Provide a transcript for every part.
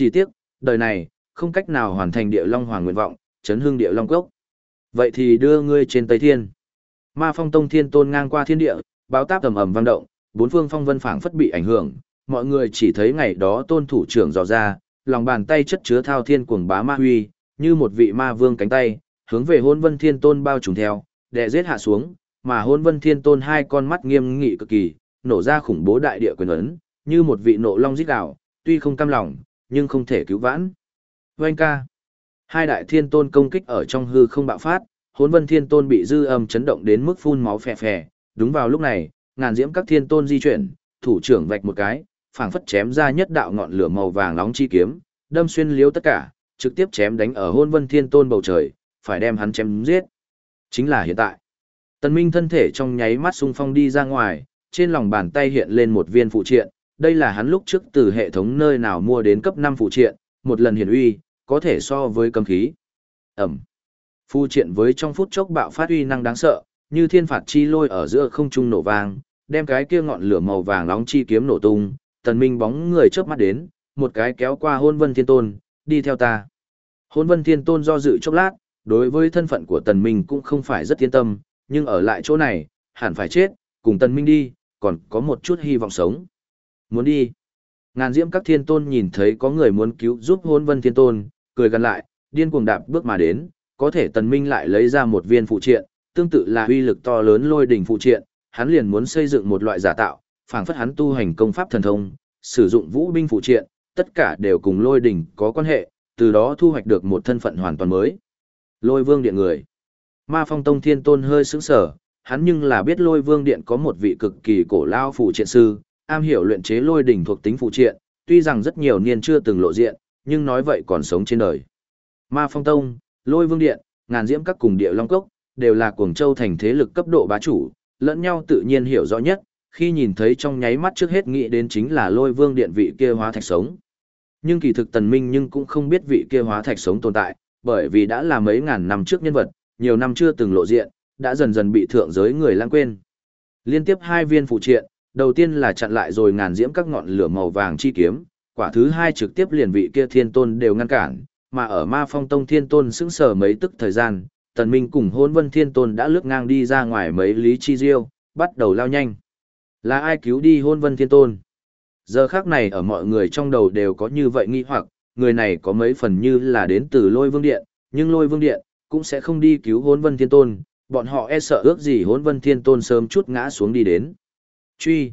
Chỉ tiếc, đời này, không cách nào hoàn thành địa long hoàng nguyện vọng, chấn hương địa long cốc. Vậy thì đưa ngươi trên Tây Thiên. Ma phong tông thiên tôn ngang qua thiên địa, báo táp ầm ầm vang động, bốn phương phong vân phảng phất bị ảnh hưởng, mọi người chỉ thấy ngày đó tôn thủ trưởng dò ra, lòng bàn tay chất chứa thao thiên cuồng bá ma huy, như một vị ma vương cánh tay, hướng về hôn vân thiên tôn bao trùm theo, đè giết hạ xuống, mà hôn vân thiên tôn hai con mắt nghiêm nghị cực kỳ, nổ ra khủng bố đại địa quyền ấn, như một vị nộ long giết đảo, tuy không cam lòng, nhưng không thể cứu vãn. Vâng ca. Hai đại thiên tôn công kích ở trong hư không bạo phát, hốn vân thiên tôn bị dư âm chấn động đến mức phun máu phè phè. Đúng vào lúc này, ngàn diễm các thiên tôn di chuyển, thủ trưởng vạch một cái, phảng phất chém ra nhất đạo ngọn lửa màu vàng nóng chi kiếm, đâm xuyên liếu tất cả, trực tiếp chém đánh ở hôn vân thiên tôn bầu trời, phải đem hắn chém giết. Chính là hiện tại. Tần Minh thân thể trong nháy mắt xung phong đi ra ngoài, trên lòng bàn tay hiện lên một viên phụ triện, đây là hắn lúc trước từ hệ thống nơi nào mua đến cấp 5 phụ triện, một lần hiển uy, có thể so với cầm khí. Ẩm. Phụ triện với trong phút chốc bạo phát uy năng đáng sợ, như thiên phạt chi lôi ở giữa không trung nổ vang, đem cái kia ngọn lửa màu vàng nóng chi kiếm nổ tung, tần minh bóng người chớp mắt đến, một cái kéo qua hôn vân thiên tôn, đi theo ta. Hôn vân thiên tôn do dự chốc lát, đối với thân phận của tần minh cũng không phải rất yên tâm, nhưng ở lại chỗ này, hẳn phải chết, cùng tần minh đi, còn có một chút hy vọng sống. Muốn đi. Ngàn diễm các thiên tôn nhìn thấy có người muốn cứu giúp hôn vân thiên tôn, cười gần lại, điên cuồng đạp bước mà đến, có thể tần minh lại lấy ra một viên phụ triện, tương tự là uy lực to lớn lôi đỉnh phụ triện, hắn liền muốn xây dựng một loại giả tạo, phảng phất hắn tu hành công pháp thần thông, sử dụng vũ binh phụ triện, tất cả đều cùng lôi đỉnh có quan hệ, từ đó thu hoạch được một thân phận hoàn toàn mới. Lôi vương điện người. Ma phong tông thiên tôn hơi sững sờ hắn nhưng là biết lôi vương điện có một vị cực kỳ cổ lao phụ triện sư, am hiểu luyện chế lôi đỉnh thuộc tính phụ triện, tuy rằng rất nhiều niên chưa từng lộ diện, nhưng nói vậy còn sống trên đời. Ma phong tông, lôi vương điện, ngàn diễm các cùng địa long cốc, đều là cuồng châu thành thế lực cấp độ bá chủ, lẫn nhau tự nhiên hiểu rõ nhất, khi nhìn thấy trong nháy mắt trước hết nghĩ đến chính là lôi vương điện vị kia hóa thạch sống. Nhưng kỳ thực tần minh nhưng cũng không biết vị kia hóa thạch sống tồn tại, bởi vì đã là mấy ngàn năm trước nhân vật, nhiều năm chưa từng lộ diện, đã dần dần bị thượng giới người lãng quên. Liên tiếp hai viên phụ triện, đầu tiên là chặn lại rồi ngàn diễm các ngọn lửa màu vàng chi kiếm, quả thứ hai trực tiếp liền vị kia thiên tôn đều ngăn cản, mà ở ma phong tông thiên tôn sững sờ mấy tức thời gian, tần minh cùng hôn vân thiên tôn đã lướt ngang đi ra ngoài mấy lý chi diêu, bắt đầu lao nhanh. Là ai cứu đi hôn vân thiên tôn? Giờ khắc này ở mọi người trong đầu đều có như vậy nghi hoặc, người này có mấy phần như là đến từ lôi vương điện, nhưng lôi vương điện, cũng sẽ không đi cứu hôn vân thiên tôn, bọn họ e sợ ước gì hôn vân thiên tôn sớm chút ngã xuống đi đến. Truy!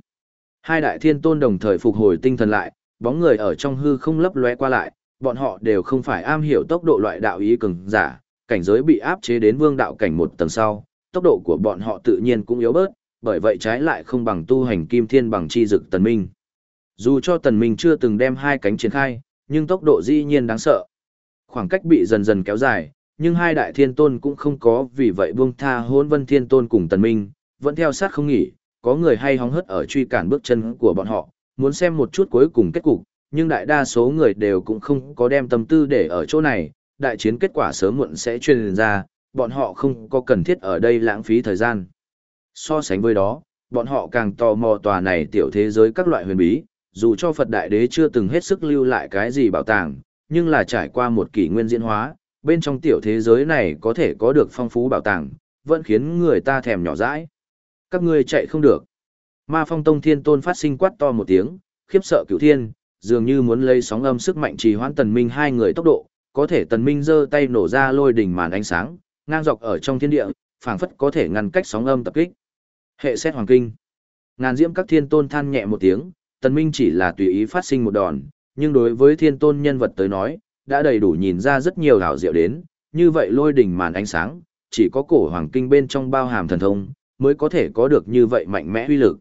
Hai đại thiên tôn đồng thời phục hồi tinh thần lại, bóng người ở trong hư không lấp lóe qua lại, bọn họ đều không phải am hiểu tốc độ loại đạo ý cường giả, cảnh giới bị áp chế đến vương đạo cảnh một tầng sau, tốc độ của bọn họ tự nhiên cũng yếu bớt, bởi vậy trái lại không bằng tu hành kim thiên bằng chi dực tần minh. Dù cho tần minh chưa từng đem hai cánh triển khai, nhưng tốc độ dĩ nhiên đáng sợ. Khoảng cách bị dần dần kéo dài, nhưng hai đại thiên tôn cũng không có vì vậy buông tha hôn vân thiên tôn cùng tần minh, vẫn theo sát không nghỉ, có người hay hóng hớt ở truy cản bước chân của bọn họ, muốn xem một chút cuối cùng kết cục, nhưng đại đa số người đều cũng không có đem tâm tư để ở chỗ này, đại chiến kết quả sớm muộn sẽ truyền ra, bọn họ không có cần thiết ở đây lãng phí thời gian. So sánh với đó, bọn họ càng tò mò tòa này tiểu thế giới các loại huyền bí, dù cho Phật Đại Đế chưa từng hết sức lưu lại cái gì bảo tàng, nhưng là trải qua một kỷ nguyên diễn hóa, bên trong tiểu thế giới này có thể có được phong phú bảo tàng, vẫn khiến người ta thèm nhỏ dãi. Các ngươi chạy không được. Ma phong tông thiên tôn phát sinh quát to một tiếng, khiếp sợ cửu thiên, dường như muốn lấy sóng âm sức mạnh trì hoãn tần minh hai người tốc độ, có thể tần minh giơ tay nổ ra lôi đỉnh màn ánh sáng, ngang dọc ở trong thiên địa, phảng phất có thể ngăn cách sóng âm tập kích. Hệ xét hoàng kinh. Ngàn diễm các thiên tôn than nhẹ một tiếng, tần minh chỉ là tùy ý phát sinh một đòn, nhưng đối với thiên tôn nhân vật tới nói, đã đầy đủ nhìn ra rất nhiều hảo diệu đến, như vậy lôi đỉnh màn ánh sáng, chỉ có cổ hoàng kinh bên trong bao hàm thần thông, mới có thể có được như vậy mạnh mẽ uy lực.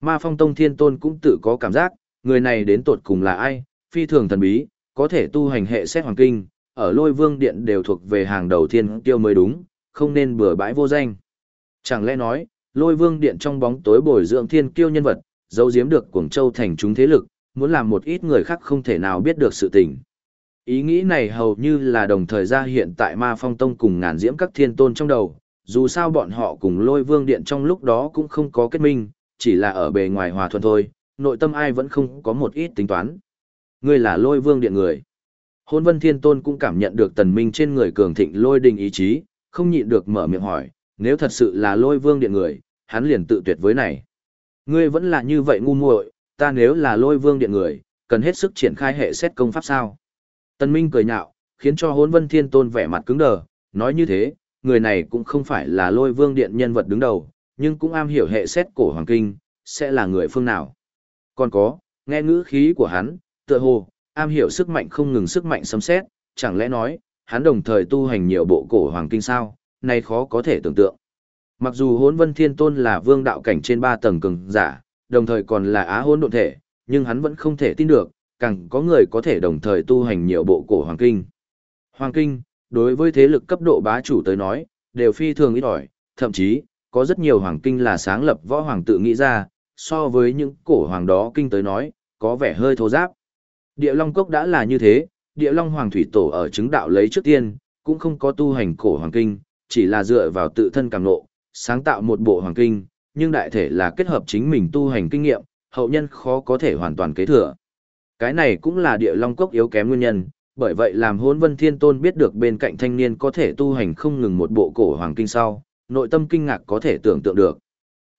Ma phong tông thiên tôn cũng tự có cảm giác, người này đến tột cùng là ai, phi thường thần bí, có thể tu hành hệ xét hoàng kinh, ở lôi vương điện đều thuộc về hàng đầu thiên tiêu mới đúng, không nên bừa bãi vô danh. Chẳng lẽ nói, lôi vương điện trong bóng tối bồi dưỡng thiên kiêu nhân vật, giấu giếm được cuồng châu thành chúng thế lực, muốn làm một ít người khác không thể nào biết được sự tình. Ý nghĩ này hầu như là đồng thời ra hiện tại ma phong tông cùng ngàn diễm các thiên tôn trong đầu, dù sao bọn họ cùng lôi vương điện trong lúc đó cũng không có kết minh, chỉ là ở bề ngoài hòa thuận thôi, nội tâm ai vẫn không có một ít tính toán. Ngươi là lôi vương điện người. Hôn vân thiên tôn cũng cảm nhận được tần minh trên người cường thịnh lôi đình ý chí, không nhịn được mở miệng hỏi, nếu thật sự là lôi vương điện người, hắn liền tự tuyệt với này. Ngươi vẫn là như vậy ngu muội, ta nếu là lôi vương điện người, cần hết sức triển khai hệ xét công pháp sao. Tần minh cười nhạo, khiến cho hôn vân thiên tôn vẻ mặt cứng đờ, nói như thế, người này cũng không phải là lôi vương điện nhân vật đứng đầu, nhưng cũng am hiểu hệ xét cổ hoàng kinh, sẽ là người phương nào. Còn có, nghe ngữ khí của hắn, tựa hồ, am hiểu sức mạnh không ngừng sức mạnh sấm xét, chẳng lẽ nói, hắn đồng thời tu hành nhiều bộ cổ hoàng kinh sao, này khó có thể tưởng tượng. Mặc dù hốn vân thiên tôn là vương đạo cảnh trên ba tầng cường giả, đồng thời còn là á hôn độn thể, nhưng hắn vẫn không thể tin được, càng có người có thể đồng thời tu hành nhiều bộ cổ hoàng kinh. Hoàng kinh, đối với thế lực cấp độ bá chủ tới nói, đều phi thường ít ỏi, thậm chí, có rất nhiều hoàng kinh là sáng lập võ hoàng tự nghĩ ra, so với những cổ hoàng đó kinh tới nói, có vẻ hơi thô giáp. Địa Long Cốc đã là như thế, Địa Long Hoàng Thủy Tổ ở chứng đạo lấy trước tiên, cũng không có tu hành cổ hoàng kinh, chỉ là dựa vào tự thân cảm nộ, sáng tạo một bộ hoàng kinh, nhưng đại thể là kết hợp chính mình tu hành kinh nghiệm, hậu nhân khó có thể hoàn toàn kế thừa. Cái này cũng là Địa Long Cốc yếu kém nguyên nhân, bởi vậy làm hôn vân thiên tôn biết được bên cạnh thanh niên có thể tu hành không ngừng một bộ cổ hoàng kinh sau, nội tâm kinh ngạc có thể tưởng tượng được.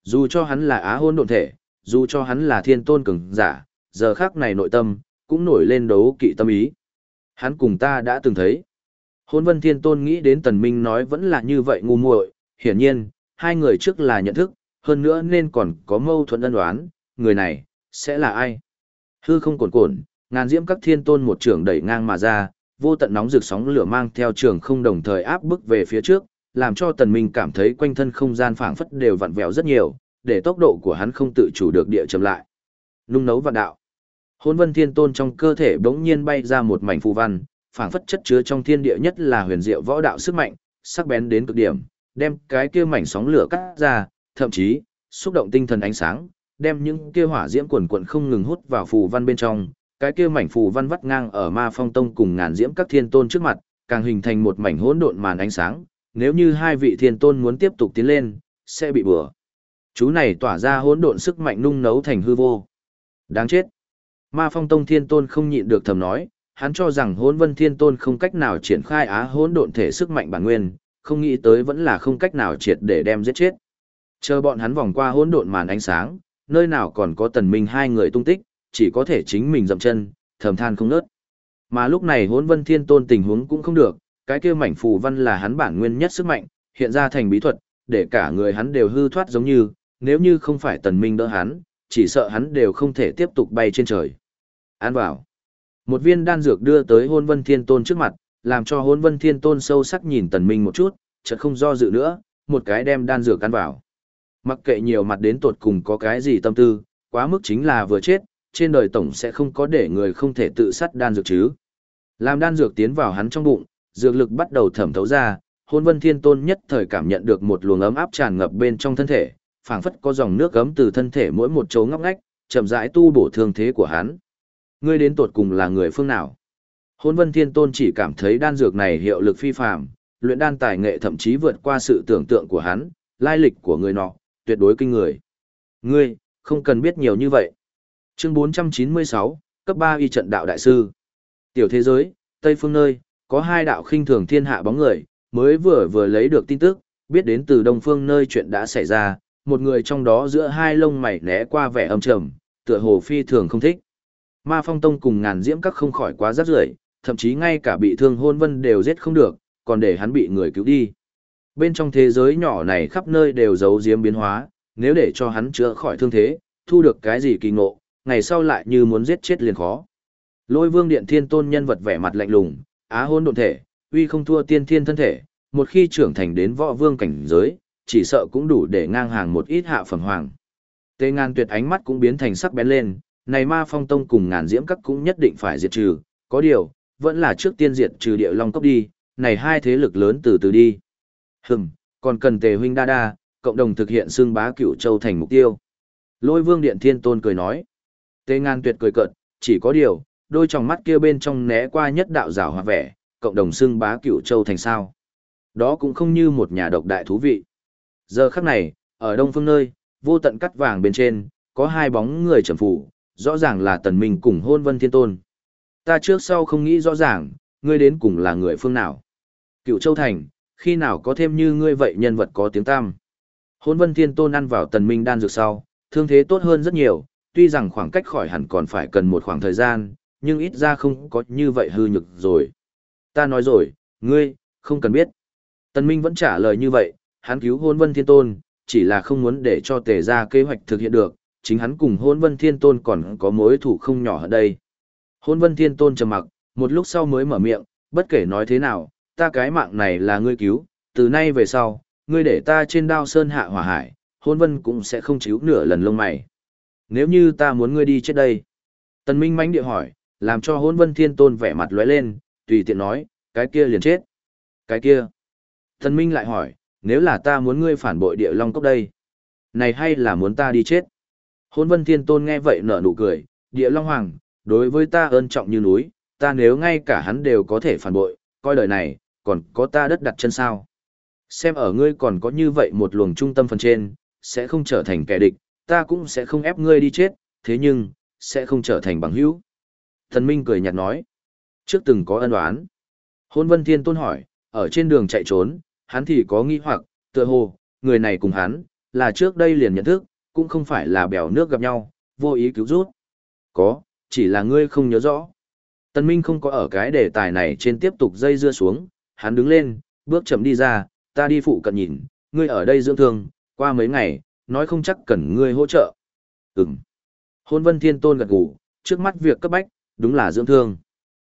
Dù cho hắn là á hôn độn thể, dù cho hắn là thiên tôn cường giả, giờ khác này nội tâm, cũng nổi lên đấu kỵ tâm ý. Hắn cùng ta đã từng thấy. Hôn vân thiên tôn nghĩ đến tần minh nói vẫn là như vậy ngu muội, hiển nhiên, hai người trước là nhận thức, hơn nữa nên còn có mâu thuẫn ân đoán, người này, sẽ là ai? Hư không cồn cồn, ngàn diễm các thiên tôn một trường đẩy ngang mà ra, vô tận nóng rực sóng lửa mang theo trường không đồng thời áp bức về phía trước, làm cho tần minh cảm thấy quanh thân không gian phảng phất đều vặn vẹo rất nhiều, để tốc độ của hắn không tự chủ được địa chậm lại. Nung nấu vạn đạo. Hôn vân thiên tôn trong cơ thể bỗng nhiên bay ra một mảnh phù văn, phảng phất chất chứa trong thiên địa nhất là huyền diệu võ đạo sức mạnh, sắc bén đến cực điểm, đem cái kia mảnh sóng lửa cắt ra, thậm chí, xúc động tinh thần ánh sáng, đem những kia hỏa diễm quần quần không ngừng hút vào phù văn bên trong, cái kia mảnh phù văn vắt ngang ở ma phong tông cùng ngàn diễm các thiên tôn trước mặt, càng hình thành một mảnh hỗn độn màn ánh sáng, nếu như hai vị thiên tôn muốn tiếp tục tiến lên, sẽ bị bừa. Chú này tỏa ra hỗn độn sức mạnh nung nấu thành hư vô. Đáng chết. Ma Phong Tông Thiên Tôn không nhịn được thầm nói, hắn cho rằng Hỗn Vân Thiên Tôn không cách nào triển khai á hỗn độn thể sức mạnh bản nguyên, không nghĩ tới vẫn là không cách nào triệt để đem giết chết. Chờ bọn hắn vòng qua hỗn độn màn ánh sáng, nơi nào còn có Tần Minh hai người tung tích, chỉ có thể chính mình dậm chân, thầm than không nớt. Mà lúc này hốn Vân Thiên Tôn tình huống cũng không được, cái kia mảnh phù văn là hắn bản nguyên nhất sức mạnh, hiện ra thành bí thuật, để cả người hắn đều hư thoát giống như, nếu như không phải Tần Minh đỡ hắn, chỉ sợ hắn đều không thể tiếp tục bay trên trời. An vào. Một viên đan dược đưa tới hôn vân thiên tôn trước mặt, làm cho hôn vân thiên tôn sâu sắc nhìn tần minh một chút, chợt không do dự nữa, một cái đem đan dược ăn vào. Mặc kệ nhiều mặt đến tột cùng có cái gì tâm tư, quá mức chính là vừa chết, trên đời tổng sẽ không có để người không thể tự sát đan dược chứ. Làm đan dược tiến vào hắn trong bụng, dược lực bắt đầu thẩm thấu ra, hôn vân thiên tôn nhất thời cảm nhận được một luồng ấm áp tràn ngập bên trong thân thể, phảng phất có dòng nước ấm từ thân thể mỗi một chỗ ngóc ngách, chậm rãi tu bổ thương thế của hắn. Ngươi đến tột cùng là người phương nào? Hôn Vân Thiên Tôn chỉ cảm thấy đan dược này hiệu lực phi phàm, luyện đan tài nghệ thậm chí vượt qua sự tưởng tượng của hắn, lai lịch của người nọ, tuyệt đối kinh người. Ngươi, không cần biết nhiều như vậy. Chương 496, cấp 3 y trận đạo đại sư. Tiểu thế giới, Tây phương nơi, có hai đạo khinh thường thiên hạ bóng người, mới vừa vừa lấy được tin tức, biết đến từ Đông phương nơi chuyện đã xảy ra, một người trong đó giữa hai lông mày né qua vẻ âm trầm, tựa hồ phi thường không thích. Ma Phong Tông cùng ngàn diễm các không khỏi quá rắc rưởi, thậm chí ngay cả bị thương hôn vân đều giết không được, còn để hắn bị người cứu đi. Bên trong thế giới nhỏ này khắp nơi đều giấu diếm biến hóa, nếu để cho hắn chữa khỏi thương thế, thu được cái gì kỳ ngộ, ngày sau lại như muốn giết chết liền khó. Lôi vương điện thiên tôn nhân vật vẻ mặt lạnh lùng, á hôn độn thể, uy không thua tiên thiên thân thể, một khi trưởng thành đến võ vương cảnh giới, chỉ sợ cũng đủ để ngang hàng một ít hạ phẩm hoàng. Tê ngàn tuyệt ánh mắt cũng biến thành sắc bén lên, này ma phong tông cùng ngàn diễm các cũng nhất định phải diệt trừ, có điều, vẫn là trước tiên diệt trừ địa long cốc đi, này hai thế lực lớn từ từ đi. Hừm, còn cần tề huynh đa đa, cộng đồng thực hiện xương bá cửu châu thành mục tiêu. Lôi vương điện thiên tôn cười nói. Tê ngàn tuyệt cười cợt, chỉ có điều, đôi tròng mắt kia bên trong né qua nhất đạo rào hòa vẻ, cộng đồng xưng bá cửu châu thành sao. Đó cũng không như một nhà độc đại thú vị. Giờ khắc này, ở đông phương nơi, vô tận cắt vàng bên trên, có hai bóng người trầm phủ, rõ ràng là tần minh cùng hôn vân thiên tôn. Ta trước sau không nghĩ rõ ràng, ngươi đến cùng là người phương nào. Cựu Châu Thành, khi nào có thêm như ngươi vậy nhân vật có tiếng tam. Hôn Vân Thiên Tôn ăn vào tần minh đan dược sau, thương thế tốt hơn rất nhiều, tuy rằng khoảng cách khỏi hẳn còn phải cần một khoảng thời gian, nhưng ít ra không có như vậy hư nhược rồi. Ta nói rồi, ngươi, không cần biết. Tần Minh vẫn trả lời như vậy, hắn cứu hôn Vân Thiên Tôn, chỉ là không muốn để cho tề ra kế hoạch thực hiện được, chính hắn cùng hôn Vân Thiên Tôn còn có mối thủ không nhỏ ở đây. Hôn Vân Thiên Tôn trầm mặc, một lúc sau mới mở miệng, bất kể nói thế nào, ta cái mạng này là ngươi cứu, từ nay về sau, ngươi để ta trên đao sơn hạ hỏa hải, hôn vân cũng sẽ không chịu nửa lần lông mày. Nếu như ta muốn ngươi đi chết đây. Tần Minh mánh địa hỏi, làm cho hôn vân thiên tôn vẻ mặt lóe lên, tùy tiện nói, cái kia liền chết. Cái kia. Tần Minh lại hỏi, nếu là ta muốn ngươi phản bội địa long cốc đây. Này hay là muốn ta đi chết? Hôn vân thiên tôn nghe vậy nở nụ cười, địa long hoàng, đối với ta ơn trọng như núi, ta nếu ngay cả hắn đều có thể phản bội, coi đời này, còn có ta đất đặt chân sao. Xem ở ngươi còn có như vậy một luồng trung tâm phần trên, sẽ không trở thành kẻ địch, ta cũng sẽ không ép ngươi đi chết, thế nhưng, sẽ không trở thành bằng hữu. Thần Minh cười nhạt nói, trước từng có ân oán. Hôn Vân Thiên Tôn hỏi, ở trên đường chạy trốn, hắn thì có nghi hoặc, tựa hồ, người này cùng hắn, là trước đây liền nhận thức, cũng không phải là bèo nước gặp nhau, vô ý cứu rút. Có, chỉ là ngươi không nhớ rõ. Tần Minh không có ở cái đề tài này trên tiếp tục dây dưa xuống, hắn đứng lên, bước chậm đi ra, ta đi phụ cận nhìn, ngươi ở đây dưỡng thương, qua mấy ngày, nói không chắc cần ngươi hỗ trợ. Ừm. Hôn Vân Thiên Tôn gật gù, trước mắt việc cấp bách, đúng là dưỡng thương.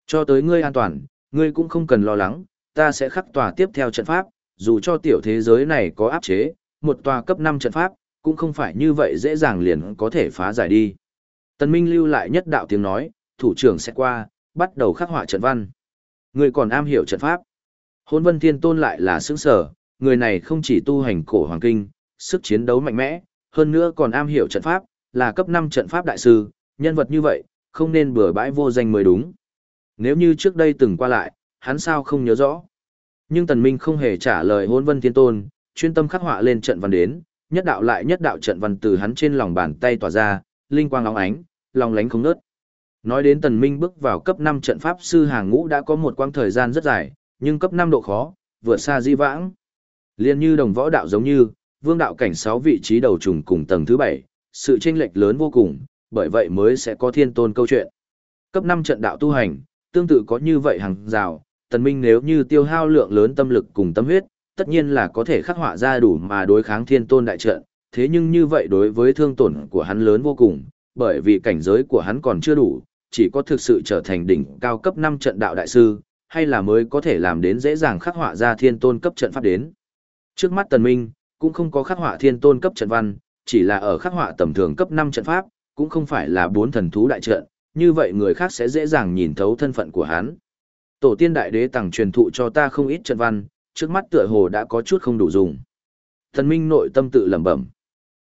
Cho tới ngươi an toàn, ngươi cũng không cần lo lắng, ta sẽ khắc tòa tiếp theo trận pháp, dù cho tiểu thế giới này có áp chế, một tòa cấp 5 trận pháp, cũng không phải như vậy dễ dàng liền có thể phá giải đi. Tần Minh lưu lại nhất đạo tiếng nói, thủ trưởng sẽ qua, bắt đầu khắc họa trận văn. Ngươi còn am hiểu trận pháp. Hôn Vân Thiên Tôn lại là sướng sở, người này không chỉ tu hành cổ hoàng kinh, sức chiến đấu mạnh mẽ, hơn nữa còn am hiểu trận pháp, là cấp 5 trận pháp đại sư, nhân vật như vậy, không nên bừa bãi vô danh mới đúng. Nếu như trước đây từng qua lại, hắn sao không nhớ rõ. Nhưng Tần Minh không hề trả lời hôn vân thiên tôn, chuyên tâm khắc họa lên trận văn đến, nhất đạo lại nhất đạo trận văn từ hắn trên lòng bàn tay tỏa ra, linh quang óng ánh, lòng lánh không nớt. Nói đến Tần Minh bước vào cấp 5 trận pháp sư hàng ngũ đã có một quãng thời gian rất dài, nhưng cấp 5 độ khó, vượt xa di vãng. Liên như đồng võ đạo giống như, vương đạo cảnh 6 vị trí đầu trùng cùng tầng thứ 7, sự chênh lệch lớn vô cùng, bởi vậy mới sẽ có thiên tôn câu chuyện. Cấp 5 trận đạo tu hành, tương tự có như vậy hàng rào, tần minh nếu như tiêu hao lượng lớn tâm lực cùng tâm huyết, tất nhiên là có thể khắc họa ra đủ mà đối kháng thiên tôn đại trận, thế nhưng như vậy đối với thương tổn của hắn lớn vô cùng, bởi vì cảnh giới của hắn còn chưa đủ, chỉ có thực sự trở thành đỉnh cao cấp 5 trận đạo đại sư, hay là mới có thể làm đến dễ dàng khắc họa ra thiên tôn cấp trận pháp đến. Trước mắt tần minh, cũng không có khắc họa thiên tôn cấp trận văn, chỉ là ở khắc họa tầm thường cấp 5 trận pháp, cũng không phải là bốn thần thú đại trận, như vậy người khác sẽ dễ dàng nhìn thấu thân phận của hắn. Tổ tiên đại đế tặng truyền thụ cho ta không ít trận văn, trước mắt tựa hồ đã có chút không đủ dùng. Thần minh nội tâm tự lẩm bẩm.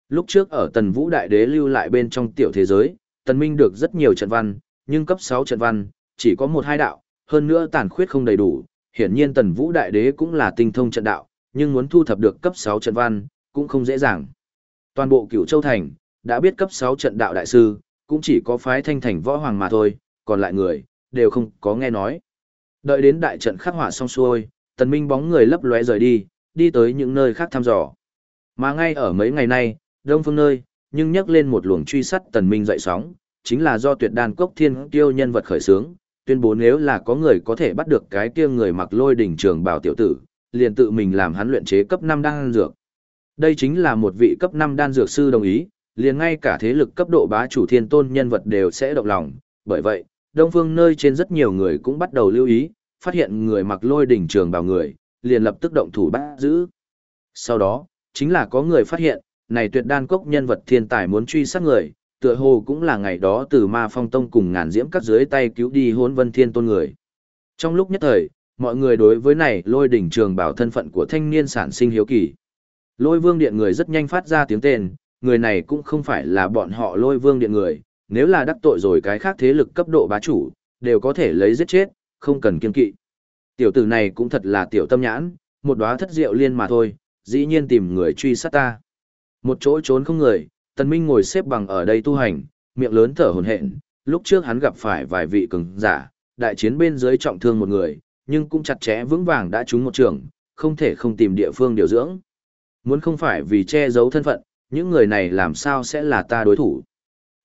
Lúc trước ở tần vũ đại đế lưu lại bên trong tiểu thế giới, tần minh được rất nhiều trận văn, nhưng cấp 6 trận văn, chỉ có một hai đạo, hơn nữa tàn khuyết không đầy đủ, hiển nhiên tần vũ đại đế cũng là tinh thông trận đạo, nhưng muốn thu thập được cấp 6 trận văn, cũng không dễ dàng. Toàn bộ cửu châu thành, đã biết cấp 6 trận đạo đại sư, cũng chỉ có phái thanh thành võ hoàng mà thôi, còn lại người, đều không có nghe nói. Đợi đến đại trận khắc họa xong xuôi, tần minh bóng người lấp lóe rời đi, đi tới những nơi khác thăm dò. Mà ngay ở mấy ngày nay, đông phương nơi, nhưng nhắc lên một luồng truy sát tần minh dậy sóng, chính là do tuyệt đan cốc thiên tiêu nhân vật khởi sướng, tuyên bố nếu là có người có thể bắt được cái kia người mặc lôi đỉnh trường bảo tiểu tử, liền tự mình làm hắn luyện chế cấp 5 đan dược. Đây chính là một vị cấp 5 đan dược sư đồng ý, liền ngay cả thế lực cấp độ bá chủ thiên tôn nhân vật đều sẽ động lòng, bởi vậy, Đông Phương nơi trên rất nhiều người cũng bắt đầu lưu ý, phát hiện người mặc lôi đỉnh trường bào người, liền lập tức động thủ bắt giữ. Sau đó, chính là có người phát hiện, này tuyệt đan cốc nhân vật thiên tài muốn truy sát người, tựa hồ cũng là ngày đó từ ma phong tông cùng ngàn diễm cắt dưới tay cứu đi hốn vân thiên tôn người. Trong lúc nhất thời, mọi người đối với này lôi đỉnh trường bảo thân phận của thanh niên sản sinh hiếu kỳ. Lôi vương điện người rất nhanh phát ra tiếng tên, người này cũng không phải là bọn họ lôi vương điện người, nếu là đắc tội rồi cái khác thế lực cấp độ bá chủ, đều có thể lấy giết chết, không cần kiên kỵ. Tiểu tử này cũng thật là tiểu tâm nhãn, một đóa thất diệu liên mà thôi, dĩ nhiên tìm người truy sát ta. Một chỗ trốn không người, Tần Minh ngồi xếp bằng ở đây tu hành, miệng lớn thở hổn hển. Lúc trước hắn gặp phải vài vị cường giả, đại chiến bên dưới trọng thương một người, nhưng cũng chặt chẽ vững vàng đã trúng một trường, không thể không tìm địa phương điều dưỡng. Muốn không phải vì che giấu thân phận, những người này làm sao sẽ là ta đối thủ.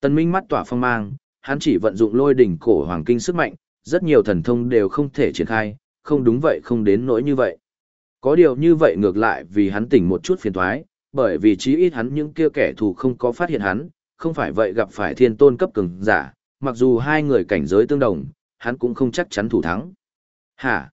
Tần Minh mắt tỏa phong mang, hắn chỉ vận dụng lôi đỉnh cổ hoàng kinh sức mạnh, rất nhiều thần thông đều không thể triển khai, không đúng vậy không đến nỗi như vậy. Có điều như vậy ngược lại vì hắn tỉnh một chút phiền toái, bởi vì chí ít hắn những kia kẻ thù không có phát hiện hắn, không phải vậy gặp phải thiên tôn cấp cường giả, mặc dù hai người cảnh giới tương đồng, hắn cũng không chắc chắn thủ thắng. Hả?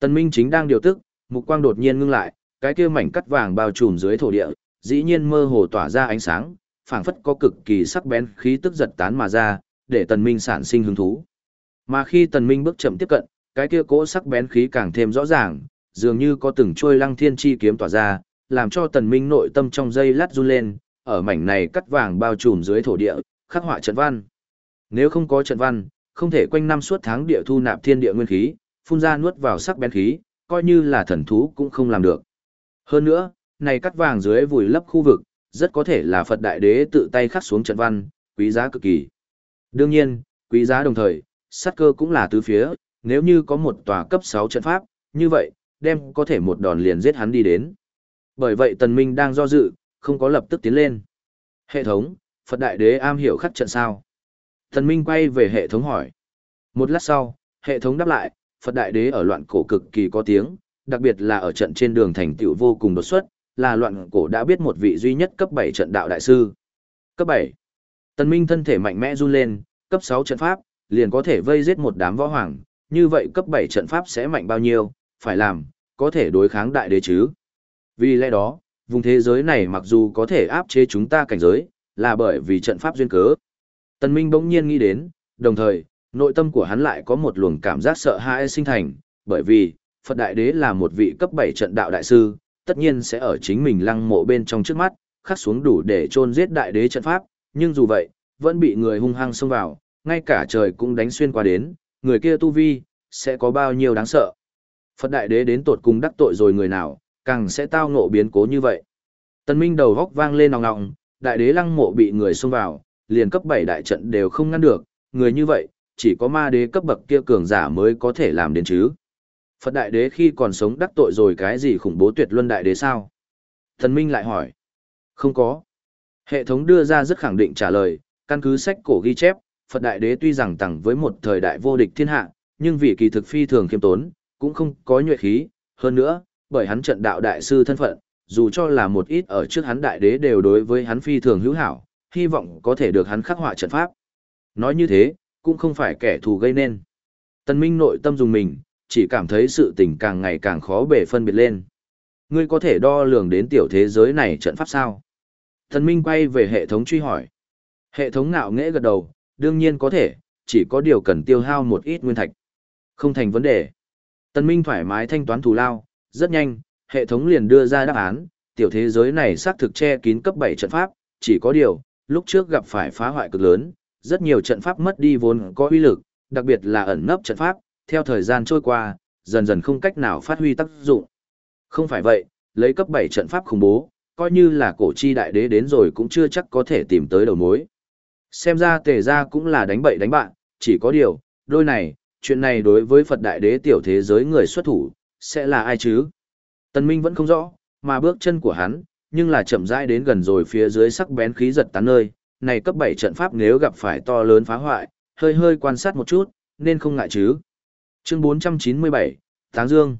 Tần Minh chính đang điều tức, mục quang đột nhiên ngưng lại, cái kia mảnh cắt vàng bao trùm dưới thổ địa, dĩ nhiên mơ hồ tỏa ra ánh sáng, phảng phất có cực kỳ sắc bén khí tức giật tán mà ra, để Tần Minh sản sinh hứng thú. Mà khi Tần Minh bước chậm tiếp cận, cái kia cỗ sắc bén khí càng thêm rõ ràng, dường như có từng trôi lăng thiên chi kiếm tỏa ra, làm cho Tần Minh nội tâm trong dây lát run lên, ở mảnh này cắt vàng bao trùm dưới thổ địa, khắc họa trận văn. Nếu không có trận văn, không thể quanh năm suốt tháng địa thu nạp thiên địa nguyên khí, phun ra nuốt vào sắc bén khí, coi như là thần thú cũng không làm được. Hơn nữa, này cắt vàng dưới vùi lấp khu vực, rất có thể là Phật Đại Đế tự tay khắc xuống trận văn, quý giá cực kỳ. Đương nhiên, quý giá đồng thời, sát cơ cũng là tứ phía, nếu như có một tòa cấp 6 trận pháp, như vậy, đem có thể một đòn liền giết hắn đi đến. Bởi vậy Tần Minh đang do dự, không có lập tức tiến lên. Hệ thống, Phật Đại Đế am hiểu khắc trận sao? Tần Minh quay về hệ thống hỏi. Một lát sau, hệ thống đáp lại, Phật Đại Đế ở loạn cổ cực kỳ có tiếng, đặc biệt là ở trận trên đường thành tựu vô cùng đột xuất, là loạn cổ đã biết một vị duy nhất cấp 7 trận đạo đại sư. Cấp 7. Tần Minh thân thể mạnh mẽ run lên, cấp 6 trận pháp, liền có thể vây giết một đám võ hoàng, như vậy cấp 7 trận pháp sẽ mạnh bao nhiêu, phải làm, có thể đối kháng đại đế chứ. Vì lẽ đó, vùng thế giới này mặc dù có thể áp chế chúng ta cảnh giới, là bởi vì trận pháp duyên cớ. Tần Minh bỗng nhiên nghĩ đến, đồng thời, nội tâm của hắn lại có một luồng cảm giác sợ hãi sinh thành, bởi vì, Phật Đại Đế là một vị cấp 7 trận đạo đại sư, tất nhiên sẽ ở chính mình lăng mộ bên trong trước mắt, khắc xuống đủ để chôn giết đại đế trận pháp, nhưng dù vậy, vẫn bị người hung hăng xông vào, ngay cả trời cũng đánh xuyên qua đến, người kia tu vi, sẽ có bao nhiêu đáng sợ. Phật đại đế đến tột cùng đắc tội rồi người nào, càng sẽ tao ngộ biến cố như vậy. tân Minh đầu góc vang lên nòng nòng, đại đế lăng mộ bị người xông vào, liền cấp 7 đại trận đều không ngăn được, người như vậy, chỉ có ma đế cấp bậc kia cường giả mới có thể làm đến chứ. Phật đại đế khi còn sống đắc tội rồi cái gì khủng bố tuyệt luân đại đế sao? Thần Minh lại hỏi. Không có. Hệ thống đưa ra rất khẳng định trả lời, căn cứ sách cổ ghi chép, Phật đại đế tuy rằng tặng với một thời đại vô địch thiên hạ, nhưng vì kỳ thực phi thường khiêm tốn, cũng không có nhuệ khí, hơn nữa, bởi hắn trận đạo đại sư thân phận, dù cho là một ít ở trước hắn đại đế đều đối với hắn phi thường hữu hảo, hy vọng có thể được hắn khắc họa trận pháp. Nói như thế, cũng không phải kẻ thù gây nên. Tân Minh nội tâm dùng mình, chỉ cảm thấy sự tình càng ngày càng khó bể phân biệt lên. Ngươi có thể đo lường đến tiểu thế giới này trận pháp sao? Tần Minh quay về hệ thống truy hỏi. Hệ thống ngạo nghễ gật đầu, đương nhiên có thể, chỉ có điều cần tiêu hao một ít nguyên thạch. Không thành vấn đề. Tần Minh thoải mái thanh toán thù lao, rất nhanh, hệ thống liền đưa ra đáp án, tiểu thế giới này xác thực che kín cấp 7 trận pháp, chỉ có điều, lúc trước gặp phải phá hoại cực lớn, rất nhiều trận pháp mất đi vốn có uy lực, đặc biệt là ẩn nấp trận pháp, theo thời gian trôi qua, dần dần không cách nào phát huy tác dụng. Không phải vậy, lấy cấp 7 trận pháp khủng bố, coi như là cổ chi đại đế đến rồi cũng chưa chắc có thể tìm tới đầu mối. Xem ra tề ra cũng là đánh bậy đánh bạn, chỉ có điều, đôi này, chuyện này đối với Phật đại đế tiểu thế giới người xuất thủ, sẽ là ai chứ? Tân Minh vẫn không rõ, mà bước chân của hắn, nhưng là chậm rãi đến gần rồi phía dưới sắc bén khí giật tán nơi, này cấp 7 trận pháp nếu gặp phải to lớn phá hoại, hơi hơi quan sát một chút, nên không ngại chứ. Chương 497, Táng Dương.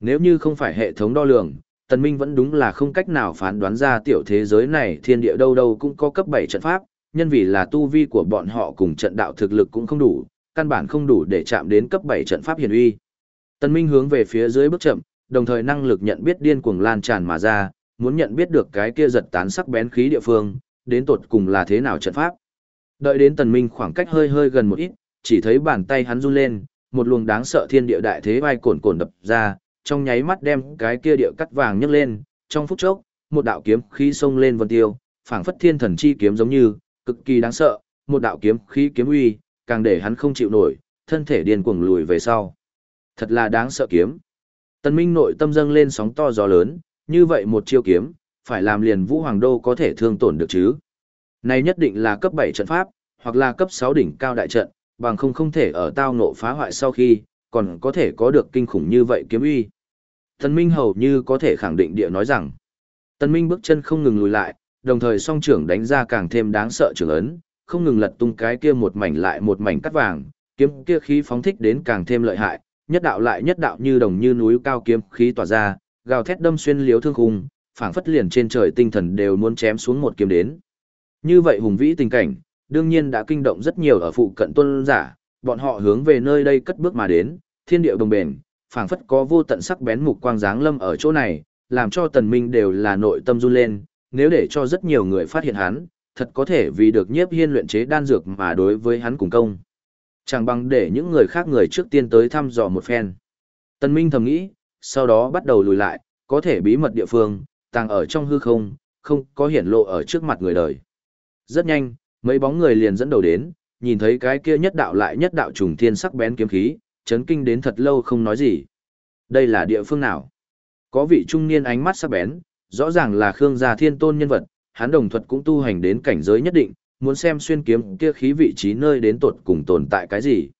Nếu như không phải hệ thống đo lường, Tần Minh vẫn đúng là không cách nào phán đoán ra tiểu thế giới này thiên địa đâu đâu cũng có cấp 7 trận pháp, nhân vì là tu vi của bọn họ cùng trận đạo thực lực cũng không đủ, căn bản không đủ để chạm đến cấp 7 trận pháp hiển uy. Tần Minh hướng về phía dưới bước chậm, đồng thời năng lực nhận biết điên cuồng lan tràn mà ra, muốn nhận biết được cái kia giật tán sắc bén khí địa phương, đến tột cùng là thế nào trận pháp. Đợi đến Tần Minh khoảng cách hơi hơi gần một ít, chỉ thấy bàn tay hắn run lên, một luồng đáng sợ thiên địa đại thế vai cồn cồn đập ra, trong nháy mắt đem cái kia địa cắt vàng nhấc lên, trong phút chốc, một đạo kiếm khí xông lên vân tiêu, phảng phất thiên thần chi kiếm giống như, cực kỳ đáng sợ, một đạo kiếm khí kiếm uy, càng để hắn không chịu nổi, thân thể điên cuồng lùi về sau. Thật là đáng sợ kiếm. Tần Minh nội tâm dâng lên sóng to gió lớn, như vậy một chiêu kiếm, phải làm liền Vũ Hoàng Đô có thể thương tổn được chứ. Này nhất định là cấp 7 trận pháp, hoặc là cấp 6 đỉnh cao đại trận, bằng không không thể ở tao ngộ phá hoại sau khi, còn có thể có được kinh khủng như vậy kiếm uy. Tần Minh hầu như có thể khẳng định địa nói rằng, Tần Minh bước chân không ngừng lùi lại, đồng thời song trưởng đánh ra càng thêm đáng sợ trưởng ấn, không ngừng lật tung cái kia một mảnh lại một mảnh cắt vàng, kiếm kia khí phóng thích đến càng thêm lợi hại, nhất đạo lại nhất đạo như đồng như núi cao kiếm khí tỏa ra, gào thét đâm xuyên liếu thương khung, phảng phất liền trên trời tinh thần đều muốn chém xuống một kiếm đến. Như vậy hùng vĩ tình cảnh, đương nhiên đã kinh động rất nhiều ở phụ cận tuân giả, bọn họ hướng về nơi đây cất bước mà đến, thiên địa đồng bền, phảng phất có vô tận sắc bén mục quang dáng lâm ở chỗ này, làm cho tần minh đều là nội tâm run lên, nếu để cho rất nhiều người phát hiện hắn, thật có thể vì được nhiếp hiên luyện chế đan dược mà đối với hắn cùng công. Chẳng bằng để những người khác người trước tiên tới thăm dò một phen. Tần minh thầm nghĩ, sau đó bắt đầu lùi lại, có thể bí mật địa phương, tàng ở trong hư không, không có hiển lộ ở trước mặt người đời. Rất nhanh, mấy bóng người liền dẫn đầu đến, nhìn thấy cái kia nhất đạo lại nhất đạo trùng thiên sắc bén kiếm khí, chấn kinh đến thật lâu không nói gì. Đây là địa phương nào? Có vị trung niên ánh mắt sắc bén, rõ ràng là Khương gia thiên tôn nhân vật, hắn đồng thuật cũng tu hành đến cảnh giới nhất định, muốn xem xuyên kiếm kia khí vị trí nơi đến tột cùng tồn tại cái gì.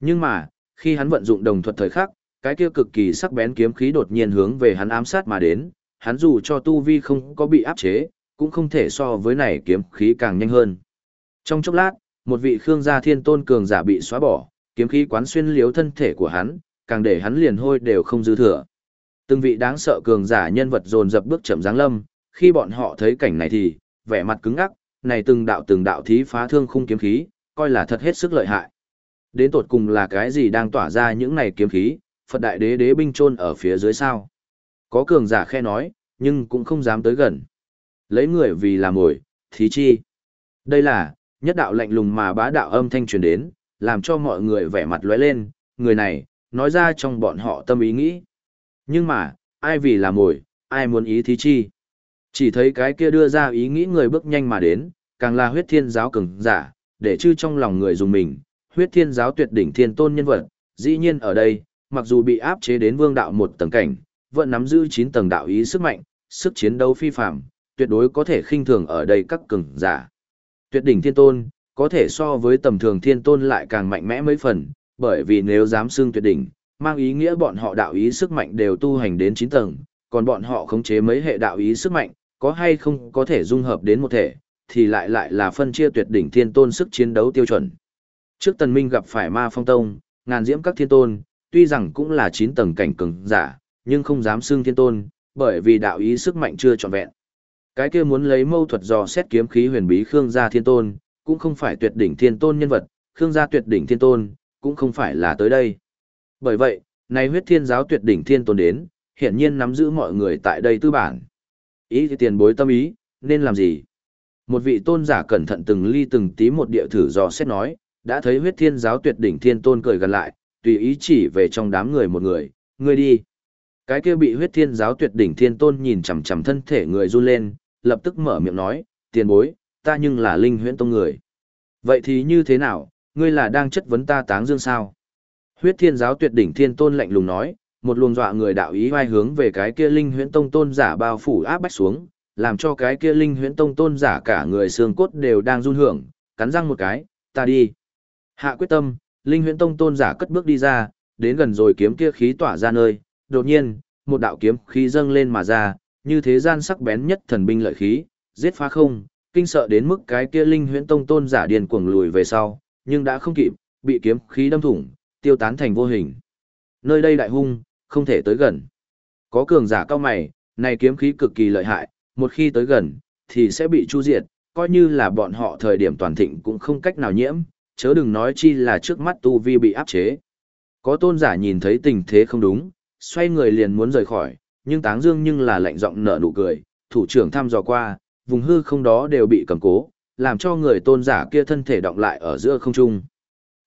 Nhưng mà, khi hắn vận dụng đồng thuật thời khắc, cái kia cực kỳ sắc bén kiếm khí đột nhiên hướng về hắn ám sát mà đến, hắn dù cho tu vi không có bị áp chế, cũng không thể so với này kiếm khí càng nhanh hơn. Trong chốc lát, một vị Khương gia thiên tôn cường giả bị xóa bỏ, kiếm khí quán xuyên liếu thân thể của hắn, càng để hắn liền hôi đều không dư thừa. Từng vị đáng sợ cường giả nhân vật dồn dập bước chậm dáng lâm, khi bọn họ thấy cảnh này thì, vẻ mặt cứng ngắc, này từng đạo từng đạo thí phá thương khung kiếm khí, coi là thật hết sức lợi hại. Đến tột cùng là cái gì đang tỏa ra những này kiếm khí, Phật đại đế đế binh chôn ở phía dưới sao? Có cường giả khe nói, nhưng cũng không dám tới gần. Lấy người vì là mồi, thí chi. Đây là, nhất đạo lạnh lùng mà bá đạo âm thanh truyền đến, làm cho mọi người vẻ mặt lóe lên, người này, nói ra trong bọn họ tâm ý nghĩ. Nhưng mà, ai vì là mồi, ai muốn ý thí chi. Chỉ thấy cái kia đưa ra ý nghĩ người bước nhanh mà đến, càng là huyết thiên giáo cường giả, để chư trong lòng người dùng mình, huyết thiên giáo tuyệt đỉnh thiên tôn nhân vật, dĩ nhiên ở đây, mặc dù bị áp chế đến vương đạo một tầng cảnh, vẫn nắm giữ 9 tầng đạo ý sức mạnh, sức chiến đấu phi phàm, tuyệt đối có thể khinh thường ở đây các cường giả. Tuyệt đỉnh thiên tôn, có thể so với tầm thường thiên tôn lại càng mạnh mẽ mấy phần, bởi vì nếu dám xưng tuyệt đỉnh, mang ý nghĩa bọn họ đạo ý sức mạnh đều tu hành đến 9 tầng, còn bọn họ khống chế mấy hệ đạo ý sức mạnh, có hay không có thể dung hợp đến một thể, thì lại lại là phân chia tuyệt đỉnh thiên tôn sức chiến đấu tiêu chuẩn. Trước tần minh gặp phải ma phong tông, ngàn diễm các thiên tôn, tuy rằng cũng là 9 tầng cảnh cường giả, nhưng không dám xưng thiên tôn, bởi vì đạo ý sức mạnh chưa trọn vẹn. Cái kia muốn lấy mâu thuật dò xét kiếm khí huyền bí Khương gia thiên tôn, cũng không phải tuyệt đỉnh thiên tôn nhân vật, Khương gia tuyệt đỉnh thiên tôn, cũng không phải là tới đây. Bởi vậy, nay huyết thiên giáo tuyệt đỉnh thiên tôn đến, hiển nhiên nắm giữ mọi người tại đây tư bản. Ý thì tiền bối tâm ý, nên làm gì? Một vị tôn giả cẩn thận từng ly từng tí một địa thử dò xét nói, đã thấy huyết thiên giáo tuyệt đỉnh thiên tôn cười gần lại, tùy ý chỉ về trong đám người một người, người đi. Cái kia bị huyết thiên giáo tuyệt đỉnh thiên tôn nhìn chằm chằm thân thể người run lên, lập tức mở miệng nói, tiền bối, ta nhưng là linh huyễn tông người. Vậy thì như thế nào, ngươi là đang chất vấn ta táng dương sao? Huyết thiên giáo tuyệt đỉnh thiên tôn lạnh lùng nói, một luồng dọa người đạo ý vai hướng về cái kia linh huyễn tông tôn giả bao phủ áp bách xuống, làm cho cái kia linh huyễn tông tôn giả cả người xương cốt đều đang run hưởng, cắn răng một cái, ta đi. Hạ quyết tâm, linh huyễn tông tôn giả cất bước đi ra, đến gần rồi kiếm kia khí tỏa ra nơi, đột nhiên, một đạo kiếm khí dâng lên mà ra, như thế gian sắc bén nhất thần binh lợi khí, giết phá không, kinh sợ đến mức cái kia linh huyễn tông tôn giả điền cuồng lùi về sau, nhưng đã không kịp, bị kiếm khí đâm thủng, tiêu tán thành vô hình. Nơi đây đại hung, không thể tới gần. Có cường giả cao mày, này kiếm khí cực kỳ lợi hại, một khi tới gần, thì sẽ bị chu diệt, coi như là bọn họ thời điểm toàn thịnh cũng không cách nào nhiễm, chớ đừng nói chi là trước mắt tu vi bị áp chế. Có tôn giả nhìn thấy tình thế không đúng, xoay người liền muốn rời khỏi, nhưng Táng Dương nhưng là lạnh giọng nở nụ cười, thủ trưởng thăm dò qua, vùng hư không đó đều bị cầm cố, làm cho người tôn giả kia thân thể động lại ở giữa không trung.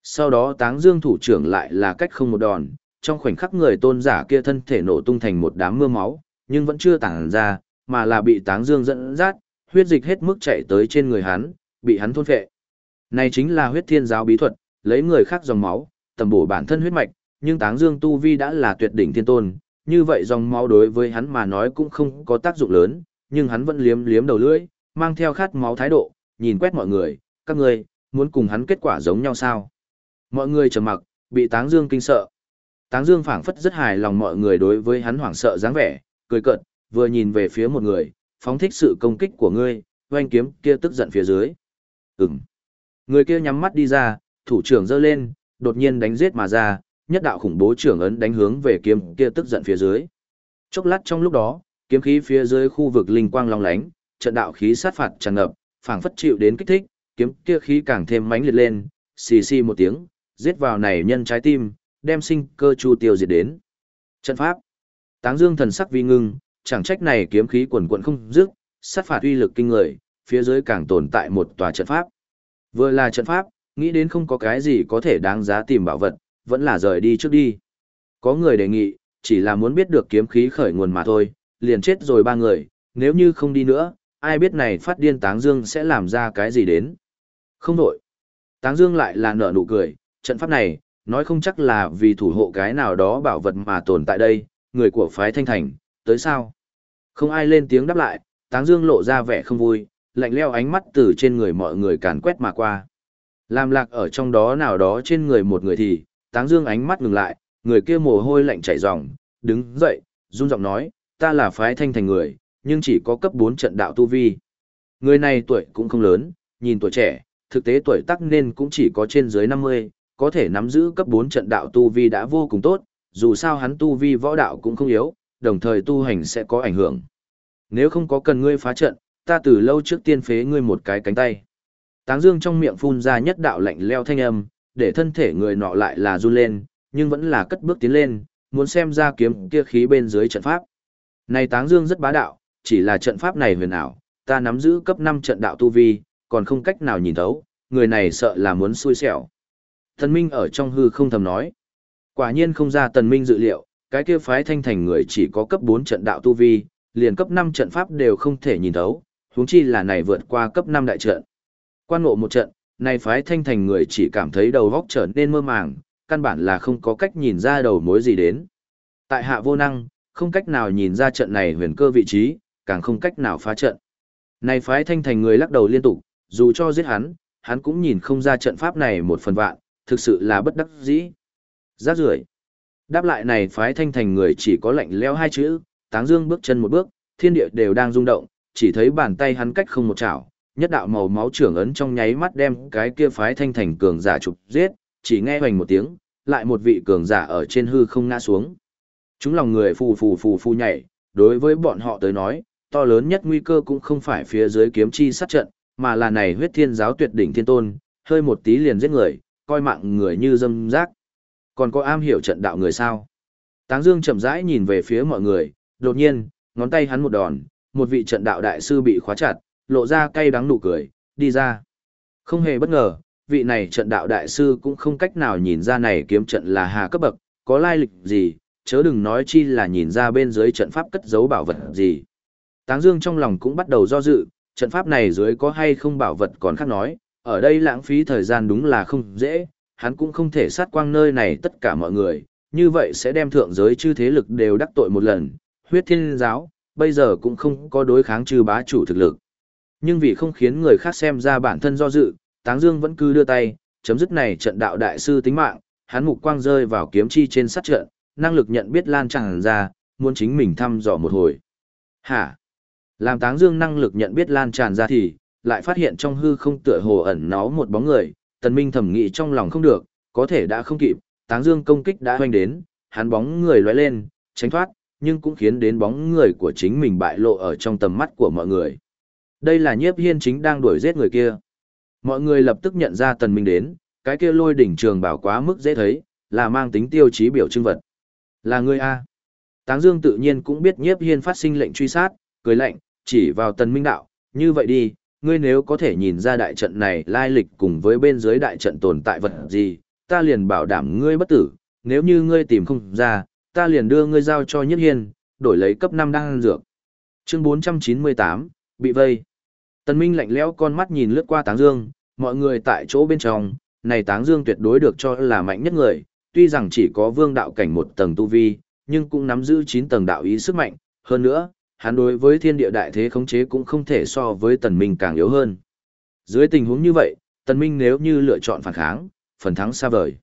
Sau đó Táng Dương thủ trưởng lại là cách không một đòn, trong khoảnh khắc người tôn giả kia thân thể nổ tung thành một đám mưa máu, nhưng vẫn chưa tản ra, mà là bị Táng Dương dẫn dắt, huyết dịch hết mức chạy tới trên người hắn, bị hắn thôn phệ. Này chính là huyết thiên giáo bí thuật, lấy người khác dòng máu, tầm bổ bản thân huyết mạch, nhưng Táng Dương tu vi đã là tuyệt đỉnh thiên tôn, như vậy dòng máu đối với hắn mà nói cũng không có tác dụng lớn, nhưng hắn vẫn liếm liếm đầu lưỡi, mang theo khát máu thái độ, nhìn quét mọi người, các người, muốn cùng hắn kết quả giống nhau sao? Mọi người trầm mặc, bị Táng Dương kinh sợ. Táng Dương phảng phất rất hài lòng mọi người đối với hắn hoảng sợ dáng vẻ, cười cợt, vừa nhìn về phía một người, phóng thích sự công kích của ngươi, oanh kiếm kia tức giận phía dưới. Ừm. Người kia nhắm mắt đi ra, thủ trưởng giơ lên, đột nhiên đánh giết mà ra, nhất đạo khủng bố trưởng ấn đánh hướng về kiếm kia tức giận phía dưới. Chốc lát trong lúc đó, kiếm khí phía dưới khu vực linh quang long lánh, trận đạo khí sát phạt tràn ngập, phảng phất chịu đến kích thích, kiếm kia khí càng thêm mãnh liệt lên, xì xì một tiếng, giết vào này nhân trái tim, đem sinh cơ chu tiêu diệt đến. Trận pháp. Táng Dương thần sắc vi ngưng, chẳng trách này kiếm khí quần quần không dứt, sát phạt uy lực kinh người, phía dưới càng tồn tại một tòa trận pháp. Vừa là trận pháp, nghĩ đến không có cái gì có thể đáng giá tìm bảo vật, vẫn là rời đi trước đi. Có người đề nghị, chỉ là muốn biết được kiếm khí khởi nguồn mà thôi, liền chết rồi ba người, nếu như không đi nữa, ai biết này phát điên Táng Dương sẽ làm ra cái gì đến. Không đổi. Táng Dương lại là nở nụ cười, trận pháp này, nói không chắc là vì thủ hộ cái nào đó bảo vật mà tồn tại đây, người của phái thanh thành, tới sao? Không ai lên tiếng đáp lại, Táng Dương lộ ra vẻ không vui, lạnh leo ánh mắt từ trên người mọi người càn quét mà qua. Làm lạc ở trong đó nào đó trên người một người thì, Táng Dương ánh mắt ngừng lại, người kia mồ hôi lạnh chảy ròng, đứng dậy, run giọng nói, ta là phái thanh thành người, nhưng chỉ có cấp 4 trận đạo tu vi. Người này tuổi cũng không lớn, nhìn tuổi trẻ, thực tế tuổi tác nên cũng chỉ có trên dưới 50, có thể nắm giữ cấp 4 trận đạo tu vi đã vô cùng tốt, dù sao hắn tu vi võ đạo cũng không yếu, đồng thời tu hành sẽ có ảnh hưởng. Nếu không có cần ngươi phá trận, ta từ lâu trước tiên phế ngươi một cái cánh tay. Táng Dương trong miệng phun ra nhất đạo lạnh leo thanh âm, để thân thể người nọ lại là run lên, nhưng vẫn là cất bước tiến lên, muốn xem ra kiếm kia khí bên dưới trận pháp. Này Táng Dương rất bá đạo, chỉ là trận pháp này huyền ảo, ta nắm giữ cấp 5 trận đạo tu vi, còn không cách nào nhìn thấu, người này sợ là muốn xui xẻo. Tần Minh ở trong hư không thầm nói. Quả nhiên không ra Tần Minh dự liệu, cái kia phái thanh thành người chỉ có cấp 4 trận đạo tu vi, liền cấp 5 trận pháp đều không thể nhìn thấu, huống chi là này vượt qua cấp 5 đại trận. Quan ngộ một trận, này phái thanh thành người chỉ cảm thấy đầu góc trở nên mơ màng, căn bản là không có cách nhìn ra đầu mối gì đến. Tại hạ vô năng, không cách nào nhìn ra trận này huyền cơ vị trí, càng không cách nào phá trận. Này phái thanh thành người lắc đầu liên tục, dù cho giết hắn, hắn cũng nhìn không ra trận pháp này một phần vạn, thực sự là bất đắc dĩ. Giác rưởi. Đáp lại này phái thanh thành người chỉ có lạnh leo hai chữ, táng dương bước chân một bước, thiên địa đều đang rung động, chỉ thấy bàn tay hắn cách không một chảo, nhất đạo màu máu trưởng ấn trong nháy mắt đem cái kia phái thanh thành cường giả chụp giết, chỉ nghe hoành một tiếng, lại một vị cường giả ở trên hư không ngã xuống. Chúng lòng người phù phù phù phù nhảy, đối với bọn họ tới nói, to lớn nhất nguy cơ cũng không phải phía dưới kiếm chi sát trận, mà là này huyết thiên giáo tuyệt đỉnh thiên tôn, hơi một tí liền giết người, coi mạng người như dâm rác. Còn có am hiểu trận đạo người sao? Táng Dương chậm rãi nhìn về phía mọi người, đột nhiên, ngón tay hắn một đòn, một vị trận đạo đại sư bị khóa chặt, lộ ra cay đắng nụ cười, đi ra. Không hề bất ngờ, vị này trận đạo đại sư cũng không cách nào nhìn ra này kiếm trận là hà cấp bậc, có lai lịch gì, chớ đừng nói chi là nhìn ra bên dưới trận pháp cất giấu bảo vật gì. Táng Dương trong lòng cũng bắt đầu do dự, trận pháp này dưới có hay không bảo vật còn khác nói, ở đây lãng phí thời gian đúng là không dễ, hắn cũng không thể sát quang nơi này tất cả mọi người, như vậy sẽ đem thượng giới chư thế lực đều đắc tội một lần, huyết thiên giáo, bây giờ cũng không có đối kháng trừ bá chủ thực lực. Nhưng vì không khiến người khác xem ra bản thân do dự, Táng Dương vẫn cứ đưa tay, chấm dứt này trận đạo đại sư tính mạng, hắn mục quang rơi vào kiếm chi trên sát trận, năng lực nhận biết lan tràn ra, muốn chính mình thăm dò một hồi. Hả? Làm Táng Dương năng lực nhận biết lan tràn ra thì, lại phát hiện trong hư không tựa hồ ẩn náu một bóng người, Tần Minh thầm nghĩ trong lòng không được, có thể đã không kịp, Táng Dương công kích đã hoành đến, hắn bóng người lóe lên, tránh thoát, nhưng cũng khiến đến bóng người của chính mình bại lộ ở trong tầm mắt của mọi người. Đây là Nhiếp Hiên chính đang đuổi giết người kia. Mọi người lập tức nhận ra Tần Minh đến, cái kia lôi đỉnh trường bảo quá mức dễ thấy, là mang tính tiêu chí biểu trưng vật. Là ngươi a? Táng Dương tự nhiên cũng biết Nhiếp Hiên phát sinh lệnh truy sát, cười lạnh, chỉ vào Tần Minh đạo, như vậy đi, ngươi nếu có thể nhìn ra đại trận này lai lịch cùng với bên dưới đại trận tồn tại vật gì, ta liền bảo đảm ngươi bất tử, nếu như ngươi tìm không ra, ta liền đưa ngươi giao cho Nhiếp Hiên, đổi lấy cấp 5 đan dược. Chương 498, bị vây. Tần Minh lạnh lẽo con mắt nhìn lướt qua Táng Dương, mọi người tại chỗ bên trong, này Táng Dương tuyệt đối được cho là mạnh nhất người, tuy rằng chỉ có vương đạo cảnh một tầng tu vi, nhưng cũng nắm giữ 9 tầng đạo ý sức mạnh, hơn nữa, hắn đối với thiên địa đại thế khống chế cũng không thể so với tần minh càng yếu hơn. Dưới tình huống như vậy, tần minh nếu như lựa chọn phản kháng, phần thắng xa vời.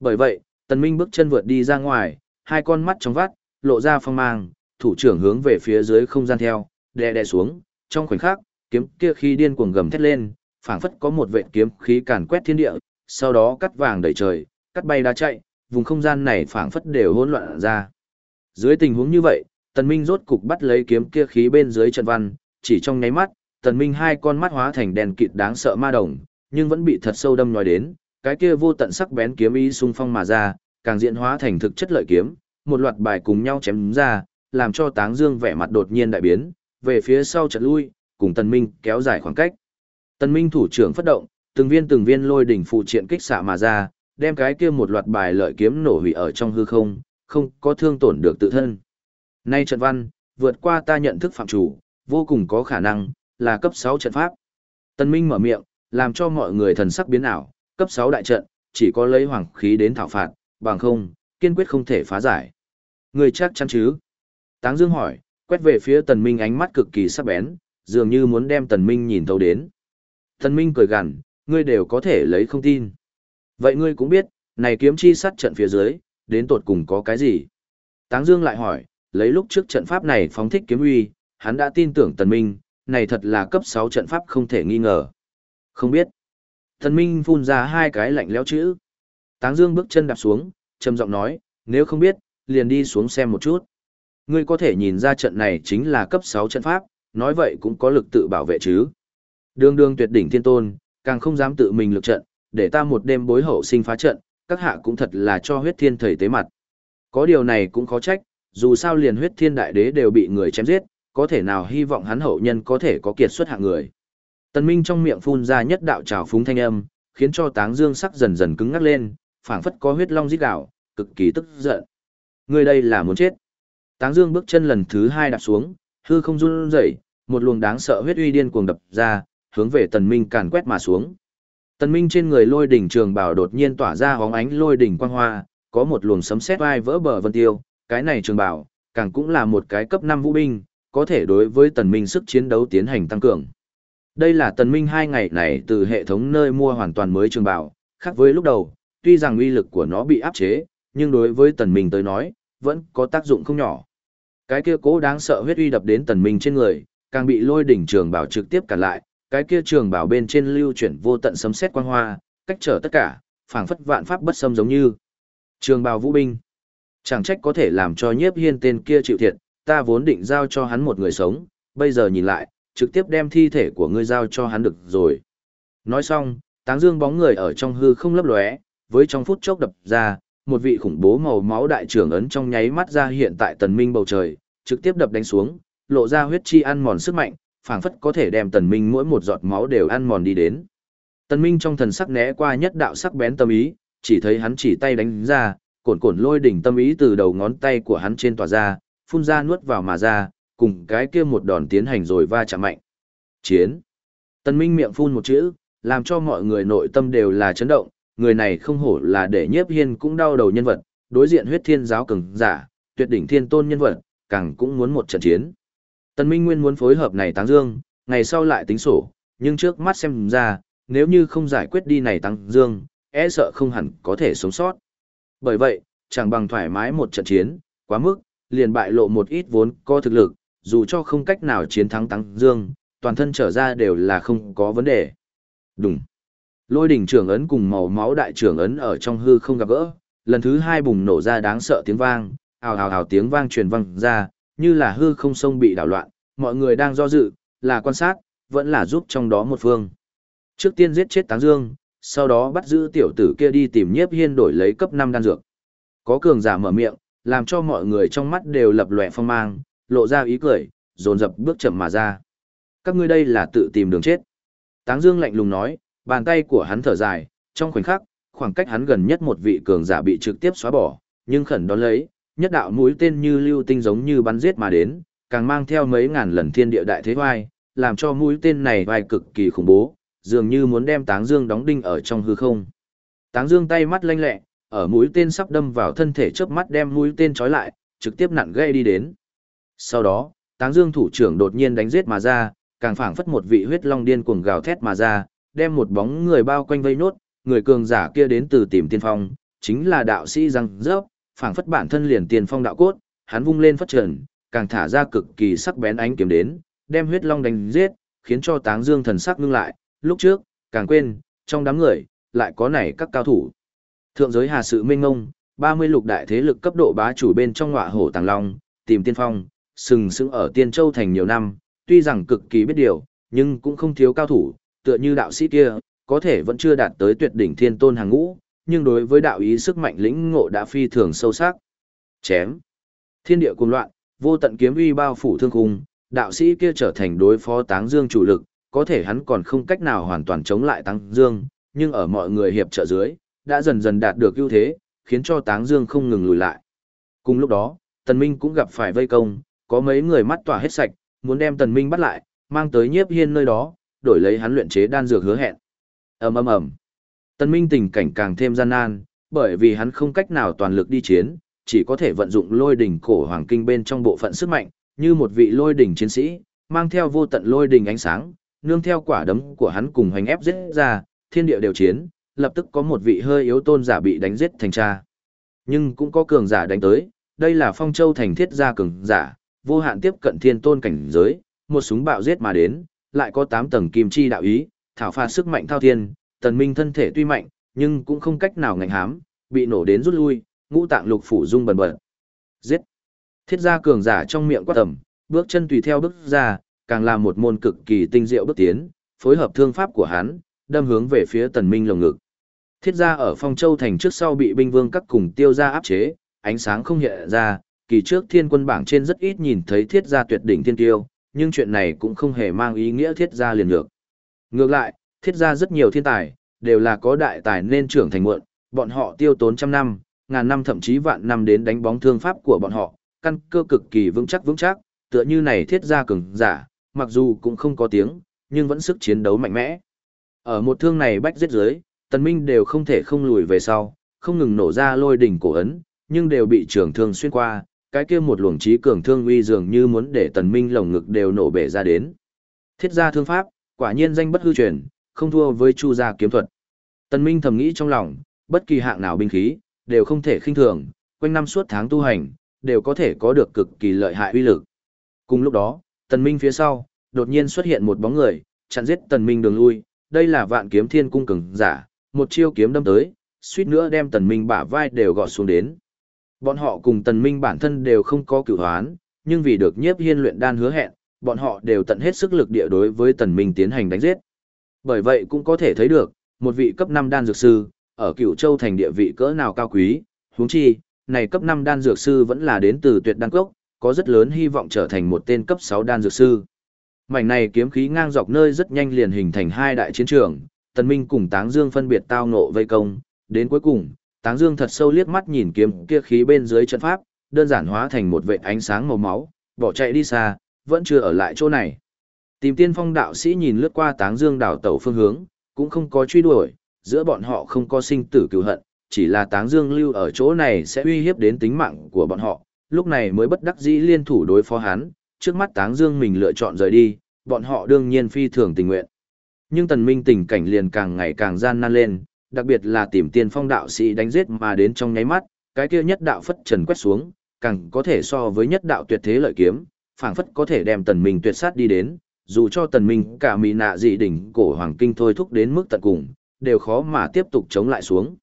Bởi vậy, Tần Minh bước chân vượt đi ra ngoài, hai con mắt trong vắt, lộ ra phong mang, thủ trưởng hướng về phía dưới không gian theo, đè đè xuống, trong khoảnh khắc, kiếm kia khi điên cuồng gầm thét lên, phảng phất có một vệt kiếm khí càn quét thiên địa, sau đó cắt vàng đầy trời, cắt bay đá chạy, vùng không gian này phảng phất đều hỗn loạn ra. Dưới tình huống như vậy, Tần Minh rốt cục bắt lấy kiếm kia khí bên dưới trận văn, chỉ trong nháy mắt, Tần Minh hai con mắt hóa thành đèn kịt đáng sợ ma đồng, nhưng vẫn bị thật sâu đâm nhói đến, cái kia vô tận sắc bén kiếm ý xung phong mà ra, càng diễn hóa thành thực chất lợi kiếm, một loạt bài cùng nhau chém ra, làm cho Táng Dương vẻ mặt đột nhiên đại biến, về phía sau chợt lui, cùng Tần Minh kéo dài khoảng cách. Tần Minh thủ trưởng phát động, từng viên từng viên lôi đỉnh phụ triện kích xạ mà ra, đem cái kia một loạt bài lợi kiếm nổ hủy ở trong hư không, không có thương tổn được tự thân. Nay trận văn, vượt qua ta nhận thức phạm chủ, vô cùng có khả năng, là cấp 6 trận pháp. Tần Minh mở miệng, làm cho mọi người thần sắc biến ảo, cấp 6 đại trận, chỉ có lấy hoàng khí đến thảo phạt, bằng không, kiên quyết không thể phá giải. Người chắc chắn chứ? Táng Dương hỏi, quét về phía Tần Minh ánh mắt cực kỳ sắc bén, dường như muốn đem Tần Minh nhìn thấu đến. Tần Minh cười gằn, ngươi đều có thể lấy không tin. Vậy ngươi cũng biết, này kiếm chi sắt trận phía dưới, đến tột cùng có cái gì? Táng Dương lại hỏi, lấy lúc trước trận pháp này phóng thích kiếm uy, hắn đã tin tưởng Tần Minh, này thật là cấp 6 trận pháp không thể nghi ngờ. Không biết. Tần Minh phun ra hai cái lạnh lẽo chữ. Táng Dương bước chân đạp xuống, trầm giọng nói, nếu không biết, liền đi xuống xem một chút. Ngươi có thể nhìn ra trận này chính là cấp 6 trận pháp, nói vậy cũng có lực tự bảo vệ chứ. Đường đường tuyệt đỉnh thiên tôn, càng không dám tự mình lực trận, để ta một đêm bối hậu sinh phá trận, các hạ cũng thật là cho huyết thiên thầy tế mặt. Có điều này cũng khó trách, dù sao liền huyết thiên đại đế đều bị người chém giết, có thể nào hy vọng hắn hậu nhân có thể có kiệt xuất hạng người. Tần Minh trong miệng phun ra nhất đạo trào phúng thanh âm, khiến cho táng dương sắc dần dần cứng ngắc lên, phảng phất có huyết long rít gào, cực kỳ tức giận. Người đây là muốn chết. Táng dương bước chân lần thứ hai đạp xuống, hư không run rẩy, một luồng đáng sợ huyết uy điên cuồng đập ra, hướng về tần minh càn quét mà xuống. Tần minh trên người lôi đỉnh trường bảo đột nhiên tỏa ra hóng ánh lôi đỉnh quang hoa, có một luồng sấm sét vai vỡ bờ vân tiêu, cái này trường bảo, càng cũng là một cái cấp 5 vũ binh, có thể đối với tần minh sức chiến đấu tiến hành tăng cường. Đây là tần minh hai ngày này từ hệ thống nơi mua hoàn toàn mới trường bảo, khác với lúc đầu, tuy rằng uy lực của nó bị áp chế, nhưng đối với tần minh tới nói, vẫn có tác dụng không nhỏ. Cái kia cố đáng sợ huyết uy đập đến tần minh trên người, càng bị lôi đỉnh trường bảo trực tiếp cản lại, cái kia trường bảo bên trên lưu chuyển vô tận sấm sét quang hoa, cách trở tất cả, phảng phất vạn pháp bất xâm giống như. Trường bảo vũ binh. Chẳng trách có thể làm cho nhiếp hiên tên kia chịu thiệt, ta vốn định giao cho hắn một người sống, bây giờ nhìn lại, trực tiếp đem thi thể của ngươi giao cho hắn được rồi. Nói xong, táng dương bóng người ở trong hư không lấp lóe, với trong phút chốc đập ra, một vị khủng bố màu máu đại trưởng ấn trong nháy mắt ra hiện tại tần minh bầu trời, trực tiếp đập đánh xuống, lộ ra huyết chi ăn mòn sức mạnh, phảng phất có thể đem tần minh mỗi một giọt máu đều ăn mòn đi đến. Tần minh trong thần sắc né qua nhất đạo sắc bén tâm ý, chỉ thấy hắn chỉ tay đánh ra, cồn cồn lôi đỉnh tâm ý từ đầu ngón tay của hắn trên tỏa ra, phun ra nuốt vào mà ra, cùng cái kia một đòn tiến hành rồi va chạm mạnh. Chiến. Tần minh miệng phun một chữ, làm cho mọi người nội tâm đều là chấn động, người này không hổ là để nhiếp hiên cũng đau đầu nhân vật, đối diện huyết thiên giáo cường giả, tuyệt đỉnh thiên tôn nhân vật, càng cũng muốn một trận chiến. Tần Minh Nguyên muốn phối hợp này Táng Dương, ngày sau lại tính sổ, nhưng trước mắt xem ra, nếu như không giải quyết đi này Táng Dương, e sợ không hẳn có thể sống sót. Bởi vậy, chẳng bằng thoải mái một trận chiến, quá mức, liền bại lộ một ít vốn có thực lực, dù cho không cách nào chiến thắng Táng Dương, toàn thân trở ra đều là không có vấn đề. Đúng. Lôi đỉnh trưởng ấn cùng màu máu đại trưởng ấn ở trong hư không gặp gỡ, lần thứ hai bùng nổ ra đáng sợ tiếng vang, ào ào ào tiếng vang truyền vang ra, như là hư không sông bị đảo loạn, mọi người đang do dự, là quan sát, vẫn là giúp trong đó một phương. Trước tiên giết chết Táng Dương, sau đó bắt giữ tiểu tử kia đi tìm nhiếp hiên đổi lấy cấp 5 đan dược. Có cường giả mở miệng, làm cho mọi người trong mắt đều lập lòe phong mang, lộ ra ý cười, dồn dập bước chậm mà ra. Các ngươi đây là tự tìm đường chết. Táng Dương lạnh lùng nói, bàn tay của hắn thở dài, trong khoảnh khắc, khoảng cách hắn gần nhất một vị cường giả bị trực tiếp xóa bỏ, nhưng khẩn đón lấy, nhất đạo mũi tên như lưu tinh giống như bắn giết mà đến, càng mang theo mấy ngàn lần thiên địa đại thế vai, làm cho mũi tên này vai cực kỳ khủng bố, dường như muốn đem Táng Dương đóng đinh ở trong hư không. Táng Dương tay mắt lanh lẹ, ở mũi tên sắp đâm vào thân thể chớp mắt đem mũi tên trói lại, trực tiếp nặng gây đi đến. Sau đó, Táng Dương thủ trưởng đột nhiên đánh giết mà ra, càng phảng phất một vị huyết long điên cuồng gào thét mà ra, đem một bóng người bao quanh vây nốt, người cường giả kia đến từ tìm tiên phong, chính là đạo sĩ răng rớp, phảng phất bản thân liền tiên phong đạo cốt, hắn vung lên phất trần, càng thả ra cực kỳ sắc bén ánh kiếm đến, đem huyết long đánh giết, khiến cho Táng Dương thần sắc ngưng lại, lúc trước, càng quên, trong đám người, lại có này các cao thủ. Thượng giới hà sự minh ngông, 30 lục đại thế lực cấp độ bá chủ bên trong ngọa hổ tàng long, tìm tiên phong, sừng sững ở Tiên Châu thành nhiều năm, tuy rằng cực kỳ biết điều, nhưng cũng không thiếu cao thủ, tựa như đạo sĩ kia, có thể vẫn chưa đạt tới tuyệt đỉnh thiên tôn hàng ngũ, nhưng đối với đạo ý sức mạnh lĩnh ngộ đã phi thường sâu sắc. Chém. Thiên địa cuồng loạn, vô tận kiếm uy bao phủ thương khung, đạo sĩ kia trở thành đối phó Táng Dương chủ lực, có thể hắn còn không cách nào hoàn toàn chống lại Táng Dương, nhưng ở mọi người hiệp trợ dưới, đã dần dần đạt được ưu thế, khiến cho Táng Dương không ngừng lùi lại. Cùng lúc đó, Tần Minh cũng gặp phải vây công, có mấy người mắt tỏa hết sạch, muốn đem Tần Minh bắt lại, mang tới Nhiếp Hiên nơi đó, đổi lấy hắn luyện chế đan dược hứa hẹn. Ầm ầm ầm. tân Minh tình cảnh càng thêm gian nan, bởi vì hắn không cách nào toàn lực đi chiến, chỉ có thể vận dụng lôi đỉnh cổ hoàng kinh bên trong bộ phận sức mạnh, như một vị lôi đỉnh chiến sĩ, mang theo vô tận lôi đỉnh ánh sáng, nương theo quả đấm của hắn cùng hành ép giết ra, thiên địa đều chiến, lập tức có một vị hơi yếu tôn giả bị đánh giết thành cha. Nhưng cũng có cường giả đánh tới, đây là phong châu thành thiết gia cường giả, vô hạn tiếp cận thiên tôn cảnh giới, một súng bạo giết mà đến, lại có 8 tầng kim chi đạo ý, thảo phạt sức mạnh thao thiên, tần minh thân thể tuy mạnh, nhưng cũng không cách nào ngạnh hám, bị nổ đến rút lui, ngũ tạng lục phủ rung bần bật. Giết! Thiết gia cường giả trong miệng quát tầm, bước chân tùy theo bước ra, càng là một môn cực kỳ tinh diệu bước tiến, phối hợp thương pháp của hắn, đâm hướng về phía tần minh lồng ngực. Thiết gia ở phong châu thành trước sau bị binh vương các cùng tiêu gia áp chế, ánh sáng không hiện ra, kỳ trước thiên quân bảng trên rất ít nhìn thấy thiết gia tuyệt đỉnh thiên tiêu, nhưng chuyện này cũng không hề mang ý nghĩa thiết gia liền ngược. Ngược lại, thiết gia rất nhiều thiên tài, đều là có đại tài nên trưởng thành muộn, bọn họ tiêu tốn trăm năm, ngàn năm thậm chí vạn năm đến đánh bóng thương pháp của bọn họ, căn cơ cực kỳ vững chắc vững chắc, tựa như này thiết gia cường giả, mặc dù cũng không có tiếng, nhưng vẫn sức chiến đấu mạnh mẽ. Ở một thương này bách giết dưới, tần minh đều không thể không lùi về sau, không ngừng nổ ra lôi đỉnh cổ ấn, nhưng đều bị trường thương xuyên qua, cái kia một luồng trí cường thương uy dường như muốn để tần minh lồng ngực đều nổ bể ra đến. Thiết gia thương pháp, quả nhiên danh bất hư truyền, không thua với chu gia kiếm thuật. Tần minh thầm nghĩ trong lòng, bất kỳ hạng nào binh khí, đều không thể khinh thường, quanh năm suốt tháng tu hành, đều có thể có được cực kỳ lợi hại uy lực. Cùng lúc đó, tần minh phía sau, đột nhiên xuất hiện một bóng người, chặn giết tần minh đường lui, đây là vạn kiếm thiên cung cường giả, một chiêu kiếm đâm tới, suýt nữa đem tần minh bả vai đều gọt xuống đến. Bọn họ cùng tần minh bản thân đều không có cửu hoán, nhưng vì được nhiếp hiên luyện đan hứa hẹn, bọn họ đều tận hết sức lực địa đối với tần minh tiến hành đánh giết. Bởi vậy cũng có thể thấy được, một vị cấp 5 đan dược sư, ở cửu châu thành địa vị cỡ nào cao quý, huống chi, này cấp 5 đan dược sư vẫn là đến từ tuyệt đan cốc, có rất lớn hy vọng trở thành một tên cấp 6 đan dược sư. Mảnh này kiếm khí ngang dọc nơi rất nhanh liền hình thành hai đại chiến trường, Tần Minh cùng Táng Dương phân biệt tao ngộ vây công, đến cuối cùng, Táng Dương thật sâu liếc mắt nhìn kiếm kia khí bên dưới trận pháp, đơn giản hóa thành một vệt ánh sáng màu máu, bỏ chạy đi xa, vẫn chưa ở lại chỗ này. Tìm Tiên Phong đạo sĩ nhìn lướt qua Táng Dương đảo tẩu phương hướng, cũng không có truy đuổi, giữa bọn họ không có sinh tử cứu hận, chỉ là Táng Dương lưu ở chỗ này sẽ uy hiếp đến tính mạng của bọn họ, lúc này mới bất đắc dĩ liên thủ đối phó hắn, trước mắt Táng Dương mình lựa chọn rời đi, bọn họ đương nhiên phi thường tình nguyện. Nhưng Tần Minh tình cảnh liền càng ngày càng gian nan lên, đặc biệt là tìm tiên phong đạo sĩ đánh giết mà đến trong nháy mắt, cái kia nhất đạo phất trần quét xuống, càng có thể so với nhất đạo tuyệt thế lợi kiếm, phảng phất có thể đem Tần Minh tuyệt sát đi đến, dù cho Tần Minh cả mỹ nạ dị đỉnh cổ hoàng kinh thôi thúc đến mức tận cùng, đều khó mà tiếp tục chống lại xuống.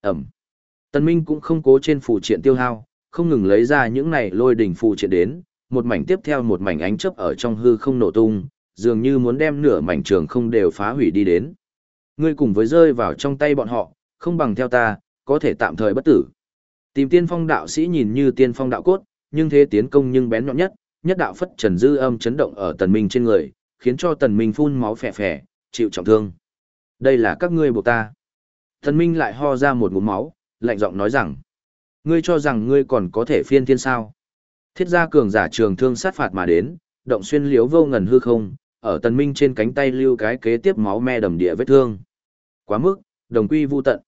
Ẩm. Tần Minh cũng không cố trên phù triện tiêu hao, không ngừng lấy ra những này lôi đỉnh phù triện đến, một mảnh tiếp theo một mảnh ánh chớp ở trong hư không nổ tung, dường như muốn đem nửa mảnh trường không đều phá hủy đi đến. Ngươi cùng với rơi vào trong tay bọn họ, không bằng theo ta, có thể tạm thời bất tử. Tìm tiên phong đạo sĩ nhìn như tiên phong đạo cốt, nhưng thế tiến công nhưng bén nhọn nhất, nhất đạo phất trần dư âm chấn động ở tần minh trên người, khiến cho tần minh phun máu phè phè, chịu trọng thương. Đây là các ngươi buộc ta. Tần minh lại ho ra một ngụm máu, lạnh giọng nói rằng, ngươi cho rằng ngươi còn có thể phiên thiên sao. Thiết gia cường giả trường thương sát phạt mà đến, động xuyên liếu vô ngần hư không, ở tần minh trên cánh tay lưu cái kế tiếp máu me đầm địa vết thương. Quá mức, đồng quy vu tận.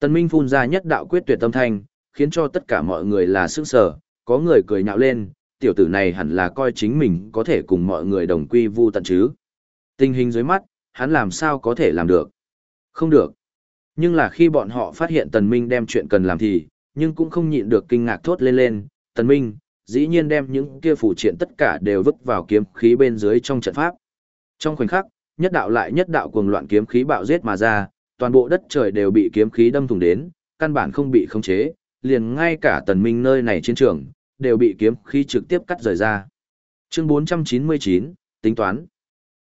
Tần minh phun ra nhất đạo quyết tuyệt tâm thanh, khiến cho tất cả mọi người là sức sở, có người cười nhạo lên, tiểu tử này hẳn là coi chính mình có thể cùng mọi người đồng quy vu tận chứ. Tình hình dưới mắt, hắn làm sao có thể làm được? Không được. Nhưng là khi bọn họ phát hiện Tần Minh đem chuyện cần làm thì, nhưng cũng không nhịn được kinh ngạc thốt lên lên, Tần Minh, dĩ nhiên đem những kia phủ triện tất cả đều vứt vào kiếm khí bên dưới trong trận pháp. Trong khoảnh khắc, nhất đạo lại nhất đạo cuồng loạn kiếm khí bạo giết mà ra, toàn bộ đất trời đều bị kiếm khí đâm thủng đến, căn bản không bị khống chế, liền ngay cả Tần Minh nơi này chiến trường, đều bị kiếm khí trực tiếp cắt rời ra. Chương 499, tính toán.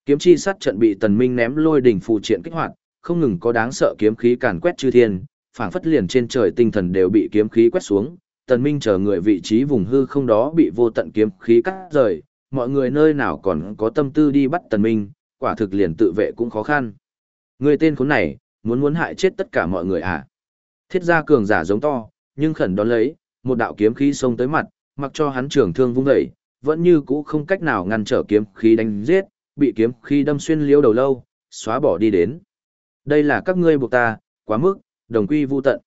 Kiếm chi sát trận bị Tần Minh ném lôi đỉnh phù triện kích hoạt, không ngừng có đáng sợ kiếm khí càn quét chư thiên, phảng phất liền trên trời tinh thần đều bị kiếm khí quét xuống. Tần Minh chờ người vị trí vùng hư không đó bị vô tận kiếm khí cắt rời, mọi người nơi nào còn có tâm tư đi bắt Tần Minh, quả thực liền tự vệ cũng khó khăn. Người tên khốn này, muốn muốn hại chết tất cả mọi người à? Thiết gia cường giả giống to, nhưng khẩn đón lấy, một đạo kiếm khí xông tới mặt, mặc cho hắn trường thương vung dậy, vẫn như cũ không cách nào ngăn trở kiếm khí đánh giết, bị kiếm khí đâm xuyên liễu đầu lâu, xóa bỏ đi đến. Đây là các ngươi buộc ta, quá mức, đồng quy vu tận.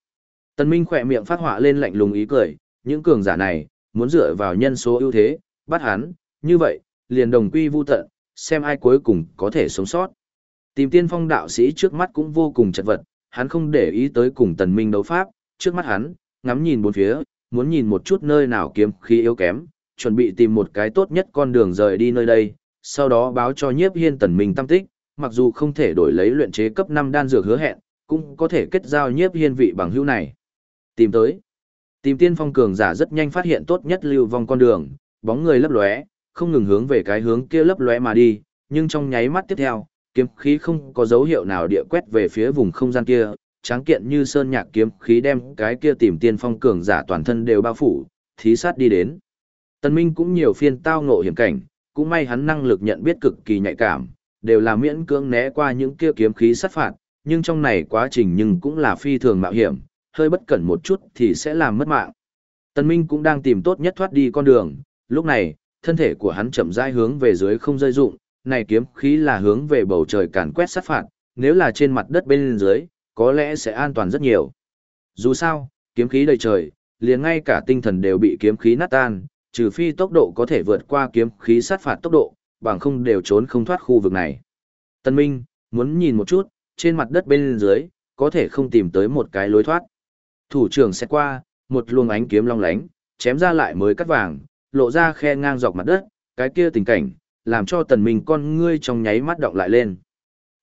Tần Minh khỏe miệng phát họa lên lạnh lùng ý cười, những cường giả này, muốn dựa vào nhân số ưu thế, bắt hắn, như vậy, liền đồng quy vu tận, xem ai cuối cùng có thể sống sót. Tìm tiên phong đạo sĩ trước mắt cũng vô cùng chật vật, hắn không để ý tới cùng tần minh đấu pháp, trước mắt hắn, ngắm nhìn bốn phía, muốn nhìn một chút nơi nào kiếm khí yếu kém, chuẩn bị tìm một cái tốt nhất con đường rời đi nơi đây, sau đó báo cho nhiếp hiên tần minh tâm tích, mặc dù không thể đổi lấy luyện chế cấp 5 đan dược hứa hẹn, cũng có thể kết giao nhiếp hiên vị bằng hữu này. Tìm tới. Tìm tiên phong cường giả rất nhanh phát hiện tốt nhất lưu vong con đường, bóng người lấp lóe, không ngừng hướng về cái hướng kia lấp lóe mà đi, nhưng trong nháy mắt tiếp theo, kiếm khí không có dấu hiệu nào địa quét về phía vùng không gian kia, tráng kiện như sơn nhạc kiếm khí đem cái kia tìm tiên phong cường giả toàn thân đều bao phủ, thí sát đi đến. Tân Minh cũng nhiều phiên tao ngộ hiểm cảnh, cũng may hắn năng lực nhận biết cực kỳ nhạy cảm, đều là miễn cưỡng né qua những kia kiếm khí sát phạt, nhưng trong này quá trình nhưng cũng là phi thường mạo hiểm, hơi bất cẩn một chút thì sẽ làm mất mạng. Tân Minh cũng đang tìm tốt nhất thoát đi con đường, lúc này, thân thể của hắn chậm rãi hướng về dưới không rơi dụng, này kiếm khí là hướng về bầu trời càn quét sát phạt, nếu là trên mặt đất bên dưới, có lẽ sẽ an toàn rất nhiều. Dù sao, kiếm khí đầy trời, liền ngay cả tinh thần đều bị kiếm khí nát tan, trừ phi tốc độ có thể vượt qua kiếm khí sát phạt tốc độ, bằng không đều trốn không thoát khu vực này. Tân Minh, muốn nhìn một chút, trên mặt đất bên dưới, có thể không tìm tới một cái lối thoát. Thủ trưởng sẽ qua, một luồng ánh kiếm long lánh, chém ra lại mới cắt vàng, lộ ra khe ngang dọc mặt đất, cái kia tình cảnh, làm cho tần minh con ngươi trong nháy mắt động lại lên.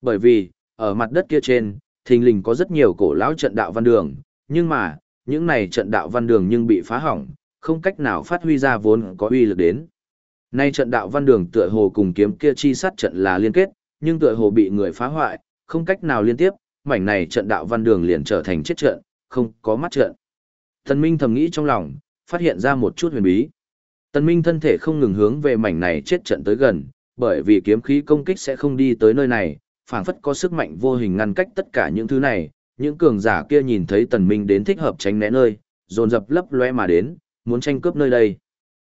Bởi vì, ở mặt đất kia trên, thình lình có rất nhiều cổ lão trận đạo văn đường, nhưng mà, những này trận đạo văn đường nhưng bị phá hỏng, không cách nào phát huy ra vốn có uy lực đến. Nay trận đạo văn đường tựa hồ cùng kiếm kia chi sát trận là liên kết, nhưng tựa hồ bị người phá hoại, không cách nào liên tiếp, mảnh này trận đạo văn đường liền trở thành chết trận, không có mắt trận. Tần Minh thầm nghĩ trong lòng, phát hiện ra một chút huyền bí. Tần Minh thân thể không ngừng hướng về mảnh này chết trận tới gần, bởi vì kiếm khí công kích sẽ không đi tới nơi này, phảng phất có sức mạnh vô hình ngăn cách tất cả những thứ này. Những cường giả kia nhìn thấy Tần Minh đến thích hợp tránh né nơi, dồn dập lấp lóe mà đến, muốn tranh cướp nơi đây.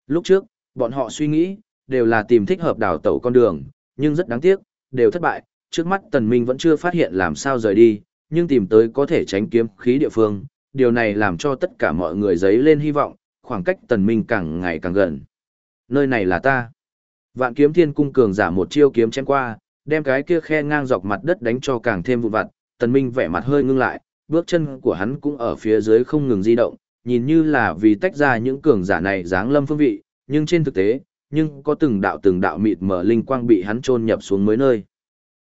Lúc trước, bọn họ suy nghĩ, đều là tìm thích hợp đào tẩu con đường, nhưng rất đáng tiếc, đều thất bại. Trước mắt Tần Minh vẫn chưa phát hiện làm sao rời đi, nhưng tìm tới có thể tránh kiếm khí địa phương. Điều này làm cho tất cả mọi người giấy lên hy vọng, khoảng cách tần minh càng ngày càng gần. Nơi này là ta. Vạn kiếm thiên cung cường giả một chiêu kiếm chém qua, đem cái kia khe ngang dọc mặt đất đánh cho càng thêm vụn vặt, tần minh vẻ mặt hơi ngưng lại, bước chân của hắn cũng ở phía dưới không ngừng di động, nhìn như là vì tách ra những cường giả này dáng lâm phương vị, nhưng trên thực tế, nhưng có từng đạo từng đạo mịt mở linh quang bị hắn trôn nhập xuống mới nơi.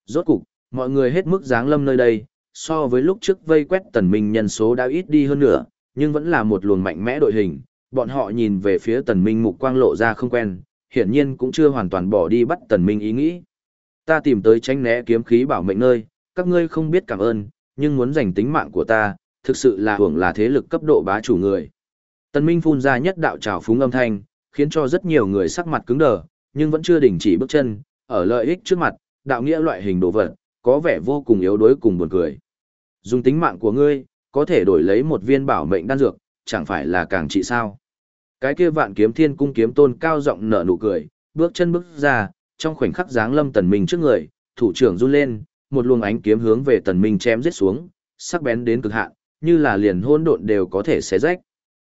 Rốt cục, mọi người hết mức dáng lâm nơi đây, so với lúc trước vây quét tần minh nhân số đã ít đi hơn nữa, nhưng vẫn là một luồng mạnh mẽ đội hình, bọn họ nhìn về phía tần minh mục quang lộ ra không quen, hiển nhiên cũng chưa hoàn toàn bỏ đi bắt tần minh ý nghĩ. Ta tìm tới tránh né kiếm khí bảo mệnh nơi, các ngươi không biết cảm ơn, nhưng muốn giành tính mạng của ta, thực sự là hưởng là thế lực cấp độ bá chủ người. Tần minh phun ra nhất đạo trào phúng âm thanh, khiến cho rất nhiều người sắc mặt cứng đờ, nhưng vẫn chưa đình chỉ bước chân, ở lợi ích trước mặt, đạo nghĩa loại hình đồ vật, có vẻ vô cùng yếu đuối cùng buồn cười. Dùng tính mạng của ngươi, có thể đổi lấy một viên bảo mệnh đan dược, chẳng phải là càng trị sao. Cái kia vạn kiếm thiên cung kiếm tôn cao giọng nở nụ cười, bước chân bước ra, trong khoảnh khắc dáng lâm tần minh trước người, thủ trưởng run lên, một luồng ánh kiếm hướng về tần minh chém giết xuống, sắc bén đến cực hạn, như là liền hôn độn đều có thể xé rách.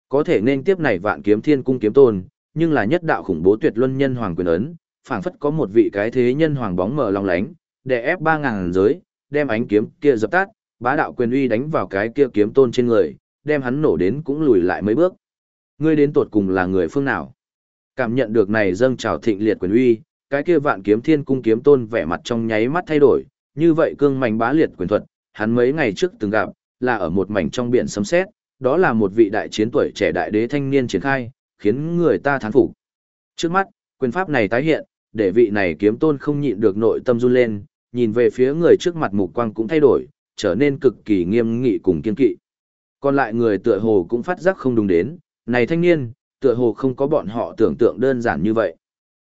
Có thể nên tiếp này vạn kiếm thiên cung kiếm tôn, nhưng là nhất đạo khủng bố tuyệt luân nhân hoàng quyền ấn, phảng phất có một vị cái thế nhân hoàng bóng mờ long lánh, đè ép ba ngàn giới, đem ánh kiếm kia dập tắt, bá đạo quyền uy đánh vào cái kia kiếm tôn trên người, đem hắn nổ đến cũng lùi lại mấy bước. Ngươi đến tột cùng là người phương nào? Cảm nhận được này dâng trào thịnh liệt quyền uy, cái kia vạn kiếm thiên cung kiếm tôn vẻ mặt trong nháy mắt thay đổi, như vậy cương mạnh bá liệt quyền thuật, hắn mấy ngày trước từng gặp, là ở một mảnh trong biển sấm sét, đó là một vị đại chiến tuổi trẻ đại đế thanh niên triển khai, khiến người ta thán phục. Trước mắt, quyền pháp này tái hiện, để vị này kiếm tôn không nhịn được nội tâm run lên, nhìn về phía người trước mặt mục quang cũng thay đổi, trở nên cực kỳ nghiêm nghị cùng kiên kỵ. Còn lại người tựa hồ cũng phát giác không đúng đến, này thanh niên, tựa hồ không có bọn họ tưởng tượng đơn giản như vậy.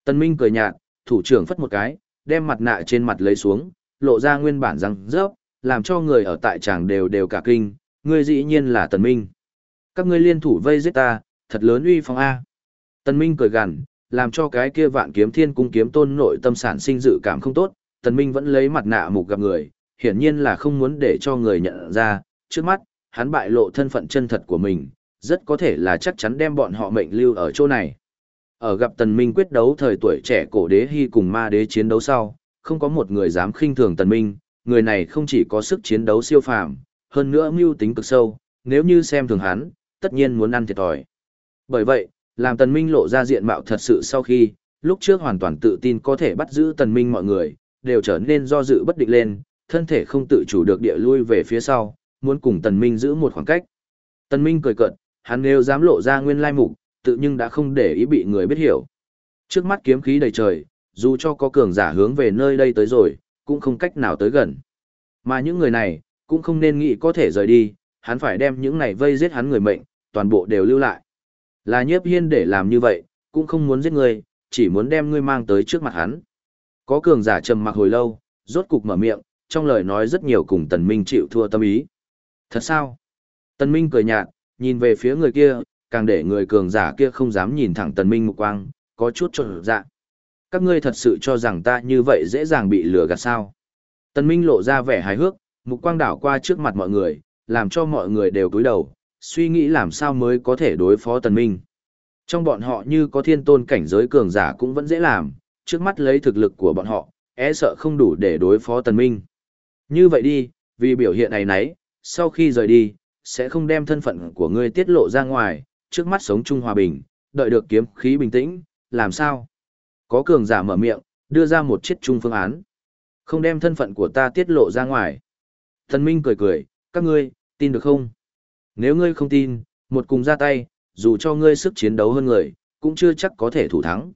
Tân Minh cười nhạt, thủ trưởng phất một cái, đem mặt nạ trên mặt lấy xuống, lộ ra nguyên bản răng rớp, làm cho người ở tại tràng đều đều cả kinh, ngươi dĩ nhiên là Tần Minh. Các ngươi liên thủ vây giết ta, thật lớn uy phong A. Tần Minh cười gằn, làm cho cái kia vạn kiếm thiên cung kiếm tôn nội tâm sản sinh dự cảm không tốt, Tần Minh vẫn lấy mặt nạ mục gặp người, hiển nhiên là không muốn để cho người nhận ra, trước mắt, hắn bại lộ thân phận chân thật của mình, rất có thể là chắc chắn đem bọn họ mệnh lưu ở chỗ này. Ở gặp Tần Minh quyết đấu thời tuổi trẻ cổ đế hy cùng ma đế chiến đấu sau, không có một người dám khinh thường Tần Minh, người này không chỉ có sức chiến đấu siêu phàm, hơn nữa mưu tính cực sâu, nếu như xem thường hắn, tất nhiên muốn ăn thiệt thòi. Bởi vậy, làm Tần Minh lộ ra diện mạo thật sự sau khi, lúc trước hoàn toàn tự tin có thể bắt giữ Tần Minh mọi người, đều trở nên do dự bất định lên, thân thể không tự chủ được địa lui về phía sau, muốn cùng Tần Minh giữ một khoảng cách. Tần Minh cười cợt, hắn nếu dám lộ ra nguyên lai mục, tự nhưng đã không để ý bị người biết hiểu. Trước mắt kiếm khí đầy trời, dù cho có cường giả hướng về nơi đây tới rồi, cũng không cách nào tới gần. Mà những người này, cũng không nên nghĩ có thể rời đi, hắn phải đem những này vây giết hắn người mệnh, toàn bộ đều lưu lại. Là nhiếp hiên để làm như vậy, cũng không muốn giết người chỉ muốn đem ngươi mang tới trước mặt hắn. Có cường giả trầm mặc hồi lâu, rốt cục mở miệng, trong lời nói rất nhiều cùng tần minh chịu thua tâm ý. Thật sao? Tần minh cười nhạt, nhìn về phía người kia, càng để người cường giả kia không dám nhìn thẳng tần minh mục quang, có chút trột dạ. Các ngươi thật sự cho rằng ta như vậy dễ dàng bị lừa gạt sao? Tần minh lộ ra vẻ hài hước, mục quang đảo qua trước mặt mọi người, làm cho mọi người đều cúi đầu, suy nghĩ làm sao mới có thể đối phó tần minh. Trong bọn họ như có thiên tôn cảnh giới cường giả cũng vẫn dễ làm, trước mắt lấy thực lực của bọn họ, e sợ không đủ để đối phó tần minh. Như vậy đi, vì biểu hiện này nấy, sau khi rời đi, sẽ không đem thân phận của ngươi tiết lộ ra ngoài, trước mắt sống chung hòa bình, đợi được kiếm khí bình tĩnh, làm sao? Có cường giả mở miệng, đưa ra một chiếc chung phương án. Không đem thân phận của ta tiết lộ ra ngoài. Thần Minh cười cười, các ngươi, tin được không? Nếu ngươi không tin, một cùng ra tay, dù cho ngươi sức chiến đấu hơn người, cũng chưa chắc có thể thủ thắng.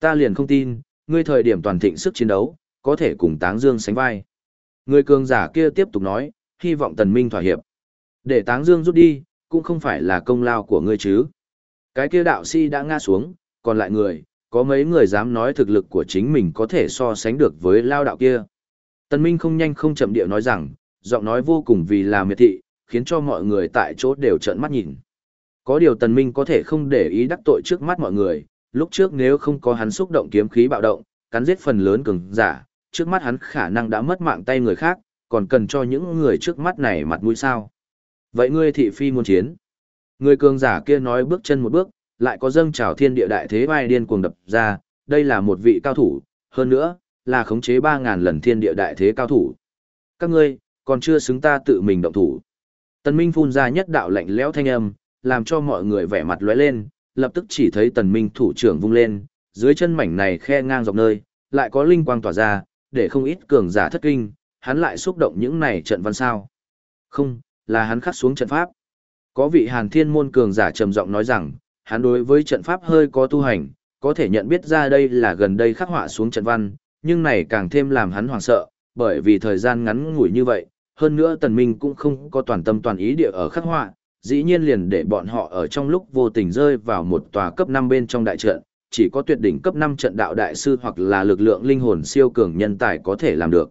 Ta liền không tin, ngươi thời điểm toàn thịnh sức chiến đấu, có thể cùng Táng Dương sánh vai. Người cường giả kia tiếp tục nói, hy vọng Tần Minh thỏa hiệp. Để Táng Dương rút đi, cũng không phải là công lao của ngươi chứ. Cái kia đạo si đã ngã xuống, còn lại người, có mấy người dám nói thực lực của chính mình có thể so sánh được với lao đạo kia. Tần Minh không nhanh không chậm điệu nói rằng, giọng nói vô cùng vì là miệt thị, khiến cho mọi người tại chỗ đều trợn mắt nhìn. Có điều Tần Minh có thể không để ý đắc tội trước mắt mọi người, lúc trước nếu không có hắn xúc động kiếm khí bạo động, cắn giết phần lớn cường giả, trước mắt hắn khả năng đã mất mạng tay người khác, còn cần cho những người trước mắt này mặt mũi sao. Vậy ngươi thị phi muốn chiến. Người cường giả kia nói bước chân một bước, lại có dâng trào thiên địa đại thế vai điên cuồng đập ra, đây là một vị cao thủ, hơn nữa, là khống chế 3.000 lần thiên địa đại thế cao thủ. Các ngươi, còn chưa xứng ta tự mình động thủ. Tần Minh phun ra nhất đạo lạnh lẽo thanh âm, làm cho mọi người vẻ mặt lóe lên, lập tức chỉ thấy Tần Minh thủ trưởng vung lên, dưới chân mảnh này khe ngang dọc nơi, lại có linh quang tỏa ra, để không ít cường giả thất kinh, hắn lại xúc động những này trận văn sao. Không, là hắn khắc xuống trận pháp. Có vị hàn thiên môn cường giả trầm giọng nói rằng, hắn đối với trận pháp hơi có tu hành, có thể nhận biết ra đây là gần đây khắc họa xuống trận văn, nhưng này càng thêm làm hắn hoảng sợ, bởi vì thời gian ngắn ngủi như vậy, hơn nữa tần minh cũng không có toàn tâm toàn ý địa ở khắc họa, dĩ nhiên liền để bọn họ ở trong lúc vô tình rơi vào một tòa cấp 5 bên trong đại trận, chỉ có tuyệt đỉnh cấp 5 trận đạo đại sư hoặc là lực lượng linh hồn siêu cường nhân tài có thể làm được.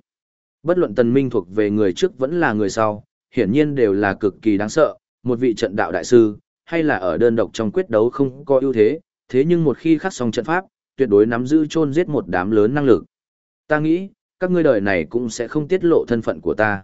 Bất luận tần minh thuộc về người trước vẫn là người sau, hiển nhiên đều là cực kỳ đáng sợ, một vị trận đạo đại sư, hay là ở đơn độc trong quyết đấu không có ưu thế, thế nhưng một khi khắc xong trận pháp, tuyệt đối nắm giữ chôn giết một đám lớn năng lực. Ta nghĩ, các ngươi đời này cũng sẽ không tiết lộ thân phận của ta.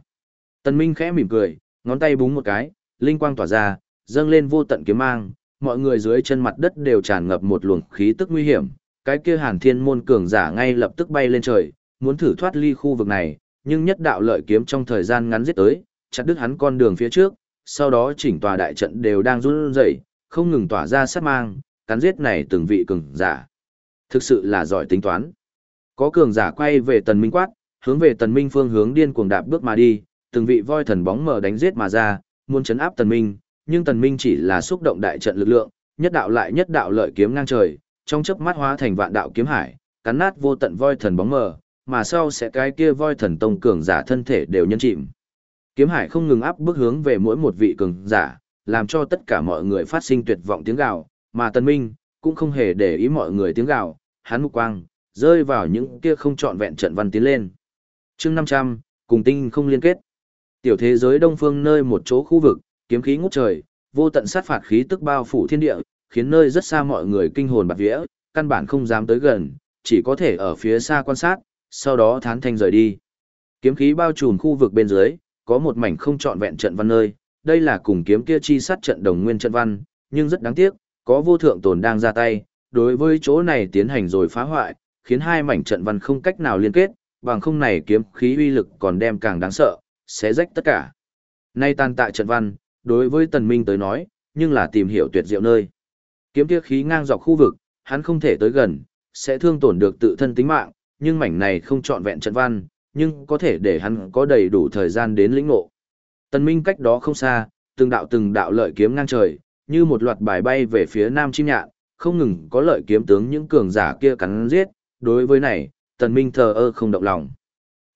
Tần Minh khẽ mỉm cười, ngón tay búng một cái, linh quang tỏa ra, dâng lên vô tận kiếm mang, mọi người dưới chân mặt đất đều tràn ngập một luồng khí tức nguy hiểm. Cái kia Hàn Thiên môn cường giả ngay lập tức bay lên trời, muốn thử thoát ly khu vực này, nhưng nhất đạo lợi kiếm trong thời gian ngắn giết tới, chặt đứt hắn con đường phía trước, sau đó chỉnh tòa đại trận đều đang run rẩy, không ngừng tỏa ra sát mang, cắn giết này từng vị cường giả. Thực sự là giỏi tính toán. Có cường giả quay về tần minh quát, hướng về tần minh phương hướng điên cuồng đạp bước mà đi, từng vị voi thần bóng mờ đánh giết mà ra, muốn chấn áp tần minh, nhưng tần minh chỉ là xúc động đại trận lực lượng, nhất đạo lại nhất đạo lợi kiếm ngang trời, trong chớp mắt hóa thành vạn đạo kiếm hải, cắn nát vô tận voi thần bóng mờ, mà sau sẽ cái kia voi thần tông cường giả thân thể đều nhân chìm. Kiếm hải không ngừng áp bước hướng về mỗi một vị cường giả, làm cho tất cả mọi người phát sinh tuyệt vọng tiếng gào, mà Tân Minh cũng không hề để ý mọi người tiếng gào, hắn mục quang rơi vào những kia không trọn vẹn trận văn tiến lên. Chương 500, cùng tinh không liên kết. Tiểu thế giới đông phương nơi một chỗ khu vực, kiếm khí ngút trời, vô tận sát phạt khí tức bao phủ thiên địa, khiến nơi rất xa mọi người kinh hồn bạt vía, căn bản không dám tới gần, chỉ có thể ở phía xa quan sát, sau đó thán thanh rời đi. Kiếm khí bao trùm khu vực bên dưới, có một mảnh không trọn vẹn trận văn nơi, đây là cùng kiếm kia chi sát trận đồng nguyên trận văn, nhưng rất đáng tiếc, có vô thượng tồn đang ra tay, đối với chỗ này tiến hành rồi phá hoại, khiến hai mảnh trận văn không cách nào liên kết, bằng không này kiếm khí uy lực còn đem càng đáng sợ, sẽ rách tất cả. Nay tan tại trận văn, đối với tần minh tới nói, nhưng là tìm hiểu tuyệt diệu nơi. Kiếm kia khí ngang dọc khu vực, hắn không thể tới gần, sẽ thương tổn được tự thân tính mạng, nhưng mảnh này không trọn vẹn trận văn, nhưng có thể để hắn có đầy đủ thời gian đến lĩnh ngộ. Tần Minh cách đó không xa, từng đạo từng đạo lợi kiếm ngang trời, như một loạt bài bay về phía nam chim nhạn, không ngừng có lợi kiếm tướng những cường giả kia cắn giết, đối với này, Tần Minh thờ ơ không động lòng.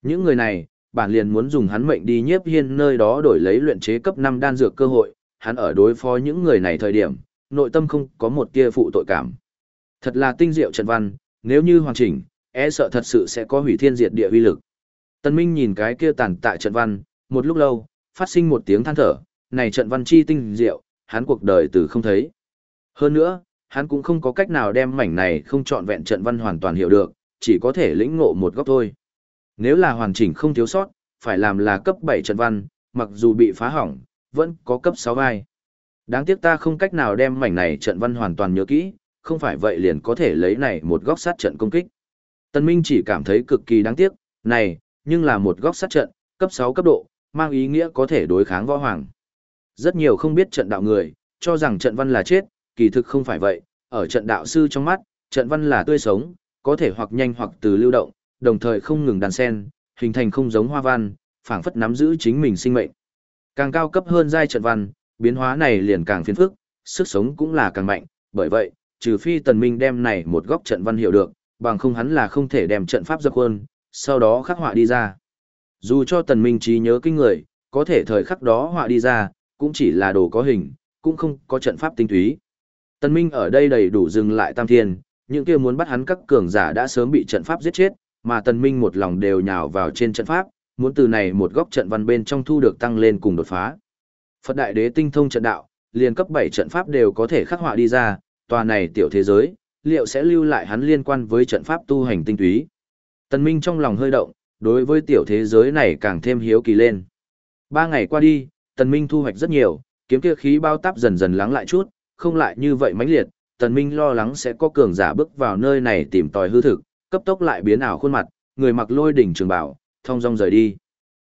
Những người này, bản liền muốn dùng hắn mệnh đi nhiếp hiên nơi đó đổi lấy luyện chế cấp 5 đan dược cơ hội, hắn ở đối phó những người này thời điểm, nội tâm không có một tia phụ tội cảm. Thật là tinh diệu trận văn, nếu như hoàn chỉnh, e sợ thật sự sẽ có hủy thiên diệt địa uy lực. Tân Minh nhìn cái kia tàn tại trận văn, một lúc lâu, phát sinh một tiếng than thở, này trận văn chi tinh diệu, hắn cuộc đời từ không thấy. Hơn nữa, hắn cũng không có cách nào đem mảnh này không trọn vẹn trận văn hoàn toàn hiểu được, chỉ có thể lĩnh ngộ một góc thôi. Nếu là hoàn chỉnh không thiếu sót, phải làm là cấp 7 trận văn, mặc dù bị phá hỏng, vẫn có cấp 6 vai. Đáng tiếc ta không cách nào đem mảnh này trận văn hoàn toàn nhớ kỹ, không phải vậy liền có thể lấy này một góc sát trận công kích. Tân Minh chỉ cảm thấy cực kỳ đáng tiếc, này, nhưng là một góc sát trận, cấp 6 cấp độ, mang ý nghĩa có thể đối kháng võ hoàng. Rất nhiều không biết trận đạo người, cho rằng trận văn là chết, kỳ thực không phải vậy, ở trận đạo sư trong mắt, trận văn là tươi sống, có thể hoặc nhanh hoặc từ lưu động, đồng thời không ngừng đàn sen, hình thành không giống hoa văn, phảng phất nắm giữ chính mình sinh mệnh. Càng cao cấp hơn giai trận văn, biến hóa này liền càng phiền phức, sức sống cũng là càng mạnh, bởi vậy, trừ phi tần minh đem này một góc trận văn hiểu được, bằng không hắn là không thể đem trận pháp dập khuôn, sau đó khắc họa đi ra. Dù cho tần minh trí nhớ kinh người, có thể thời khắc đó họa đi ra, cũng chỉ là đồ có hình, cũng không có trận pháp tinh túy. Tần minh ở đây đầy đủ dừng lại tam thiên, những kia muốn bắt hắn các cường giả đã sớm bị trận pháp giết chết, mà tần minh một lòng đều nhào vào trên trận pháp, muốn từ này một góc trận văn bên trong thu được tăng lên cùng đột phá. Phật Đại Đế tinh thông trận đạo, liền cấp 7 trận pháp đều có thể khắc họa đi ra, tòa này tiểu thế giới, liệu sẽ lưu lại hắn liên quan với trận pháp tu hành tinh túy. Tần Minh trong lòng hơi động, đối với tiểu thế giới này càng thêm hiếu kỳ lên. Ba ngày qua đi, Tần Minh thu hoạch rất nhiều, kiếm kia khí bao táp dần dần lắng lại chút, không lại như vậy mãnh liệt, Tần Minh lo lắng sẽ có cường giả bước vào nơi này tìm tòi hư thực, cấp tốc lại biến ảo khuôn mặt, người mặc lôi đỉnh trường bảo, thông dong rời đi.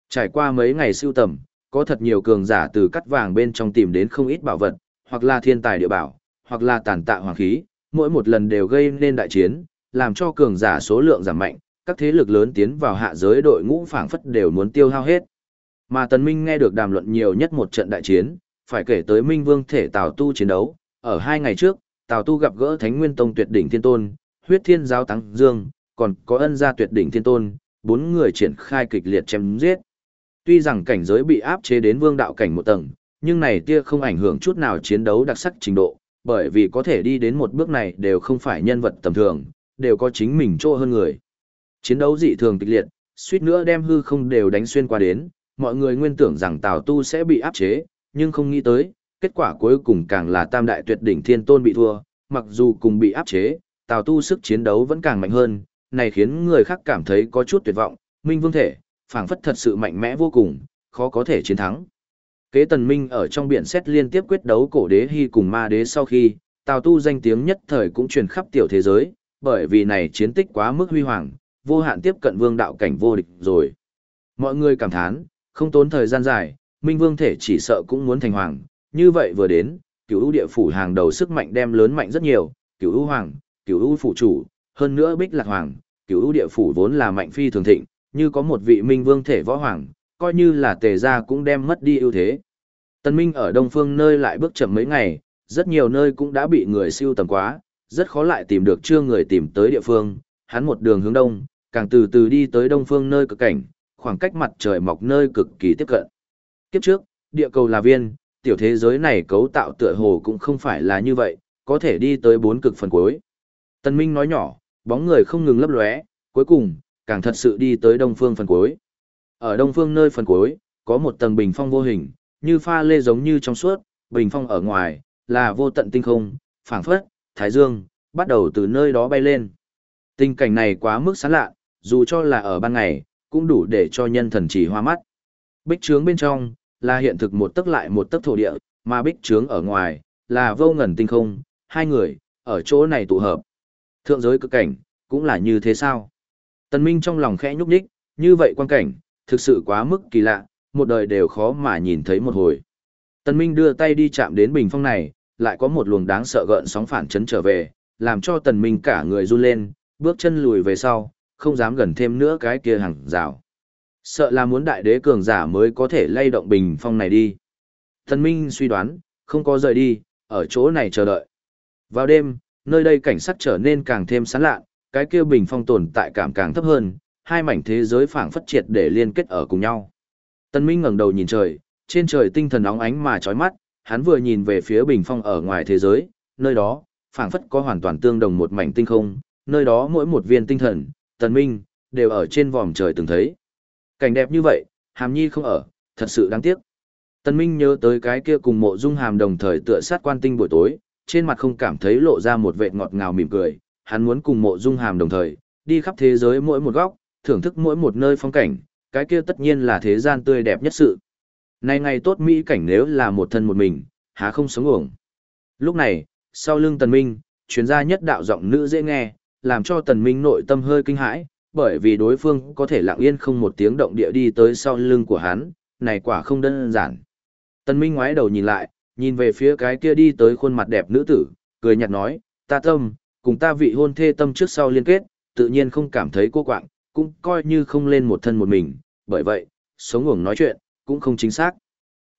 Trải qua mấy ngày siêu tầm, có thật nhiều cường giả từ cắt vàng bên trong tìm đến không ít bảo vật, hoặc là thiên tài địa bảo, hoặc là tàn tạ hoàng khí, mỗi một lần đều gây nên đại chiến, làm cho cường giả số lượng giảm mạnh, các thế lực lớn tiến vào hạ giới đội ngũ phảng phất đều muốn tiêu hao hết. Mà Tần Minh nghe được đàm luận nhiều nhất một trận đại chiến, phải kể tới Minh Vương thể Tào Tu chiến đấu, ở hai ngày trước, Tào Tu gặp gỡ Thánh Nguyên Tông tuyệt đỉnh thiên tôn, huyết thiên giáo tăng dương, còn có ân gia tuyệt đỉnh thiên tôn, bốn người triển khai kịch liệt chém giết. Tuy rằng cảnh giới bị áp chế đến vương đạo cảnh một tầng, nhưng này tia không ảnh hưởng chút nào chiến đấu đặc sắc trình độ, bởi vì có thể đi đến một bước này đều không phải nhân vật tầm thường, đều có chính mình chỗ hơn người. Chiến đấu dị thường kịch liệt, suýt nữa đem hư không đều đánh xuyên qua đến, mọi người nguyên tưởng rằng Tào Tu sẽ bị áp chế, nhưng không nghĩ tới, kết quả cuối cùng càng là tam đại tuyệt đỉnh thiên tôn bị thua, mặc dù cùng bị áp chế, Tào Tu sức chiến đấu vẫn càng mạnh hơn, này khiến người khác cảm thấy có chút tuyệt vọng, Minh Vương thể, phảng phất thật sự mạnh mẽ vô cùng, khó có thể chiến thắng. Kế Tần Minh ở trong biển xét liên tiếp quyết đấu cổ đế hy cùng ma đế sau khi, Tào Tu danh tiếng nhất thời cũng truyền khắp tiểu thế giới, bởi vì này chiến tích quá mức huy hoàng, vô hạn tiếp cận vương đạo cảnh vô địch rồi. Mọi người cảm thán, không tốn thời gian dài, Minh Vương thể chỉ sợ cũng muốn thành hoàng, như vậy vừa đến, cửu ưu địa phủ hàng đầu sức mạnh đem lớn mạnh rất nhiều, cửu ưu hoàng, cửu ưu phủ chủ, hơn nữa bích lạc hoàng, cửu ưu địa phủ vốn là mạnh phi thường thịnh, như có một vị Minh Vương thể võ hoàng, coi như là tề gia cũng đem mất đi ưu thế. Tân Minh ở Đông Phương nơi lại bước chậm mấy ngày, rất nhiều nơi cũng đã bị người siêu tầm quá, rất khó lại tìm được chưa người tìm tới địa phương, hắn một đường hướng đông, càng từ từ đi tới Đông Phương nơi cực cảnh, khoảng cách mặt trời mọc nơi cực kỳ tiếp cận. Kiếp trước, địa cầu là viên, tiểu thế giới này cấu tạo tựa hồ cũng không phải là như vậy, có thể đi tới bốn cực phần cuối. Tân Minh nói nhỏ, bóng người không ngừng lấp lóe, cuối cùng, càng thật sự đi tới đông phương phần cuối. Ở đông phương nơi phần cuối, có một tầng bình phong vô hình, như pha lê giống như trong suốt, bình phong ở ngoài, là vô tận tinh không, phảng phất, thái dương, bắt đầu từ nơi đó bay lên. Tình cảnh này quá mức sáng lạ, dù cho là ở ban ngày, cũng đủ để cho nhân thần chỉ hoa mắt. Bích trướng bên trong, là hiện thực một tấc lại một tấc thổ địa, mà bích trướng ở ngoài, là vô ngần tinh không, hai người, ở chỗ này tụ hợp. Thượng giới cực cảnh, cũng là như thế sao? Tần Minh trong lòng khẽ nhúc nhích, như vậy quan cảnh, thực sự quá mức kỳ lạ, một đời đều khó mà nhìn thấy một hồi. Tần Minh đưa tay đi chạm đến bình phong này, lại có một luồng đáng sợ gợn sóng phản chấn trở về, làm cho Tần Minh cả người run lên, bước chân lùi về sau, không dám gần thêm nữa cái kia hàng rào. Sợ là muốn đại đế cường giả mới có thể lay động bình phong này đi. Tần Minh suy đoán, không có rời đi, ở chỗ này chờ đợi. Vào đêm, nơi đây cảnh sắc trở nên càng thêm sáng lạ, cái kia bình phong tồn tại cảm càng thấp hơn, hai mảnh thế giới phảng phất triệt để liên kết ở cùng nhau. Tân Minh ngẩng đầu nhìn trời, trên trời tinh thần óng ánh mà chói mắt, hắn vừa nhìn về phía bình phong ở ngoài thế giới, nơi đó, phảng phất có hoàn toàn tương đồng một mảnh tinh không, nơi đó mỗi một viên tinh thần, Tần Minh, đều ở trên vòm trời từng thấy. Cảnh đẹp như vậy, Hàm Nhi không ở, thật sự đáng tiếc. Tần Minh nhớ tới cái kia cùng mộ dung hàm đồng thời tựa sát quan tinh buổi tối, trên mặt không cảm thấy lộ ra một vẻ ngọt ngào mỉm cười, hắn muốn cùng mộ dung hàm đồng thời, đi khắp thế giới mỗi một góc, thưởng thức mỗi một nơi phong cảnh, cái kia tất nhiên là thế gian tươi đẹp nhất sự. nay ngày tốt mỹ cảnh nếu là một thân một mình, há không sống uổng. Lúc này, sau lưng tần minh, chuyên gia nhất đạo giọng nữ dễ nghe, làm cho tần minh nội tâm hơi kinh hãi, bởi vì đối phương có thể lặng yên không một tiếng động địa đi tới sau lưng của hắn, này quả không đơn giản. Tần minh ngoái đầu nhìn lại, nhìn về phía cái kia đi tới khuôn mặt đẹp nữ tử, cười nhạt nói, ta tâm, cùng ta vị hôn thê tâm trước sau liên kết, tự nhiên không cảm thấy cô quạng, cũng coi như không lên một thân một mình, bởi vậy, sống ngủng nói chuyện, cũng không chính xác.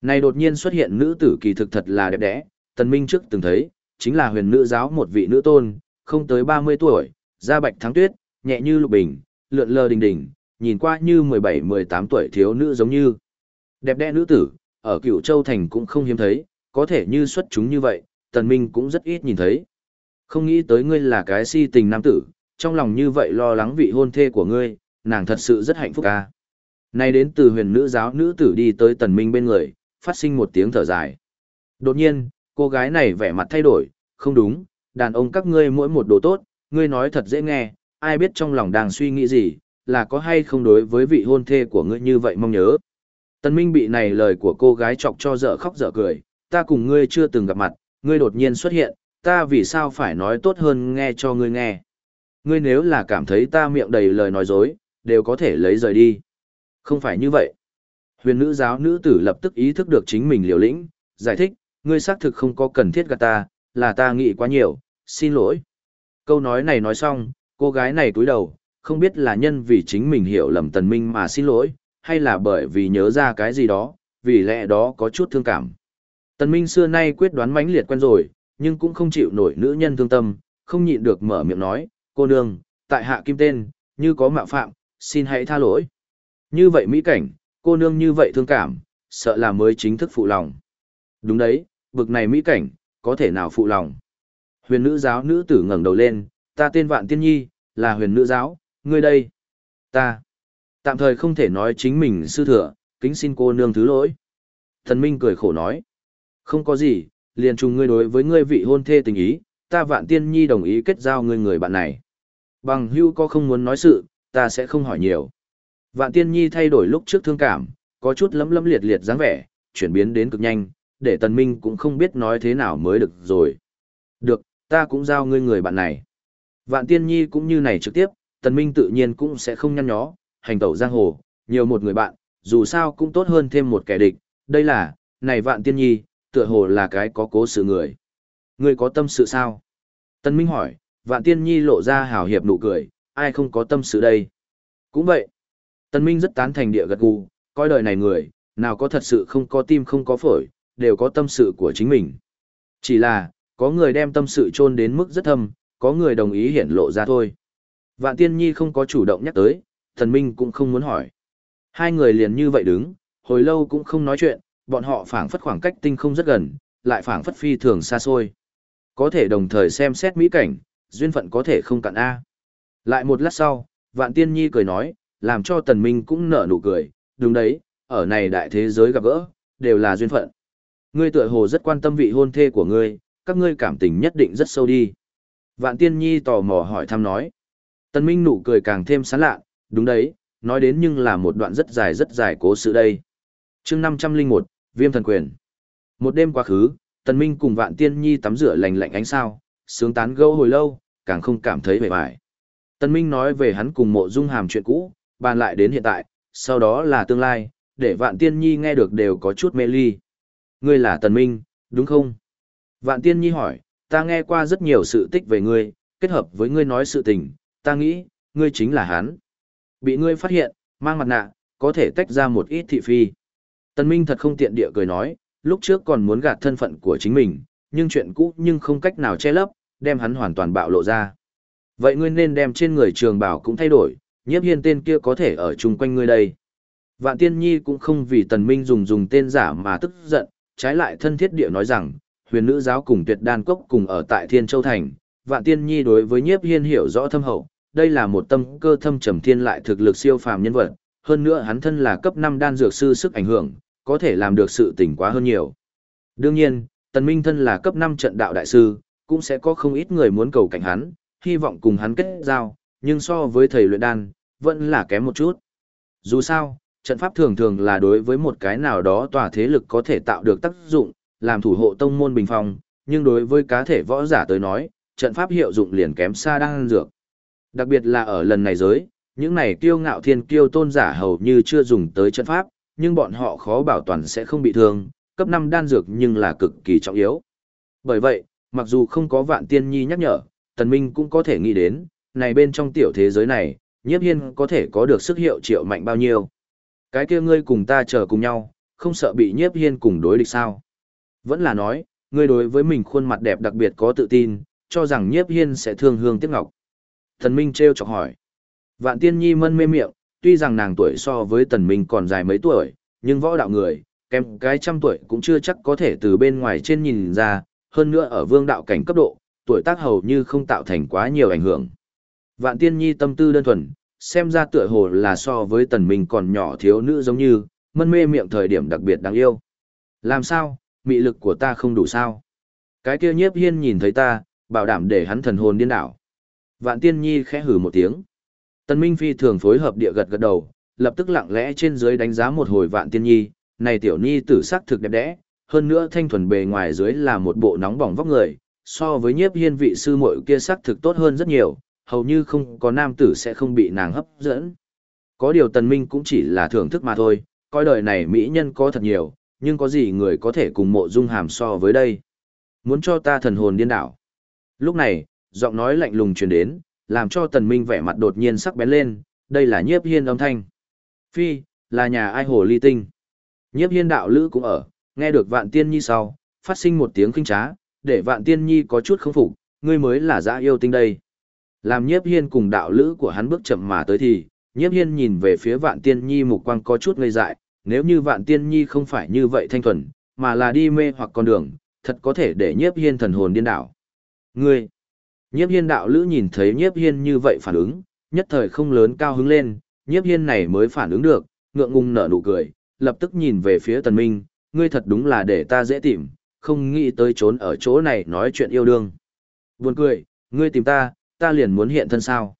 Này đột nhiên xuất hiện nữ tử kỳ thực thật là đẹp đẽ, tần minh trước từng thấy, chính là huyền nữ giáo một vị nữ tôn, không tới 30 tuổi, da bạch thắng tuyết, nhẹ như lục bình, lượn lờ đình đình, nhìn qua như 17-18 tuổi thiếu nữ giống như. Đẹp đẽ nữ tử, ở cửu châu thành cũng không hiếm thấy, có thể như xuất chúng như vậy, tần minh cũng rất ít nhìn thấy. Không nghĩ tới ngươi là cái si tình nam tử, trong lòng như vậy lo lắng vị hôn thê của ngươi, nàng thật sự rất hạnh phúc ca. Nay đến từ huyền nữ giáo nữ tử đi tới tần minh bên người, phát sinh một tiếng thở dài. Đột nhiên, cô gái này vẻ mặt thay đổi, không đúng, đàn ông các ngươi mỗi một đồ tốt, ngươi nói thật dễ nghe, ai biết trong lòng đang suy nghĩ gì, là có hay không đối với vị hôn thê của ngươi như vậy mong nhớ. Tần Minh bị này lời của cô gái chọc cho dở khóc dở cười, ta cùng ngươi chưa từng gặp mặt, ngươi đột nhiên xuất hiện, ta vì sao phải nói tốt hơn nghe cho ngươi nghe. Ngươi nếu là cảm thấy ta miệng đầy lời nói dối, đều có thể lấy rời đi. Không phải như vậy. Huyền nữ giáo nữ tử lập tức ý thức được chính mình liều lĩnh, giải thích, ngươi xác thực không có cần thiết gạt ta, là ta nghĩ quá nhiều, xin lỗi. Câu nói này nói xong, cô gái này cúi đầu, không biết là nhân vì chính mình hiểu lầm tần minh mà xin lỗi, hay là bởi vì nhớ ra cái gì đó, vì lẽ đó có chút thương cảm. Tần minh xưa nay quyết đoán mãnh liệt quen rồi, nhưng cũng không chịu nổi nữ nhân thương tâm, không nhịn được mở miệng nói, cô nương, tại hạ kim tên, như có mạo phạm, xin hãy tha lỗi. Như vậy mỹ cảnh, cô nương như vậy thương cảm, sợ là mới chính thức phụ lòng. Đúng đấy, bực này mỹ cảnh, có thể nào phụ lòng. Huyền nữ giáo nữ tử ngẩng đầu lên, ta tên Vạn Tiên Nhi, là huyền nữ giáo, ngươi đây. Ta. Tạm thời không thể nói chính mình sư thừa, kính xin cô nương thứ lỗi. Thần Minh cười khổ nói. Không có gì, liền trùng ngươi đối với ngươi vị hôn thê tình ý, ta vạn tiên nhi đồng ý kết giao ngươi người bạn này. Bằng hưu có không muốn nói sự, ta sẽ không hỏi nhiều. Vạn tiên nhi thay đổi lúc trước thương cảm, có chút lấm lấm liệt liệt dáng vẻ, chuyển biến đến cực nhanh, để tần minh cũng không biết nói thế nào mới được rồi. Được, ta cũng giao ngươi người bạn này. Vạn tiên nhi cũng như này trực tiếp, tần minh tự nhiên cũng sẽ không nhăn nhó, hành tẩu giang hồ, nhiều một người bạn, dù sao cũng tốt hơn thêm một kẻ địch, đây là, này vạn tiên nhi, tựa hồ là cái có cố sự người. Ngươi có tâm sự sao? Tần Minh hỏi, vạn tiên nhi lộ ra hào hiệp nụ cười, ai không có tâm sự đây? Cũng vậy. Tân Minh rất tán thành địa gật gù, coi đời này người, nào có thật sự không có tim không có phổi, đều có tâm sự của chính mình. Chỉ là, có người đem tâm sự chôn đến mức rất thâm, có người đồng ý hiển lộ ra thôi. Vạn Tiên Nhi không có chủ động nhắc tới, thần minh cũng không muốn hỏi. Hai người liền như vậy đứng, hồi lâu cũng không nói chuyện, bọn họ phảng phất khoảng cách tinh không rất gần, lại phảng phất phi thường xa xôi. Có thể đồng thời xem xét mỹ cảnh, duyên phận có thể không cạn A. Lại một lát sau, Vạn Tiên Nhi cười nói, làm cho tần minh cũng nở nụ cười, đúng đấy, ở này đại thế giới gặp gỡ, đều là duyên phận. Ngươi tựa hồ rất quan tâm vị hôn thê của ngươi, các ngươi cảm tình nhất định rất sâu đi. Vạn Tiên Nhi tò mò hỏi thăm nói. Tần Minh nụ cười càng thêm sán lạ, đúng đấy, nói đến nhưng là một đoạn rất dài rất dài cố sự đây. Chương 501, Viêm thần quyền. Một đêm quá khứ, Tần Minh cùng Vạn Tiên Nhi tắm rửa lành lạnh ánh sao, sướng tán gẫu hồi lâu, càng không cảm thấy vẻ bại. Tần Minh nói về hắn cùng Mộ Dung Hàm chuyện cũ, bàn lại đến hiện tại, sau đó là tương lai, để Vạn Tiên Nhi nghe được đều có chút mê ly. Ngươi là Tần Minh, đúng không? Vạn Tiên Nhi hỏi, ta nghe qua rất nhiều sự tích về ngươi, kết hợp với ngươi nói sự tình, ta nghĩ, ngươi chính là hắn. Bị ngươi phát hiện, mang mặt nạ, có thể tách ra một ít thị phi. Tần Minh thật không tiện địa cười nói, lúc trước còn muốn gạt thân phận của chính mình, nhưng chuyện cũ nhưng không cách nào che lấp, đem hắn hoàn toàn bạo lộ ra. Vậy ngươi nên đem trên người trường bảo cũng thay đổi, nhiếp hiên tên kia có thể ở chung quanh ngươi đây. Vạn Tiên Nhi cũng không vì Tần Minh dùng dùng tên giả mà tức giận, trái lại thân thiết địa nói rằng, huyền nữ giáo cùng tuyệt đan cốc cùng ở tại Thiên Châu Thành, Vạn Tiên Nhi đối với nhiếp hiên hiểu rõ thâm hậu, đây là một tâm cơ thâm trầm thiên lại thực lực siêu phàm nhân vật, hơn nữa hắn thân là cấp 5 đan dược sư sức ảnh hưởng, có thể làm được sự tỉnh quá hơn nhiều. Đương nhiên, Tần Minh thân là cấp 5 trận đạo đại sư, cũng sẽ có không ít người muốn cầu cạnh hắn, hy vọng cùng hắn kết giao, nhưng so với thầy luyện đan, vẫn là kém một chút. Dù sao, trận pháp thường thường là đối với một cái nào đó tòa thế lực có thể tạo được tác dụng, làm thủ hộ tông môn bình phong, nhưng đối với cá thể võ giả tới nói, trận pháp hiệu dụng liền kém xa đang dược. Đặc biệt là ở lần này giới, những này kiêu ngạo thiên kiêu tôn giả hầu như chưa dùng tới trận pháp, nhưng bọn họ khó bảo toàn sẽ không bị thương, cấp 5 đan dược nhưng là cực kỳ trọng yếu. Bởi vậy, mặc dù không có vạn tiên nhi nhắc nhở, tần minh cũng có thể nghĩ đến, này bên trong tiểu thế giới này, nhiếp hiên có thể có được sức hiệu triệu mạnh bao nhiêu. Cái kia ngươi cùng ta chờ cùng nhau, không sợ bị nhiếp hiên cùng đối địch sao. Vẫn là nói, ngươi đối với mình khuôn mặt đẹp đặc biệt có tự tin, cho rằng nhiếp hiên sẽ thương hương tiếc ngọc. Thần Minh treo chọc hỏi. Vạn tiên nhi mân mê miệng, tuy rằng nàng tuổi so với tần minh còn dài mấy tuổi, nhưng võ đạo người, kém cái trăm tuổi cũng chưa chắc có thể từ bên ngoài trên nhìn ra, hơn nữa ở vương đạo cảnh cấp độ, tuổi tác hầu như không tạo thành quá nhiều ảnh hưởng. Vạn tiên nhi tâm tư đơn thuần, xem ra tựa hồ là so với tần minh còn nhỏ thiếu nữ giống như, mân mê miệng thời điểm đặc biệt đáng yêu. Làm sao, mị lực của ta không đủ sao? Cái kia nhiếp hiên nhìn thấy ta, bảo đảm để hắn thần hồn điên đảo. Vạn tiên nhi khẽ hử một tiếng. Tần Minh Phi thường phối hợp địa gật gật đầu, lập tức lặng lẽ trên dưới đánh giá một hồi vạn tiên nhi, này tiểu nhi tử sắc thực đẹp đẽ, hơn nữa thanh thuần bề ngoài dưới là một bộ nóng bỏng vóc người, so với nhiếp hiên vị sư muội kia sắc thực tốt hơn rất nhiều, hầu như không có nam tử sẽ không bị nàng hấp dẫn. Có điều tần minh cũng chỉ là thưởng thức mà thôi, coi đời này mỹ nhân có thật nhiều, nhưng có gì người có thể cùng mộ dung hàm so với đây. Muốn cho ta thần hồn điên đảo. Lúc này, giọng nói lạnh lùng truyền đến, làm cho tần minh vẻ mặt đột nhiên sắc bén lên, đây là nhiếp hiên âm thanh. Phi, là nhà ai hồ ly tinh. Nhiếp hiên đạo lữ cũng ở, nghe được vạn tiên nhi sau, phát sinh một tiếng kinh trá, để vạn tiên nhi có chút không phục, ngươi mới là dã yêu tinh đây. Làm nhiếp hiên cùng đạo lữ của hắn bước chậm mà tới thì, nhiếp hiên nhìn về phía vạn tiên nhi mục quang có chút ngây dại, nếu như vạn tiên nhi không phải như vậy thanh thuần, mà là đi mê hoặc con đường, thật có thể để nhiếp hiên thần hồn điên đảo. Ngươi, nhiếp hiên đạo lữ nhìn thấy nhiếp hiên như vậy phản ứng, nhất thời không lớn cao hứng lên, nhiếp hiên này mới phản ứng được, ngượng ngùng nở nụ cười, lập tức nhìn về phía tần minh, ngươi thật đúng là để ta dễ tìm, không nghĩ tới trốn ở chỗ này nói chuyện yêu đương. Buồn cười, ngươi tìm ta, ta liền muốn hiện thân sao.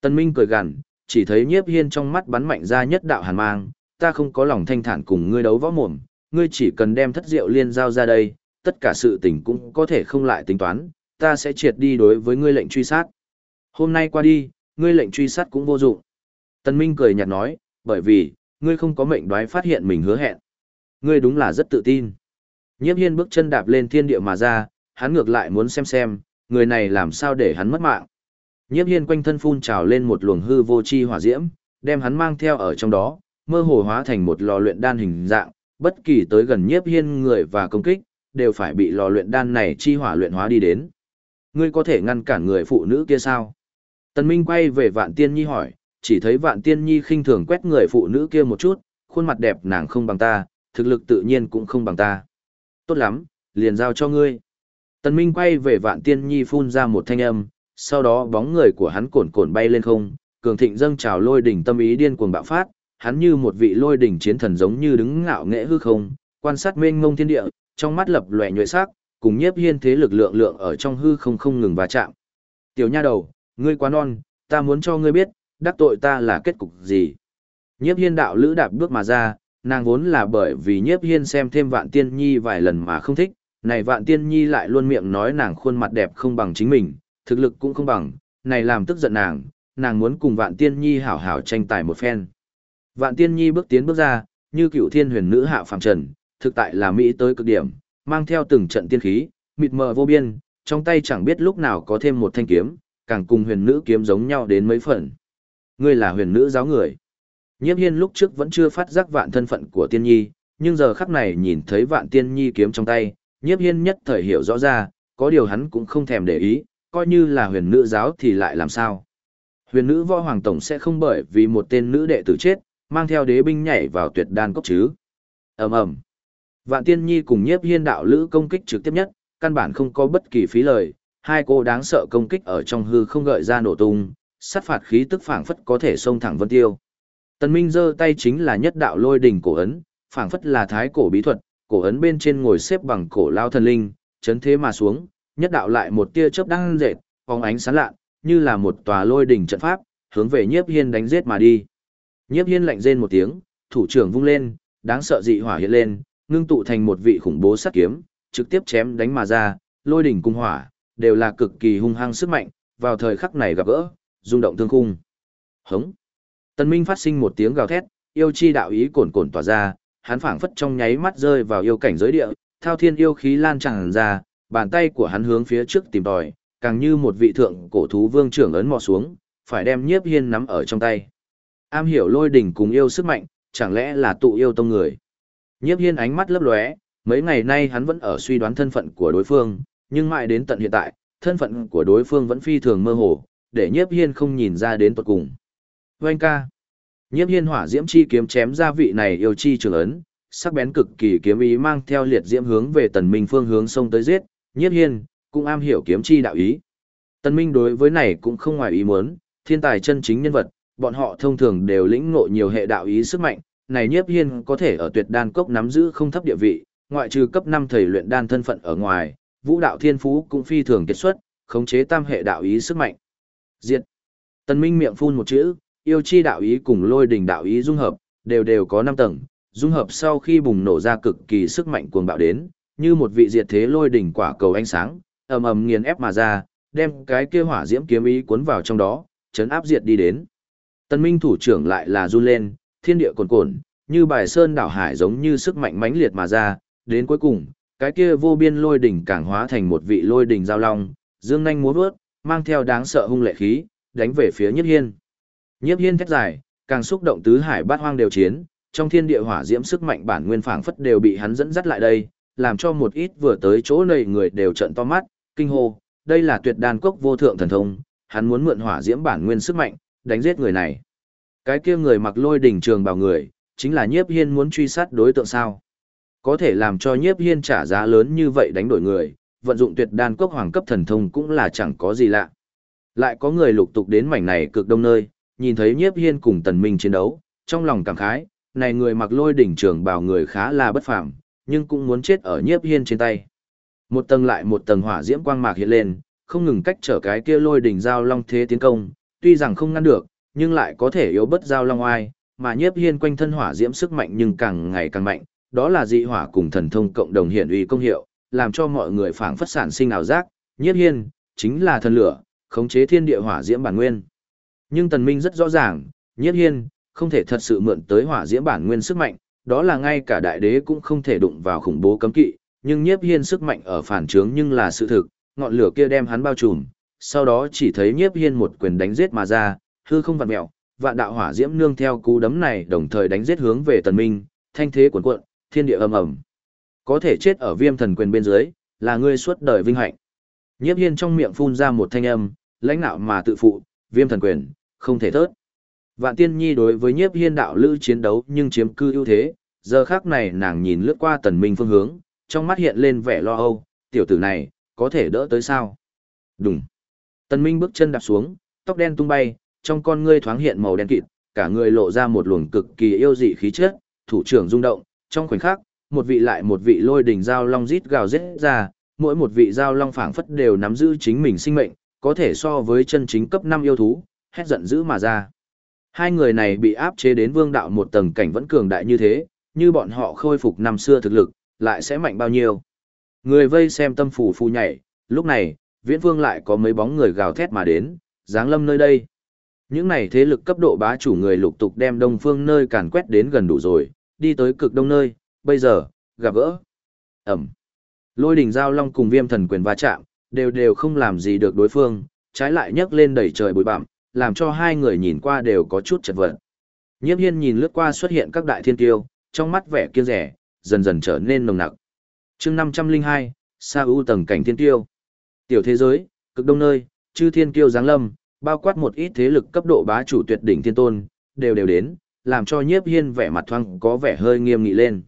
Tần minh cười gằn, chỉ thấy nhiếp hiên trong mắt bắn mạnh ra nhất đạo hàn mang, ta không có lòng thanh thản cùng ngươi đấu võ mồm, ngươi chỉ cần đem thất diệu liên giao ra đây, tất cả sự tình cũng có thể không lại tính toán, ta sẽ triệt đi đối với ngươi lệnh truy sát. Hôm nay qua đi, ngươi lệnh truy sát cũng vô dụng. Tân Minh cười nhạt nói, bởi vì, ngươi không có mệnh đoái phát hiện mình hứa hẹn. Ngươi đúng là rất tự tin. Nhiếp hiên bước chân đạp lên thiên địa mà ra, hắn ngược lại muốn xem xem, người này làm sao để hắn mất mạng. Nhiếp hiên quanh thân phun trào lên một luồng hư vô chi hỏa diễm, đem hắn mang theo ở trong đó, mơ hồ hóa thành một lò luyện đan hình dạng, bất kỳ tới gần nhiếp hiên người và công kích, đều phải bị lò luyện đan này chi hỏa luyện hóa đi đến. Ngươi có thể ngăn cản người phụ nữ kia sao? Tần Minh quay về Vạn Tiên Nhi hỏi, chỉ thấy Vạn Tiên Nhi khinh thường quét người phụ nữ kia một chút, khuôn mặt đẹp nàng không bằng ta, thực lực tự nhiên cũng không bằng ta. Tốt lắm, liền giao cho ngươi. Tần Minh quay về Vạn Tiên Nhi phun ra một thanh âm, sau đó bóng người của hắn cồn cồn bay lên không, cường thịnh dâng trào lôi đỉnh tâm ý điên cuồng bạo phát, hắn như một vị lôi đỉnh chiến thần giống như đứng ngạo nghễ hư không, quan sát mênh mông thiên địa, trong mắt lập lòe nhuệ sắc, cùng nhiếp hiên thế lực lượng lượng ở trong hư không không ngừng va chạm. Tiểu nha đầu, ngươi quá non, ta muốn cho ngươi biết, đắc tội ta là kết cục gì. Nhiếp hiên đạo lữ đạp bước mà ra, nàng vốn là bởi vì nhiếp hiên xem thêm vạn tiên nhi vài lần mà không thích, này vạn tiên nhi lại luôn miệng nói nàng khuôn mặt đẹp không bằng chính mình, thực lực cũng không bằng, này làm tức giận nàng, nàng muốn cùng vạn tiên nhi hảo hảo tranh tài một phen. Vạn tiên nhi bước tiến bước ra, như cựu thiên huyền nữ hạ phàm trần, thực tại là Mỹ tới cực điểm, mang theo từng trận tiên khí, mịt mờ vô biên, trong tay chẳng biết lúc nào có thêm một thanh kiếm, càng cùng huyền nữ kiếm giống nhau đến mấy phần. Ngươi là huyền nữ giáo người. Nhiếp hiên lúc trước vẫn chưa phát giác vạn thân phận của tiên nhi, nhưng giờ khắc này nhìn thấy vạn tiên nhi kiếm trong tay, nhiếp hiên nhất thời hiểu rõ ra, có điều hắn cũng không thèm để ý, coi như là huyền nữ giáo thì lại làm sao. Huyền nữ võ hoàng tổng sẽ không bởi vì một tên nữ đệ tử chết, mang theo đế binh nhảy vào tuyệt đan cốc chứ. ầm ầm Vạn tiên nhi cùng nhiếp hiên đạo lữ công kích trực tiếp nhất, căn bản không có bất kỳ phí lời, hai cô đáng sợ công kích ở trong hư không gợi ra nổ tung, sát phạt khí tức phảng phất có thể xông thẳng vân tiêu. Tần Minh giơ tay chính là nhất đạo lôi đỉnh cổ ấn, phảng phất là thái cổ bí thuật, cổ ấn bên trên ngồi xếp bằng cổ lao thần linh, chấn thế mà xuống, nhất đạo lại một tia chớp đang rệt, phóng ánh sáng lạ, như là một tòa lôi đỉnh trận pháp, hướng về Nhiếp Hiên đánh giết mà đi. Nhiếp Hiên lạnh rên một tiếng, thủ trưởng vung lên, đáng sợ dị hỏa hiện lên, ngưng tụ thành một vị khủng bố sát kiếm, trực tiếp chém đánh mà ra, lôi đỉnh cung hỏa, đều là cực kỳ hung hăng sức mạnh, vào thời khắc này gặp gỡ, rung động thương khung. Hống. Tần Minh phát sinh một tiếng gào thét, yêu chi đạo ý cồn cồn tỏa ra, hắn phảng phất trong nháy mắt rơi vào yêu cảnh giới địa, thao thiên yêu khí lan tràn ra, bàn tay của hắn hướng phía trước tìm tòi, càng như một vị thượng cổ thú vương trưởng ấn mò xuống, phải đem nhiếp hiên nắm ở trong tay. Am hiểu lôi đỉnh cùng yêu sức mạnh, chẳng lẽ là tụ yêu tông người. Nhiếp hiên ánh mắt lấp lóe, mấy ngày nay hắn vẫn ở suy đoán thân phận của đối phương, nhưng mãi đến tận hiện tại, thân phận của đối phương vẫn phi thường mơ hồ, để nhiếp hiên không nhìn ra đến tuật cùng. Vâng ca. Nhiếp hiên hỏa diễm chi kiếm chém ra vị này yêu chi trường ấn, sắc bén cực kỳ kiếm ý mang theo liệt diễm hướng về tần minh phương hướng sông tới giết, nhiếp hiên, cũng am hiểu kiếm chi đạo ý. Tân minh đối với này cũng không ngoài ý muốn, thiên tài chân chính nhân vật, bọn họ thông thường đều lĩnh ngộ nhiều hệ đạo ý sức mạnh, này nhiếp hiên có thể ở tuyệt đan cốc nắm giữ không thấp địa vị, ngoại trừ cấp 5 thầy luyện đan thân phận ở ngoài, vũ đạo thiên phú cũng phi thường kết xuất, khống chế tam hệ đạo ý sức mạnh. Diệt. Tân Minh miệng phun một chữ, yêu chi đạo ý cùng lôi đình đạo ý dung hợp, đều đều có 5 tầng, dung hợp sau khi bùng nổ ra cực kỳ sức mạnh cuồng bạo đến, như một vị diệt thế lôi đỉnh quả cầu ánh sáng, ầm ầm nghiền ép mà ra, đem cái kia hỏa diễm kiếm ý cuốn vào trong đó, chấn áp diệt đi đến. tân Minh thủ trưởng lại là run lên, thiên địa cuồn cuộn, như bài sơn đảo hải giống như sức mạnh mãnh liệt mà ra, đến cuối cùng, cái kia vô biên lôi đỉnh càng hóa thành một vị lôi đỉnh giao long, dương nhanh múa vớt, mang theo đáng sợ hung lệ khí, đánh về phía Nhiếp Hiên. Nhiếp Hiên thét dài, càng xúc động tứ hải bát hoang đều chiến, trong thiên địa hỏa diễm sức mạnh bản nguyên phảng phất đều bị hắn dẫn dắt lại đây, làm cho một ít vừa tới chỗ này người đều trợn to mắt, kinh hô, đây là tuyệt đan cốc vô thượng thần thông, hắn muốn mượn hỏa diễm bản nguyên sức mạnh, đánh giết người này. Cái kia người mặc lôi đỉnh trường bảo người, chính là Nhiếp Hiên muốn truy sát đối tượng sao? Có thể làm cho Nhiếp Hiên trả giá lớn như vậy đánh đổi người, vận dụng tuyệt đan cốc hoàng cấp thần thông cũng là chẳng có gì lạ. Lại có người lục tục đến mảnh này cực đông nơi, nhìn thấy Nhiếp Hiên cùng Tần Minh chiến đấu, trong lòng cảm khái, này người mặc lôi đỉnh trường bảo người khá là bất phàm, nhưng cũng muốn chết ở Nhiếp Hiên trên tay. Một tầng lại một tầng hỏa diễm quang mạc hiện lên, không ngừng cách trở cái kia lôi đỉnh giao long thế tiến công, tuy rằng không ngăn được, nhưng lại có thể yếu bất giao long oai, mà Nhiếp Hiên quanh thân hỏa diễm sức mạnh nhưng càng ngày càng mạnh, đó là dị hỏa cùng thần thông cộng đồng hiện uy công hiệu, làm cho mọi người phảng phất sản sinh ảo giác, Nhiếp Hiên chính là thần lửa, khống chế thiên địa hỏa diễm bản nguyên. Nhưng Tần Minh rất rõ ràng, Nhiếp Hiên không thể thật sự mượn tới hỏa diễm bản nguyên sức mạnh, đó là ngay cả đại đế cũng không thể đụng vào khủng bố cấm kỵ, nhưng nhiếp hiên sức mạnh ở phản trướng nhưng là sự thực, ngọn lửa kia đem hắn bao trùm, sau đó chỉ thấy nhiếp hiên một quyền đánh giết mà ra, hư không vặn mẹo, vạn đạo hỏa diễm nương theo cú đấm này đồng thời đánh giết hướng về tần minh, thanh thế cuộn cuộn, thiên địa ầm ầm. Có thể chết ở viêm thần quyền bên dưới, là ngươi suốt đời vinh hạnh. Nhiếp hiên trong miệng phun ra một thanh âm, lãnh nạo mà tự phụ, viêm thần quyền, không thể thớt. Vạn tiên nhi đối với nhiếp hiên đạo lữ chiến đấu nhưng chiếm cư ưu thế, giờ khác này nàng nhìn lướt qua tần minh phương hướng, trong mắt hiện lên vẻ lo âu, tiểu tử này, có thể đỡ tới sao? Đúng. Tần minh bước chân đạp xuống, tóc đen tung bay, trong con ngươi thoáng hiện màu đen kịt, cả người lộ ra một luồng cực kỳ yêu dị khí chất, thủ trưởng rung động, trong khoảnh khắc, một vị lại một vị lôi đỉnh giao long rít gào rít ra, mỗi một vị giao long phảng phất đều nắm giữ chính mình sinh mệnh, có thể so với chân chính cấp 5 yêu thú, hét giận dữ mà ra. Hai người này bị áp chế đến vương đạo một tầng cảnh vẫn cường đại như thế, như bọn họ khôi phục năm xưa thực lực, lại sẽ mạnh bao nhiêu. Người vây xem tâm phủ phu nhảy, lúc này, viễn vương lại có mấy bóng người gào thét mà đến, dáng lâm nơi đây. Những này thế lực cấp độ bá chủ người lục tục đem đông phương nơi càn quét đến gần đủ rồi, đi tới cực đông nơi, bây giờ, gặp gỡ. Ẩm. Lôi đỉnh giao long cùng viêm thần quyền va chạm, đều đều không làm gì được đối phương, trái lại nhấc lên đẩy trời bụi bặm, làm cho hai người nhìn qua đều có chút chật vật. Nhiếp hiên nhìn lướt qua xuất hiện các đại thiên tiêu, trong mắt vẻ kiêng rẻ, dần dần trở nên nồng nặc. chương 502, Sa ưu tầng cảnh thiên tiêu. Tiểu thế giới, cực đông nơi, chư thiên kiêu giáng lâm, bao quát một ít thế lực cấp độ bá chủ tuyệt đỉnh thiên tôn, đều đều đến, làm cho nhiếp hiên vẻ mặt thoáng có vẻ hơi nghiêm nghị lên.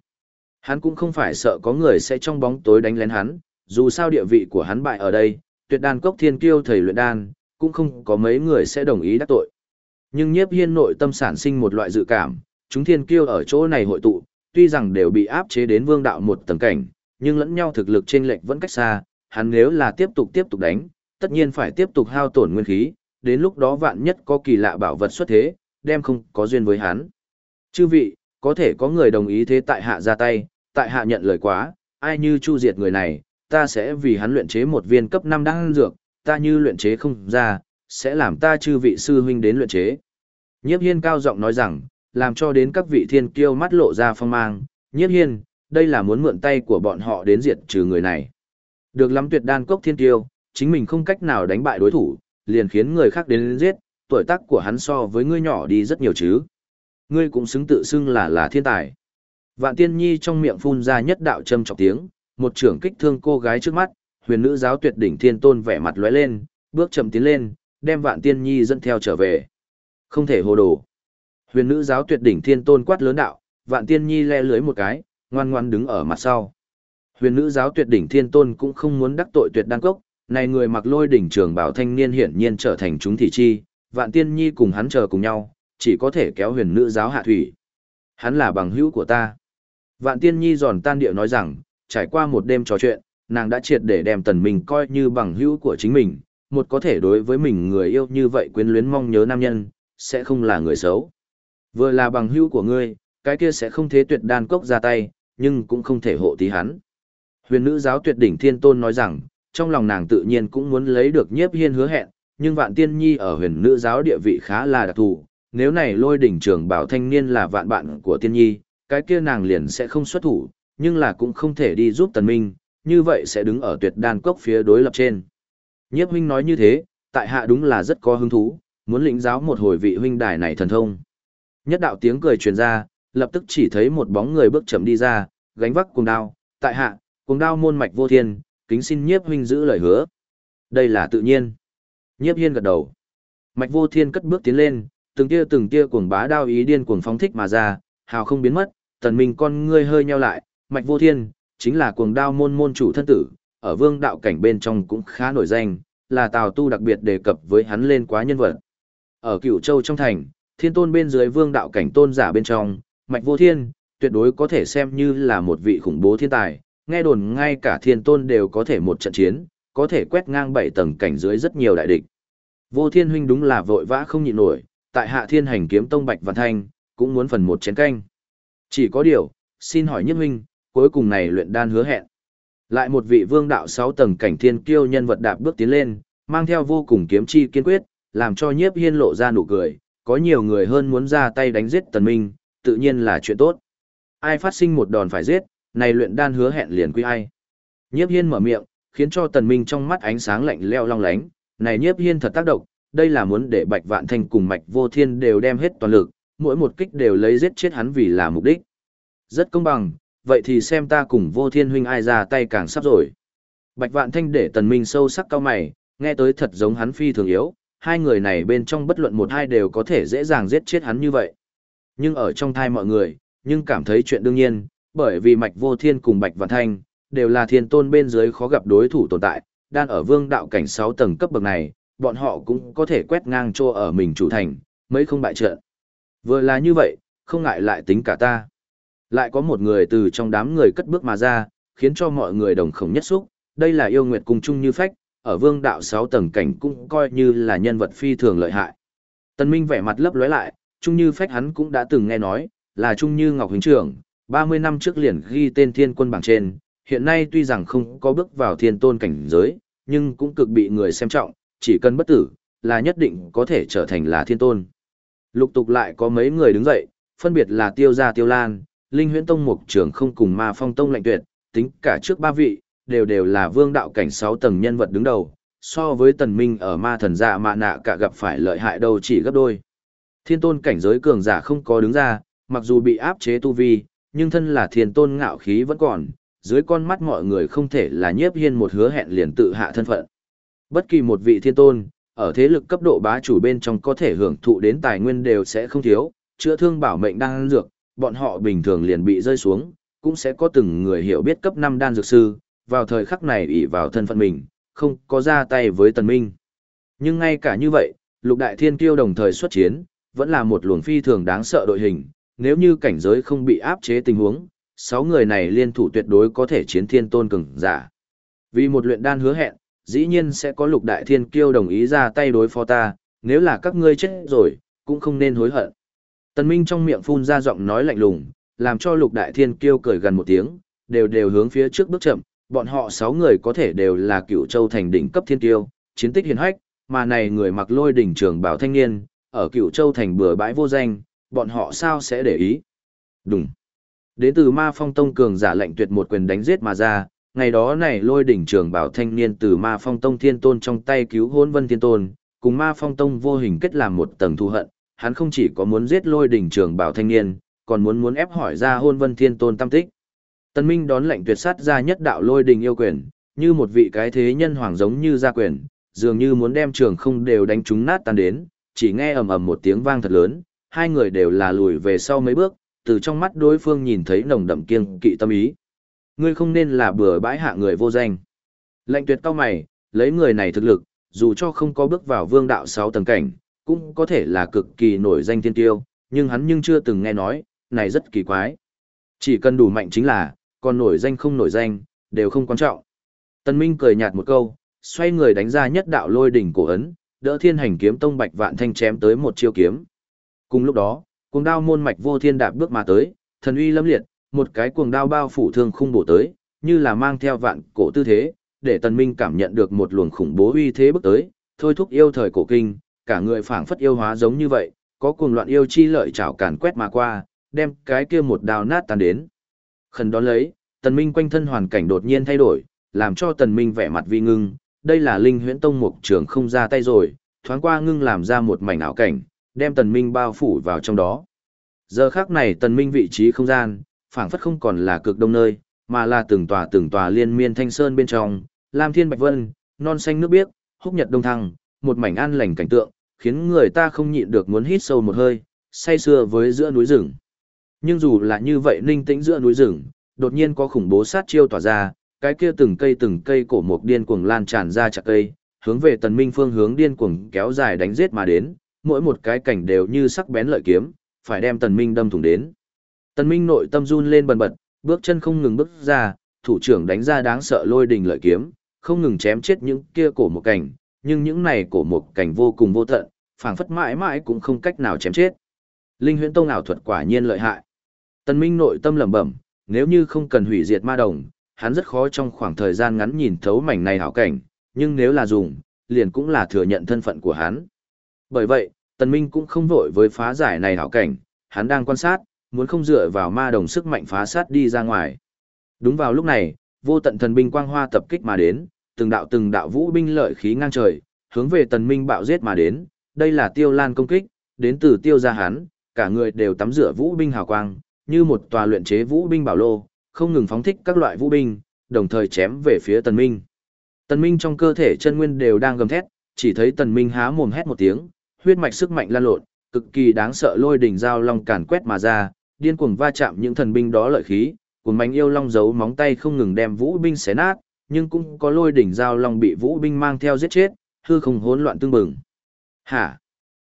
Hắn cũng không phải sợ có người sẽ trong bóng tối đánh lén hắn, dù sao địa vị của hắn bại ở đây, tuyệt đan cốc thiên kiêu thầy luyện đan, cũng không có mấy người sẽ đồng ý đắc tội. Nhưng nhiếp hiên nội tâm sản sinh một loại dự cảm, chúng thiên kiêu ở chỗ này hội tụ, tuy rằng đều bị áp chế đến vương đạo một tầng cảnh, nhưng lẫn nhau thực lực trên lệch vẫn cách xa, hắn nếu là tiếp tục tiếp tục đánh, tất nhiên phải tiếp tục hao tổn nguyên khí, đến lúc đó vạn nhất có kỳ lạ bảo vật xuất thế, đem không có duyên với hắn. Chư vị, có thể có người đồng ý thế tại hạ ra tay, tại hạ nhận lời quá, ai như chu diệt người này, ta sẽ vì hắn luyện chế một viên cấp 5 đan dược, ta như luyện chế không ra, sẽ làm ta chư vị sư huynh đến luyện chế. Nhiếp hiên cao giọng nói rằng, làm cho đến các vị thiên kiêu mắt lộ ra phong mang, nhiếp hiên, đây là muốn mượn tay của bọn họ đến diệt trừ người này. Được lắm tuyệt đan cốc thiên kiêu, chính mình không cách nào đánh bại đối thủ, liền khiến người khác đến giết, tuổi tác của hắn so với ngươi nhỏ đi rất nhiều chứ. Ngươi cũng xứng tự xưng là là thiên tài. Vạn tiên nhi trong miệng phun ra nhất đạo châm chọc tiếng, một trưởng kích thương cô gái trước mắt, huyền nữ giáo tuyệt đỉnh thiên tôn vẻ mặt lóe lên, bước chậm tiến lên, đem vạn tiên nhi dẫn theo trở về. Không thể hồ đồ. Huyền nữ giáo tuyệt đỉnh thiên tôn quát lớn đạo, vạn tiên nhi le lưới một cái, ngoan ngoan đứng ở mặt sau. Huyền nữ giáo tuyệt đỉnh thiên tôn cũng không muốn đắc tội tuyệt đan cốc, này người mặc lôi đỉnh trường bảo thanh niên hiển nhiên trở thành chúng thị chi, vạn tiên nhi cùng hắn chờ cùng nhau, chỉ có thể kéo huyền nữ giáo hạ thủy. Hắn là bằng hữu của ta. Vạn tiên nhi giòn tan điệu nói rằng, trải qua một đêm trò chuyện, nàng đã triệt để đem tần minh coi như bằng hữu của chính mình, một có thể đối với mình người yêu như vậy quyến luyến mong nhớ nam nhân, sẽ không là người xấu. Vừa là bằng hữu của ngươi, cái kia sẽ không thế tuyệt đan cốc ra tay, nhưng cũng không thể hộ tí hắn. Huyền nữ giáo tuyệt đỉnh thiên tôn nói rằng, trong lòng nàng tự nhiên cũng muốn lấy được nhiếp hiên hứa hẹn, nhưng vạn tiên nhi ở huyền nữ giáo địa vị khá là đặc thù, nếu này lôi đỉnh trường bảo thanh niên là vạn bạn của tiên nhi, cái kia nàng liền sẽ không xuất thủ, nhưng là cũng không thể đi giúp tần minh, như vậy sẽ đứng ở tuyệt đan cốc phía đối lập trên. Nhiếp huynh nói như thế, tại hạ đúng là rất có hứng thú, muốn lĩnh giáo một hồi vị huynh đài này thần thông. Nhất đạo tiếng cười truyền ra, lập tức chỉ thấy một bóng người bước chậm đi ra, gánh vác cuồng đao, tại hạ, cuồng đao môn mạch vô thiên, kính xin nhiếp huynh giữ lời hứa. Đây là tự nhiên. Nhiếp hiên gật đầu. Mạch vô thiên cất bước tiến lên, từng tia từng tia cuồng bá đao ý điên cuồng phóng thích mà ra, hào không biến mất, tần minh con ngươi hơi nheo lại, mạch vô thiên, chính là cuồng đao môn môn chủ thân tử, ở vương đạo cảnh bên trong cũng khá nổi danh, là tào tu đặc biệt đề cập với hắn lên quá nhân vật. Ở cửu châu trong thành, thiên tôn bên dưới vương đạo cảnh tôn giả bên trong, mạch vô thiên, tuyệt đối có thể xem như là một vị khủng bố thiên tài, nghe đồn ngay cả thiên tôn đều có thể một trận chiến, có thể quét ngang bảy tầng cảnh dưới rất nhiều đại địch. Vô thiên huynh đúng là vội vã không nhịn nổi, tại hạ thiên hành kiếm tông bạch văn thanh, cũng muốn phần một chén canh. Chỉ có điều, xin hỏi nhất huynh, cuối cùng này luyện đan hứa hẹn. Lại một vị vương đạo sáu tầng cảnh thiên kiêu nhân vật đạp bước tiến lên, mang theo vô cùng kiếm chi kiên quyết, làm cho nhiếp hiên lộ ra nụ cười, có nhiều người hơn muốn ra tay đánh giết tần minh, tự nhiên là chuyện tốt. Ai phát sinh một đòn phải giết, này luyện đan hứa hẹn liền quy ai. Nhiếp hiên mở miệng, khiến cho tần minh trong mắt ánh sáng lạnh leo long lánh, này nhiếp hiên thật tác động, đây là muốn để bạch vạn thanh cùng mạch vô thiên đều đem hết toàn lực, mỗi một kích đều lấy giết chết hắn vì là mục đích. Rất công bằng, vậy thì xem ta cùng vô thiên huynh ai ra tay càng sắp rồi. Bạch vạn thanh để tần minh sâu sắc cao mày, nghe tới thật giống hắn phi thường yếu, hai người này bên trong bất luận một hai đều có thể dễ dàng giết chết hắn như vậy. Nhưng ở trong thai mọi người, nhưng cảm thấy chuyện đương nhiên, bởi vì mạch vô thiên cùng bạch vạn thanh, đều là thiên tôn bên dưới khó gặp đối thủ tồn tại, đang ở vương đạo cảnh 6 tầng cấp bậc này, bọn họ cũng có thể quét ngang trô ở mình chủ thành, mấy không bại trận. Vừa là như vậy, không ngại lại tính cả ta. Lại có một người từ trong đám người cất bước mà ra, khiến cho mọi người đồng khổng nhất xúc, đây là yêu nguyệt cùng chung như phách, ở vương đạo 6 tầng cảnh cũng coi như là nhân vật phi thường lợi hại. Tân Minh vẻ mặt lấp lóe lại, chung như phách hắn cũng đã từng nghe nói, là chung như Ngọc Huynh Trưởng, 30 năm trước liền ghi tên thiên quân bảng trên, hiện nay tuy rằng không có bước vào thiên tôn cảnh giới, nhưng cũng cực bị người xem trọng, chỉ cần bất tử, là nhất định có thể trở thành là thiên tôn. Lục tục lại có mấy người đứng dậy, phân biệt là Tiêu Gia Tiêu Lan, Linh Huyễn Tông Mục Trường không cùng Ma Phong Tông lạnh tuyệt, tính cả trước ba vị, đều đều là vương đạo cảnh 6 tầng nhân vật đứng đầu, so với tần minh ở ma thần dạ mạ nạ cả gặp phải lợi hại đâu chỉ gấp đôi. Thiên tôn cảnh giới cường giả không có đứng ra, mặc dù bị áp chế tu vi, nhưng thân là thiên tôn ngạo khí vẫn còn, dưới con mắt mọi người không thể là nhiếp hiên một hứa hẹn liền tự hạ thân phận. Bất kỳ một vị thiên tôn, ở thế lực cấp độ bá chủ bên trong có thể hưởng thụ đến tài nguyên đều sẽ không thiếu, chữa thương bảo mệnh đang dược, bọn họ bình thường liền bị rơi xuống, cũng sẽ có từng người hiểu biết cấp 5 đan dược sư, vào thời khắc này ỷ vào thân phận mình, không có ra tay với tần minh. Nhưng ngay cả như vậy, lục đại thiên kiêu đồng thời xuất chiến, vẫn là một luồng phi thường đáng sợ đội hình, nếu như cảnh giới không bị áp chế tình huống, sáu người này liên thủ tuyệt đối có thể chiến thiên tôn cường giả. Vì một luyện đan hứa hẹn, dĩ nhiên sẽ có lục đại thiên kiêu đồng ý ra tay đối phó ta, nếu là các ngươi chết rồi, cũng không nên hối hận. Tần Minh trong miệng phun ra giọng nói lạnh lùng, làm cho lục đại thiên kêu cười gần một tiếng, đều đều hướng phía trước bước chậm, bọn họ sáu người có thể đều là cựu châu thành đỉnh cấp thiên kiêu, chiến tích hiển hách, mà này người mặc lôi đỉnh trường bảo thanh niên, ở cựu châu thành bừa bãi vô danh, bọn họ sao sẽ để ý. Đúng. Đến từ ma phong tông cường giả lệnh tuyệt một quyền đánh giết mà ra, ngày đó này lôi đỉnh trường bảo thanh niên từ ma phong tông thiên tôn trong tay cứu hôn vân thiên tôn, cùng ma phong tông vô hình kết làm một tầng thù hận, hắn không chỉ có muốn giết lôi đỉnh trường bảo thanh niên, còn muốn muốn ép hỏi ra hôn vân thiên tôn tâm tích. Tân Minh đón lệnh tuyệt sát ra nhất đạo lôi đỉnh yêu quyền, như một vị cái thế nhân hoàng giống như gia quyền, dường như muốn đem trường không đều đánh chúng nát tan đến, chỉ nghe ầm ầm một tiếng vang thật lớn, hai người đều là lùi về sau mấy bước, từ trong mắt đối phương nhìn thấy nồng đậm kiêng kỵ tâm ý. Ngươi không nên là bừa bãi hạ người vô danh. Lệnh tuyệt cao mày, lấy người này thực lực, dù cho không có bước vào vương đạo 6 tầng cảnh, cũng có thể là cực kỳ nổi danh thiên tiêu, nhưng hắn nhưng chưa từng nghe nói, này rất kỳ quái. Chỉ cần đủ mạnh chính là, còn nổi danh không nổi danh, đều không quan trọng. Tân Minh cười nhạt một câu, xoay người đánh ra nhất đạo lôi đỉnh cổ ấn, đỡ thiên hành kiếm tông bạch vạn thanh chém tới một chiêu kiếm. Cùng lúc đó, cuồng đao môn mạch vô thiên đạp bước mà tới, thần uy lâm liệt, một cái cuồng đao bao phủ thương khung bổ tới, như là mang theo vạn cổ tư thế, để Tần Minh cảm nhận được một luồng khủng bố uy thế bước tới, thôi thúc yêu thời cổ kinh, cả người phảng phất yêu hóa giống như vậy, có cuồng loạn yêu chi lợi chảo càn quét mà qua, đem cái kia một đao nát tan đến. Khẩn đón lấy, Tần Minh quanh thân hoàn cảnh đột nhiên thay đổi, làm cho Tần Minh vẻ mặt vi ngưng, đây là Linh Huyễn Tông mục trưởng không ra tay rồi, thoáng qua ngưng làm ra một mảnh ảo cảnh, đem Tần Minh bao phủ vào trong đó. Giờ khắc này Tần Minh vị trí không gian, phảng phất không còn là cực đông nơi, mà là từng tòa từng tòa liên miên thanh sơn bên trong, Lam Thiên Bạch Vân, non xanh nước biếc, húc nhật đông thăng, một mảnh an lành cảnh tượng, khiến người ta không nhịn được muốn hít sâu một hơi, say sưa với giữa núi rừng. Nhưng dù là như vậy ninh tĩnh giữa núi rừng, đột nhiên có khủng bố sát chiêu tỏa ra, cái kia từng cây từng cây cổ mục điên cuồng lan tràn ra chặt cây, hướng về tần minh phương hướng điên cuồng kéo dài đánh giết mà đến, mỗi một cái cảnh đều như sắc bén lợi kiếm, phải đem tần minh đâm thủng đến. Tần minh nội tâm run lên bần bật, bước chân không ngừng bước ra, thủ trưởng đánh ra đáng sợ lôi đình lợi kiếm, không ngừng chém chết những kia cổ một cảnh, nhưng những này cổ một cảnh vô cùng vô tận, phảng phất mãi mãi cũng không cách nào chém chết. Linh huyễn tông ảo thuật quả nhiên lợi hại. Tần Minh nội tâm lẩm bẩm, nếu như không cần hủy diệt ma đồng, hắn rất khó trong khoảng thời gian ngắn nhìn thấu mảnh này hảo cảnh, nhưng nếu là dùng, liền cũng là thừa nhận thân phận của hắn. Bởi vậy, Tần Minh cũng không vội với phá giải này hảo cảnh, hắn đang quan sát, muốn không dựa vào ma đồng sức mạnh phá sát đi ra ngoài. Đúng vào lúc này, vô tận thần binh quang hoa tập kích mà đến, từng đạo từng đạo vũ binh lợi khí ngang trời, hướng về tần minh bạo giết mà đến, đây là tiêu lan công kích, đến từ tiêu gia hán, cả người đều tắm rửa vũ binh hào quang, như một tòa luyện chế vũ binh bảo lô, không ngừng phóng thích các loại vũ binh, đồng thời chém về phía tần minh. Tần minh trong cơ thể chân nguyên đều đang gầm thét, chỉ thấy tần minh há mồm hét một tiếng, huyết mạch sức mạnh lan lộn, cực kỳ đáng sợ lôi đỉnh dao long càn quét mà ra, điên cuồng va chạm những thần binh đó lợi khí, cuồng mánh yêu long giấu móng tay không ngừng đem vũ binh xé nát, nhưng cũng có lôi đỉnh dao long bị vũ binh mang theo giết chết, hư không hỗn loạn tương bừng. Hả?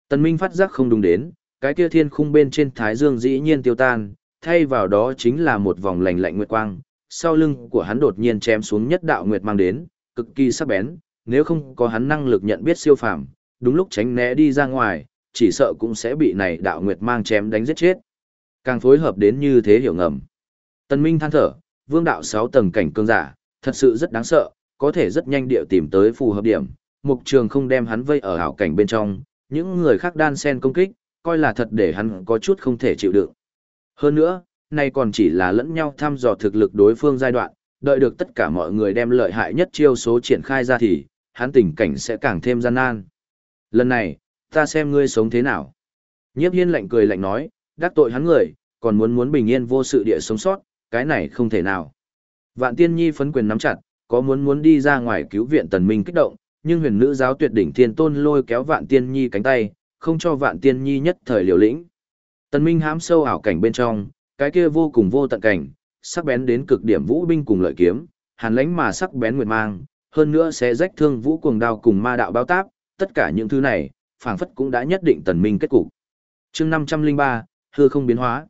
Tần Minh phát giác không đúng đến, cái kia thiên khung bên trên thái dương dĩ nhiên tiêu tan, thay vào đó chính là một vòng lạnh lạnh nguyệt quang, sau lưng của hắn đột nhiên chém xuống nhất đạo nguyệt mang đến, cực kỳ sắc bén, nếu không có hắn năng lực nhận biết siêu phàm, đúng lúc tránh né đi ra ngoài, chỉ sợ cũng sẽ bị này đạo nguyệt mang chém đánh giết chết. Càng phối hợp đến như thế hiểu ngầm. Tần Minh than thở, vương đạo 6 tầng cảnh cường giả, thật sự rất đáng sợ, có thể rất nhanh điệu tìm tới phù hợp điểm, mục trường không đem hắn vây ở hảo cảnh bên trong, những người khác đan sen công kích, coi là thật để hắn có chút không thể chịu đựng. Hơn nữa, nay còn chỉ là lẫn nhau thăm dò thực lực đối phương giai đoạn, đợi được tất cả mọi người đem lợi hại nhất chiêu số triển khai ra thì, hắn tình cảnh sẽ càng thêm gian nan. Lần này, ta xem ngươi sống thế nào. Nhiếp hiên lạnh cười lạnh nói, đắc tội hắn người, còn muốn muốn bình yên vô sự địa sống sót, cái này không thể nào. Vạn tiên nhi phấn quyền nắm chặt, có muốn muốn đi ra ngoài cứu viện tần minh kích động, nhưng huyền nữ giáo tuyệt đỉnh thiên tôn lôi kéo vạn tiên nhi cánh tay, không cho vạn tiên nhi nhất thời liều lĩnh. Tần minh hám sâu ảo cảnh bên trong, cái kia vô cùng vô tận cảnh, sắc bén đến cực điểm vũ binh cùng lợi kiếm, hàn lãnh mà sắc bén nguyệt mang, hơn nữa sẽ rách thương vũ cuồng đao cùng ma đạo báo táp, tất cả những thứ này, phảng phất cũng đã nhất định tần minh kết cục. Chương 503, hư không biến hóa.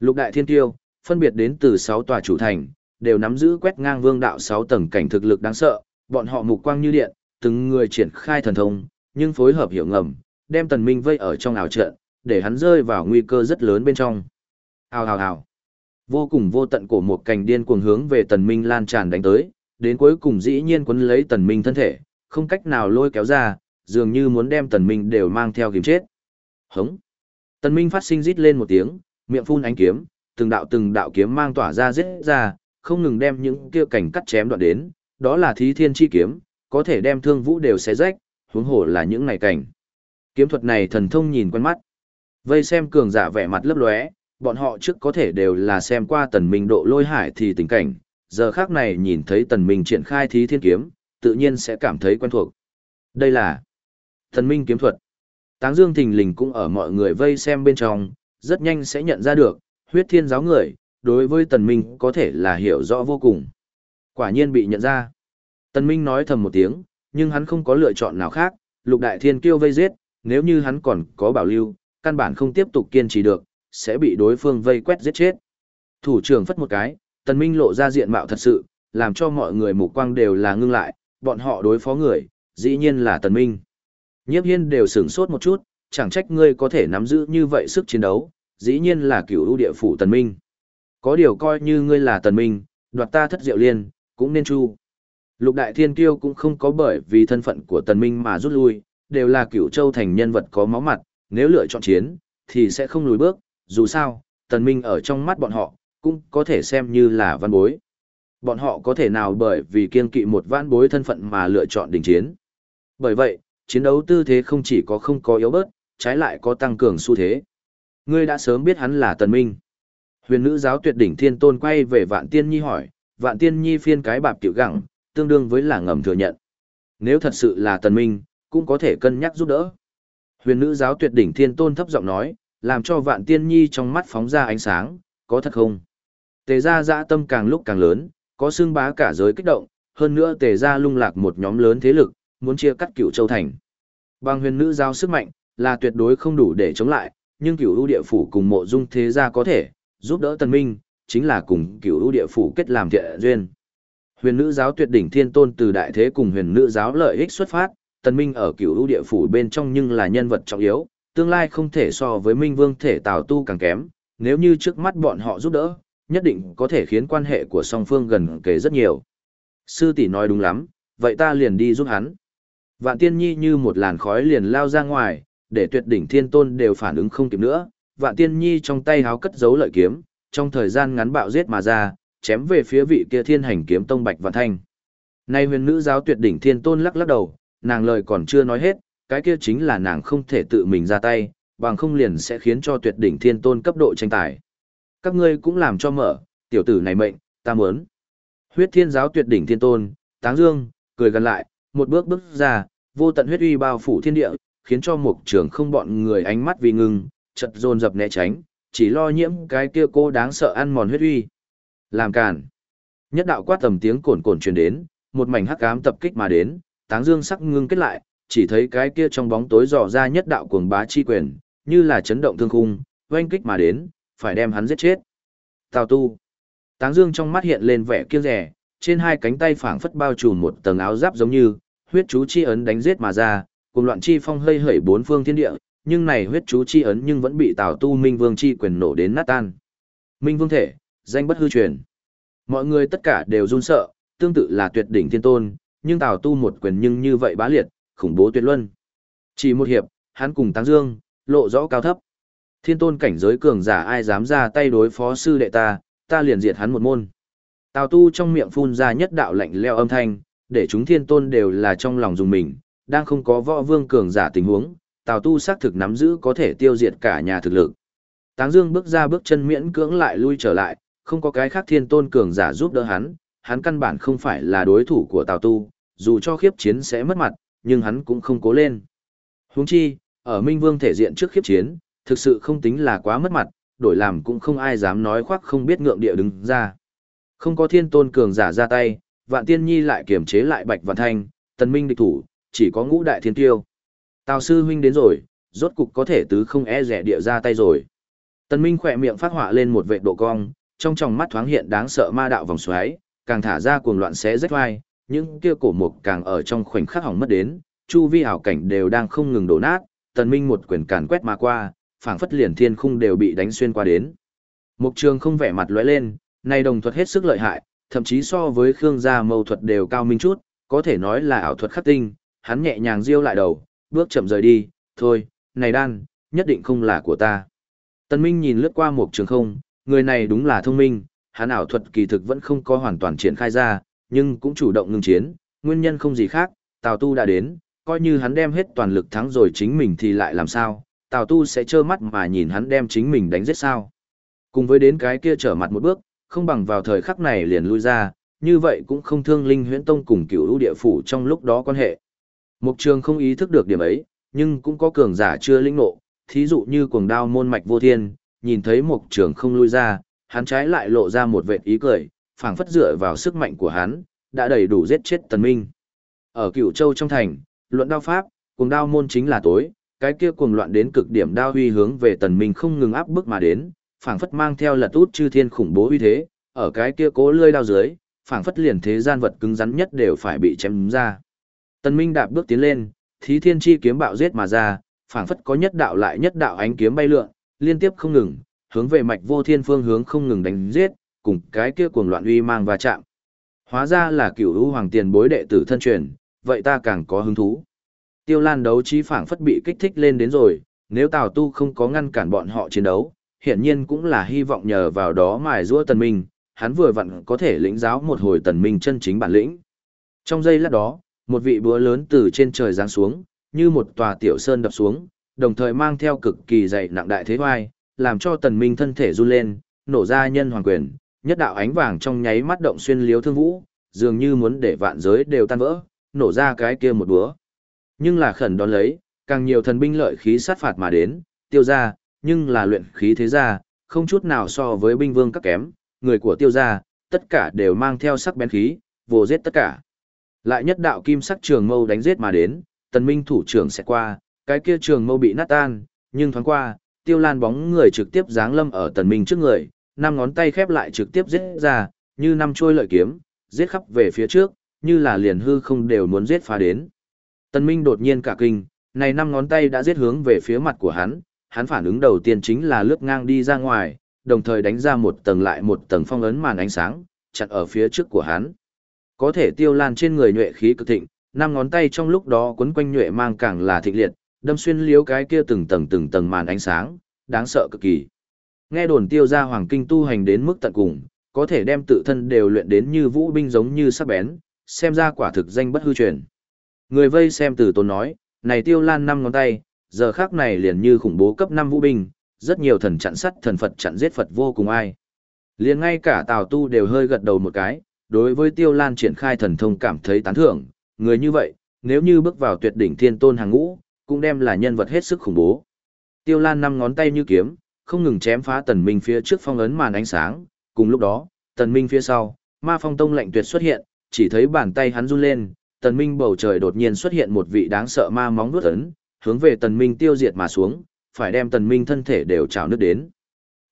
Lục đại thiên tiêu, phân biệt đến từ 6 tòa chủ thành, đều nắm giữ quét ngang vương đạo 6 tầng cảnh thực lực đáng sợ, bọn họ mục quang như điện, từng người triển khai thần thông, nhưng phối hợp hiểu ngầm, đem tần minh vây ở trong ảo trận, để hắn rơi vào nguy cơ rất lớn bên trong. Hào hào hào. Vô cùng vô tận của một cành điên cuồng hướng về tần minh lan tràn đánh tới, đến cuối cùng dĩ nhiên quấn lấy tần minh thân thể, không cách nào lôi kéo ra, dường như muốn đem tần minh đều mang theo kiếm chết. Hống. Tần minh phát sinh rít lên một tiếng, miệng phun ánh kiếm, từng đạo từng đạo kiếm mang tỏa ra giết ra, không ngừng đem những kia cảnh cắt chém đoạn đến, đó là thí thiên chi kiếm, có thể đem thương vũ đều xé rách, huống hồ là những này cảnh. Kiếm thuật này thần thông nhìn quen mắt. Vây xem cường giả vẻ mặt lấp lóe, bọn họ trước có thể đều là xem qua tần minh độ lôi hải thì tình cảnh, giờ khác này nhìn thấy tần minh triển khai thí thiên kiếm, tự nhiên sẽ cảm thấy quen thuộc. Đây là thần minh kiếm thuật. Táng Dương Thình Lình cũng ở mọi người vây xem bên trong, rất nhanh sẽ nhận ra được, huyết thiên giáo người, đối với tần minh có thể là hiểu rõ vô cùng. Quả nhiên bị nhận ra. Tần minh nói thầm một tiếng, nhưng hắn không có lựa chọn nào khác, lục đại thiên kiêu vây giết, nếu như hắn còn có bảo lưu, căn bản không tiếp tục kiên trì được, sẽ bị đối phương vây quét giết chết. Thủ trưởng phất một cái, tần minh lộ ra diện mạo thật sự, làm cho mọi người mục quang đều là ngưng lại, bọn họ đối phó người, dĩ nhiên là tần minh. Nhiếp hiên đều sửng sốt một chút, chẳng trách ngươi có thể nắm giữ như vậy sức chiến đấu, dĩ nhiên là cửu ưu địa phủ tần minh. Có điều coi như ngươi là tần minh, đoạt ta thất diệu liên, cũng nên chu. Lục đại thiên kiêu cũng không có bởi vì thân phận của tần minh mà rút lui, đều là cửu châu thành nhân vật có máu mặt, nếu lựa chọn chiến, thì sẽ không lùi bước, dù sao, tần minh ở trong mắt bọn họ, cũng có thể xem như là văn bối. Bọn họ có thể nào bởi vì kiên kỵ một văn bối thân phận mà lựa chọn đình chiến. Bởi vậy, chiến đấu tư thế không chỉ có không có yếu bớt, trái lại có tăng cường xu thế. Ngươi đã sớm biết hắn là tần minh. Huyền nữ giáo tuyệt đỉnh thiên tôn quay về vạn tiên nhi hỏi, vạn tiên nhi phiên cái bạp tiểu gẳng, tương đương với là ngầm thừa nhận. Nếu thật sự là tần minh, cũng có thể cân nhắc giúp đỡ. Huyền nữ giáo tuyệt đỉnh thiên tôn thấp giọng nói, làm cho vạn tiên nhi trong mắt phóng ra ánh sáng, có thật không? Tề gia dã tâm càng lúc càng lớn, có xương bá cả giới kích động, hơn nữa tề gia lung lạc một nhóm lớn thế lực, muốn chia cắt cửu châu thành. Bằng huyền nữ giao sức mạnh, là tuyệt đối không đủ để chống lại, nhưng cửu ưu địa phủ cùng mộ dung thế gia có thể, giúp đỡ tần minh, chính là cùng cửu ưu địa phủ kết làm thiện duyên. Huyền nữ giáo tuyệt đỉnh thiên tôn từ đại thế cùng huyền nữ giáo lợi ích xuất phát, tần minh ở cửu ưu địa phủ bên trong nhưng là nhân vật trọng yếu, tương lai không thể so với minh vương thể tào tu càng kém, nếu như trước mắt bọn họ giúp đỡ, nhất định có thể khiến quan hệ của song phương gần kề rất nhiều. Sư tỷ nói đúng lắm, vậy ta liền đi giúp hắn. Vạn tiên nhi như một làn khói liền lao ra ngoài, để tuyệt đỉnh thiên tôn đều phản ứng không kịp nữa, Vạn Tiên Nhi trong tay háo cất giấu lợi kiếm, trong thời gian ngắn bạo giết mà ra, chém về phía vị kia Thiên Hành kiếm tông Bạch Vạn Thanh. Nay huyền nữ giáo tuyệt đỉnh thiên tôn lắc lắc đầu, nàng lời còn chưa nói hết, cái kia chính là nàng không thể tự mình ra tay, bằng không liền sẽ khiến cho tuyệt đỉnh thiên tôn cấp độ tranh tài. Các ngươi cũng làm cho mở, tiểu tử này mệnh, ta muốn. Huyết thiên giáo tuyệt đỉnh thiên tôn, táng dương, cười gần lại, một bước bước ra, vô tận huyết uy bao phủ thiên địa, khiến cho một trường không bọn người ánh mắt vì ngưng, chật dồn dập né tránh, chỉ lo nhiễm cái kia cô đáng sợ ăn mòn huyết uy. Làm cản. Nhất đạo quát tầm tiếng cồn cồn truyền đến, một mảnh hắc ám tập kích mà đến, táng dương sắc ngưng kết lại, chỉ thấy cái kia trong bóng tối dò ra nhất đạo cuồng bá chi quyền, như là chấn động thương khung, oanh kích mà đến, phải đem hắn giết chết. Tào tu. Táng dương trong mắt hiện lên vẻ kiêng rẻ, trên hai cánh tay phảng phất bao trùm một tầng áo giáp giống như, huyết chú chi ấn đánh giết mà ra, cùng loạn chi phong hơi hởi bốn phương thiên địa, nhưng này huyết chú chi ấn nhưng vẫn bị Tào Tu Minh Vương chi quyền nổ đến nát tan. Minh Vương thể, danh bất hư truyền. Mọi người tất cả đều run sợ, tương tự là tuyệt đỉnh thiên tôn, nhưng Tào Tu một quyền nhưng như vậy bá liệt, khủng bố tuyệt luân. Chỉ một hiệp, hắn cùng Táng Dương, lộ rõ cao thấp. Thiên tôn cảnh giới cường giả ai dám ra tay đối phó sư đệ ta, ta liền diệt hắn một môn. Tào tu trong miệng phun ra nhất đạo lạnh leo âm thanh, để chúng thiên tôn đều là trong lòng dùng mình, đang không có võ vương cường giả tình huống, Tào tu xác thực nắm giữ có thể tiêu diệt cả nhà thực lực. Táng Dương bước ra bước chân miễn cưỡng lại lui trở lại, không có cái khác thiên tôn cường giả giúp đỡ hắn, hắn căn bản không phải là đối thủ của Tào tu, dù cho khiếp chiến sẽ mất mặt, nhưng hắn cũng không cố lên. Huống chi, ở Minh Vương thể diện trước khiếp chiến, thực sự không tính là quá mất mặt, đổi làm cũng không ai dám nói khoác không biết ngượng địa đứng ra. Không có thiên tôn cường giả ra tay, vạn tiên nhi lại kiềm chế lại bạch vạn thanh, tần minh địch thủ, chỉ có ngũ đại thiên tiêu. Tào sư huynh đến rồi, rốt cục có thể tứ không e rẻ địa ra tay rồi. Tần minh khỏe miệng phát họa lên một vệ độ cong, trong tròng mắt thoáng hiện đáng sợ ma đạo vòng xoáy, càng thả ra cuồng loạn xé rách vai, những kia cổ mục càng ở trong khoảnh khắc hỏng mất đến, chu vi ảo cảnh đều đang không ngừng đổ nát, tần minh một quyền càn quét mà qua, phảng phất liền thiên khung đều bị đánh xuyên qua đến. Mục trường không vẻ mặt lóe lên, này đồng thuật hết sức lợi hại, thậm chí so với Khương gia mâu thuật đều cao minh chút, có thể nói là ảo thuật khắc tinh, hắn nhẹ nhàng giơ lại đầu, bước chậm rời đi, thôi, này đan, nhất định không là của ta. Tân Minh nhìn lướt qua một trường không, người này đúng là thông minh, hắn ảo thuật kỳ thực vẫn không có hoàn toàn triển khai ra, nhưng cũng chủ động ngừng chiến, nguyên nhân không gì khác, Tào Tu đã đến, coi như hắn đem hết toàn lực thắng rồi chính mình thì lại làm sao, Tào Tu sẽ trơ mắt mà nhìn hắn đem chính mình đánh giết sao. Cùng với đến cái kia trở mặt một bước, không bằng vào thời khắc này liền lui ra, như vậy cũng không thương linh huyễn tông cùng cựu ưu địa phủ trong lúc đó quan hệ. Mục trường không ý thức được điểm ấy, nhưng cũng có cường giả chưa linh nộ, thí dụ như cuồng đao môn mạch vô thiên, nhìn thấy mục trường không lui ra, hắn trái lại lộ ra một vệt ý cười, phảng phất dựa vào sức mạnh của hắn, đã đầy đủ giết chết tần minh. Ở Cửu châu trong thành, luận đao pháp, cuồng đao môn chính là tối, cái kia cuồng loạn đến cực điểm đao huy hướng về tần minh không ngừng áp bức mà đến, phảng phất mang theo lật út chư thiên khủng bố uy thế, ở cái kia cố lươi đao dưới, phảng phất liền thế gian vật cứng rắn nhất đều phải bị chém ra. Tần Minh đạp bước tiến lên, thí thiên chi kiếm bạo giết mà ra, phảng phất có nhất đạo lại nhất đạo ánh kiếm bay lượn, liên tiếp không ngừng, hướng về mạch vô thiên phương hướng không ngừng đánh giết, cùng cái kia cuồng loạn uy mang và chạm. Hóa ra là cửu u hoàng tiền bối đệ tử thân truyền, vậy ta càng có hứng thú. Tiêu Lan đấu trí phảng phất bị kích thích lên đến rồi, nếu Tào Tu không có ngăn cản bọn họ chiến đấu, hiển nhiên cũng là hy vọng nhờ vào đó mài giũa tần minh, hắn vừa vặn có thể lĩnh giáo một hồi tần minh chân chính bản lĩnh. Trong giây lát đó, một vị búa lớn từ trên trời giáng xuống, như một tòa tiểu sơn đập xuống, đồng thời mang theo cực kỳ dày nặng đại thế hoai, làm cho tần minh thân thể run lên, nổ ra nhân hoàng quyền, nhất đạo ánh vàng trong nháy mắt động xuyên liếu thương vũ, dường như muốn để vạn giới đều tan vỡ, nổ ra cái kia một búa. Nhưng là khẩn đón lấy, càng nhiều thần binh lợi khí sát phạt mà đến, tiêu ra, nhưng là luyện khí thế gia, không chút nào so với binh vương các kém, người của tiêu gia, tất cả đều mang theo sắc bén khí, vô giết tất cả. Lại nhất đạo kim sắc trường mâu đánh giết mà đến, tần minh thủ trưởng sẽ qua, cái kia trường mâu bị nát tan, nhưng thoáng qua, tiêu lan bóng người trực tiếp giáng lâm ở tần minh trước người, năm ngón tay khép lại trực tiếp giết ra, như năm trôi lợi kiếm, giết khắp về phía trước, như là liền hư không đều muốn giết phá đến. Tần minh đột nhiên cả kinh, này năm ngón tay đã giết hướng về phía mặt của hắn, hắn phản ứng đầu tiên chính là lướt ngang đi ra ngoài, đồng thời đánh ra một tầng lại một tầng phong ấn màn ánh sáng, chặn ở phía trước của hắn. Có thể tiêu lan trên người nhuệ khí cực thịnh, năm ngón tay trong lúc đó quấn quanh nhuệ mang càng là thịnh liệt, đâm xuyên liếu cái kia từng tầng từng tầng màn ánh sáng, đáng sợ cực kỳ. Nghe đồn tiêu ra hoàng kinh tu hành đến mức tận cùng, có thể đem tự thân đều luyện đến như vũ binh giống như sắc bén, xem ra quả thực danh bất hư truyền. Người vây xem từ tốn nói, này tiêu lan năm ngón tay, giờ khác này liền như khủng bố cấp 5 vũ binh, rất nhiều thần chặn sắt thần Phật chặn giết Phật vô cùng ai. Liền ngay cả Tào Tu đều hơi gật đầu một cái, đối với Tiêu Lan triển khai thần thông cảm thấy tán thưởng, người như vậy, nếu như bước vào tuyệt đỉnh thiên tôn hàng ngũ, cũng đem là nhân vật hết sức khủng bố. Tiêu Lan năm ngón tay như kiếm, không ngừng chém phá Tần Minh phía trước phong ấn màn ánh sáng, cùng lúc đó, Tần Minh phía sau, Ma Phong Tông lạnh tuyệt xuất hiện, chỉ thấy bàn tay hắn run lên, Tần Minh bầu trời đột nhiên xuất hiện một vị đáng sợ ma móng vuốt ấn, hướng về Tần Minh tiêu diệt mà xuống, phải đem Tần Minh thân thể đều trào nước đến.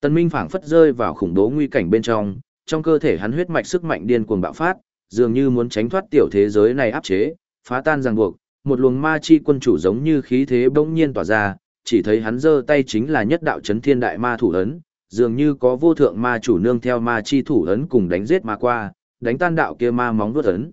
Tần Minh phảng phất rơi vào khủng bố nguy cảnh bên trong, trong cơ thể hắn huyết mạch sức mạnh điên cuồng bạo phát, dường như muốn tránh thoát tiểu thế giới này áp chế, phá tan ràng buộc, một luồng ma chi quân chủ giống như khí thế bỗng nhiên tỏa ra, chỉ thấy hắn giơ tay chính là nhất đạo chấn thiên đại ma thủ ấn, dường như có vô thượng ma chủ nương theo ma chi thủ ấn cùng đánh giết ma qua, đánh tan đạo kia ma móng vuốt ấn.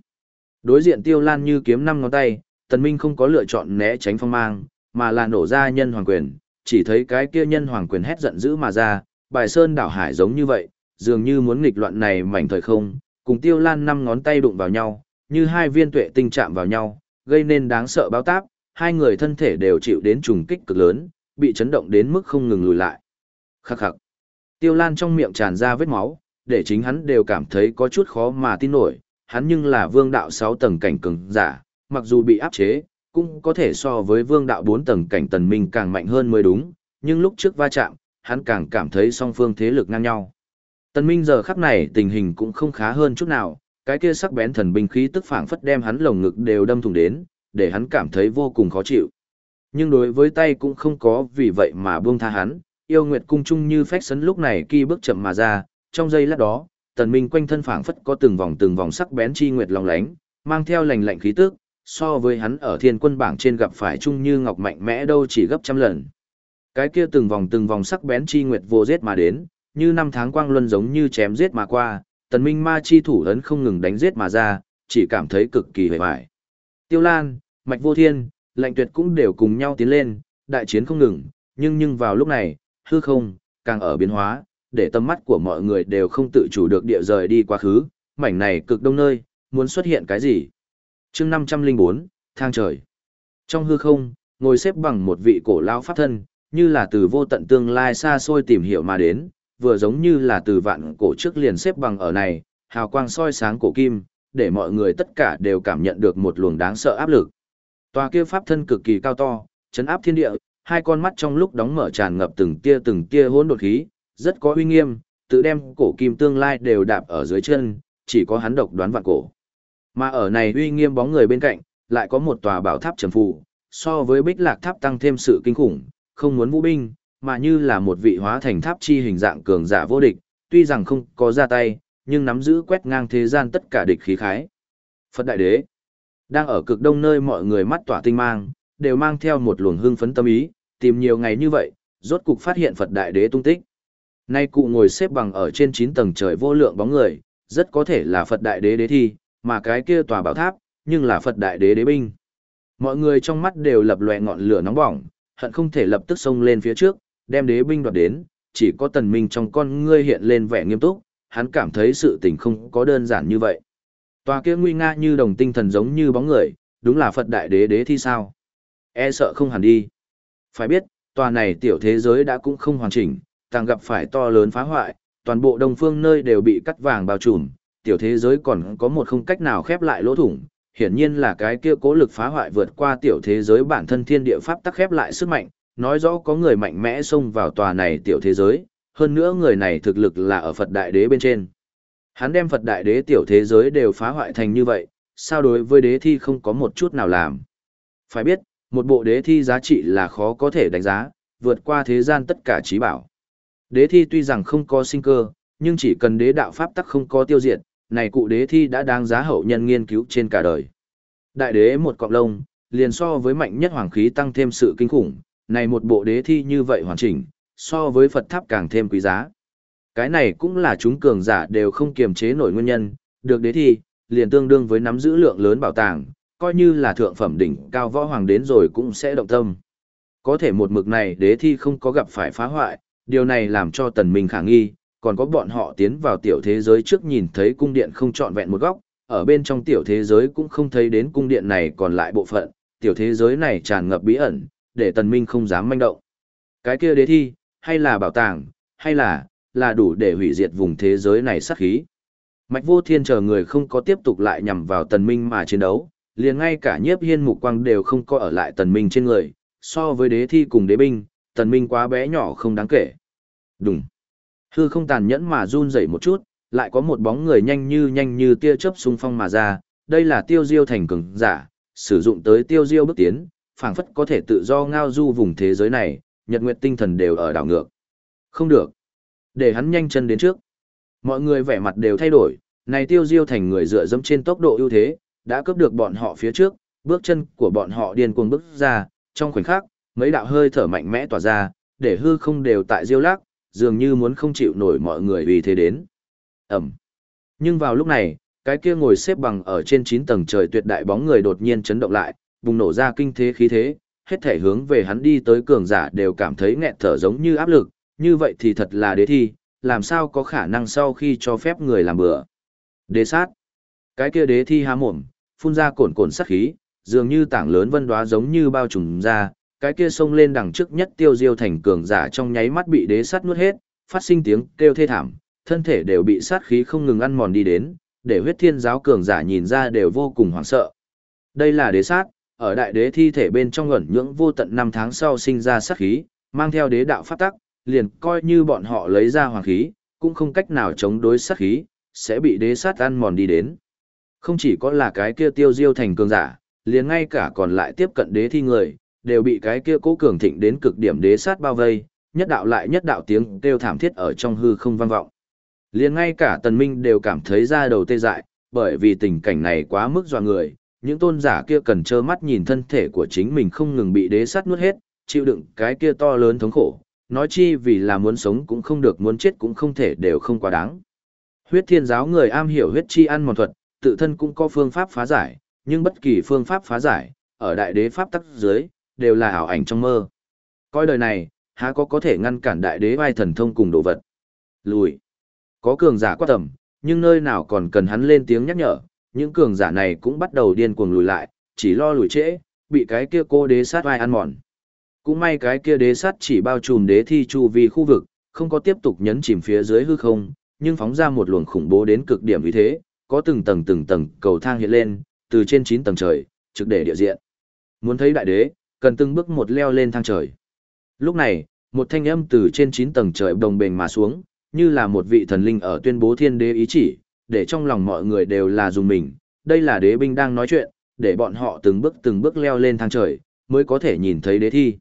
Đối diện Tiêu Lan như kiếm năm ngón tay, Tần Minh không có lựa chọn né tránh phong mang, mà là nổ ra nhân hoàng quyền, chỉ thấy cái kia nhân hoàng quyền hét giận dữ mà ra, bài sơn đảo hải giống như vậy, dường như muốn nghịch loạn này mảnh thời không, cùng Tiêu Lan năm ngón tay đụng vào nhau, như hai viên tuệ tinh chạm vào nhau, gây nên đáng sợ báo táp, hai người thân thể đều chịu đến trùng kích cực lớn, bị chấn động đến mức không ngừng lùi lại. Khắc khắc. Tiêu Lan trong miệng tràn ra vết máu, để chính hắn đều cảm thấy có chút khó mà tin nổi, hắn nhưng là vương đạo 6 tầng cảnh cường giả, mặc dù bị áp chế, cũng có thể so với vương đạo 4 tầng cảnh tần minh càng mạnh hơn mới đúng, nhưng lúc trước va chạm, hắn càng cảm thấy song phương thế lực ngang nhau. Tần minh giờ khắc này tình hình cũng không khá hơn chút nào, cái kia sắc bén thần binh khí tức phảng phất đem hắn lồng ngực đều đâm thủng đến, để hắn cảm thấy vô cùng khó chịu. Nhưng đối với tay cũng không có vì vậy mà buông tha hắn, yêu nguyệt cung chung như phách sấn lúc này kỳ bước chậm mà ra, trong giây lát đó, tần minh quanh thân phảng phất có từng vòng từng vòng sắc bén chi nguyệt long lánh, mang theo lành lạnh khí tức, so với hắn ở thiên quân bảng trên gặp phải chung như ngọc mạnh mẽ đâu chỉ gấp trăm lần. Cái kia từng vòng từng vòng sắc bén chi nguyệt vô giết mà đến, như năm tháng quang luân giống như chém giết mà qua, tần minh ma chi thủ ấn không ngừng đánh giết mà ra, chỉ cảm thấy cực kỳ hề bại. Tiêu Lan, Mạch Vô Thiên, Lạnh Tuyệt cũng đều cùng nhau tiến lên, đại chiến không ngừng, nhưng nhưng vào lúc này, hư không, càng ở biến hóa, để tâm mắt của mọi người đều không tự chủ được địa rời đi quá khứ, mảnh này cực đông nơi, muốn xuất hiện cái gì. chương 504, thang trời. Trong hư không, ngồi xếp bằng một vị cổ lao pháp thân, như là từ vô tận tương lai xa xôi tìm hiểu mà đến, vừa giống như là từ vạn cổ trước liền xếp bằng ở này, hào quang soi sáng cổ kim, để mọi người tất cả đều cảm nhận được một luồng đáng sợ áp lực. Tòa kia pháp thân cực kỳ cao to, chấn áp thiên địa, hai con mắt trong lúc đóng mở tràn ngập từng tia từng tia hỗn đột khí, rất có uy nghiêm, tự đem cổ kim tương lai đều đạp ở dưới chân, chỉ có hắn độc đoán vạn cổ. Mà ở này uy nghiêm bóng người bên cạnh, lại có một tòa bảo tháp trầm phù, so với bích lạc tháp tăng thêm sự kinh khủng, không muốn vũ binh, mà như là một vị hóa thành tháp chi hình dạng cường giả vô địch, tuy rằng không có ra tay, nhưng nắm giữ quét ngang thế gian tất cả địch khí khái. Phật Đại Đế đang ở cực đông nơi mọi người mắt tỏa tinh mang, đều mang theo một luồng hưng phấn tâm ý, tìm nhiều ngày như vậy, rốt cục phát hiện Phật Đại Đế tung tích. Nay cụ ngồi xếp bằng ở trên 9 tầng trời vô lượng bóng người, rất có thể là Phật Đại Đế đế thi, mà cái kia tòa bảo tháp, nhưng là Phật Đại Đế đế binh. Mọi người trong mắt đều lập lòe ngọn lửa nóng bỏng, hận không thể lập tức xông lên phía trước, đem đế binh đoạt đến, chỉ có tần minh trong con ngươi hiện lên vẻ nghiêm túc, hắn cảm thấy sự tình không có đơn giản như vậy. Tòa kia nguy nga như đồng tinh thần giống như bóng người, đúng là Phật Đại Đế đế thi sao? E sợ không hẳn đi. Phải biết, tòa này tiểu thế giới đã cũng không hoàn chỉnh, càng gặp phải to lớn phá hoại, toàn bộ đông phương nơi đều bị cắt vàng bao trùm, tiểu thế giới còn có một không cách nào khép lại lỗ thủng, hiển nhiên là cái kia cố lực phá hoại vượt qua tiểu thế giới bản thân thiên địa pháp tắc khép lại sức mạnh, nói rõ có người mạnh mẽ xông vào tòa này tiểu thế giới, hơn nữa người này thực lực là ở Phật Đại Đế bên trên. Hắn đem Phật Đại Đế tiểu thế giới đều phá hoại thành như vậy, sao đối với đế thi không có một chút nào làm. Phải biết, một bộ đế thi giá trị là khó có thể đánh giá, vượt qua thế gian tất cả trí bảo. Đế thi tuy rằng không có sinh cơ, nhưng chỉ cần đế đạo pháp tắc không có tiêu diệt, này cụ đế thi đã đáng giá hậu nhân nghiên cứu trên cả đời. Đại đế một cọng lông, liền so với mạnh nhất hoàng khí tăng thêm sự kinh khủng, này một bộ đế thi như vậy hoàn chỉnh, so với Phật tháp càng thêm quý giá. Cái này cũng là chúng cường giả đều không kiềm chế nổi nguyên nhân, được đế thi, liền tương đương với nắm giữ lượng lớn bảo tàng, coi như là thượng phẩm đỉnh cao võ hoàng đến rồi cũng sẽ động tâm. có thể một mực này đế thi không có gặp phải phá hoại, điều này làm cho tần minh khả nghi, còn có bọn họ tiến vào tiểu thế giới trước nhìn thấy cung điện không trọn vẹn một góc, ở bên trong tiểu thế giới cũng không thấy đến cung điện này còn lại bộ phận, tiểu thế giới này tràn ngập bí ẩn, để tần minh không dám manh động. Cái kia đế thi, hay là bảo tàng, hay là, là đủ để hủy diệt vùng thế giới này sát khí. Mạch vô thiên chờ người không có tiếp tục lại nhằm vào tần minh mà chiến đấu, liền ngay cả nhiếp hiên mục quang đều không có ở lại tần minh trên người, so với đế thi cùng đế binh, tần minh quá bé nhỏ không đáng kể. Đúng. Hư không tàn nhẫn mà run rẩy một chút, lại có một bóng người nhanh như nhanh như tia chớp xung phong mà ra, đây là tiêu diêu thành cường giả, sử dụng tới tiêu diêu bước tiến, phảng phất có thể tự do ngao du vùng thế giới này, nhật nguyệt tinh thần đều ở đảo ngược. Không được. Để hắn nhanh chân đến trước. Mọi người vẻ mặt đều thay đổi, này tiêu diêu thành người dựa dẫm trên tốc độ ưu thế, đã cướp được bọn họ phía trước, bước chân của bọn họ điên cuồng bước ra, trong khoảnh khắc, mấy đạo hơi thở mạnh mẽ tỏa ra, để hư không đều tại diêu lắc, dường như muốn không chịu nổi mọi người vì thế đến. Ẩm. Nhưng vào lúc này, cái kia ngồi xếp bằng ở trên 9 tầng trời tuyệt đại bóng người đột nhiên chấn động lại, bùng nổ ra kinh thế khí thế, hết thể hướng về hắn đi tới cường giả đều cảm thấy nghẹt thở giống như áp lực, như vậy thì thật là đế thi, làm sao có khả năng sau khi cho phép người làm bữa. Đế sát. Cái kia đế thi há mồm, phun ra cồn cồn sát khí, dường như tảng lớn vân đoá giống như bao trùm ra, cái kia xông lên đằng trước nhất tiêu diêu thành cường giả trong nháy mắt bị đế sát nuốt hết, phát sinh tiếng kêu thê thảm, thân thể đều bị sát khí không ngừng ăn mòn đi đến, để huyết thiên giáo cường giả nhìn ra đều vô cùng hoảng sợ. Đây là đế sát, ở đại đế thi thể bên trong ẩn nhưỡng vô tận năm tháng sau sinh ra sát khí, mang theo đế đạo pháp tắc, liền coi như bọn họ lấy ra hoàng khí, cũng không cách nào chống đối sát khí, sẽ bị đế sát ăn mòn đi đến. Không chỉ có là cái kia tiêu diêu thành cường giả, liền ngay cả còn lại tiếp cận đế thi người, đều bị cái kia cố cường thịnh đến cực điểm đế sát bao vây, nhất đạo lại nhất đạo tiếng kêu thảm thiết ở trong hư không vang vọng. Liền ngay cả tần minh đều cảm thấy da đầu tê dại, bởi vì tình cảnh này quá mức dọa người, những tôn giả kia cần trơ mắt nhìn thân thể của chính mình không ngừng bị đế sát nuốt hết, chịu đựng cái kia to lớn thống khổ, nói chi vì là muốn sống cũng không được muốn chết cũng không thể đều không quá đáng. Huyết thiên giáo người am hiểu huyết chi ăn mòn thuật, tự thân cũng có phương pháp phá giải, nhưng bất kỳ phương pháp phá giải, ở đại đế pháp tắc dưới, đều là ảo ảnh trong mơ. Coi đời này, há có có thể ngăn cản đại đế vai thần thông cùng đồ vật. Lùi. Có cường giả quá tầm, nhưng nơi nào còn cần hắn lên tiếng nhắc nhở, những cường giả này cũng bắt đầu điên cuồng lùi lại, chỉ lo lùi trễ, bị cái kia cô đế sát vai ăn mòn. Cũng may cái kia đế sát chỉ bao trùm đế thi chu vi khu vực, không có tiếp tục nhấn chìm phía dưới hư không, nhưng phóng ra một luồng khủng bố đến cực điểm vì thế, có từng tầng từng tầng cầu thang hiện lên, từ trên 9 tầng trời, trực để địa diện. Muốn thấy đại đế, cần từng bước một leo lên thang trời. Lúc này, một thanh âm từ trên 9 tầng trời đồng bền mà xuống, như là một vị thần linh ở tuyên bố thiên đế ý chỉ, để trong lòng mọi người đều là dùng mình, đây là đế binh đang nói chuyện, để bọn họ từng bước từng bước leo lên thang trời, mới có thể nhìn thấy đế thi.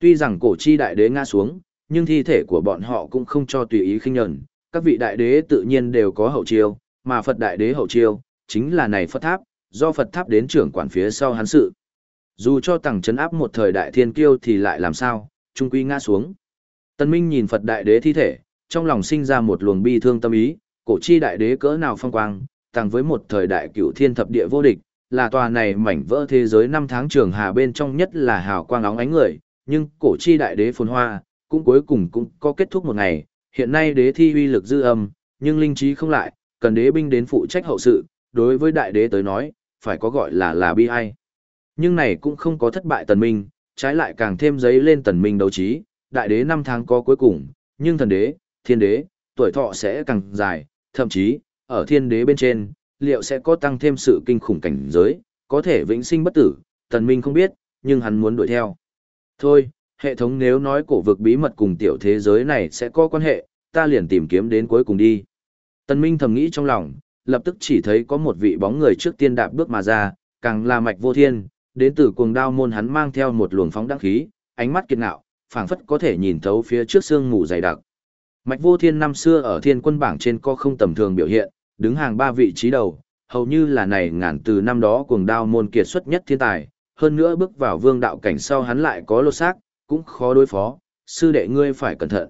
Tuy rằng cổ chi đại đế ngã xuống, nhưng thi thể của bọn họ cũng không cho tùy ý khinh nhẫn, các vị đại đế tự nhiên đều có hậu chiêu, mà Phật đại đế hậu chiêu, chính là này Phật tháp, do Phật tháp đến trưởng quản phía sau hắn sự. Dù cho tầng chấn áp một thời đại thiên kiêu thì lại làm sao, trung quy ngã xuống. Tân Minh nhìn Phật đại đế thi thể, trong lòng sinh ra một luồng bi thương tâm ý, cổ chi đại đế cỡ nào phong quang, tăng với một thời đại cửu thiên thập địa vô địch, là tòa này mảnh vỡ thế giới năm tháng trường hà bên trong nhất là hào quang óng ánh người, nhưng cổ chi đại đế phồn hoa, cũng cuối cùng cũng có kết thúc một ngày, hiện nay đế thi uy lực dư âm, nhưng linh trí không lại, cần đế binh đến phụ trách hậu sự, đối với đại đế tới nói, phải có gọi là là bi ai. Nhưng này cũng không có thất bại tần minh, trái lại càng thêm giấy lên tần minh đấu trí, đại đế năm tháng có cuối cùng, nhưng thần đế, thiên đế, tuổi thọ sẽ càng dài, thậm chí, ở thiên đế bên trên, liệu sẽ có tăng thêm sự kinh khủng cảnh giới, có thể vĩnh sinh bất tử, tần minh không biết, nhưng hắn muốn đuổi theo. Thôi, hệ thống nếu nói cổ vực bí mật cùng tiểu thế giới này sẽ có quan hệ, ta liền tìm kiếm đến cuối cùng đi. Tần minh thầm nghĩ trong lòng, lập tức chỉ thấy có một vị bóng người trước tiên đạp bước mà ra, càng là mạch vô thiên, đến từ cuồng đao môn hắn mang theo một luồng phóng đăng khí, ánh mắt kiệt ngạo, phảng phất có thể nhìn thấu phía trước xương ngủ dày đặc. Mạch Vô Thiên năm xưa ở Thiên Quân bảng trên có không tầm thường biểu hiện, đứng hàng ba vị trí đầu, hầu như là này ngàn từ năm đó cuồng đao môn kiệt xuất nhất thiên tài, hơn nữa bước vào vương đạo cảnh sau hắn lại có lô xác, cũng khó đối phó, sư đệ ngươi phải cẩn thận.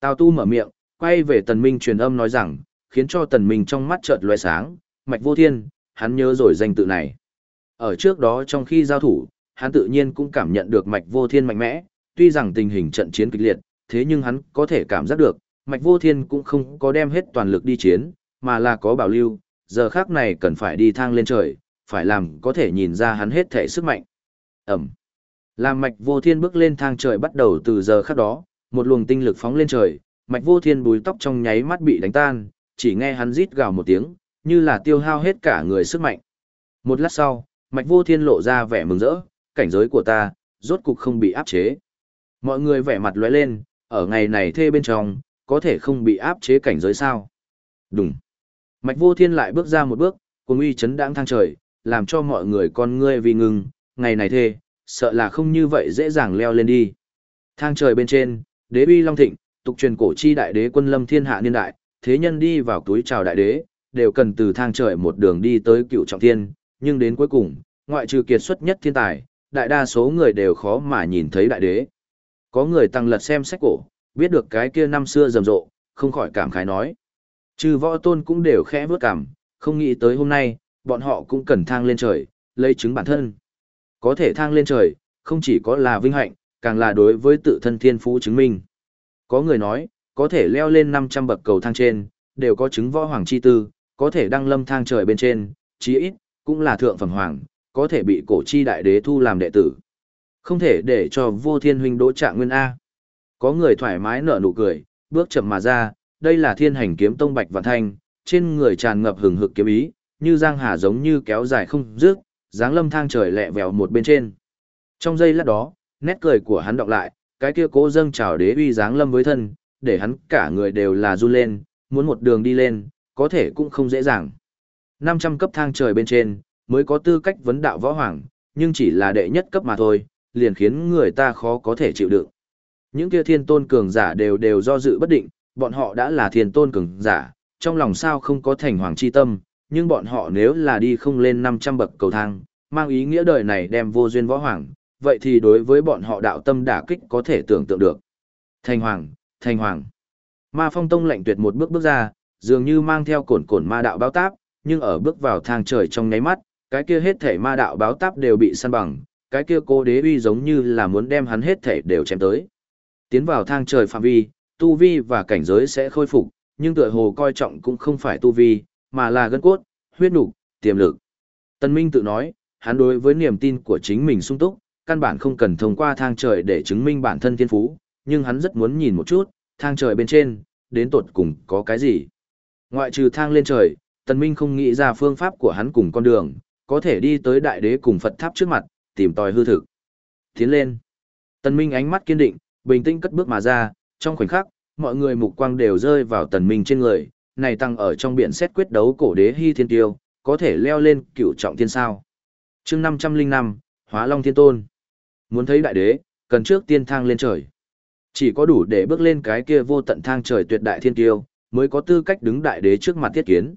Tào Tu mở miệng, quay về Tần Minh truyền âm nói rằng, khiến cho Tần Minh trong mắt chợt lóe sáng, Mạch Vô Thiên, hắn nhớ rồi danh tự này. Ở trước đó trong khi giao thủ, hắn tự nhiên cũng cảm nhận được mạch vô thiên mạnh mẽ, tuy rằng tình hình trận chiến kịch liệt, thế nhưng hắn có thể cảm giác được, mạch vô thiên cũng không có đem hết toàn lực đi chiến, mà là có bảo lưu, giờ khác này cần phải đi thang lên trời, phải làm có thể nhìn ra hắn hết thể sức mạnh. Ẩm. Làm mạch vô thiên bước lên thang trời bắt đầu từ giờ khắc đó, một luồng tinh lực phóng lên trời, mạch vô thiên bùi tóc trong nháy mắt bị đánh tan, chỉ nghe hắn rít gào một tiếng, như là tiêu hao hết cả người sức mạnh. Một lát sau, mạch vô thiên lộ ra vẻ mừng rỡ, cảnh giới của ta, rốt cục không bị áp chế. Mọi người vẻ mặt lóe lên, ở ngày này thê bên trong, có thể không bị áp chế cảnh giới sao. Đúng. Mạch vô thiên lại bước ra một bước, cùng uy chấn đãng thang trời, làm cho mọi người con ngươi vì ngừng, ngày này thê, sợ là không như vậy dễ dàng leo lên đi. Thang trời bên trên, đế uy long thịnh, tục truyền cổ chi đại đế quân lâm thiên hạ niên đại, thế nhân đi vào túi chào đại đế, đều cần từ thang trời một đường đi tới cựu trọng thiên, nhưng đến cuối cùng, ngoại trừ kiệt xuất nhất thiên tài, đại đa số người đều khó mà nhìn thấy đại đế. Có người tăng lật xem sách cổ, biết được cái kia năm xưa rầm rộ, không khỏi cảm khái nói. Trừ võ tôn cũng đều khẽ vướt cảm, không nghĩ tới hôm nay, bọn họ cũng cần thang lên trời, lấy chứng bản thân. Có thể thang lên trời, không chỉ có là vinh hạnh, càng là đối với tự thân thiên phú chứng minh. Có người nói, có thể leo lên 500 bậc cầu thang trên, đều có chứng võ hoàng chi tư, có thể đăng lâm thang trời bên trên, chí ít, cũng là thượng phẩm hoàng, có thể bị cổ chi đại đế thu làm đệ tử. Không thể để cho vô thiên huynh đỗ trạng nguyên A. Có người thoải mái nở nụ cười, bước chậm mà ra, đây là thiên hành kiếm tông bạch vạn thanh, trên người tràn ngập hừng hực kiếm ý, như giang hà giống như kéo dài không dứt, dáng lâm thang trời lẹ vèo một bên trên. Trong giây lát đó, nét cười của hắn đọc lại, cái kia cố dâng chào đế uy dáng lâm với thân, để hắn cả người đều là run lên, muốn một đường đi lên, có thể cũng không dễ dàng. 500 cấp thang trời bên trên, mới có tư cách vấn đạo võ hoàng, nhưng chỉ là đệ nhất cấp mà thôi, liền khiến người ta khó có thể chịu đựng. Những kia thiên tôn cường giả đều đều do dự bất định, bọn họ đã là thiên tôn cường giả, trong lòng sao không có thành hoàng chi tâm, nhưng bọn họ nếu là đi không lên 500 bậc cầu thang, mang ý nghĩa đời này đem vô duyên võ hoàng, vậy thì đối với bọn họ đạo tâm đả kích có thể tưởng tượng được. Thành hoàng, thành hoàng. Ma phong tông lạnh tuyệt một bước bước ra, dường như mang theo cổn cổn ma đạo báo táp, nhưng ở bước vào thang trời trong nháy mắt, cái kia hết thể ma đạo báo táp đều bị săn bằng, cái kia cô đế uy giống như là muốn đem hắn hết thể đều chém tới. Tiến vào thang trời phạm vi, tu vi và cảnh giới sẽ khôi phục, nhưng tựa hồ coi trọng cũng không phải tu vi, mà là gân cốt, huyết nục, tiềm lực. Tân Minh tự nói, hắn đối với niềm tin của chính mình sung túc, căn bản không cần thông qua thang trời để chứng minh bản thân thiên phú, nhưng hắn rất muốn nhìn một chút, thang trời bên trên, đến tột cùng có cái gì. Ngoại trừ thang lên trời, Tần Minh không nghĩ ra phương pháp của hắn cùng con đường, có thể đi tới đại đế cùng Phật tháp trước mặt, tìm tòi hư thực. Tiến lên. Tần Minh ánh mắt kiên định, bình tĩnh cất bước mà ra, trong khoảnh khắc, mọi người mục quang đều rơi vào Tần Minh trên người, này tăng ở trong biển xét quyết đấu cổ đế hy thiên tiêu, có thể leo lên cựu trọng thiên sao. Chương 505, Hóa Long Thiên Tôn. Muốn thấy đại đế, cần trước tiên thang lên trời. Chỉ có đủ để bước lên cái kia vô tận thang trời tuyệt đại thiên tiêu, mới có tư cách đứng đại đế trước mặt thiết kiến.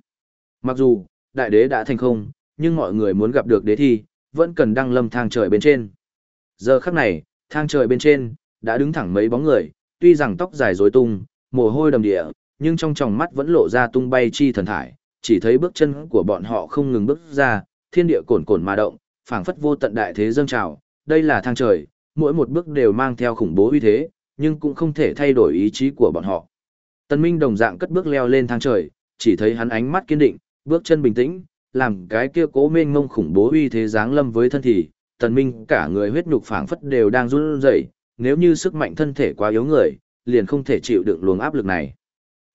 Mặc dù, đại đế đã thành không, nhưng mọi người muốn gặp được đế thi, vẫn cần đăng lâm thang trời bên trên. Giờ khắc này, thang trời bên trên, đã đứng thẳng mấy bóng người, tuy rằng tóc dài rối tung, mồ hôi đầm địa, nhưng trong tròng mắt vẫn lộ ra tung bay chi thần thải, chỉ thấy bước chân của bọn họ không ngừng bước ra, thiên địa cồn cồn mà động, phảng phất vô tận đại thế dâng trào, đây là thang trời, mỗi một bước đều mang theo khủng bố uy thế, nhưng cũng không thể thay đổi ý chí của bọn họ. Tân Minh đồng dạng cất bước leo lên thang trời, chỉ thấy hắn ánh mắt kiên định, bước chân bình tĩnh, làm cái kia cố mênh mông khủng bố uy thế giáng lâm với thân thể, Tần Minh cả người huyết nhục phảng phất đều đang run rẩy, nếu như sức mạnh thân thể quá yếu người, liền không thể chịu đựng luồng áp lực này.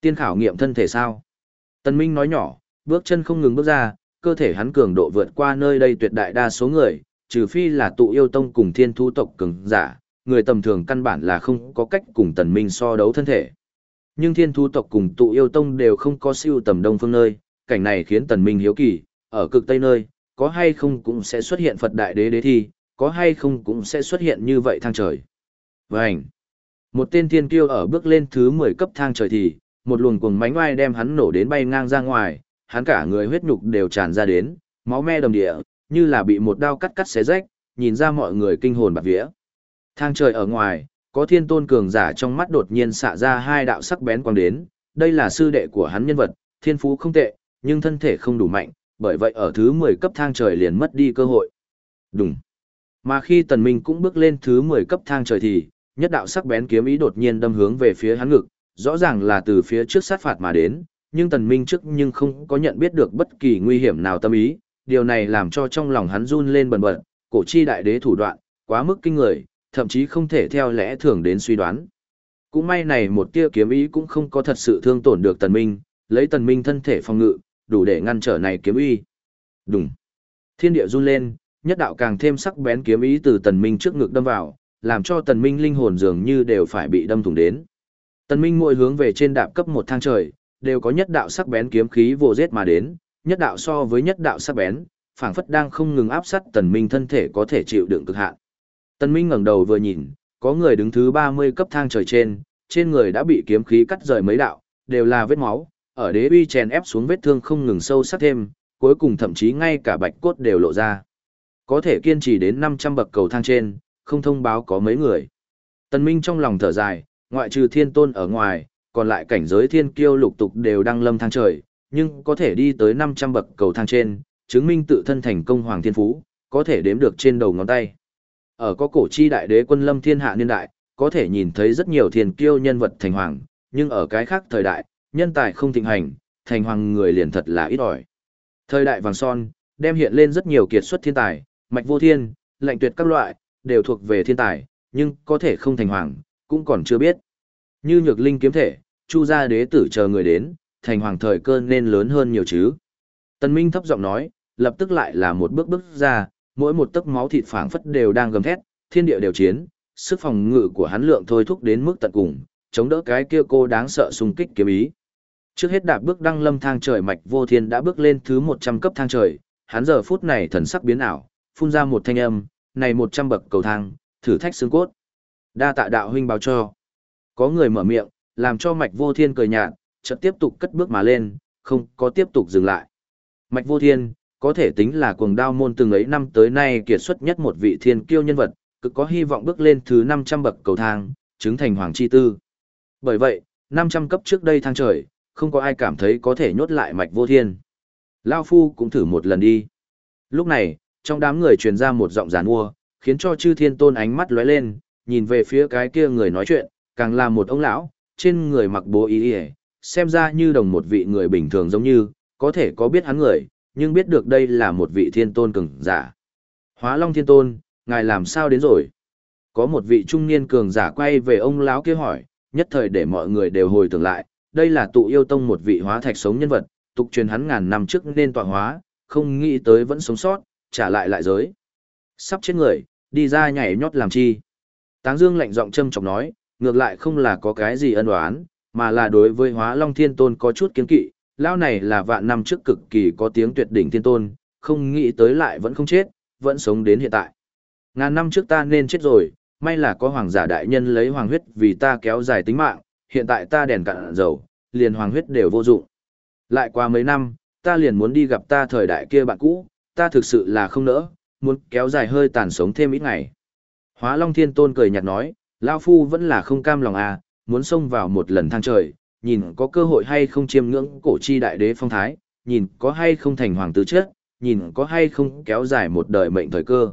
Tiên khảo nghiệm thân thể sao? Tần Minh nói nhỏ, bước chân không ngừng bước ra, cơ thể hắn cường độ vượt qua nơi đây tuyệt đại đa số người, trừ phi là tụ yêu tông cùng thiên thu tộc cường giả, người tầm thường căn bản là không có cách cùng Tần Minh so đấu thân thể. Nhưng thiên thu tộc cùng tụ yêu tông đều không có siêu tầm đông phương nơi, cảnh này khiến Tần Minh hiếu kỳ, ở cực tây nơi, có hay không cũng sẽ xuất hiện Phật đại đế đế thi, có hay không cũng sẽ xuất hiện như vậy thang trời. Vành. Một tên thiên kiêu ở bước lên thứ 10 cấp thang trời thì, một luồng cuồng mánh oai đem hắn nổ đến bay ngang ra ngoài, hắn cả người huyết nhục đều tràn ra đến, máu me đầm địa, như là bị một đao cắt cắt xé rách, nhìn ra mọi người kinh hồn bạt vía. Thang trời ở ngoài, có thiên tôn cường giả trong mắt đột nhiên xạ ra hai đạo sắc bén quang đến, đây là sư đệ của hắn nhân vật, thiên phú không tệ, nhưng thân thể không đủ mạnh, bởi vậy ở thứ 10 cấp thang trời liền mất đi cơ hội. Đùng. Mà khi Tần Minh cũng bước lên thứ 10 cấp thang trời thì, nhất đạo sắc bén kiếm ý đột nhiên đâm hướng về phía hắn ngực, rõ ràng là từ phía trước sát phạt mà đến, nhưng Tần Minh trước nhưng không có nhận biết được bất kỳ nguy hiểm nào tâm ý, điều này làm cho trong lòng hắn run lên bần bật, cổ chi đại đế thủ đoạn, quá mức kinh người, thậm chí không thể theo lẽ thường đến suy đoán. Cũng may này một tia kiếm ý cũng không có thật sự thương tổn được Tần Minh, lấy Tần Minh thân thể phòng ngự, đủ để ngăn trở này kiếm ý. Đùng. Thiên địa run lên, nhất đạo càng thêm sắc bén kiếm ý từ Tần Minh trước ngực đâm vào, làm cho Tần Minh linh hồn dường như đều phải bị đâm thủng đến. Tần Minh mỗi hướng về trên đạp cấp một thang trời, đều có nhất đạo sắc bén kiếm khí vô giết mà đến, nhất đạo so với nhất đạo sắc bén, phảng phất đang không ngừng áp sát Tần Minh thân thể có thể chịu đựng cực hạn. Tần Minh ngẩng đầu vừa nhìn, có người đứng thứ 30 cấp thang trời trên, trên người đã bị kiếm khí cắt rời mấy đạo, đều là vết máu, ở đế uy chèn ép xuống vết thương không ngừng sâu sắc thêm, cuối cùng thậm chí ngay cả bạch cốt đều lộ ra. Có thể kiên trì đến 500 bậc cầu thang trên, không thông báo có mấy người. Tần Minh trong lòng thở dài, ngoại trừ thiên tôn ở ngoài, còn lại cảnh giới thiên kiêu lục tục đều đang lâm thang trời, nhưng có thể đi tới 500 bậc cầu thang trên, chứng minh tự thân thành công hoàng thiên phú, có thể đếm được trên đầu ngón tay. Ở có cổ chi đại đế quân lâm thiên hạ niên đại, có thể nhìn thấy rất nhiều thiên kiêu nhân vật thành hoàng, nhưng ở cái khác thời đại, nhân tài không thịnh hành, thành hoàng người liền thật là ít ỏi. Thời đại vàng son, đem hiện lên rất nhiều kiệt xuất thiên tài, mạch vô thiên, lệnh tuyệt các loại, đều thuộc về thiên tài, nhưng có thể không thành hoàng, cũng còn chưa biết. Như nhược linh kiếm thể, chu gia đế tử chờ người đến, thành hoàng thời cơ nên lớn hơn nhiều chứ. Tân Minh thấp giọng nói, lập tức lại là một bước bước ra, mỗi một tấc máu thịt phảng phất đều đang gầm thét, thiên địa đều chiến, sức phòng ngự của hắn lượng thôi thúc đến mức tận cùng, chống đỡ cái kia cô đáng sợ xung kích kiếm ý. Trước hết đạp bước đăng lâm thang trời mạch vô thiên đã bước lên thứ 100 cấp thang trời, hắn giờ phút này thần sắc biến ảo, phun ra một thanh âm, này 100 bậc cầu thang, thử thách xương cốt. Đa tạ đạo huynh báo cho. Có người mở miệng, làm cho mạch vô thiên cười nhạt, chợt tiếp tục cất bước mà lên, không có tiếp tục dừng lại. Mạch vô thiên, có thể tính là cuồng đao môn từng ấy năm tới nay kiệt xuất nhất một vị thiên kiêu nhân vật, cực có hy vọng bước lên thứ 500 bậc cầu thang, chứng thành hoàng chi tư. Bởi vậy, 500 cấp trước đây thang trời, không có ai cảm thấy có thể nhốt lại mạch vô thiên. Lao Phu cũng thử một lần đi. Lúc này, trong đám người truyền ra một giọng giàn mua, khiến cho chư thiên tôn ánh mắt lóe lên, nhìn về phía cái kia người nói chuyện, càng là một ông lão, trên người mặc bố y y, xem ra như đồng một vị người bình thường giống như, có thể có biết hắn người, nhưng biết được đây là một vị thiên tôn cường giả. Hóa Long Thiên Tôn, ngài làm sao đến rồi? Có một vị trung niên cường giả quay về ông lão kia hỏi, nhất thời để mọi người đều hồi tưởng lại, đây là tụ yêu tông một vị hóa thạch sống nhân vật, tục truyền hắn ngàn năm trước nên tọa hóa, không nghĩ tới vẫn sống sót, trả lại lại giới. Sắp chết người, đi ra nhảy nhót làm chi? Táng Dương lạnh giọng châm chọc nói, ngược lại không là có cái gì ân oán, mà là đối với Hóa Long Thiên Tôn có chút kiến kỵ, lão này là vạn năm trước cực kỳ có tiếng tuyệt đỉnh thiên tôn, không nghĩ tới lại vẫn không chết, vẫn sống đến hiện tại. Ngàn năm trước ta nên chết rồi, may là có hoàng giả đại nhân lấy hoàng huyết vì ta kéo dài tính mạng, hiện tại ta đèn cạn dầu, liền hoàng huyết đều vô dụng. Lại qua mấy năm, ta liền muốn đi gặp ta thời đại kia bạn cũ, ta thực sự là không nỡ, muốn kéo dài hơi tàn sống thêm ít ngày. Hóa Long Thiên Tôn cười nhạt nói, Lao Phu vẫn là không cam lòng à, muốn xông vào một lần thang trời, nhìn có cơ hội hay không chiêm ngưỡng cổ chi đại đế phong thái, nhìn có hay không thành hoàng tử chết, nhìn có hay không kéo dài một đời mệnh thời cơ.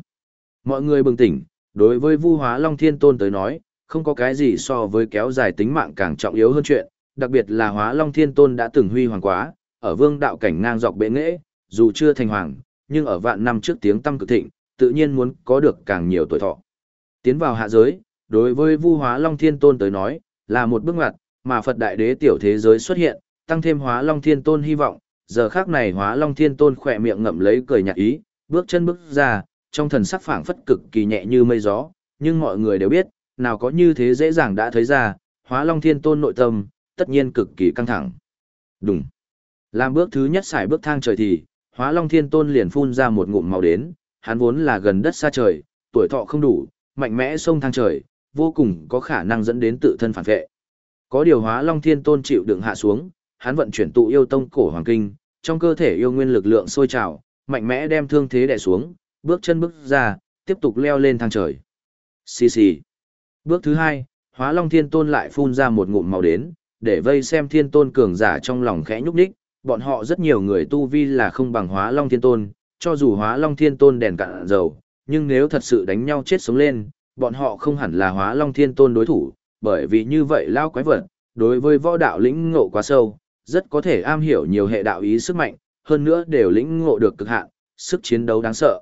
Mọi người bừng tỉnh, đối với Vu Hóa Long Thiên Tôn tới nói, không có cái gì so với kéo dài tính mạng càng trọng yếu hơn chuyện, đặc biệt là Hóa Long Thiên Tôn đã từng huy hoàng quá, ở vương đạo cảnh ngang dọc bệ nghệ, dù chưa thành hoàng, nhưng ở vạn năm trước tiếng tâm cực thịnh, tự nhiên muốn có được càng nhiều tuổi thọ. Tiến vào hạ giới, đối với Vu Hóa Long Thiên Tôn tới nói, là một bước ngoặt, mà Phật Đại Đế tiểu thế giới xuất hiện, tăng thêm Hóa Long Thiên Tôn hy vọng, giờ khác này Hóa Long Thiên Tôn khỏe miệng ngậm lấy cười nhạt ý, bước chân bước ra, trong thần sắc phảng phất cực kỳ nhẹ như mây gió, nhưng mọi người đều biết, nào có như thế dễ dàng đã thấy ra, Hóa Long Thiên Tôn nội tâm, tất nhiên cực kỳ căng thẳng. Đúng. Làm bước thứ nhất xài bước thang trời thì, Hóa Long Thiên Tôn liền phun ra một ngụm màu đến, hắn vốn là gần đất xa trời, tuổi thọ không đủ, mạnh mẽ sông thang trời, vô cùng có khả năng dẫn đến tự thân phản vệ. Có điều Hóa Long Thiên Tôn chịu đựng hạ xuống, hắn vận chuyển tụ yêu tông cổ hoàng kinh, trong cơ thể yêu nguyên lực lượng sôi trào, mạnh mẽ đem thương thế đè xuống, bước chân bước ra, tiếp tục leo lên thang trời. Xì xì. Bước thứ hai, Hóa Long Thiên Tôn lại phun ra một ngụm màu đến, để vây xem Thiên Tôn cường giả trong lòng khẽ nhúc nhích, bọn họ rất nhiều người tu vi là không bằng Hóa Long Thiên Tôn, cho dù Hóa Long Thiên Tôn đèn cạn dầu, nhưng nếu thật sự đánh nhau chết sống lên, bọn họ không hẳn là hóa long thiên tôn đối thủ, bởi vì như vậy lao quái vật, đối với võ đạo lĩnh ngộ quá sâu, rất có thể am hiểu nhiều hệ đạo ý sức mạnh, hơn nữa đều lĩnh ngộ được cực hạn, sức chiến đấu đáng sợ.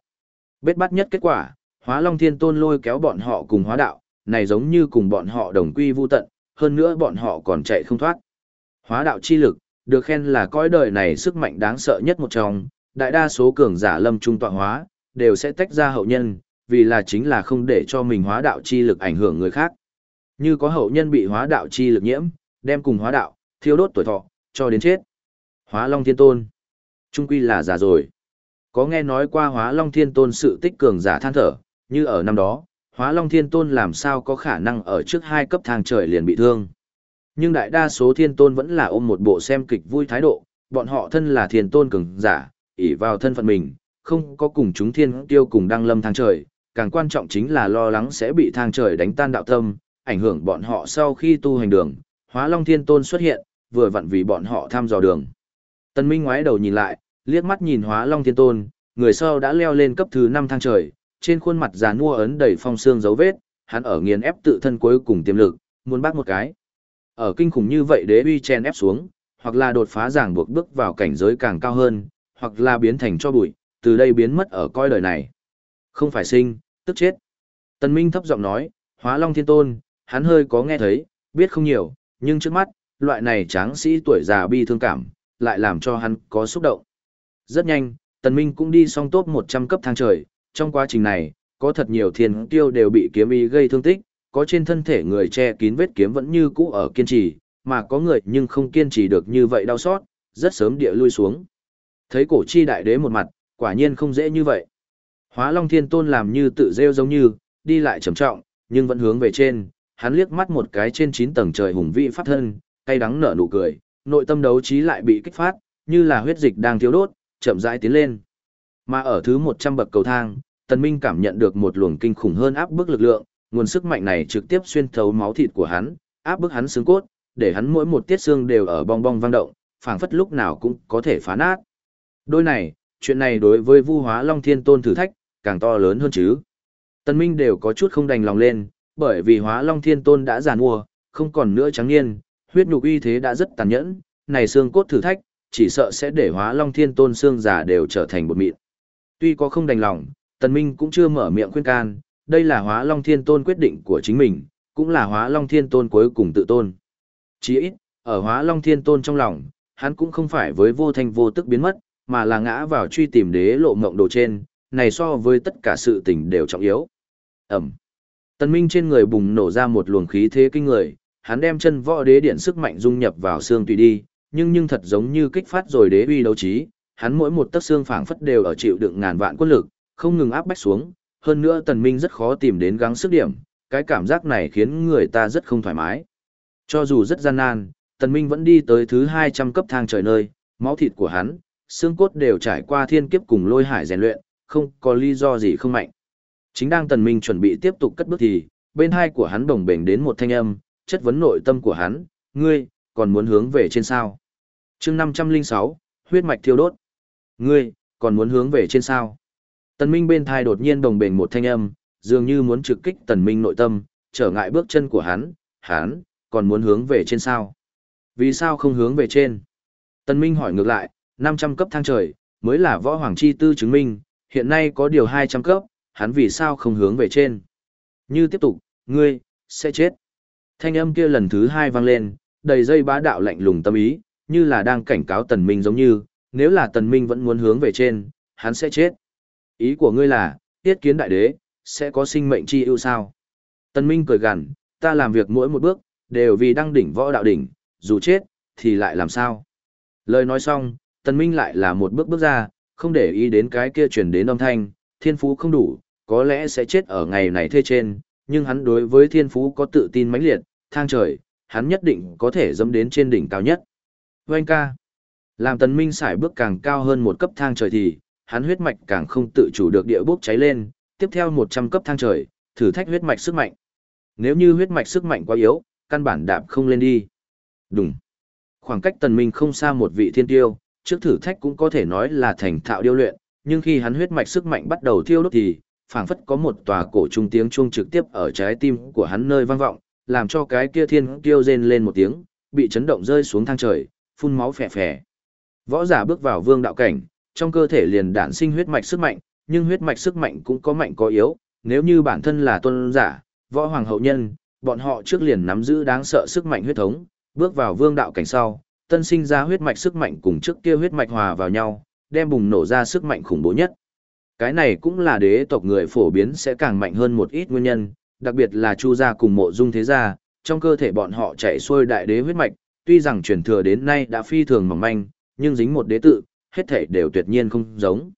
Bết bắt nhất kết quả, hóa long thiên tôn lôi kéo bọn họ cùng hóa đạo, này giống như cùng bọn họ đồng quy vu tận, hơn nữa bọn họ còn chạy không thoát. Hóa đạo chi lực, được khen là cõi đời này sức mạnh đáng sợ nhất một trong, đại đa số cường giả lâm trung tọa hóa, đều sẽ tách ra hậu nhân, vì là chính là không để cho mình hóa đạo chi lực ảnh hưởng người khác. Như có hậu nhân bị hóa đạo chi lực nhiễm, đem cùng hóa đạo, thiêu đốt tuổi thọ, cho đến chết. Hóa Long Thiên Tôn. Trung quy là già rồi. Có nghe nói qua Hóa Long Thiên Tôn sự tích cường giả than thở, như ở năm đó, Hóa Long Thiên Tôn làm sao có khả năng ở trước hai cấp thang trời liền bị thương. Nhưng đại đa số Thiên Tôn vẫn là ôm một bộ xem kịch vui thái độ, bọn họ thân là Thiên Tôn cường giả, ỷ vào thân phận mình, không có cùng chúng Thiên Tiêu cùng đăng lâm thang trời, càng quan trọng chính là lo lắng sẽ bị thang trời đánh tan đạo tâm, ảnh hưởng bọn họ sau khi tu hành đường. Hóa Long Thiên Tôn xuất hiện, vừa vặn vì bọn họ thăm dò đường. Tân Minh ngoái đầu nhìn lại, liếc mắt nhìn Hóa Long Thiên Tôn, người sau đã leo lên cấp thứ 5 thang trời, trên khuôn mặt già nua ấn đầy phong xương dấu vết, hắn ở nghiền ép tự thân cuối cùng tiềm lực, muốn bắt một cái. Ở kinh khủng như vậy đế uy chen ép xuống, hoặc là đột phá giảng buộc bước vào cảnh giới càng cao hơn, hoặc là biến thành cho bụi, từ đây biến mất ở coi đời này. Không phải sinh, tức chết. Tần Minh thấp giọng nói, hóa long thiên tôn, hắn hơi có nghe thấy, biết không nhiều, nhưng trước mắt, loại này tráng sĩ tuổi già bi thương cảm, lại làm cho hắn có xúc động. Rất nhanh, Tần Minh cũng đi xong top 100 cấp thang trời, trong quá trình này, có thật nhiều thiên tiêu đều bị kiếm ý gây thương tích, có trên thân thể người che kín vết kiếm vẫn như cũ ở kiên trì, mà có người nhưng không kiên trì được như vậy đau xót, rất sớm địa lui xuống. Thấy cổ chi đại đế một mặt, quả nhiên không dễ như vậy. Hóa Long Thiên Tôn làm như tự rêu giống như, đi lại trầm trọng, nhưng vẫn hướng về trên, hắn liếc mắt một cái trên 9 tầng trời hùng vĩ pháp thân, cay đắng nở nụ cười, nội tâm đấu trí lại bị kích phát, như là huyết dịch đang thiếu đốt, chậm rãi tiến lên. Mà ở thứ 100 bậc cầu thang, Tần Minh cảm nhận được một luồng kinh khủng hơn áp bức lực lượng, nguồn sức mạnh này trực tiếp xuyên thấu máu thịt của hắn, áp bức hắn xương cốt, để hắn mỗi một tiết xương đều ở bong bong vang động, phảng phất lúc nào cũng có thể phá nát. Đôi này, chuyện này đối với Vu Hóa Long Thiên Tôn thử thách, càng to lớn hơn chứ. Tần Minh đều có chút không đành lòng lên, bởi vì Hóa Long Thiên Tôn đã già mua, không còn nữa trắng niên, huyết nhục uy thế đã rất tàn nhẫn, này xương cốt thử thách, chỉ sợ sẽ để Hóa Long Thiên Tôn xương già đều trở thành bột mịn. Tuy có không đành lòng, Tần Minh cũng chưa mở miệng khuyên can, đây là hóa Long Thiên Tôn quyết định của chính mình, cũng là hóa Long Thiên Tôn cuối cùng tự tôn. Chỉ ít, ở hóa Long Thiên Tôn trong lòng, hắn cũng không phải với vô thanh vô tức biến mất, mà là ngã vào truy tìm đế lộ mộng đồ trên, này so với tất cả sự tình đều trọng yếu. Ẩm. Tần Minh trên người bùng nổ ra một luồng khí thế kinh người, hắn đem chân võ đế điện sức mạnh dung nhập vào xương tùy đi, nhưng nhưng thật giống như kích phát rồi đế uy đấu trí, hắn mỗi một tấc xương phảng phất đều ở chịu đựng ngàn vạn quân lực, không ngừng áp bách xuống, hơn nữa tần minh rất khó tìm đến gắng sức điểm, cái cảm giác này khiến người ta rất không thoải mái. Cho dù rất gian nan, tần minh vẫn đi tới thứ 200 cấp thang trời nơi, máu thịt của hắn, xương cốt đều trải qua thiên kiếp cùng lôi hải rèn luyện, không có lý do gì không mạnh. Chính đang tần minh chuẩn bị tiếp tục cất bước thì, bên hai của hắn đồng bền đến một thanh âm, chất vấn nội tâm của hắn, ngươi, còn muốn hướng về trên sao. chương 506, huyết mạch thiêu đốt. Ngươi, còn muốn hướng về trên sao. Tần Minh bên thai đột nhiên đồng bền một thanh âm, dường như muốn trực kích Tần Minh nội tâm, trở ngại bước chân của hắn, hắn, còn muốn hướng về trên sao? Vì sao không hướng về trên? Tần Minh hỏi ngược lại, 500 cấp thang trời, mới là võ hoàng chi tư chứng minh, hiện nay có điều 200 cấp, hắn vì sao không hướng về trên? Như tiếp tục, ngươi, sẽ chết. Thanh âm kia lần thứ hai vang lên, đầy dây bá đạo lạnh lùng tâm ý, như là đang cảnh cáo Tần Minh giống như, nếu là Tần Minh vẫn muốn hướng về trên, hắn sẽ chết. Ý của ngươi là, tiết kiến đại đế, sẽ có sinh mệnh chi ưu sao? Tần Minh cười gằn, ta làm việc mỗi một bước, đều vì đăng đỉnh võ đạo đỉnh, dù chết, thì lại làm sao? Lời nói xong, Tần Minh lại là một bước bước ra, không để ý đến cái kia truyền đến âm thanh, thiên phú không đủ, có lẽ sẽ chết ở ngày này thê trên, nhưng hắn đối với thiên phú có tự tin mãnh liệt, thang trời, hắn nhất định có thể dẫm đến trên đỉnh cao nhất. Vâng ca. Làm Tần Minh sải bước càng cao hơn một cấp thang trời thì, hắn huyết mạch càng không tự chủ được địa bốc cháy lên, tiếp theo 100 cấp thang trời, thử thách huyết mạch sức mạnh. Nếu như huyết mạch sức mạnh quá yếu, căn bản đạp không lên đi. Đúng. Khoảng cách tần minh không xa một vị thiên tiêu, trước thử thách cũng có thể nói là thành thạo điêu luyện, nhưng khi hắn huyết mạch sức mạnh bắt đầu thiêu đốt thì, phảng phất có một tòa cổ trung tiếng chuông trực tiếp ở trái tim của hắn nơi vang vọng, làm cho cái kia thiên tiêu rên lên một tiếng, bị chấn động rơi xuống thang trời, phun máu phè phè. Võ giả bước vào vương đạo cảnh, trong cơ thể liền đản sinh huyết mạch sức mạnh, nhưng huyết mạch sức mạnh cũng có mạnh có yếu, nếu như bản thân là tôn giả, võ hoàng hậu nhân, bọn họ trước liền nắm giữ đáng sợ sức mạnh huyết thống, bước vào vương đạo cảnh sau, tân sinh ra huyết mạch sức mạnh cùng trước kia huyết mạch hòa vào nhau, đem bùng nổ ra sức mạnh khủng bố nhất. Cái này cũng là đế tộc người phổ biến sẽ càng mạnh hơn một ít nguyên nhân, đặc biệt là Chu gia cùng Mộ Dung thế gia, trong cơ thể bọn họ chạy xuôi đại đế huyết mạch, tuy rằng truyền thừa đến nay đã phi thường mỏng manh, nhưng dính một đế tự, hết thể đều tuyệt nhiên không giống.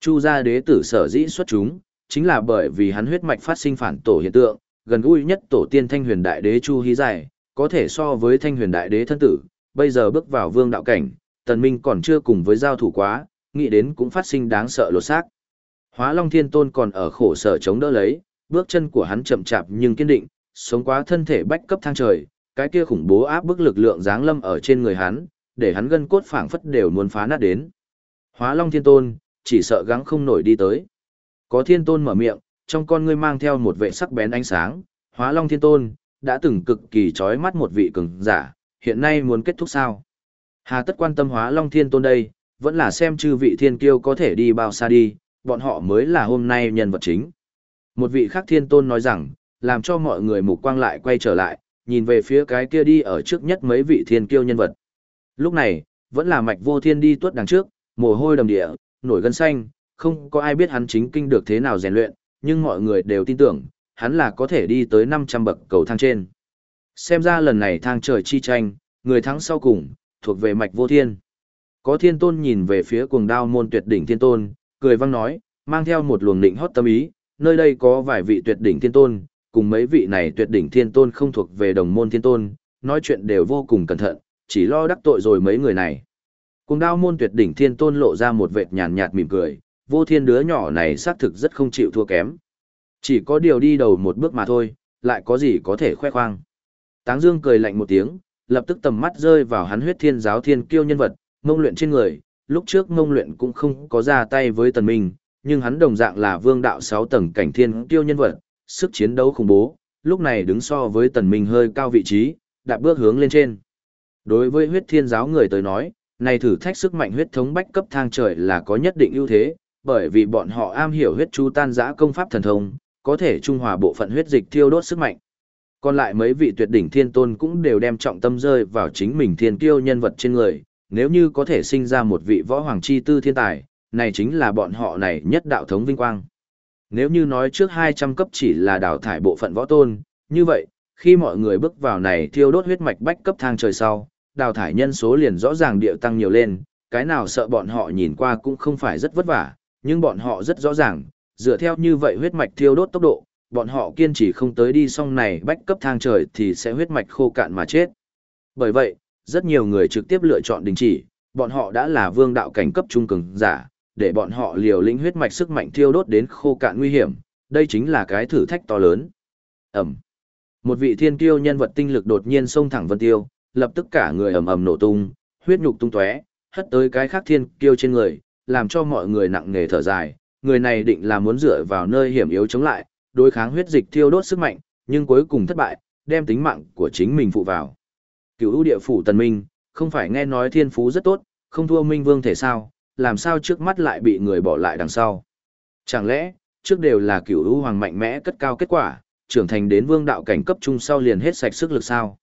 Chu gia đế tử sở dĩ xuất chúng, chính là bởi vì hắn huyết mạch phát sinh phản tổ hiện tượng, gần gũi nhất tổ tiên Thanh Huyền Đại Đế Chu Hí Giải, có thể so với Thanh Huyền Đại Đế thân tử, bây giờ bước vào vương đạo cảnh, Tần Minh còn chưa cùng với giao thủ quá, nghĩ đến cũng phát sinh đáng sợ lột xác. Hóa Long Thiên Tôn còn ở khổ sở chống đỡ lấy, bước chân của hắn chậm chạp nhưng kiên định, sống quá thân thể bách cấp thang trời, cái kia khủng bố áp bức lực lượng giáng lâm ở trên người hắn, để hắn gân cốt phảng phất đều muốn phá nát đến. Hóa Long Thiên Tôn, chỉ sợ gắng không nổi đi tới. Có Thiên Tôn mở miệng, trong con ngươi mang theo một vệ sắc bén ánh sáng, Hóa Long Thiên Tôn, đã từng cực kỳ chói mắt một vị cường giả, hiện nay muốn kết thúc sao? Hà tất quan tâm Hóa Long Thiên Tôn đây, vẫn là xem chư vị thiên kiêu có thể đi bao xa đi, bọn họ mới là hôm nay nhân vật chính. Một vị khác thiên tôn nói rằng, làm cho mọi người mục quang lại quay trở lại, nhìn về phía cái kia đi ở trước nhất mấy vị thiên kiêu nhân vật. Lúc này, vẫn là mạch vô thiên đi tuốt đằng trước, mồ hôi đầm địa, nổi gân xanh, không có ai biết hắn chính kinh được thế nào rèn luyện, nhưng mọi người đều tin tưởng, hắn là có thể đi tới 500 bậc cầu thang trên. Xem ra lần này thang trời chi tranh, người thắng sau cùng, thuộc về mạch vô thiên. Có thiên tôn nhìn về phía cuồng đao môn tuyệt đỉnh thiên tôn, cười văng nói, mang theo một luồng định hót tâm ý, nơi đây có vài vị tuyệt đỉnh thiên tôn, cùng mấy vị này tuyệt đỉnh thiên tôn không thuộc về đồng môn thiên tôn, nói chuyện đều vô cùng cẩn thận, chỉ lo đắc tội rồi mấy người này. Cùng đao môn tuyệt đỉnh thiên tôn lộ ra một vệt nhàn nhạt mỉm cười, vô thiên đứa nhỏ này xác thực rất không chịu thua kém. Chỉ có điều đi đầu một bước mà thôi, lại có gì có thể khoe khoang. Táng Dương cười lạnh một tiếng, lập tức tầm mắt rơi vào hắn huyết thiên giáo thiên kiêu nhân vật, mông luyện trên người, lúc trước mông luyện cũng không có ra tay với tần minh, nhưng hắn đồng dạng là vương đạo 6 tầng cảnh thiên kiêu nhân vật, sức chiến đấu khủng bố, lúc này đứng so với tần minh hơi cao vị trí, đạp bước hướng lên trên. Đối với huyết thiên giáo người tới nói, này thử thách sức mạnh huyết thống bách cấp thang trời là có nhất định ưu thế, bởi vì bọn họ am hiểu huyết chú tan giã công pháp thần thông, có thể trung hòa bộ phận huyết dịch thiêu đốt sức mạnh. Còn lại mấy vị tuyệt đỉnh thiên tôn cũng đều đem trọng tâm rơi vào chính mình thiên kiêu nhân vật trên người, nếu như có thể sinh ra một vị võ hoàng chi tư thiên tài, này chính là bọn họ này nhất đạo thống vinh quang. Nếu như nói trước 200 cấp chỉ là đào thải bộ phận võ tôn, như vậy, khi mọi người bước vào này thiêu đốt huyết mạch bách cấp thang trời sau, đào thải nhân số liền rõ ràng điệu tăng nhiều lên, cái nào sợ bọn họ nhìn qua cũng không phải rất vất vả, nhưng bọn họ rất rõ ràng, dựa theo như vậy huyết mạch thiêu đốt tốc độ, bọn họ kiên trì không tới đi xong này bách cấp thang trời thì sẽ huyết mạch khô cạn mà chết. Bởi vậy, rất nhiều người trực tiếp lựa chọn đình chỉ, bọn họ đã là vương đạo cảnh cấp trung cường giả, để bọn họ liều lĩnh huyết mạch sức mạnh thiêu đốt đến khô cạn nguy hiểm, đây chính là cái thử thách to lớn. Ẩm. Một vị thiên kiêu nhân vật tinh lực đột nhiên xông thẳng Vân Tiêu, lập tức cả người ầm ầm nổ tung, huyết nhục tung tóe, hất tới cái khác thiên kiêu trên người, làm cho mọi người nặng nề thở dài. Người này định là muốn dựa vào nơi hiểm yếu chống lại, đối kháng huyết dịch thiêu đốt sức mạnh, nhưng cuối cùng thất bại, đem tính mạng của chính mình phụ vào. Cựu ưu địa phủ tần minh, không phải nghe nói thiên phú rất tốt, không thua minh vương thể sao, làm sao trước mắt lại bị người bỏ lại đằng sau. Chẳng lẽ, trước đều là cựu ưu hoàng mạnh mẽ cất cao kết quả, trưởng thành đến vương đạo cảnh cấp trung sau liền hết sạch sức lực sao.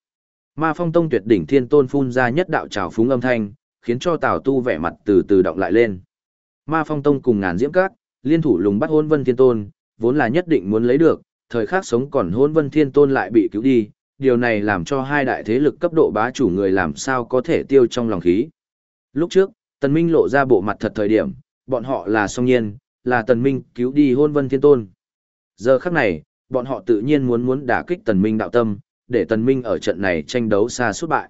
Ma phong tông tuyệt đỉnh thiên tôn phun ra nhất đạo trào phúng âm thanh, khiến cho Tào Tu vẻ mặt từ từ động lại lên. Ma phong tông cùng ngàn diễm cát, liên thủ lùng bắt hôn vân thiên tôn, vốn là nhất định muốn lấy được, thời khắc sống còn hôn vân thiên tôn lại bị cứu đi, điều này làm cho hai đại thế lực cấp độ bá chủ người làm sao có thể tiêu trong lòng khí. Lúc trước, Tần Minh lộ ra bộ mặt thật thời điểm, bọn họ là song nhiên, là Tần Minh cứu đi hôn vân thiên tôn. Giờ khắc này, bọn họ tự nhiên muốn muốn đả kích Tần Minh đạo tâm, để Tần Minh ở trận này tranh đấu xa suốt bại.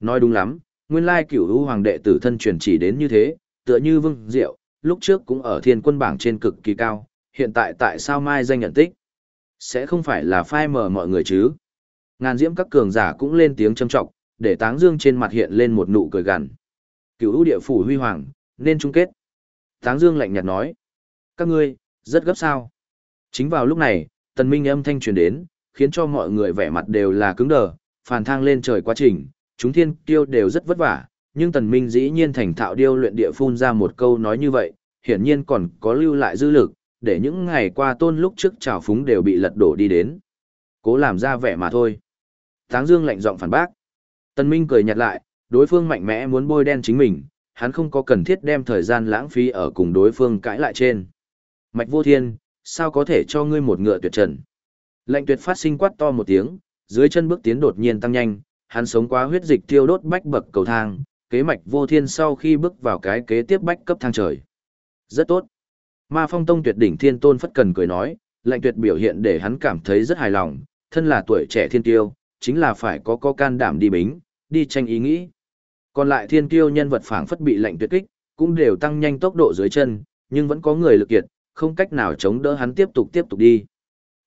Nói đúng lắm, nguyên lai cửu u hoàng đệ tử thân truyền chỉ đến như thế, tựa như Vương Diệu, lúc trước cũng ở thiên quân bảng trên cực kỳ cao, hiện tại tại sao mai danh nhận tích? Sẽ không phải là phai mờ mọi người chứ? Ngàn diễm các cường giả cũng lên tiếng châm trọng, để táng dương trên mặt hiện lên một nụ cười gằn. Cửu ưu địa phủ huy hoàng, nên chung kết. Táng dương lạnh nhạt nói. Các ngươi, rất gấp sao. Chính vào lúc này, tần minh âm thanh truyền đến, khiến cho mọi người vẻ mặt đều là cứng đờ, phàn thang lên trời quá trình, chúng thiên kiêu đều rất vất vả, nhưng tần minh dĩ nhiên thành thạo điêu luyện địa phun ra một câu nói như vậy, hiển nhiên còn có lưu lại dư lực, để những ngày qua tôn lúc trước trào phúng đều bị lật đổ đi đến. Cố làm ra vẻ mà thôi. Táng Dương lạnh giọng phản bác. Tần Minh cười nhạt lại, đối phương mạnh mẽ muốn bôi đen chính mình, hắn không có cần thiết đem thời gian lãng phí ở cùng đối phương cãi lại trên. Mạch vô thiên, sao có thể cho ngươi một ngựa tuyệt trần? Lệnh tuyệt phát sinh quát to một tiếng, dưới chân bước tiến đột nhiên tăng nhanh, hắn sống quá huyết dịch tiêu đốt bách bậc cầu thang, kế mạch vô thiên sau khi bước vào cái kế tiếp bách cấp thang trời. Rất tốt. Ma phong tông tuyệt đỉnh thiên tôn phất cần cười nói, lệnh tuyệt biểu hiện để hắn cảm thấy rất hài lòng, thân là tuổi trẻ thiên tiêu, chính là phải có có can đảm đi bính, đi tranh ý nghĩ. Còn lại thiên tiêu nhân vật phảng phất bị lệnh tuyệt kích, cũng đều tăng nhanh tốc độ dưới chân, nhưng vẫn có người lực kiệt, không cách nào chống đỡ hắn tiếp tục tiếp tục đi.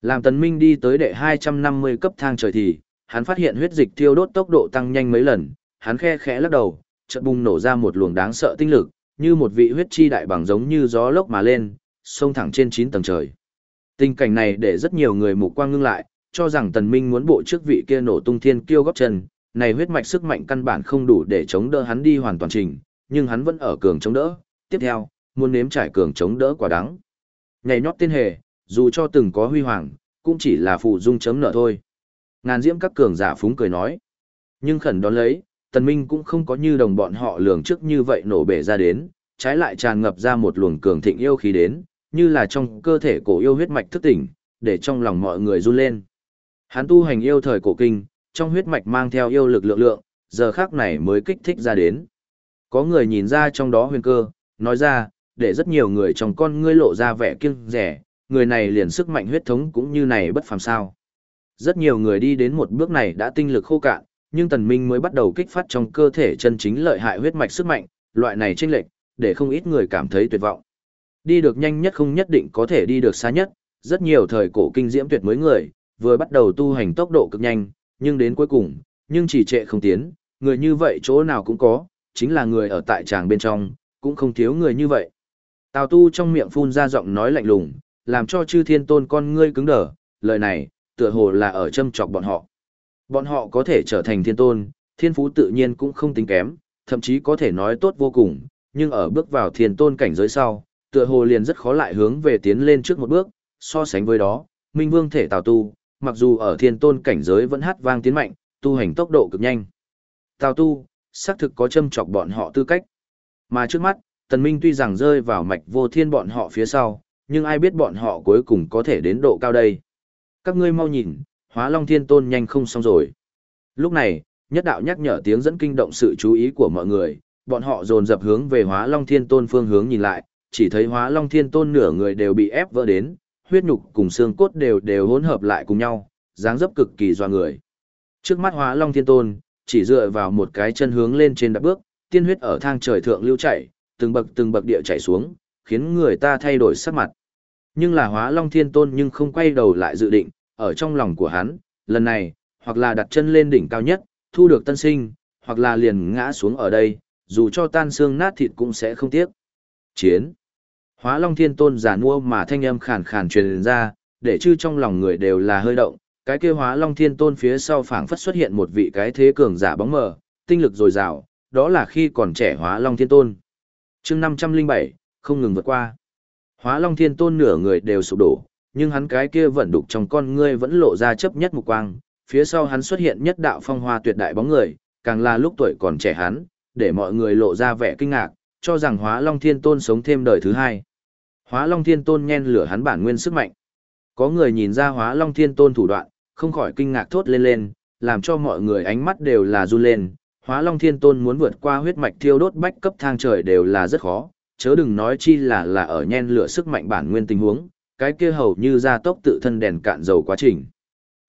Làm tần minh đi tới đệ 250 cấp thang trời thì, hắn phát hiện huyết dịch tiêu đốt tốc độ tăng nhanh mấy lần, hắn khe khẽ lắc đầu, chợt bùng nổ ra một luồng đáng sợ tinh lực, như một vị huyết chi đại bằng giống như gió lốc mà lên, xông thẳng trên 9 tầng trời. Tình cảnh này để rất nhiều người mục quang ngưng lại, cho rằng tần minh muốn bộ trước vị kia nổ tung thiên kiêu góc chân, này huyết mạch sức mạnh căn bản không đủ để chống đỡ hắn đi hoàn toàn trình, nhưng hắn vẫn ở cường chống đỡ. Tiếp theo, muốn nếm trải cường chống đỡ quả đắng. Nhảy nhót tiên hề, dù cho từng có huy hoàng, cũng chỉ là phụ dung chấm nợ thôi. Ngàn diễm các cường giả phúng cười nói. Nhưng khẩn đón lấy, tần minh cũng không có như đồng bọn họ lường trước như vậy nổ bể ra đến, trái lại tràn ngập ra một luồng cường thịnh yêu khí đến, như là trong cơ thể cổ yêu huyết mạch thức tỉnh, để trong lòng mọi người run lên. Hắn tu hành yêu thời cổ kinh, trong huyết mạch mang theo yêu lực lượng lượng, giờ khắc này mới kích thích ra đến. Có người nhìn ra trong đó huyền cơ, nói ra, để rất nhiều người trong con ngươi lộ ra vẻ kiêng rẻ, người này liền sức mạnh huyết thống cũng như này bất phàm sao. Rất nhiều người đi đến một bước này đã tinh lực khô cạn, nhưng tần minh mới bắt đầu kích phát trong cơ thể chân chính lợi hại huyết mạch sức mạnh, loại này chênh lệch, để không ít người cảm thấy tuyệt vọng. Đi được nhanh nhất không nhất định có thể đi được xa nhất, rất nhiều thời cổ kinh diễm tuyệt mới người, vừa bắt đầu tu hành tốc độ cực nhanh, nhưng đến cuối cùng, nhưng chỉ trệ không tiến, người như vậy chỗ nào cũng có, chính là người ở tại tràng bên trong, cũng không thiếu người như vậy. Tào tu trong miệng phun ra giọng nói lạnh lùng, làm cho chư thiên tôn con ngươi cứng đờ, lời này, tựa hồ là ở châm chọc bọn họ. Bọn họ có thể trở thành thiên tôn, thiên phú tự nhiên cũng không tính kém, thậm chí có thể nói tốt vô cùng, nhưng ở bước vào thiên tôn cảnh giới sau, tựa hồ liền rất khó lại hướng về tiến lên trước một bước, so sánh với đó, Minh Vương thể Tào tu, mặc dù ở thiên tôn cảnh giới vẫn hát vang tiến mạnh, tu hành tốc độ cực nhanh. Tào tu, xác thực có châm chọc bọn họ tư cách. Mà trước mắt, Tần Minh tuy rằng rơi vào mạch vô thiên bọn họ phía sau, nhưng ai biết bọn họ cuối cùng có thể đến độ cao đây. Các ngươi mau nhìn, hóa long thiên tôn nhanh không xong rồi. Lúc này, nhất đạo nhắc nhở tiếng dẫn kinh động sự chú ý của mọi người, bọn họ dồn dập hướng về hóa long thiên tôn phương hướng nhìn lại, chỉ thấy hóa long thiên tôn nửa người đều bị ép vỡ đến, huyết nhục cùng xương cốt đều đều hỗn hợp lại cùng nhau, dáng dấp cực kỳ doa người. Trước mắt hóa long thiên tôn, chỉ dựa vào một cái chân hướng lên trên đạp bước, tiên huyết ở thang trời thượng lưu chảy, từng bậc từng bậc địa chảy xuống, khiến người ta thay đổi sắc mặt. Nhưng là hóa long thiên tôn nhưng không quay đầu lại dự định, ở trong lòng của hắn, lần này, hoặc là đặt chân lên đỉnh cao nhất, thu được tân sinh, hoặc là liền ngã xuống ở đây, dù cho tan xương nát thịt cũng sẽ không tiếc. Chiến. Hóa Long Thiên Tôn giả mua mà thanh âm khàn khàn truyền ra, để chư trong lòng người đều là hơi động, cái kia Hóa Long Thiên Tôn phía sau phảng phất xuất hiện một vị cái thế cường giả bóng mờ, tinh lực dồi dào, đó là khi còn trẻ Hóa Long Thiên Tôn. Chương 507, không ngừng vượt qua. Hóa Long Thiên Tôn nửa người đều sụp đổ, nhưng hắn cái kia vẫn đục trong con ngươi vẫn lộ ra chấp nhất mục quang, phía sau hắn xuất hiện nhất đạo phong hoa tuyệt đại bóng người, càng là lúc tuổi còn trẻ hắn, để mọi người lộ ra vẻ kinh ngạc, cho rằng Hóa Long Thiên Tôn sống thêm đời thứ hai. Hóa Long Thiên Tôn nhen lửa hắn bản nguyên sức mạnh. Có người nhìn ra Hóa Long Thiên Tôn thủ đoạn, không khỏi kinh ngạc thốt lên lên, làm cho mọi người ánh mắt đều là run lên. Hóa Long Thiên Tôn muốn vượt qua huyết mạch thiêu đốt bách cấp thang trời đều là rất khó, chớ đừng nói chi là là ở nhen lửa sức mạnh bản nguyên tình huống, cái kia hầu như gia tốc tự thân đèn cạn dầu quá trình.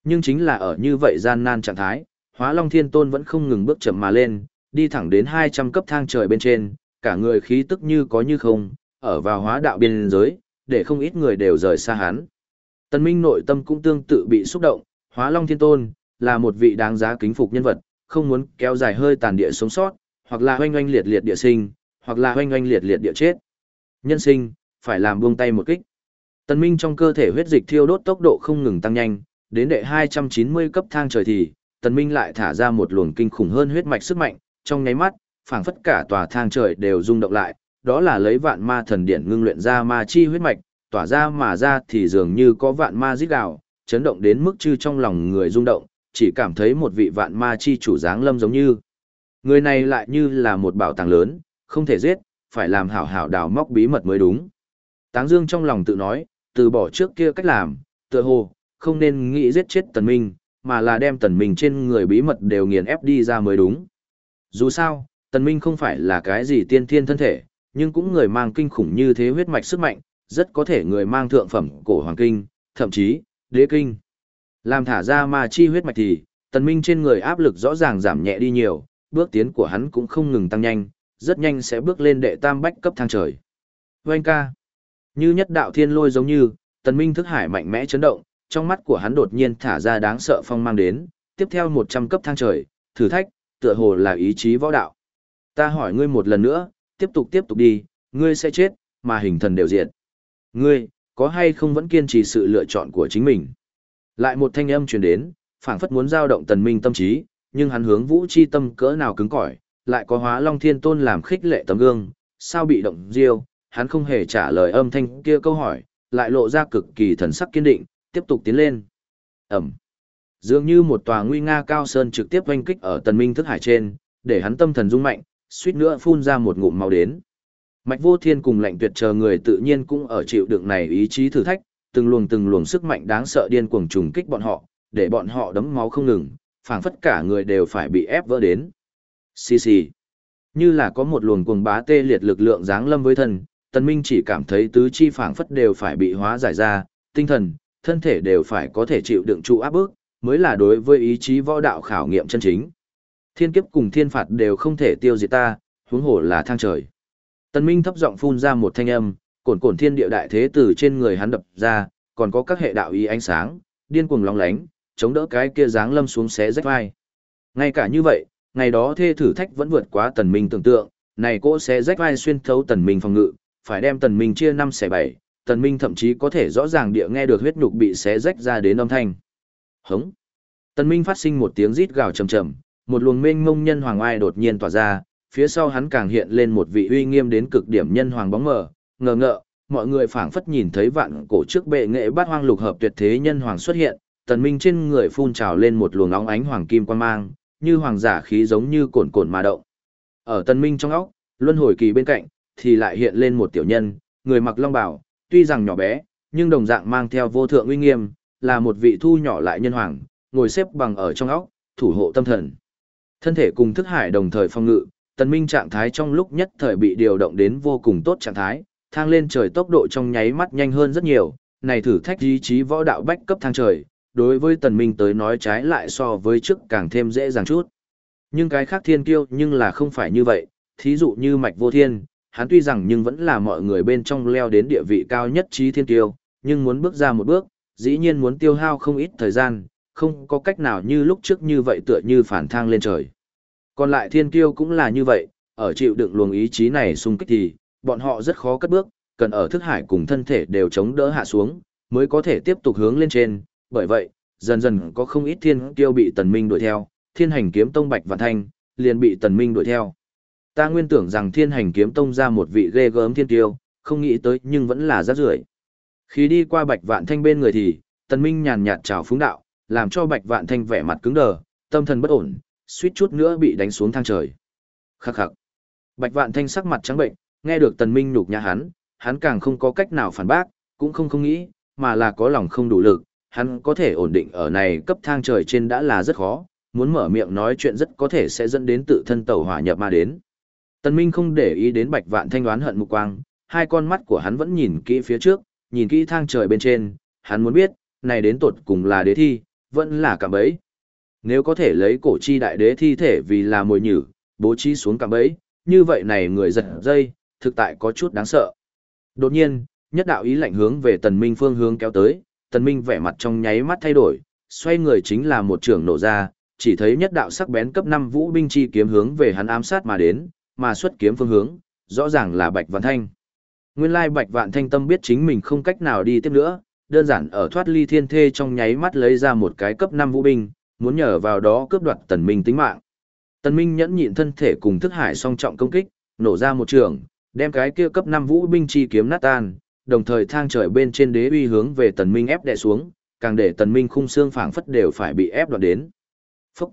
Nhưng chính là ở như vậy gian nan trạng thái, Hóa Long Thiên Tôn vẫn không ngừng bước chậm mà lên, đi thẳng đến 200 cấp thang trời bên trên, cả người khí tức như có như không, ở vào hóa đạo biên giới, để không ít người đều rời xa hắn. Tần Minh nội tâm cũng tương tự bị xúc động, Hóa Long Thiên Tôn là một vị đáng giá kính phục nhân vật, không muốn kéo dài hơi tàn địa sống sót, hoặc là oanh oanh liệt liệt địa sinh, hoặc là oanh oanh liệt liệt địa chết. Nhân sinh, phải làm buông tay một kích. Tần Minh trong cơ thể huyết dịch thiêu đốt tốc độ không ngừng tăng nhanh, đến đệ 290 cấp thang trời thì, Tần Minh lại thả ra một luồng kinh khủng hơn huyết mạch sức mạnh, trong nháy mắt, phảng phất cả tòa thang trời đều rung động lại, đó là lấy vạn ma thần điện ngưng luyện ra ma chi huyết mạch, tỏa ra mà ra thì dường như có vạn ma rít gào, chấn động đến mức chư trong lòng người rung động, chỉ cảm thấy một vị vạn ma chi chủ dáng lâm giống như. Người này lại như là một bảo tàng lớn, không thể giết, phải làm hảo hảo đào móc bí mật mới đúng. Táng Dương trong lòng tự nói, từ bỏ trước kia cách làm, tựa hồ, không nên nghĩ giết chết Tần Minh, mà là đem Tần Minh trên người bí mật đều nghiền ép đi ra mới đúng. Dù sao, Tần Minh không phải là cái gì tiên thiên thân thể, nhưng cũng người mang kinh khủng như thế huyết mạch sức mạnh, rất có thể người mang thượng phẩm cổ hoàng kinh, thậm chí, đế kinh. Làm thả ra ma chi huyết mạch thì, Tần Minh trên người áp lực rõ ràng giảm nhẹ đi nhiều, bước tiến của hắn cũng không ngừng tăng nhanh, rất nhanh sẽ bước lên đệ tam bách cấp thang trời. Vâng ca. Như nhất đạo thiên lôi giống như, tần minh thức hải mạnh mẽ chấn động, trong mắt của hắn đột nhiên thả ra đáng sợ phong mang đến, tiếp theo 100 cấp thang trời, thử thách, tựa hồ là ý chí võ đạo. Ta hỏi ngươi một lần nữa, tiếp tục tiếp tục đi, ngươi sẽ chết, mà hình thần đều diệt. Ngươi, có hay không vẫn kiên trì sự lựa chọn của chính mình? Lại một thanh âm truyền đến, phảng phất muốn giao động tần minh tâm trí, nhưng hắn hướng vũ chi tâm cỡ nào cứng cỏi, lại có hóa long thiên tôn làm khích lệ tấm gương, sao bị động diêu, hắn không hề trả lời âm thanh kia câu hỏi, lại lộ ra cực kỳ thần sắc kiên định, tiếp tục tiến lên. Ẩm. Dường như một tòa nguy nga cao sơn trực tiếp oanh kích ở tần minh thức hải trên, để hắn tâm thần rung mạnh, suýt nữa phun ra một ngụm máu đến. Mạch vô thiên cùng lạnh tuyệt chờ người tự nhiên cũng ở chịu đựng này ý chí thử thách, từng luồng từng luồng sức mạnh đáng sợ điên cuồng trùng kích bọn họ, để bọn họ đấm máu không ngừng, phảng phất cả người đều phải bị ép vỡ đến. Xì xì. Như là có một luồng cuồng bá tê liệt lực lượng giáng lâm với thân, Tần Minh chỉ cảm thấy tứ chi phảng phất đều phải bị hóa giải ra, tinh thần, thân thể đều phải có thể chịu đựng trụ áp bức, mới là đối với ý chí võ đạo khảo nghiệm chân chính. Thiên kiếp cùng thiên phạt đều không thể tiêu diệt ta, huống hồ là thang trời. Tần Minh thấp giọng phun ra một thanh âm, cồn cồn thiên địa đại thế từ trên người hắn đập ra, còn có các hệ đạo ý ánh sáng, điên cuồng lóng lánh, chống đỡ cái kia dáng lâm xuống xé rách vai. Ngay cả như vậy, ngày đó thê thử thách vẫn vượt quá tần minh tưởng tượng, này cô sẽ rách vai xuyên thấu tần minh phòng ngự, phải đem tần minh chia năm xẻ bảy, tần minh thậm chí có thể rõ ràng địa nghe được huyết nhục bị xé rách ra đến âm thanh. Hống! Tần minh phát sinh một tiếng rít gào trầm trầm, một luồng mênh mông nhân hoàng ai đột nhiên tỏa ra, phía sau hắn càng hiện lên một vị uy nghiêm đến cực điểm nhân hoàng bóng mờ, ngờ ngợ, mọi người phảng phất nhìn thấy vạn cổ trước bệ nghệ bát hoang lục hợp tuyệt thế nhân hoàng xuất hiện, tần minh trên người phun trào lên một luồng óng ánh hoàng kim quang mang, như hoàng giả khí giống như cồn cồn mà động. Ở tân minh trong óc, luân hồi kỳ bên cạnh, thì lại hiện lên một tiểu nhân, người mặc long bào, tuy rằng nhỏ bé, nhưng đồng dạng mang theo vô thượng uy nghiêm, là một vị thu nhỏ lại nhân hoàng, ngồi xếp bằng ở trong óc, thủ hộ tâm thần. Thân thể cùng thức hải đồng thời phong ngự, tân minh trạng thái trong lúc nhất thời bị điều động đến vô cùng tốt trạng thái, thang lên trời tốc độ trong nháy mắt nhanh hơn rất nhiều, này thử thách ý chí võ đạo bách cấp thang trời, đối với tần minh tới nói trái lại so với trước càng thêm dễ dàng chút. Nhưng cái khác thiên kiêu nhưng là không phải như vậy, thí dụ như mạch vô thiên, hắn tuy rằng nhưng vẫn là mọi người bên trong leo đến địa vị cao nhất trí thiên kiêu, nhưng muốn bước ra một bước, dĩ nhiên muốn tiêu hao không ít thời gian, không có cách nào như lúc trước như vậy tựa như phản thang lên trời. Còn lại thiên kiêu cũng là như vậy, ở chịu đựng luồng ý chí này xung kích thì, bọn họ rất khó cất bước, cần ở thức hải cùng thân thể đều chống đỡ hạ xuống, mới có thể tiếp tục hướng lên trên, bởi vậy, dần dần có không ít thiên kiêu bị tần minh đuổi theo, thiên hành kiếm tông bạch và thanh, liền bị tần minh đuổi theo. Ta nguyên tưởng rằng thiên hành kiếm tông ra một vị ghê gớm thiên kiêu, không nghĩ tới nhưng vẫn là rác rưởi. Khi đi qua bạch vạn thanh bên người thì, tần minh nhàn nhạt chào phúng đạo, làm cho bạch vạn thanh vẻ mặt cứng đờ, tâm thần bất ổn, suýt chút nữa bị đánh xuống thang trời. Khắc khắc. Bạch vạn thanh sắc mặt trắng bệnh, nghe được tần minh nhục nhã hắn, hắn càng không có cách nào phản bác, cũng không không nghĩ, mà là có lòng không đủ lực, hắn có thể ổn định ở này cấp thang trời trên đã là rất khó, muốn mở miệng nói chuyện rất có thể sẽ dẫn đến tự thân tẩu hỏa nhập ma đến. Tần Minh không để ý đến Bạch Vạn Thanh đoán hận mục quang, hai con mắt của hắn vẫn nhìn kỹ phía trước, nhìn kỹ thang trời bên trên, hắn muốn biết, này đến tột cùng là đế thi, vẫn là cạm bẫy. Nếu có thể lấy cổ chi đại đế thi thể vì là mồi nhử, bố trí xuống cạm bẫy, như vậy này người giật dây, thực tại có chút đáng sợ. Đột nhiên, nhất đạo ý lạnh hướng về Tần Minh phương hướng kéo tới, tần minh vẻ mặt trong nháy mắt thay đổi, xoay người chính là một trường nổ ra, chỉ thấy nhất đạo sắc bén cấp 5 vũ binh chi kiếm hướng về hắn ám sát mà đến, mà xuất kiếm phương hướng, rõ ràng là Bạch Vạn Thanh. Nguyên lai Bạch Vạn Thanh Tâm biết chính mình không cách nào đi tiếp nữa, đơn giản ở thoát ly thiên thê trong nháy mắt lấy ra một cái cấp 5 vũ binh, muốn nhờ vào đó cướp đoạt Tần Minh tính mạng. Tần Minh nhẫn nhịn thân thể cùng thức hải song trọng công kích, nổ ra một trường, đem cái kia cấp 5 vũ binh chi kiếm nát tan, đồng thời thang trời bên trên đế uy hướng về Tần Minh ép đè xuống, càng để Tần Minh khung xương phảng phất đều phải bị ép đoạt đến. Phúc!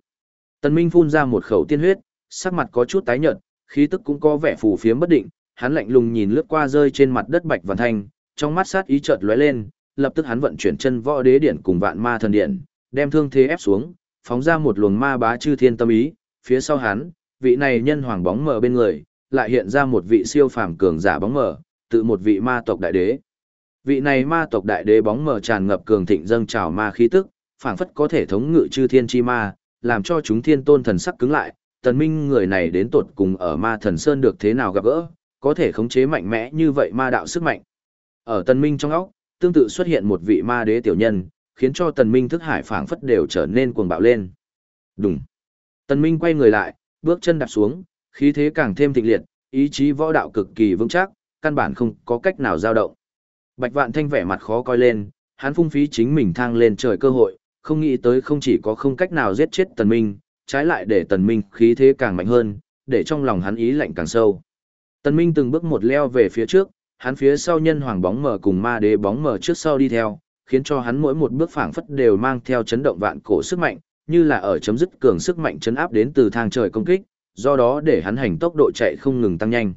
Tần Minh phun ra một khẩu tiên huyết, sắc mặt có chút tái nhợt, khí tức cũng có vẻ phù phiếm bất định, hắn lạnh lùng nhìn lướt qua rơi trên mặt đất Bạch Vạn Thanh, trong mắt sát ý chợt lóe lên, lập tức hắn vận chuyển chân võ đế điện cùng vạn ma thần điện, đem thương thế ép xuống, phóng ra một luồng ma bá chư thiên tâm ý, phía sau hắn, vị này nhân hoàng bóng mờ bên người, lại hiện ra một vị siêu phàm cường giả bóng mờ, tự một vị ma tộc đại đế. Vị này ma tộc đại đế bóng mờ tràn ngập cường thịnh dâng trào ma khí tức, phảng phất có thể thống ngự chư thiên chi ma, làm cho chúng thiên tôn thần sắc cứng lại, tần minh người này đến tột cùng ở ma thần sơn được thế nào gặp gỡ, có thể khống chế mạnh mẽ như vậy ma đạo sức mạnh. Ở tần minh trong óc, tương tự xuất hiện một vị ma đế tiểu nhân, khiến cho tần minh thức hải phảng phất đều trở nên cuồng bạo lên. Đùng. Tần minh quay người lại, bước chân đạp xuống, khí thế càng thêm thịnh liệt, ý chí võ đạo cực kỳ vững chắc, căn bản không có cách nào dao động. Bạch Vạn Thanh vẻ mặt khó coi lên, hắn phung phí chính mình thang lên trời cơ hội, không nghĩ tới không chỉ có không cách nào giết chết Tần Minh, trái lại để Tần Minh khí thế càng mạnh hơn, để trong lòng hắn ý lạnh càng sâu. Tần Minh từng bước một leo về phía trước, hắn phía sau nhân hoàng bóng mờ cùng ma đế bóng mờ trước sau đi theo, khiến cho hắn mỗi một bước phảng phất đều mang theo chấn động vạn cổ sức mạnh, như là ở chấm dứt cường sức mạnh chấn áp đến từ thang trời công kích, do đó để hắn hành tốc độ chạy không ngừng tăng nhanh.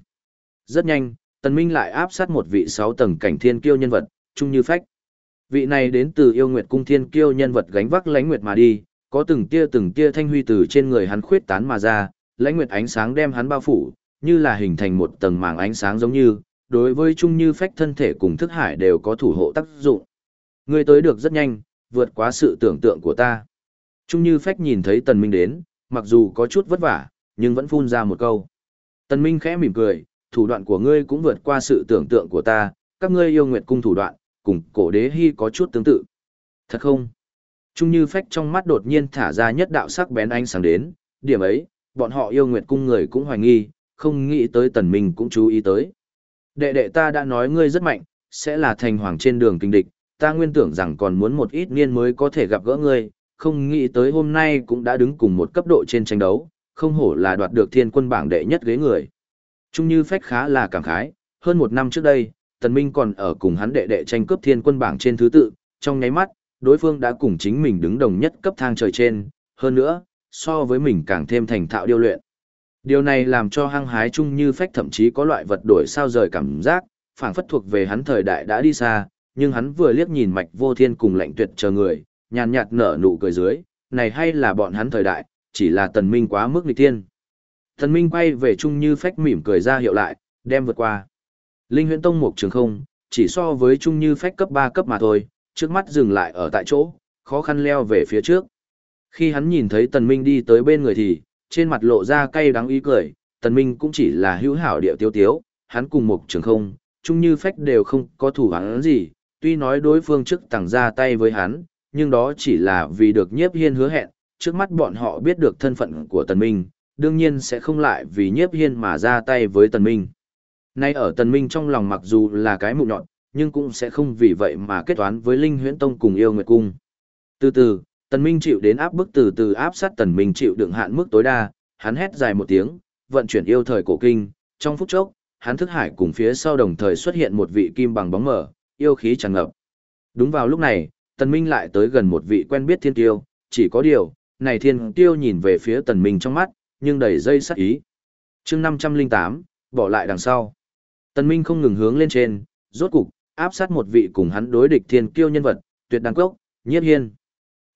Rất nhanh, Tần Minh lại áp sát một vị sáu tầng cảnh thiên kiêu nhân vật, trung như phách. Vị này đến từ yêu nguyệt cung thiên kiêu nhân vật gánh vác lãnh nguyệt mà đi, có từng tia từng tia thanh huy từ trên người hắn khuyết tán mà ra, lãnh nguyệt ánh sáng đem hắn bao phủ, như là hình thành một tầng màng ánh sáng giống như, đối với trung như phách thân thể cùng thức hải đều có thủ hộ tác dụng. Ngươi tới được rất nhanh, vượt quá sự tưởng tượng của ta. Trung như phách nhìn thấy tần minh đến, mặc dù có chút vất vả, nhưng vẫn phun ra một câu. Tần minh khẽ mỉm cười, thủ đoạn của ngươi cũng vượt qua sự tưởng tượng của ta, các ngươi yêu nguyệt cung thủ đoạn, cùng cổ đế hy có chút tương tự. Thật không? Trung như phách trong mắt đột nhiên thả ra nhất đạo sắc bén ánh sáng đến, điểm ấy, bọn họ yêu nguyệt cung người cũng hoài nghi, không nghĩ tới tần minh cũng chú ý tới. Đệ đệ ta đã nói ngươi rất mạnh, sẽ là thành hoàng trên đường kinh địch, ta nguyên tưởng rằng còn muốn một ít niên mới có thể gặp gỡ ngươi, không nghĩ tới hôm nay cũng đã đứng cùng một cấp độ trên tranh đấu, không hổ là đoạt được thiên quân bảng đệ nhất ghế người. Trung như phách khá là cảm khái, hơn một năm trước đây, Tần Minh còn ở cùng hắn đệ đệ tranh cướp thiên quân bảng trên thứ tự, trong nháy mắt, đối phương đã cùng chính mình đứng đồng nhất cấp thang trời trên, hơn nữa, so với mình càng thêm thành thạo điêu luyện. Điều này làm cho hăng hái Trung như phách thậm chí có loại vật đổi sao rời cảm giác, phảng phất thuộc về hắn thời đại đã đi xa, nhưng hắn vừa liếc nhìn mạch vô thiên cùng lệnh tuyệt chờ người, nhàn nhạt nở nụ cười dưới, này hay là bọn hắn thời đại, chỉ là tần minh quá mức nghịch thiên. Tần minh quay về chung như phách mỉm cười ra hiệu lại, đem vượt qua. Linh huyễn tông mục trường không, chỉ so với chung như phách cấp 3 cấp mà thôi, trước mắt dừng lại ở tại chỗ, khó khăn leo về phía trước. Khi hắn nhìn thấy tần minh đi tới bên người thì, trên mặt lộ ra cay đắng ý cười, tần minh cũng chỉ là hữu hảo điệu tiêu tiếu, hắn cùng mục trường không, chung như phách đều không có thủ hắn gì, tuy nói đối phương trước tặng ra tay với hắn, nhưng đó chỉ là vì được nhiếp hiên hứa hẹn, trước mắt bọn họ biết được thân phận của tần minh, đương nhiên sẽ không lại vì nhiếp hiên mà ra tay với tần minh. Nay ở tần minh trong lòng mặc dù là cái mụ nhọn, nhưng cũng sẽ không vì vậy mà kết toán với Linh Huyễn Tông cùng yêu nguyệt cung. Từ từ, tần minh chịu đến áp bức từ từ áp sát tần minh chịu đựng hạn mức tối đa, hắn hét dài một tiếng, vận chuyển yêu thời cổ kinh, trong phút chốc, hắn thức hải cùng phía sau đồng thời xuất hiện một vị kim bằng bóng mở, yêu khí tràn ngập. Đúng vào lúc này, tần minh lại tới gần một vị quen biết thiên tiêu, chỉ có điều, này thiên tiêu nhìn về phía tần minh trong mắt, nhưng đầy dây sắc ý. Chương 508, bỏ lại đằng sau. Tần minh không ngừng hướng lên trên, rốt cục, áp sát một vị cùng hắn đối địch thiên kiêu nhân vật, tuyệt đăng cốc, nhiếp hiên.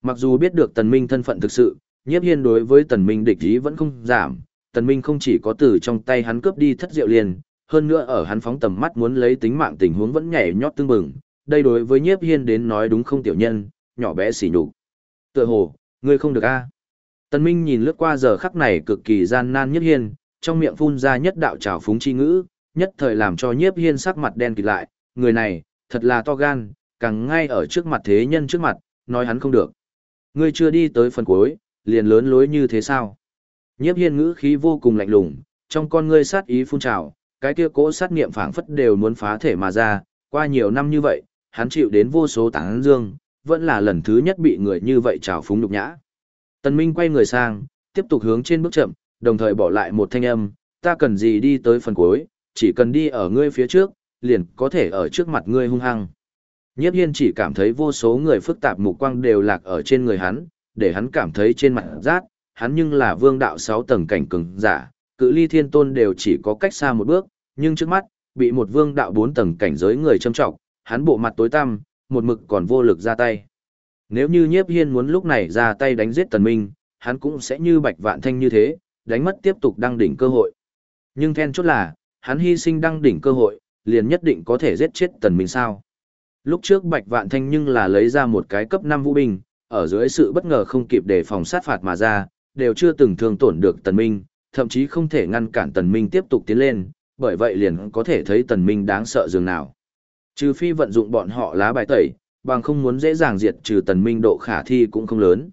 Mặc dù biết được tần minh thân phận thực sự, nhiếp hiên đối với tần minh địch ý vẫn không giảm, tần minh không chỉ có từ trong tay hắn cướp đi thất diệu liền, hơn nữa ở hắn phóng tầm mắt muốn lấy tính mạng tình huống vẫn nhảy nhót tương bừng, đây đối với nhiếp hiên đến nói đúng không tiểu nhân, nhỏ bé xỉ nhục. Tựa hồ, ngươi không được a. Tần Minh nhìn lướt qua giờ khắc này cực kỳ gian nan nhất hiên, trong miệng phun ra nhất đạo trào phúng chi ngữ, nhất thời làm cho nhiếp hiên sắc mặt đen kịt lại, người này, thật là to gan, càng ngay ở trước mặt thế nhân trước mặt, nói hắn không được. Ngươi chưa đi tới phần cuối, liền lớn lối như thế sao? Nhiếp hiên ngữ khí vô cùng lạnh lùng, trong con ngươi sát ý phun trào, cái kia cỗ sát niệm phảng phất đều muốn phá thể mà ra, qua nhiều năm như vậy, hắn chịu đến vô số tán dương, vẫn là lần thứ nhất bị người như vậy trào phúng nhục nhã. Tần Minh quay người sang, tiếp tục hướng trên bước chậm, đồng thời bỏ lại một thanh âm, ta cần gì đi tới phần cuối, chỉ cần đi ở ngươi phía trước, liền có thể ở trước mặt ngươi hung hăng. Nhiếp hiên chỉ cảm thấy vô số người phức tạp mục quang đều lạc ở trên người hắn, để hắn cảm thấy trên mặt rát, hắn nhưng là vương đạo 6 tầng cảnh cường giả, cự ly thiên tôn đều chỉ có cách xa một bước, nhưng trước mắt, bị một vương đạo 4 tầng cảnh giới người châm trọng, hắn bộ mặt tối tăm, một mực còn vô lực ra tay. Nếu như nhiếp hiên muốn lúc này ra tay đánh giết tần minh, hắn cũng sẽ như bạch vạn thanh như thế, đánh mất tiếp tục đăng đỉnh cơ hội. Nhưng then chốt là, hắn hy sinh đăng đỉnh cơ hội, liền nhất định có thể giết chết tần minh sao. Lúc trước bạch vạn thanh nhưng là lấy ra một cái cấp 5 vũ binh, ở dưới sự bất ngờ không kịp để phòng sát phạt mà ra, đều chưa từng thương tổn được tần minh, thậm chí không thể ngăn cản tần minh tiếp tục tiến lên, bởi vậy liền có thể thấy tần minh đáng sợ dường nào. Trừ phi vận dụng bọn họ lá bài tẩy, bằng không muốn dễ dàng diệt trừ tần minh độ khả thi cũng không lớn.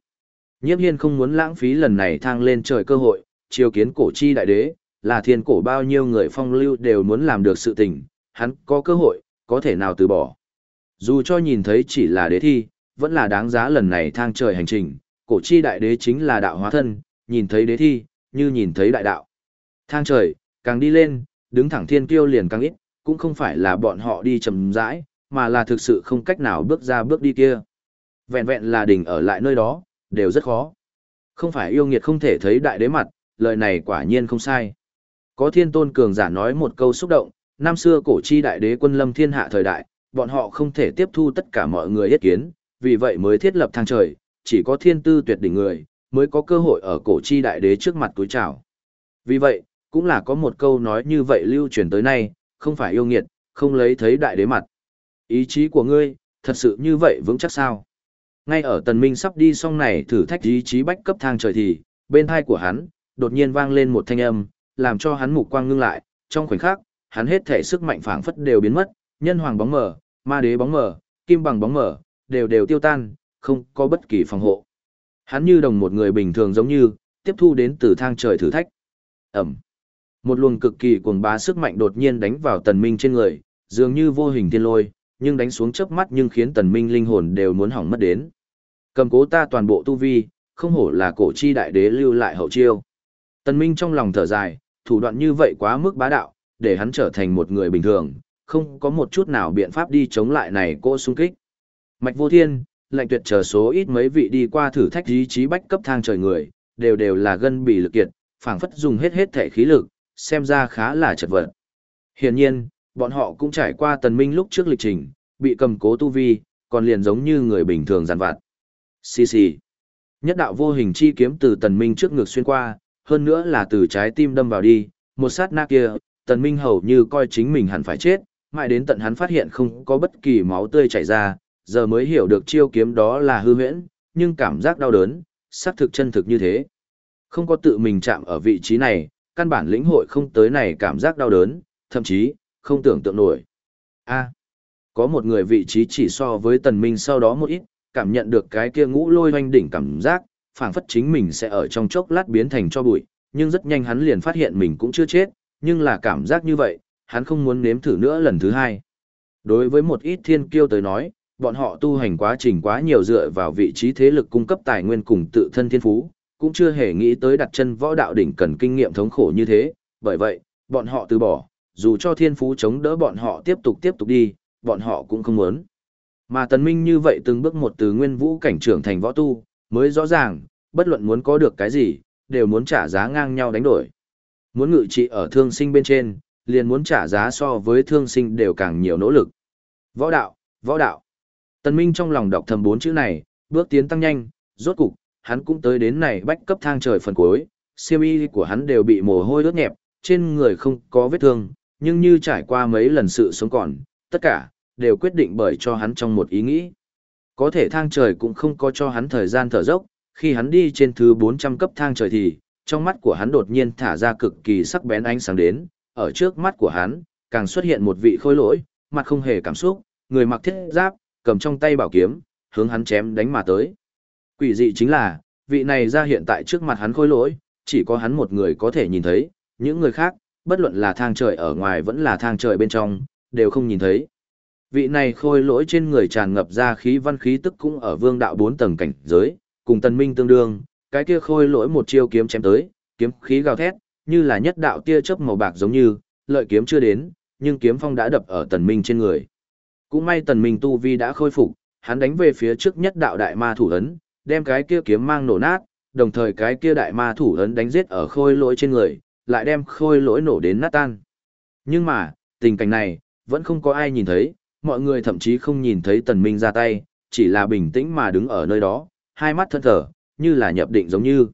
Nhiếp hiên không muốn lãng phí lần này thang lên trời cơ hội, chiêu kiến cổ chi đại đế, là thiên cổ bao nhiêu người phong lưu đều muốn làm được sự tình, hắn có cơ hội, có thể nào từ bỏ. Dù cho nhìn thấy chỉ là đế thi, vẫn là đáng giá lần này thang trời hành trình, cổ chi đại đế chính là đạo hóa thân, nhìn thấy đế thi, như nhìn thấy đại đạo. Thang trời, càng đi lên, đứng thẳng thiên kiêu liền càng ít, cũng không phải là bọn họ đi chậm rãi, mà là thực sự không cách nào bước ra bước đi kia. Vẹn vẹn là đỉnh ở lại nơi đó, đều rất khó. Không phải yêu nghiệt không thể thấy đại đế mặt, lời này quả nhiên không sai. Có thiên tôn cường giả nói một câu xúc động, năm xưa cổ chi đại đế quân lâm thiên hạ thời đại, bọn họ không thể tiếp thu tất cả mọi người ý kiến, vì vậy mới thiết lập thang trời, chỉ có thiên tư tuyệt đỉnh người, mới có cơ hội ở cổ chi đại đế trước mặt túi trào. Vì vậy, cũng là có một câu nói như vậy lưu truyền tới nay, không phải yêu nghiệt, không lấy thấy đại đế mặt. Ý chí của ngươi, thật sự như vậy vững chắc sao? Ngay ở tần minh sắp đi xong này thử thách ý chí bách cấp thang trời thì, bên hai của hắn, đột nhiên vang lên một thanh âm, làm cho hắn mục quang ngưng lại, trong khoảnh khắc, hắn hết thể sức mạnh phảng phất đều biến mất, nhân hoàng bóng mờ, ma đế bóng mờ, kim bằng bóng mờ, đều đều tiêu tan, không có bất kỳ phòng hộ. Hắn như đồng một người bình thường giống như, tiếp thu đến từ thang trời thử thách. Ẩm. Một luồng cực kỳ cuồng bá sức mạnh đột nhiên đánh vào tần minh trên người, dường như vô hình thiên lôi, nhưng đánh xuống chớp mắt nhưng khiến tần minh linh hồn đều muốn hỏng mất đến. Cầm cố ta toàn bộ tu vi, không hổ là cổ chi đại đế lưu lại hậu chiêu. Tần minh trong lòng thở dài, thủ đoạn như vậy quá mức bá đạo, để hắn trở thành một người bình thường, không có một chút nào biện pháp đi chống lại này cô xung kích. Mạch vô thiên, lệnh tuyệt chờ số ít mấy vị đi qua thử thách ý chí bách cấp thang trời người, đều đều là gân bì lực kiệt, phảng phất dùng hết hết thể khí lực, xem ra khá là chật vật. Hiển nhiên, bọn họ cũng trải qua tần minh lúc trước lịch trình, bị cầm cố tu vi, còn liền giống như người bình thường giàn vặt. Xì xì. Nhất đạo vô hình chi kiếm từ tần minh trước ngực xuyên qua, hơn nữa là từ trái tim đâm vào đi, một sát na kia, tần minh hầu như coi chính mình hẳn phải chết, mãi đến tận hắn phát hiện không có bất kỳ máu tươi chảy ra, giờ mới hiểu được chiêu kiếm đó là hư huyễn, nhưng cảm giác đau đớn, xác thực chân thực như thế. Không có tự mình chạm ở vị trí này, căn bản lĩnh hội không tới này cảm giác đau đớn, thậm chí, không tưởng tượng nổi. A, có một người vị trí chỉ so với tần minh sau đó một ít, cảm nhận được cái kia ngũ lôi hoanh đỉnh cảm giác, phảng phất chính mình sẽ ở trong chốc lát biến thành cho bụi, nhưng rất nhanh hắn liền phát hiện mình cũng chưa chết, nhưng là cảm giác như vậy, hắn không muốn nếm thử nữa lần thứ hai. Đối với một ít thiên kiêu tới nói, bọn họ tu hành quá trình quá nhiều dựa vào vị trí thế lực cung cấp tài nguyên cùng tự thân thiên phú, cũng chưa hề nghĩ tới đặt chân võ đạo đỉnh cần kinh nghiệm thống khổ như thế, bởi vậy, bọn họ từ bỏ, dù cho thiên phú chống đỡ bọn họ tiếp tục tiếp tục đi, bọn họ cũng không muốn. Mà tần minh như vậy từng bước một từ nguyên vũ cảnh trưởng thành võ tu, mới rõ ràng, bất luận muốn có được cái gì, đều muốn trả giá ngang nhau đánh đổi. Muốn ngự trị ở thương sinh bên trên, liền muốn trả giá so với thương sinh đều càng nhiều nỗ lực. Võ đạo, võ đạo. Tần Minh trong lòng đọc thầm bốn chữ này, bước tiến tăng nhanh, rốt cục, hắn cũng tới đến này bách cấp thang trời phần cuối, siêu y của hắn đều bị mồ hôi đốt nhẹp, trên người không có vết thương, nhưng như trải qua mấy lần sự sống còn, tất cả, đều quyết định bởi cho hắn trong một ý nghĩ. Có thể thang trời cũng không có cho hắn thời gian thở dốc, khi hắn đi trên thứ 400 cấp thang trời thì, trong mắt của hắn đột nhiên thả ra cực kỳ sắc bén ánh sáng đến, ở trước mắt của hắn, càng xuất hiện một vị khôi lỗi, mặt không hề cảm xúc, người mặc thiết giáp, cầm trong tay bảo kiếm, hướng hắn chém đánh mà tới. Quỷ dị chính là, vị này ra hiện tại trước mặt hắn khôi lỗi, chỉ có hắn một người có thể nhìn thấy, những người khác, bất luận là thang trời ở ngoài vẫn là thang trời bên trong, đều không nhìn thấy. Vị này khôi lỗi trên người tràn ngập ra khí văn khí tức cũng ở vương đạo bốn tầng cảnh giới, cùng tần minh tương đương, cái kia khôi lỗi một chiêu kiếm chém tới, kiếm khí gào thét, như là nhất đạo tia chớp màu bạc giống như, lợi kiếm chưa đến, nhưng kiếm phong đã đập ở tần minh trên người. Cũng may tần minh tu vi đã khôi phục, hắn đánh về phía trước nhất đạo đại ma thủ ấn, đem cái kia kiếm mang nổ nát, đồng thời cái kia đại ma thủ ấn đánh giết ở khôi lỗi trên người, lại đem khôi lỗi nổ đến nát tan. Nhưng mà, tình cảnh này, vẫn không có ai nhìn thấy, mọi người thậm chí không nhìn thấy tần minh ra tay, chỉ là bình tĩnh mà đứng ở nơi đó, hai mắt thân thở, như là nhập định giống như.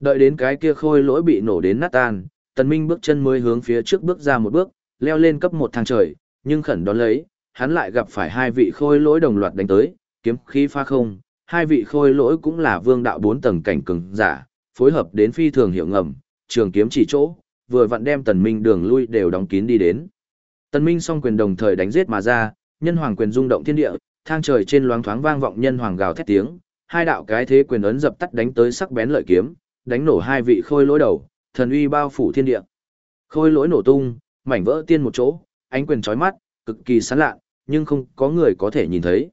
Đợi đến cái kia khôi lỗi bị nổ đến nát tan, tần minh bước chân mới hướng phía trước bước ra một bước, leo lên cấp một thang trời, nhưng khẩn đón lấy, hắn lại gặp phải hai vị khôi lỗi đồng loạt đánh tới, kiếm khí pha không, hai vị khôi lỗi cũng là vương đạo bốn tầng cảnh cường giả, phối hợp đến phi thường hiệu ngầm, trường kiếm chỉ chỗ, vừa vặn đem tần minh đường lui đều đóng kín đi đến. Tần minh song quyền đồng thời đánh giết mà ra, nhân hoàng quyền rung động thiên địa, thang trời trên loáng thoáng vang vọng nhân hoàng gào thét tiếng, hai đạo cái thế quyền ấn dập tắt đánh tới sắc bén lợi kiếm, đánh nổ hai vị khôi lỗi đầu, thần uy bao phủ thiên địa. Khôi lỗi nổ tung, mảnh vỡ tiên một chỗ, ánh quyền chói mắt, cực kỳ sáng lạ, nhưng không có người có thể nhìn thấy.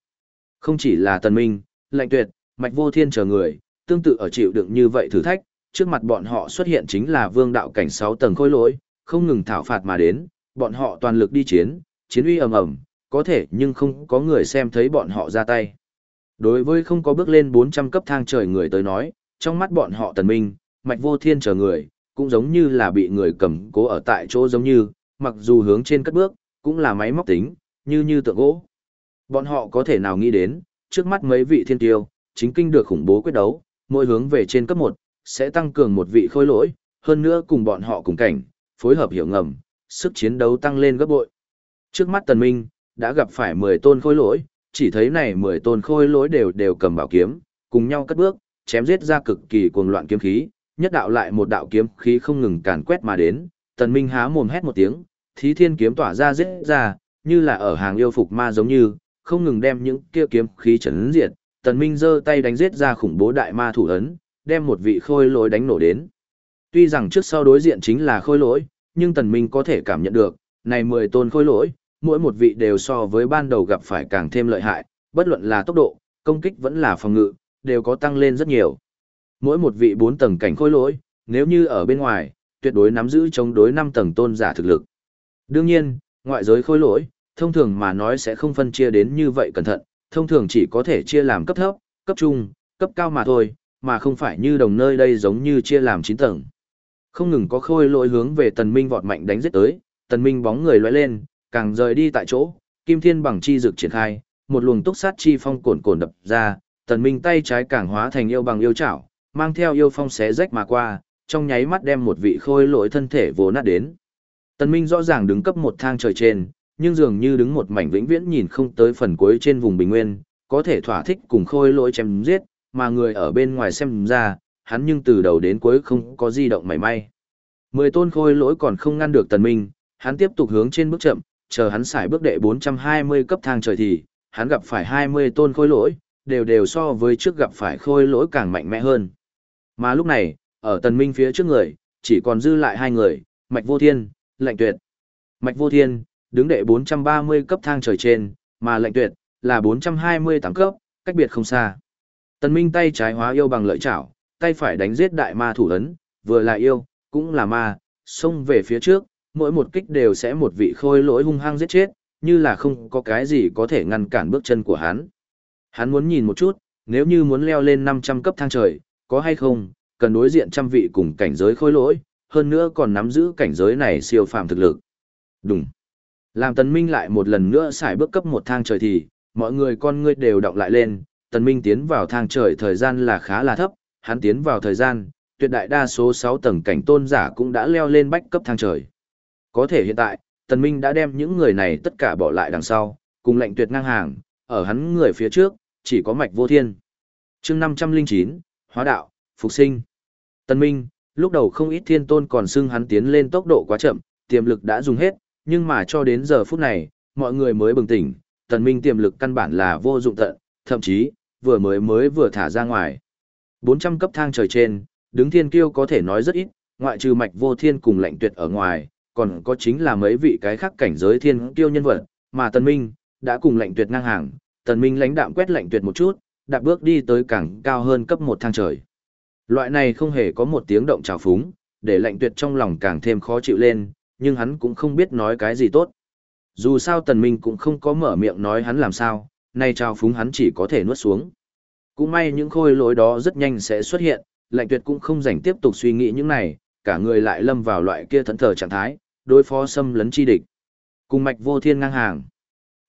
Không chỉ là tần minh, lạnh tuyệt, mạch vô thiên chờ người, tương tự ở chịu đựng như vậy thử thách, trước mặt bọn họ xuất hiện chính là vương đạo cảnh 6 tầng khôi lỗi, không ngừng thảo phạt mà đến, bọn họ toàn lực đi chiến, chiến uy ầm ầm, có thể nhưng không có người xem thấy bọn họ ra tay. Đối với không có bước lên 400 cấp thang trời người tới nói, trong mắt bọn họ tần minh, mạch vô thiên chờ người, cũng giống như là bị người cầm cố ở tại chỗ giống như, mặc dù hướng trên cất bước, cũng là máy móc tính, như như tượng gỗ. Bọn họ có thể nào nghĩ đến, trước mắt mấy vị thiên tiêu, chính kinh được khủng bố quyết đấu, mỗi hướng về trên cấp 1, sẽ tăng cường một vị khôi lỗi, hơn nữa cùng bọn họ cùng cảnh, phối hợp hiểu ngầm, sức chiến đấu tăng lên gấp bội. Trước mắt tần minh, đã gặp phải 10 tôn khôi lỗi, chỉ thấy này 10 tôn khôi lỗi đều đều cầm bảo kiếm, cùng nhau cất bước, chém giết ra cực kỳ cuồng loạn kiếm khí, nhất đạo lại một đạo kiếm khí không ngừng càn quét mà đến, tần minh há mồm hét một tiếng, thí thiên kiếm tỏa ra giết ra, như là ở hàng yêu phục ma giống như, không ngừng đem những kia kiếm khí chấn diệt, tần minh giơ tay đánh giết ra khủng bố đại ma thủ ấn, đem một vị khôi lỗi đánh nổ đến. Tuy rằng trước sau đối diện chính là khôi lỗi, nhưng tần minh có thể cảm nhận được, này 10 tôn khôi lỗi, mỗi một vị đều so với ban đầu gặp phải càng thêm lợi hại, bất luận là tốc độ, công kích vẫn là phòng ngự, đều có tăng lên rất nhiều. Mỗi một vị 4 tầng cảnh khôi lỗi, nếu như ở bên ngoài, tuyệt đối nắm giữ chống đối 5 tầng tôn giả thực lực. Đương nhiên, ngoại giới khôi lỗi, thông thường mà nói sẽ không phân chia đến như vậy cẩn thận, thông thường chỉ có thể chia làm cấp thấp, cấp trung, cấp cao mà thôi, mà không phải như đồng nơi đây giống như chia làm chín tầng. Không ngừng có khôi lỗi hướng về tần minh vọt mạnh đánh giết tới, tần minh bóng người lóe lên, càng rời đi tại chỗ, kim thiên bằng chi dược triển khai, một luồng túc sát chi phong cồn cồn đập ra, tần minh tay trái càng hóa thành yêu bằng yêu chảo, mang theo yêu phong xé rách mà qua, trong nháy mắt đem một vị khôi lỗi thân thể vồ nát đến. Tần minh rõ ràng đứng cấp một thang trời trên, nhưng dường như đứng một mảnh vĩnh viễn nhìn không tới phần cuối trên vùng bình nguyên, có thể thỏa thích cùng khôi lỗi chém giết, mà người ở bên ngoài xem ra, hắn nhưng từ đầu đến cuối không có di động mảy may. Mười tôn khôi lỗi còn không ngăn được tần minh, hắn tiếp tục hướng trên bước chậm, chờ hắn xài bước đệ 420 cấp thang trời thì, hắn gặp phải 20 tôn khôi lỗi, đều đều so với trước gặp phải khôi lỗi càng mạnh mẽ hơn. Mà lúc này, ở tần minh phía trước người, chỉ còn dư lại hai người, Mạch Vô Thiên, Lệnh Tuyệt. Mạch Vô Thiên, đứng đệ 430 cấp thang trời trên, mà Lệnh Tuyệt, là 428 cấp, cách biệt không xa. Tần minh tay trái hóa yêu bằng lợi chảo, tay phải đánh giết đại ma thủ ấn, vừa là yêu, cũng là ma, xông về phía trước, mỗi một kích đều sẽ một vị khôi lỗi hung hăng giết chết, như là không có cái gì có thể ngăn cản bước chân của hắn. Hắn muốn nhìn một chút, nếu như muốn leo lên 500 cấp thang trời, có hay không, cần đối diện trăm vị cùng cảnh giới khôi lỗi, hơn nữa còn nắm giữ cảnh giới này siêu phàm thực lực. Đúng. Làm tần minh lại một lần nữa xài bước cấp một thang trời thì, mọi người con ngươi đều động lại lên, tần minh tiến vào thang trời thời gian là khá là thấp, hắn tiến vào thời gian, tuyệt đại đa số 6 tầng cảnh tôn giả cũng đã leo lên bách cấp thang trời. Có thể hiện tại, tần minh đã đem những người này tất cả bỏ lại đằng sau, cùng lệnh tuyệt ngang hàng, ở hắn người phía trước, chỉ có mạch vô thiên. chương 509, hóa đạo, phục sinh. Tần minh, lúc đầu không ít thiên tôn còn xưng hắn tiến lên tốc độ quá chậm, tiềm lực đã dùng hết, nhưng mà cho đến giờ phút này, mọi người mới bừng tỉnh, tần minh tiềm lực căn bản là vô dụng tận, thậm chí, vừa mới mới vừa thả ra ngoài. 400 cấp thang trời trên, đứng thiên kiêu có thể nói rất ít, ngoại trừ mạch vô thiên cùng lệnh tuyệt ở ngoài, còn có chính là mấy vị cái khác cảnh giới thiên kiêu nhân vật, mà Tần Minh đã cùng lệnh tuyệt ngang hàng, Tần Minh lãnh đạm quét lệnh tuyệt một chút, đạp bước đi tới càng cao hơn cấp một thang trời. Loại này không hề có một tiếng động trào phúng, để lệnh tuyệt trong lòng càng thêm khó chịu lên, nhưng hắn cũng không biết nói cái gì tốt. Dù sao Tần Minh cũng không có mở miệng nói hắn làm sao, nay trao phúng hắn chỉ có thể nuốt xuống. Cũng may những khôi lỗi đó rất nhanh sẽ xuất hiện, lệnh tuyệt cũng không rảnh tiếp tục suy nghĩ những này, cả người lại lâm vào loại kia thẫn thờ trạng thái, đối phó xâm lấn chi địch. Cùng mạch vô thiên ngang hàng.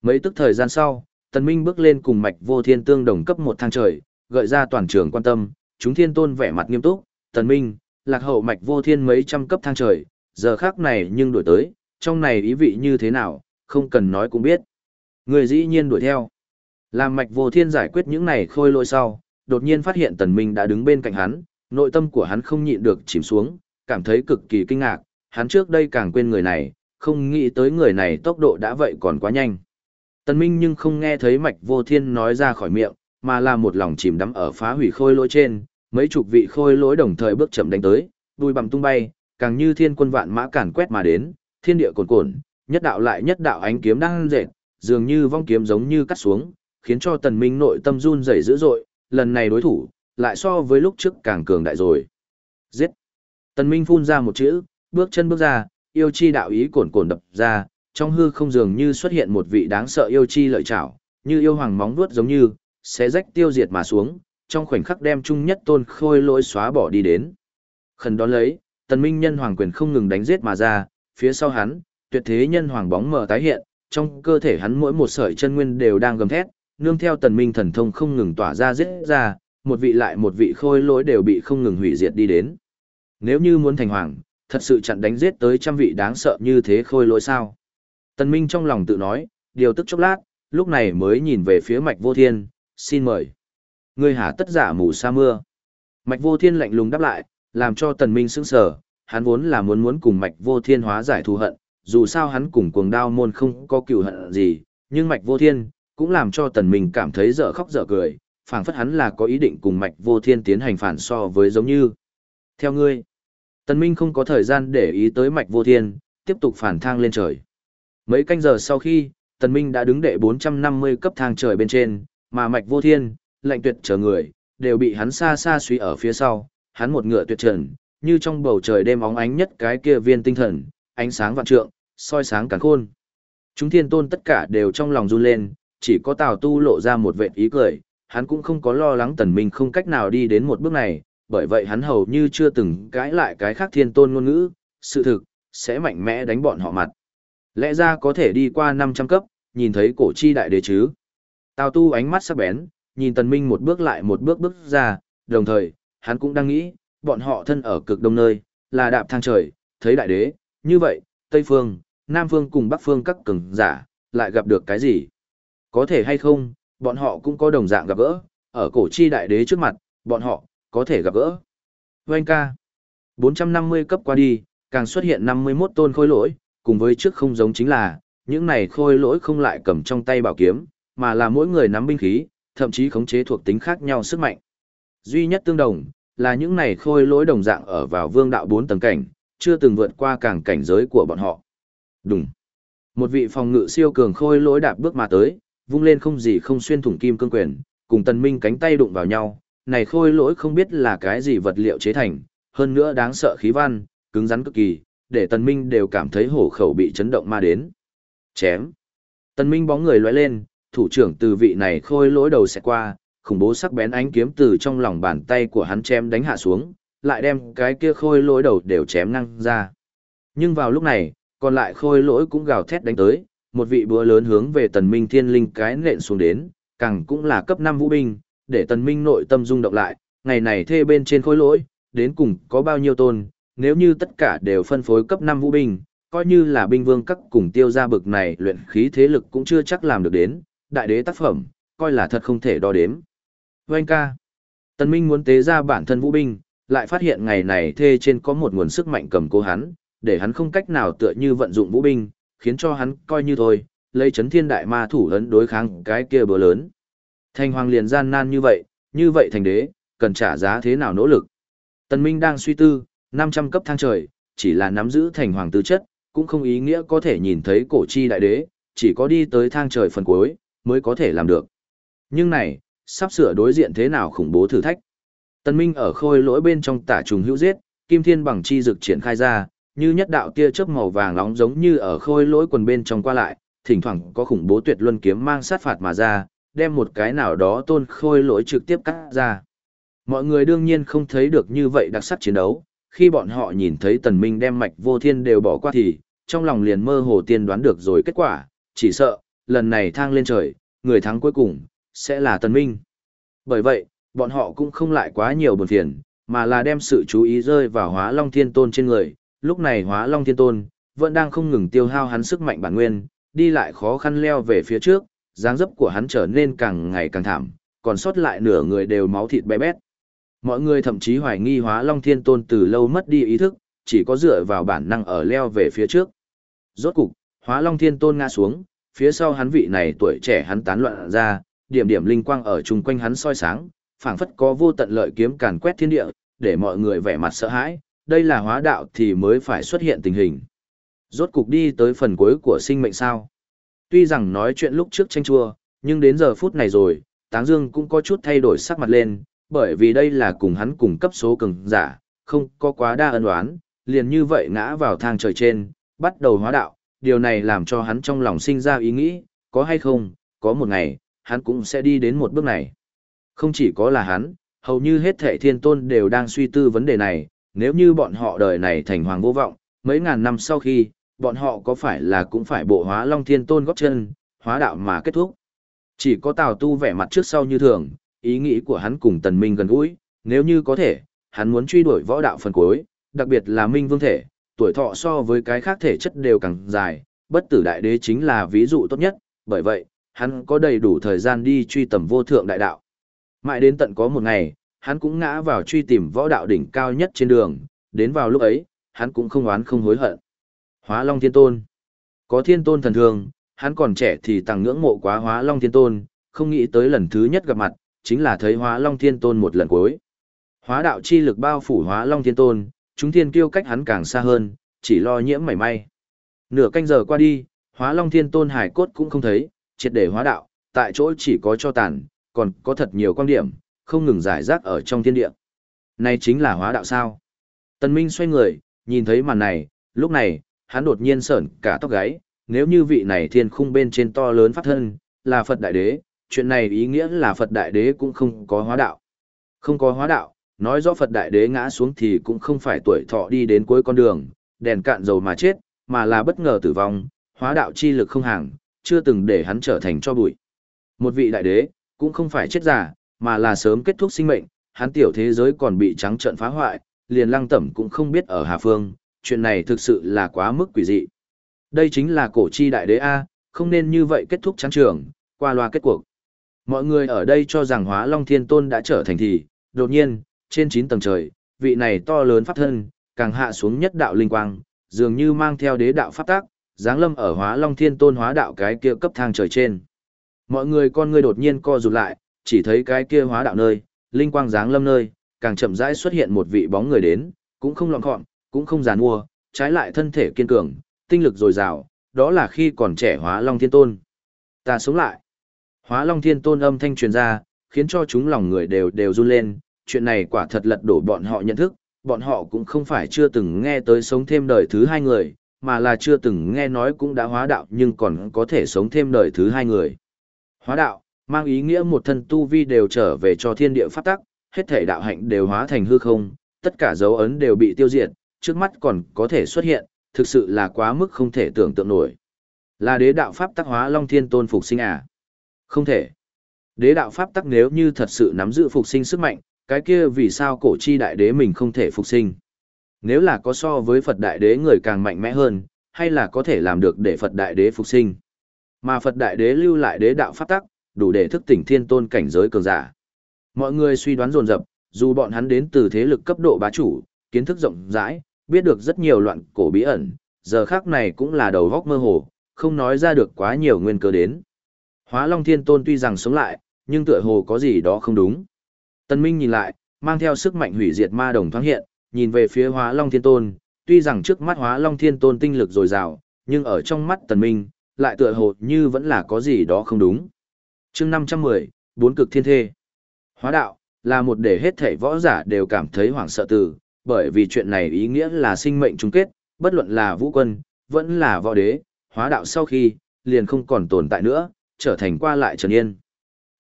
Mấy tức thời gian sau, Tần Minh bước lên cùng mạch vô thiên tương đồng cấp một thang trời, gợi ra toàn trường quan tâm, chúng thiên tôn vẻ mặt nghiêm túc, Tần Minh, lạc hậu mạch vô thiên mấy trăm cấp thang trời, giờ khác này nhưng đổi tới, trong này ý vị như thế nào, không cần nói cũng biết. Người dĩ nhiên đuổi theo. Làm mạch vô thiên giải quyết những này khôi lỗi sau, đột nhiên phát hiện tần minh đã đứng bên cạnh hắn, nội tâm của hắn không nhịn được chìm xuống, cảm thấy cực kỳ kinh ngạc, hắn trước đây càng quên người này, không nghĩ tới người này tốc độ đã vậy còn quá nhanh. Tần minh nhưng không nghe thấy mạch vô thiên nói ra khỏi miệng, mà là một lòng chìm đắm ở phá hủy khôi lỗi trên, mấy chục vị khôi lỗi đồng thời bước chậm đánh tới, đuôi bằng tung bay, càng như thiên quân vạn mã càn quét mà đến, thiên địa cuồn cuộn, nhất đạo lại nhất đạo ánh kiếm đang rệt, dường như vong kiếm giống như cắt xuống, khiến cho tần minh nội tâm run rẩy dữ dội, lần này đối thủ, lại so với lúc trước càng cường đại rồi. Giết! Tần minh phun ra một chữ, bước chân bước ra, yêu chi đạo ý cồn cồn đập ra, trong hư không dường như xuất hiện một vị đáng sợ yêu chi lợi chảo, như yêu hoàng móng vuốt giống như, sẽ rách tiêu diệt mà xuống, trong khoảnh khắc đem chung nhất tôn khôi lỗi xóa bỏ đi đến. Khẩn đón lấy, tần minh nhân hoàng quyền không ngừng đánh giết mà ra, phía sau hắn, tuyệt thế nhân hoàng bóng mờ tái hiện, trong cơ thể hắn mỗi một sợi chân nguyên đều đang gầm thét, nương theo tần minh thần thông không ngừng tỏa ra giết ra, một vị lại một vị khôi lỗi đều bị không ngừng hủy diệt đi đến. Nếu như muốn thành hoàng, thật sự chặn đánh giết tới trăm vị đáng sợ như thế khôi lỗi sao? Tần Minh trong lòng tự nói, điều tức chốc lát, lúc này mới nhìn về phía Mạch Vô Thiên, xin mời. Ngươi hả tất giả mù sa mưa. Mạch Vô Thiên lạnh lùng đáp lại, làm cho Tần Minh sững sờ, hắn vốn là muốn muốn cùng Mạch Vô Thiên hóa giải thù hận, dù sao hắn cùng cuồng đao môn không có cựu hận gì, nhưng Mạch Vô Thiên cũng làm cho Tần Minh cảm thấy dở khóc dở cười, phảng phất hắn là có ý định cùng Mạch Vô Thiên tiến hành phản so với giống như. Theo ngươi, Tần Minh không có thời gian để ý tới Mạch Vô Thiên, tiếp tục phản thang lên trời. Mấy canh giờ sau khi, Tần Minh đã đứng đệ 450 cấp thang trời bên trên, mà Mạch Vô Thiên, lệnh tuyệt chờ người, đều bị hắn xa xa suy ở phía sau, hắn một ngựa tuyệt trần, như trong bầu trời đêm óng ánh nhất cái kia viên tinh thần, ánh sáng vạn trượng, soi sáng cả khôn. Chúng thiên tôn tất cả đều trong lòng run lên, chỉ có Tào Tu lộ ra một vệt ý cười, hắn cũng không có lo lắng Tần Minh không cách nào đi đến một bước này, bởi vậy hắn hầu như chưa từng cãi lại cái khác thiên tôn ngôn ngữ, sự thực, sẽ mạnh mẽ đánh bọn họ mặt. Lẽ ra có thể đi qua 500 cấp, nhìn thấy cổ chi đại đế chứ. Tào tu ánh mắt sắc bén, nhìn tần minh một bước lại một bước bước ra, đồng thời, hắn cũng đang nghĩ, bọn họ thân ở cực đông nơi, là đạp thang trời, thấy đại đế, như vậy, Tây Phương, Nam Phương cùng Bắc Phương các cường giả, lại gặp được cái gì? Có thể hay không, bọn họ cũng có đồng dạng gặp gỡ, ở cổ chi đại đế trước mặt, bọn họ, có thể gặp gỡ. Vâng ca, 450 cấp qua đi, càng xuất hiện 51 tôn khôi lỗi, cùng với trước không giống chính là, những này khôi lỗi không lại cầm trong tay bảo kiếm, mà là mỗi người nắm binh khí, thậm chí khống chế thuộc tính khác nhau sức mạnh. Duy nhất tương đồng, là những này khôi lỗi đồng dạng ở vào vương đạo 4 tầng cảnh, chưa từng vượt qua càng cảnh giới của bọn họ. Đúng. Một vị phòng ngự siêu cường khôi lỗi đạp bước mà tới, vung lên không gì không xuyên thủng kim cương quyền, cùng tần minh cánh tay đụng vào nhau, này khôi lỗi không biết là cái gì vật liệu chế thành, hơn nữa đáng sợ khí văn, cứng rắn cực kỳ, để tần minh đều cảm thấy hổ khẩu bị chấn động ma đến. Chém. Tần minh bóng người lóe lên, thủ trưởng từ vị này khôi lỗi đầu sẽ qua, khủng bố sắc bén ánh kiếm từ trong lòng bàn tay của hắn chém đánh hạ xuống, lại đem cái kia khôi lỗi đầu đều chém ngang ra. Nhưng vào lúc này, còn lại khôi lỗi cũng gào thét đánh tới, một vị búa lớn hướng về tần minh thiên linh cái nện xuống đến, càng cũng là cấp 5 vũ binh, để tần minh nội tâm rung động lại, ngày này thê bên trên khối lỗi, đến cùng có bao nhiêu tôn, nếu như tất cả đều phân phối cấp 5 vũ binh, coi như là binh vương các cùng tiêu gia bực này luyện khí thế lực cũng chưa chắc làm được đến, đại đế tác phẩm, coi là thật không thể đo đếm. Vâng ca, Tần Minh muốn tế ra bản thân vũ binh, lại phát hiện ngày này thê trên có một nguồn sức mạnh cầm cố hắn, để hắn không cách nào tựa như vận dụng vũ binh, khiến cho hắn coi như thôi, lấy chấn thiên đại ma thủ lớn đối kháng cái kia bữa lớn. Thành hoàng liền gian nan như vậy, như vậy thành đế, cần trả giá thế nào nỗ lực. Tần Minh đang suy tư, 500 cấp thang trời, chỉ là nắm giữ thành hoàng tư chất, cũng không ý nghĩa có thể nhìn thấy cổ chi đại đế, chỉ có đi tới thang trời phần cuối, mới có thể làm được. Nhưng này, sắp sửa đối diện thế nào khủng bố thử thách. Tân Minh ở khôi lỗi bên trong tả trùng hữu giết, kim thiên bằng chi dực triển khai ra, như nhất đạo tia chớp màu vàng nóng giống như ở khôi lỗi quần bên trong qua lại, thỉnh thoảng có khủng bố tuyệt luân kiếm mang sát phạt mà ra, đem một cái nào đó tôn khôi lỗi trực tiếp cắt ra. Mọi người đương nhiên không thấy được như vậy đặc sắc chiến đấu, khi bọn họ nhìn thấy tần minh đem mạch vô thiên đều bỏ qua thì, trong lòng liền mơ hồ tiên đoán được rồi kết quả, chỉ sợ, lần này thang lên trời, người thắng cuối cùng, sẽ là tần minh. Bởi vậy, bọn họ cũng không lại quá nhiều buồn phiền, mà là đem sự chú ý rơi vào hóa long thiên tôn trên người, lúc này hóa long thiên tôn, vẫn đang không ngừng tiêu hao hắn sức mạnh bản nguyên, đi lại khó khăn leo về phía trước, dáng dấp của hắn trở nên càng ngày càng thảm, còn sót lại nửa người đều máu thịt bé bét. Mọi người thậm chí hoài nghi hóa long thiên tôn từ lâu mất đi ý thức, chỉ có dựa vào bản năng ở leo về phía trước. Rốt cục, hóa long thiên tôn ngã xuống, phía sau hắn vị này tuổi trẻ hắn tán loạn ra, điểm điểm linh quang ở chung quanh hắn soi sáng, phảng phất có vô tận lợi kiếm càn quét thiên địa, để mọi người vẻ mặt sợ hãi, đây là hóa đạo thì mới phải xuất hiện tình hình. Rốt cục đi tới phần cuối của sinh mệnh sao. Tuy rằng nói chuyện lúc trước tranh chua, nhưng đến giờ phút này rồi, Táng Dương cũng có chút thay đổi sắc mặt lên, bởi vì đây là cùng hắn cùng cấp số cường giả, không có quá đa ân oán, liền như vậy ngã vào thang trời trên, bắt đầu hóa đạo, điều này làm cho hắn trong lòng sinh ra ý nghĩ, có hay không, có một ngày, hắn cũng sẽ đi đến một bước này. Không chỉ có là hắn, hầu như hết thệ thiên tôn đều đang suy tư vấn đề này, nếu như bọn họ đời này thành hoàng vô vọng, mấy ngàn năm sau khi, bọn họ có phải là cũng phải bộ hóa long thiên tôn góp chân, hóa đạo mà kết thúc. Chỉ có Tào Tu vẻ mặt trước sau như thường, ý nghĩ của hắn cùng Tần Minh gần gũi, nếu như có thể, hắn muốn truy đuổi võ đạo phần cuối, đặc biệt là Minh Vương thể, tuổi thọ so với cái khác thể chất đều càng dài, bất tử đại đế chính là ví dụ tốt nhất, bởi vậy, hắn có đầy đủ thời gian đi truy tầm vô thượng đại đạo. Mãi đến tận có một ngày, hắn cũng ngã vào truy tìm võ đạo đỉnh cao nhất trên đường, đến vào lúc ấy, hắn cũng không oán không hối hận. Hóa Long Thiên Tôn Có Thiên Tôn thần thường, hắn còn trẻ thì tăng ngưỡng mộ quá Hóa Long Thiên Tôn, không nghĩ tới lần thứ nhất gặp mặt, chính là thấy Hóa Long Thiên Tôn một lần cuối. Hóa đạo chi lực bao phủ Hóa Long Thiên Tôn, chúng thiên kiêu cách hắn càng xa hơn, chỉ lo nhiễm mảy may. Nửa canh giờ qua đi, Hóa Long Thiên Tôn hải cốt cũng không thấy, triệt để hóa đạo, tại chỗ chỉ có cho tàn, còn có thật nhiều quan điểm, không ngừng giải rác ở trong thiên địa. Này chính là hóa đạo sao? Tần Minh xoay người, nhìn thấy màn này, lúc này, hắn đột nhiên sởn cả tóc gáy, nếu như vị này thiên khung bên trên to lớn phát thân, là Phật Đại Đế, chuyện này ý nghĩa là Phật Đại Đế cũng không có hóa đạo. Không có hóa đạo, nói rõ Phật Đại Đế ngã xuống thì cũng không phải tuổi thọ đi đến cuối con đường, đèn cạn dầu mà chết, mà là bất ngờ tử vong, hóa đạo chi lực không hàng, chưa từng để hắn trở thành cho bụi. Một vị đại đế, cũng không phải chết giả, mà là sớm kết thúc sinh mệnh, hắn tiểu thế giới còn bị trắng trợn phá hoại, liền lăng tẩm cũng không biết ở Hà Phương, chuyện này thực sự là quá mức quỷ dị. Đây chính là cổ chi đại đế A, không nên như vậy kết thúc trắng trường, qua loa kết cuộc. Mọi người ở đây cho rằng hóa Long Thiên Tôn đã trở thành thì, đột nhiên, trên 9 tầng trời, vị này to lớn pháp thân, càng hạ xuống nhất đạo linh quang, dường như mang theo đế đạo pháp tác, giáng lâm ở hóa Long Thiên Tôn hóa đạo cái kia cấp thang trời trên. Mọi người con người đột nhiên co rụt lại, chỉ thấy cái kia hóa đạo nơi, linh quang dáng lâm nơi, càng chậm rãi xuất hiện một vị bóng người đến, cũng không lọn gọn, cũng không giàn mua, trái lại thân thể kiên cường, tinh lực dồi dào, đó là khi còn trẻ hóa Long Thiên Tôn. Ta sống lại. Hóa Long Thiên Tôn âm thanh truyền ra, khiến cho chúng lòng người đều đều run lên, chuyện này quả thật lật đổ bọn họ nhận thức, bọn họ cũng không phải chưa từng nghe tới sống thêm đời thứ hai người, mà là chưa từng nghe nói cũng đã hóa đạo nhưng còn có thể sống thêm đời thứ hai người. Hóa đạo, mang ý nghĩa một thân tu vi đều trở về cho thiên địa pháp tắc, hết thể đạo hạnh đều hóa thành hư không, tất cả dấu ấn đều bị tiêu diệt, trước mắt còn có thể xuất hiện, thực sự là quá mức không thể tưởng tượng nổi. Là đế đạo pháp tắc hóa Long Thiên Tôn phục sinh à? Không thể. Đế đạo pháp tắc nếu như thật sự nắm giữ phục sinh sức mạnh, cái kia vì sao cổ chi đại đế mình không thể phục sinh? Nếu là có so với Phật đại đế người càng mạnh mẽ hơn, hay là có thể làm được để Phật đại đế phục sinh? Mà Phật Đại Đế lưu lại đế đạo pháp tắc, đủ để thức tỉnh thiên tôn cảnh giới cường giả. Mọi người suy đoán dồn dập, dù bọn hắn đến từ thế lực cấp độ bá chủ, kiến thức rộng rãi, biết được rất nhiều loạn cổ bí ẩn, giờ khác này cũng là đầu góc mơ hồ, không nói ra được quá nhiều nguyên cơ đến. Hóa Long Thiên Tôn tuy rằng sống lại, nhưng tựa hồ có gì đó không đúng. Tân Minh nhìn lại, mang theo sức mạnh hủy diệt ma đồng thoáng hiện, nhìn về phía Hóa Long Thiên Tôn, tuy rằng trước mắt hóa long thiên tôn tinh lực dồi dào, nhưng ở trong mắt tần minh, lại tựa hồ như vẫn là có gì đó không đúng chương 510, bốn cực thiên thê. Hóa đạo, là một để hết thảy võ giả đều cảm thấy hoảng sợ từ, bởi vì chuyện này ý nghĩa là sinh mệnh chung kết, bất luận là vũ quân, vẫn là võ đế, hóa đạo sau khi, liền không còn tồn tại nữa, trở thành qua lại trần yên.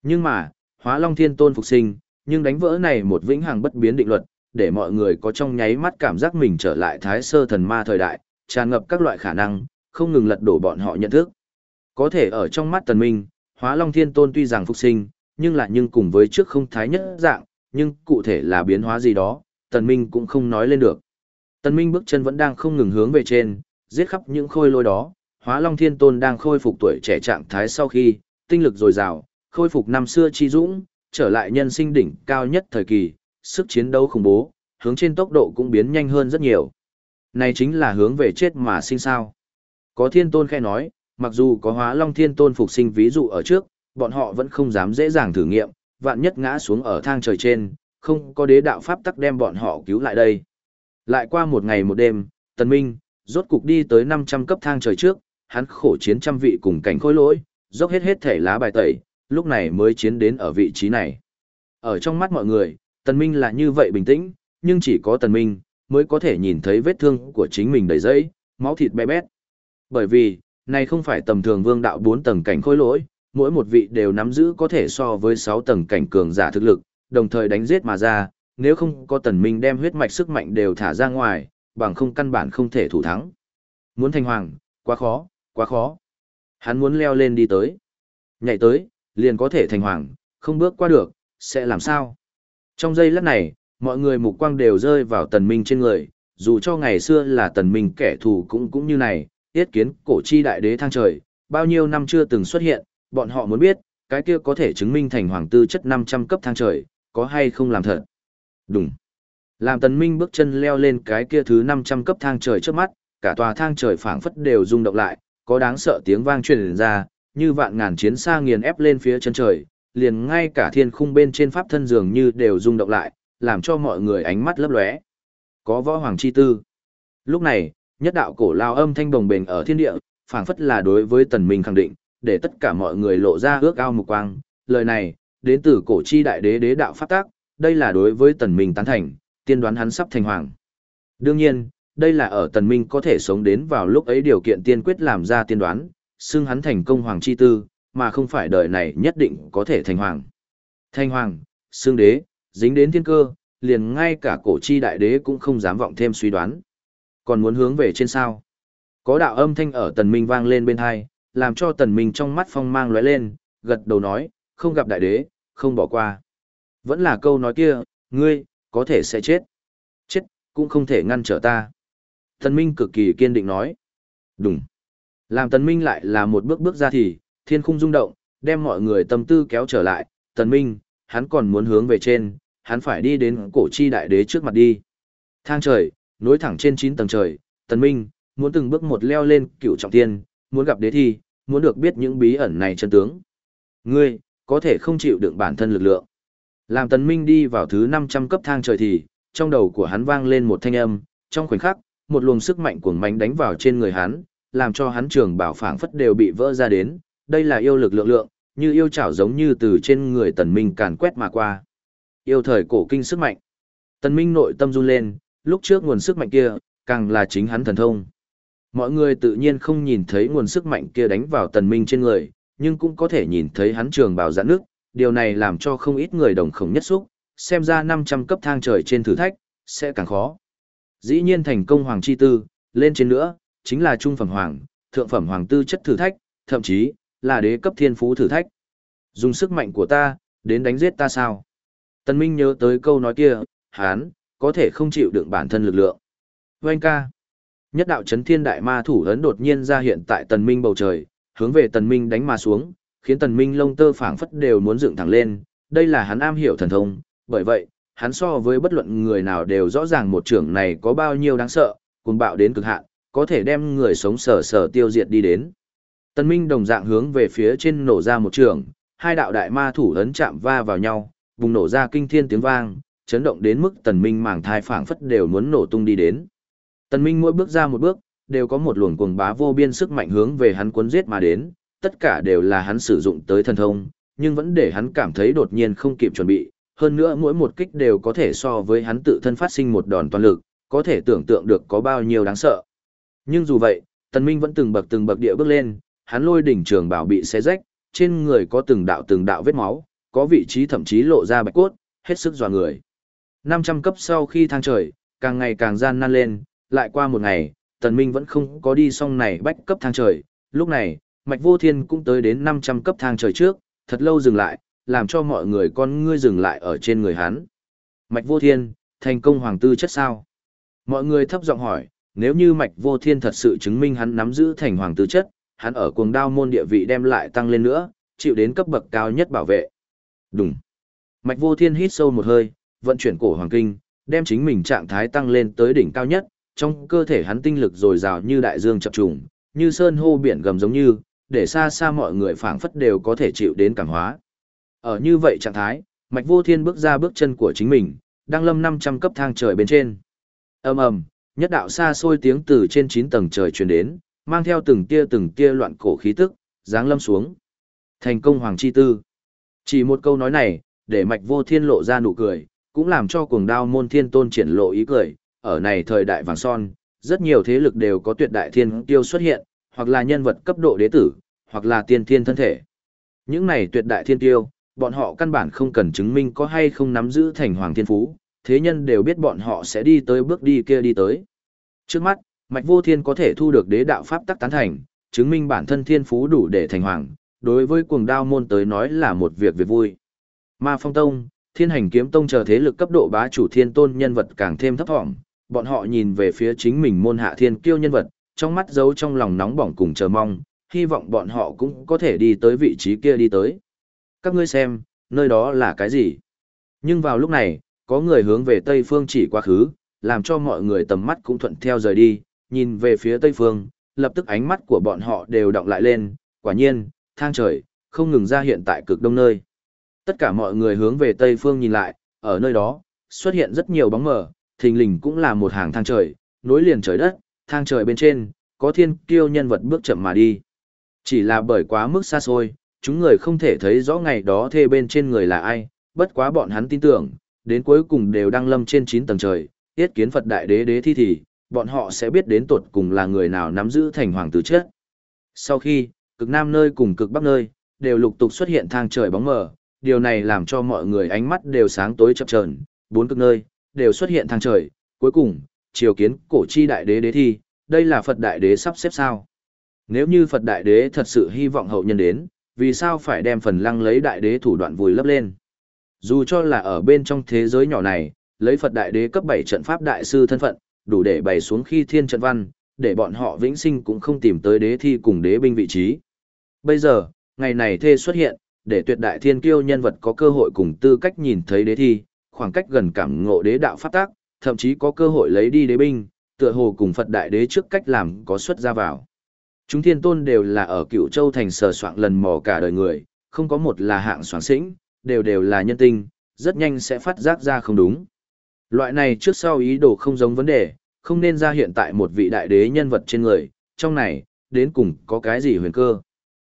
Nhưng mà, hóa long thiên tôn phục sinh, nhưng đánh vỡ này một vĩnh hằng bất biến định luật, để mọi người có trong nháy mắt cảm giác mình trở lại thái sơ thần ma thời đại, tràn ngập các loại khả năng, không ngừng lật đổ bọn họ nhận thức. Có thể ở trong mắt tần minh, hóa long thiên tôn tuy rằng phục sinh, nhưng lại nhưng cùng với trước không thái nhất dạng, nhưng cụ thể là biến hóa gì đó, tần minh cũng không nói lên được. Tần minh bước chân vẫn đang không ngừng hướng về trên, giết khắp những khôi lôi đó, hóa long thiên tôn đang khôi phục tuổi trẻ trạng thái sau khi, tinh lực dồi dào, khôi phục năm xưa chi dũng, trở lại nhân sinh đỉnh cao nhất thời kỳ, sức chiến đấu khủng bố, hướng trên tốc độ cũng biến nhanh hơn rất nhiều. Này chính là hướng về chết mà sinh sao. Có thiên tôn khẽ nói, mặc dù có hóa long thiên tôn phục sinh ví dụ ở trước, bọn họ vẫn không dám dễ dàng thử nghiệm, vạn nhất ngã xuống ở thang trời trên, không có đế đạo pháp tắc đem bọn họ cứu lại đây. Lại qua một ngày một đêm, Tần Minh, rốt cục đi tới 500 cấp thang trời trước, hắn khổ chiến trăm vị cùng cảnh khôi lỗi, dốc hết hết thể lá bài tẩy, lúc này mới chiến đến ở vị trí này. Ở trong mắt mọi người, Tần Minh là như vậy bình tĩnh, nhưng chỉ có Tần Minh mới có thể nhìn thấy vết thương của chính mình đầy dẫy, máu thịt bé bét. Bởi vì, này không phải tầm thường vương đạo 4 tầng cảnh khối lỗi, mỗi một vị đều nắm giữ có thể so với 6 tầng cảnh cường giả thực lực, đồng thời đánh giết mà ra, nếu không có Tần Minh đem huyết mạch sức mạnh đều thả ra ngoài, bằng không căn bản không thể thủ thắng. Muốn thành hoàng, quá khó, quá khó. Hắn muốn leo lên đi tới. Nhảy tới, liền có thể thành hoàng, không bước qua được, sẽ làm sao? Trong giây lát này, mọi người mục quang đều rơi vào tần minh trên người, dù cho ngày xưa là tần minh kẻ thù cũng cũng như này, yết kiến cổ chi đại đế thang trời, bao nhiêu năm chưa từng xuất hiện, bọn họ muốn biết, cái kia có thể chứng minh thành hoàng tư chất 500 cấp thang trời, có hay không làm thật. Đúng. Làm tần minh bước chân leo lên cái kia thứ 500 cấp thang trời trước mắt, cả tòa thang trời phảng phất đều rung động lại, có đáng sợ tiếng vang truyền ra, như vạn ngàn chiến xa nghiền ép lên phía chân trời, liền ngay cả thiên khung bên trên pháp thân dường như đều rung động lại, làm cho mọi người ánh mắt lấp lóe. Có võ hoàng chi tư. Lúc này, nhất đạo cổ lao âm thanh đồng bền ở thiên địa, phảng phất là đối với tần minh khẳng định, để tất cả mọi người lộ ra ước ao mục quang. Lời này, đến từ cổ chi đại đế đế đạo pháp tác, đây là đối với tần minh tán thành, tiên đoán hắn sắp thành hoàng. Đương nhiên, đây là ở tần minh có thể sống đến vào lúc ấy điều kiện tiên quyết làm ra tiên đoán, xưng hắn thành công hoàng chi tư, mà không phải đời này nhất định có thể thành hoàng. Thành hoàng, xương đế, dính đến thiên cơ, liền ngay cả cổ chi đại đế cũng không dám vọng thêm suy đoán. Còn muốn hướng về trên sao? Có đạo âm thanh ở tần minh vang lên bên hai, làm cho tần minh trong mắt phong mang lóe lên, gật đầu nói, không gặp đại đế, không bỏ qua. Vẫn là câu nói kia, ngươi, có thể sẽ chết. Chết, cũng không thể ngăn trở ta. Tần minh cực kỳ kiên định nói. Đúng. Làm tần minh lại là một bước bước ra thì, thiên khung rung động, đem mọi người tâm tư kéo trở lại, tần minh, hắn còn muốn hướng về trên, hắn phải đi đến cổ chi đại đế trước mặt đi. Thang trời, nối thẳng trên 9 tầng trời, tần minh, muốn từng bước một leo lên cựu trọng thiên, muốn gặp đế thi, muốn được biết những bí ẩn này chân tướng. Ngươi, có thể không chịu đựng bản thân lực lượng. Làm tần minh đi vào thứ 500 cấp thang trời thì, trong đầu của hắn vang lên một thanh âm, trong khoảnh khắc, một luồng sức mạnh cuồng mãnh đánh vào trên người hắn, làm cho hắn trường bảo phảng phất đều bị vỡ ra đến, đây là yêu lực lượng lượng, như yêu chảo giống như từ trên người tần minh càn quét mà qua. Yêu thời cổ kinh sức mạnh. Tần minh nội tâm run lên, lúc trước nguồn sức mạnh kia, càng là chính hắn thần thông. Mọi người tự nhiên không nhìn thấy nguồn sức mạnh kia đánh vào tần minh trên người, nhưng cũng có thể nhìn thấy hắn trường bào giãn nước, điều này làm cho không ít người đồng khổng nhất xúc, xem ra 500 cấp thang trời trên thử thách, sẽ càng khó. Dĩ nhiên thành công hoàng chi tư, lên trên nữa, chính là trung phẩm hoàng, thượng phẩm hoàng tư chất thử thách, thậm chí, là đế cấp thiên phú thử thách. Dùng sức mạnh của ta, đến đánh giết ta sao? Tần Minh nhớ tới câu nói kia, hán, có thể không chịu đựng bản thân lực lượng. Vâng ca. Nhất đạo chấn thiên đại ma thủ ấn đột nhiên ra hiện tại Tần Minh bầu trời, hướng về Tần Minh đánh mà xuống, khiến Tần Minh lông tơ phảng phất đều muốn dựng thẳng lên, đây là hắn am hiểu thần thông, bởi vậy, hắn so với bất luận người nào đều rõ ràng một trưởng này có bao nhiêu đáng sợ, cuồng bạo đến cực hạn, có thể đem người sống sờ sờ tiêu diệt đi đến. Tần Minh đồng dạng hướng về phía trên nổ ra một trường, hai đạo đại ma thủ ấn chạm va vào nhau, bùng nổ ra kinh thiên tiếng vang, chấn động đến mức Tần Minh màng thai phảng phất đều muốn nổ tung đi đến. Tần Minh mỗi bước ra một bước, đều có một luồng cuồng bá vô biên sức mạnh hướng về hắn cuốn giết mà đến, tất cả đều là hắn sử dụng tới thần thông, nhưng vẫn để hắn cảm thấy đột nhiên không kịp chuẩn bị, hơn nữa mỗi một kích đều có thể so với hắn tự thân phát sinh một đòn toàn lực, có thể tưởng tượng được có bao nhiêu đáng sợ. Nhưng dù vậy, Tần Minh vẫn từng bậc từng bậc địa bước lên, hắn lôi đỉnh trường bảo bị xé rách, trên người có từng đạo từng đạo vết máu, có vị trí thậm chí lộ ra bạch cốt, hết sức dò người. 500 cấp sau khi thang trời, càng ngày càng gian nan lên, lại qua một ngày, Tần Minh vẫn không có đi xong này bách cấp thang trời, lúc này, Mạch Vô Thiên cũng tới đến 500 cấp thang trời trước, thật lâu dừng lại, làm cho mọi người con ngươi dừng lại ở trên người hắn. Mạch Vô Thiên, thành công hoàng tư chất sao? Mọi người thấp giọng hỏi, nếu như Mạch Vô Thiên thật sự chứng minh hắn nắm giữ thành hoàng tư chất, hắn ở cuồng đao môn địa vị đem lại tăng lên nữa, chịu đến cấp bậc cao nhất bảo vệ. Đúng. Mạch Vô Thiên hít sâu một hơi, vận chuyển cổ hoàng kinh, đem chính mình trạng thái tăng lên tới đỉnh cao nhất, trong cơ thể hắn tinh lực dồi dào như đại dương chập trùng, như sơn hô biển gầm giống như, để xa xa mọi người phảng phất đều có thể chịu đến cảm hóa. Ở như vậy trạng thái, Mạch Vô Thiên bước ra bước chân của chính mình, đang lâm 500 cấp thang trời bên trên. Ầm ầm, nhất đạo xa xôi tiếng từ trên 9 tầng trời truyền đến, mang theo từng tia từng tia loạn cổ khí tức, giáng lâm xuống. Thành công hoàng chi tư. Chỉ một câu nói này, để Mạch Vô Thiên lộ ra nụ cười, cũng làm cho cuồng đao môn thiên tôn triển lộ ý cười, ở này thời đại vàng son, rất nhiều thế lực đều có tuyệt đại thiên tiêu xuất hiện, hoặc là nhân vật cấp độ đế tử, hoặc là tiên thiên thân thể. Những này tuyệt đại thiên tiêu, bọn họ căn bản không cần chứng minh có hay không nắm giữ thành hoàng thiên phú, thế nhân đều biết bọn họ sẽ đi tới bước đi kia đi tới. Trước mắt, Mạch Vô Thiên có thể thu được đế đạo pháp tắc tán thành, chứng minh bản thân thiên phú đủ để thành hoàng, đối với cuồng đao môn tới nói là một việc việc vui. Ma Phong Tông, Thiên Hành Kiếm Tông chờ thế lực cấp độ bá chủ thiên tôn nhân vật càng thêm thấp thỏm, bọn họ nhìn về phía chính mình môn hạ thiên kiêu nhân vật, trong mắt giấu trong lòng nóng bỏng cùng chờ mong, hy vọng bọn họ cũng có thể đi tới vị trí kia đi tới. Các ngươi xem, nơi đó là cái gì? Nhưng vào lúc này, có người hướng về Tây Phương chỉ quá khứ, làm cho mọi người tầm mắt cũng thuận theo rời đi, nhìn về phía Tây Phương, lập tức ánh mắt của bọn họ đều động lại lên, quả nhiên, thang trời, không ngừng ra hiện tại cực đông nơi. Tất cả mọi người hướng về Tây Phương nhìn lại, ở nơi đó, xuất hiện rất nhiều bóng mờ, thình lình cũng là một hàng thang trời, nối liền trời đất, thang trời bên trên, có thiên kiêu nhân vật bước chậm mà đi. Chỉ là bởi quá mức xa xôi, chúng người không thể thấy rõ ngày đó thê bên trên người là ai, bất quá bọn hắn tin tưởng, đến cuối cùng đều đang lâm trên 9 tầng trời, tiết kiến Phật Đại Đế Đế thi thì, bọn họ sẽ biết đến tột cùng là người nào nắm giữ thành hoàng tử chết. Sau khi, cực nam nơi cùng cực bắc nơi, đều lục tục xuất hiện thang trời bóng mờ, điều này làm cho mọi người ánh mắt đều sáng tối chập chờn, bốn cực nơi, đều xuất hiện thang trời, cuối cùng, triều kiến cổ chi đại đế đế thi, đây là Phật đại đế sắp xếp sao. Nếu như Phật đại đế thật sự hy vọng hậu nhân đến, vì sao phải đem phần lăng lấy đại đế thủ đoạn vùi lấp lên? Dù cho là ở bên trong thế giới nhỏ này, lấy Phật đại đế cấp 7 trận pháp đại sư thân phận, đủ để bày xuống khi thiên trận văn, để bọn họ vĩnh sinh cũng không tìm tới đế thi cùng đế binh vị trí. Bây giờ, ngày này thê xuất hiện, để tuyệt đại thiên kiêu nhân vật có cơ hội cùng tư cách nhìn thấy đế thi, khoảng cách gần cảm ngộ đế đạo pháp tác, thậm chí có cơ hội lấy đi đế binh, tựa hồ cùng Phật đại đế trước cách làm có xuất ra vào. Chúng thiên tôn đều là ở cựu châu thành sờ soạn lần mò cả đời người, không có một là hạng soán sĩnh, đều đều là nhân tinh, rất nhanh sẽ phát giác ra không đúng. Loại này trước sau ý đồ không giống vấn đề, không nên ra hiện tại một vị đại đế nhân vật trên người, trong này, đến cùng có cái gì huyền cơ.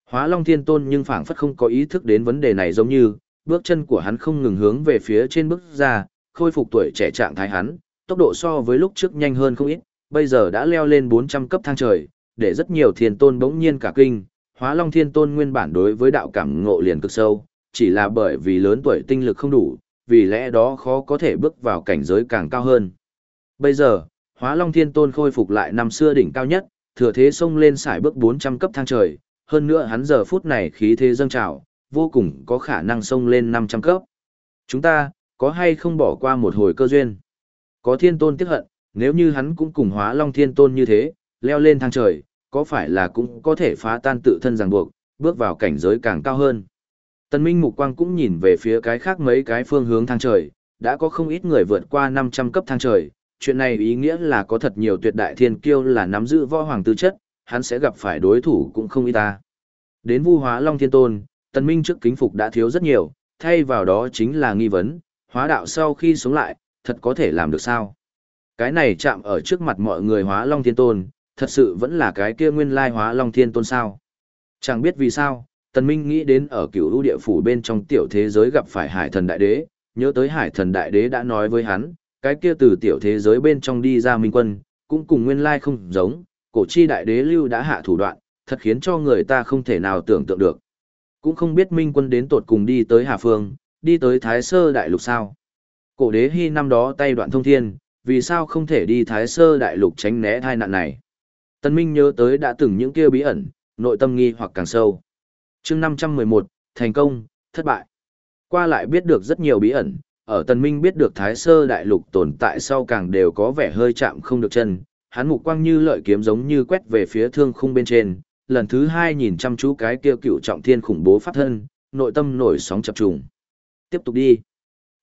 Hóa Long Thiên Tôn nhưng phảng phất không có ý thức đến vấn đề này giống như, bước chân của hắn không ngừng hướng về phía trên bước ra, khôi phục tuổi trẻ trạng thái hắn, tốc độ so với lúc trước nhanh hơn không ít, bây giờ đã leo lên 400 cấp thang trời, để rất nhiều thiên tôn bỗng nhiên cả kinh, Hóa Long Thiên Tôn nguyên bản đối với đạo cảm ngộ liền cực sâu, chỉ là bởi vì lớn tuổi tinh lực không đủ, vì lẽ đó khó có thể bước vào cảnh giới càng cao hơn. Bây giờ, Hóa Long Thiên Tôn khôi phục lại năm xưa đỉnh cao nhất, thừa thế xông lên sải bước 400 cấp thang trời, hơn nữa hắn giờ phút này khí thế dâng trào, vô cùng có khả năng xông lên 500 cấp. Chúng ta, có hay không bỏ qua một hồi cơ duyên? Có thiên tôn tiếc hận, nếu như hắn cũng cùng hóa long thiên tôn như thế, leo lên thang trời, có phải là cũng có thể phá tan tự thân ràng buộc, bước vào cảnh giới càng cao hơn. Tân Minh Mục Quang cũng nhìn về phía cái khác mấy cái phương hướng thang trời, đã có không ít người vượt qua 500 cấp thang trời, chuyện này ý nghĩa là có thật nhiều tuyệt đại thiên kiêu là nắm giữ võ hoàng tư chất, hắn sẽ gặp phải đối thủ cũng không ít ta. Đến vu hóa Long Thiên Tôn, Tần Minh trước kính phục đã thiếu rất nhiều, thay vào đó chính là nghi vấn, hóa đạo sau khi sống lại, thật có thể làm được sao? Cái này chạm ở trước mặt mọi người hóa long thiên tôn, thật sự vẫn là cái kia nguyên lai hóa long thiên tôn sao. Chẳng biết vì sao, Tần Minh nghĩ đến ở cửu lũ địa phủ bên trong tiểu thế giới gặp phải hải thần đại đế, nhớ tới hải thần đại đế đã nói với hắn, cái kia từ tiểu thế giới bên trong đi ra minh quân, cũng cùng nguyên lai không giống, cổ chi đại đế lưu đã hạ thủ đoạn, thật khiến cho người ta không thể nào tưởng tượng được. Cũng không biết minh quân đến tột cùng đi tới Hà Phương, đi tới Thái Sơ Đại Lục sao. Cổ đế hy năm đó tay đoạn thông thiên, vì sao không thể đi Thái Sơ Đại Lục tránh né thai nạn này. Tân Minh nhớ tới đã từng những kia bí ẩn, nội tâm nghi hoặc càng sâu. chương 511, thành công, thất bại. Qua lại biết được rất nhiều bí ẩn, ở Tần Minh biết được Thái Sơ Đại Lục tồn tại sau càng đều có vẻ hơi chạm không được chân, hắn mục quang như lợi kiếm giống như quét về phía thương khung bên trên, lần thứ hai nhìn chăm chú cái kia cựu trọng thiên khủng bố pháp thân, nội tâm nổi sóng chập trùng. Tiếp tục đi.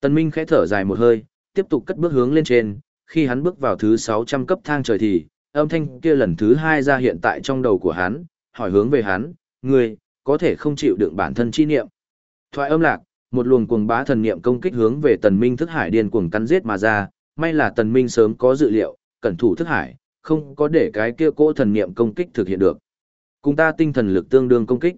Tần Minh khẽ thở dài một hơi, tiếp tục cất bước hướng lên trên, khi hắn bước vào thứ 600 cấp thang trời thì, âm thanh kia lần thứ hai ra hiện tại trong đầu của hắn, hỏi hướng về hắn, người có thể không chịu đựng bản thân chi niệm. Thoại âm lạc, một luồng cuồng bá thần niệm công kích hướng về tần minh thức hải điên cuồng cắn giết mà ra, may là tần minh sớm có dự liệu, cẩn thủ thức hải, không có để cái kia cỗ thần niệm công kích thực hiện được. Cùng ta tinh thần lực tương đương công kích.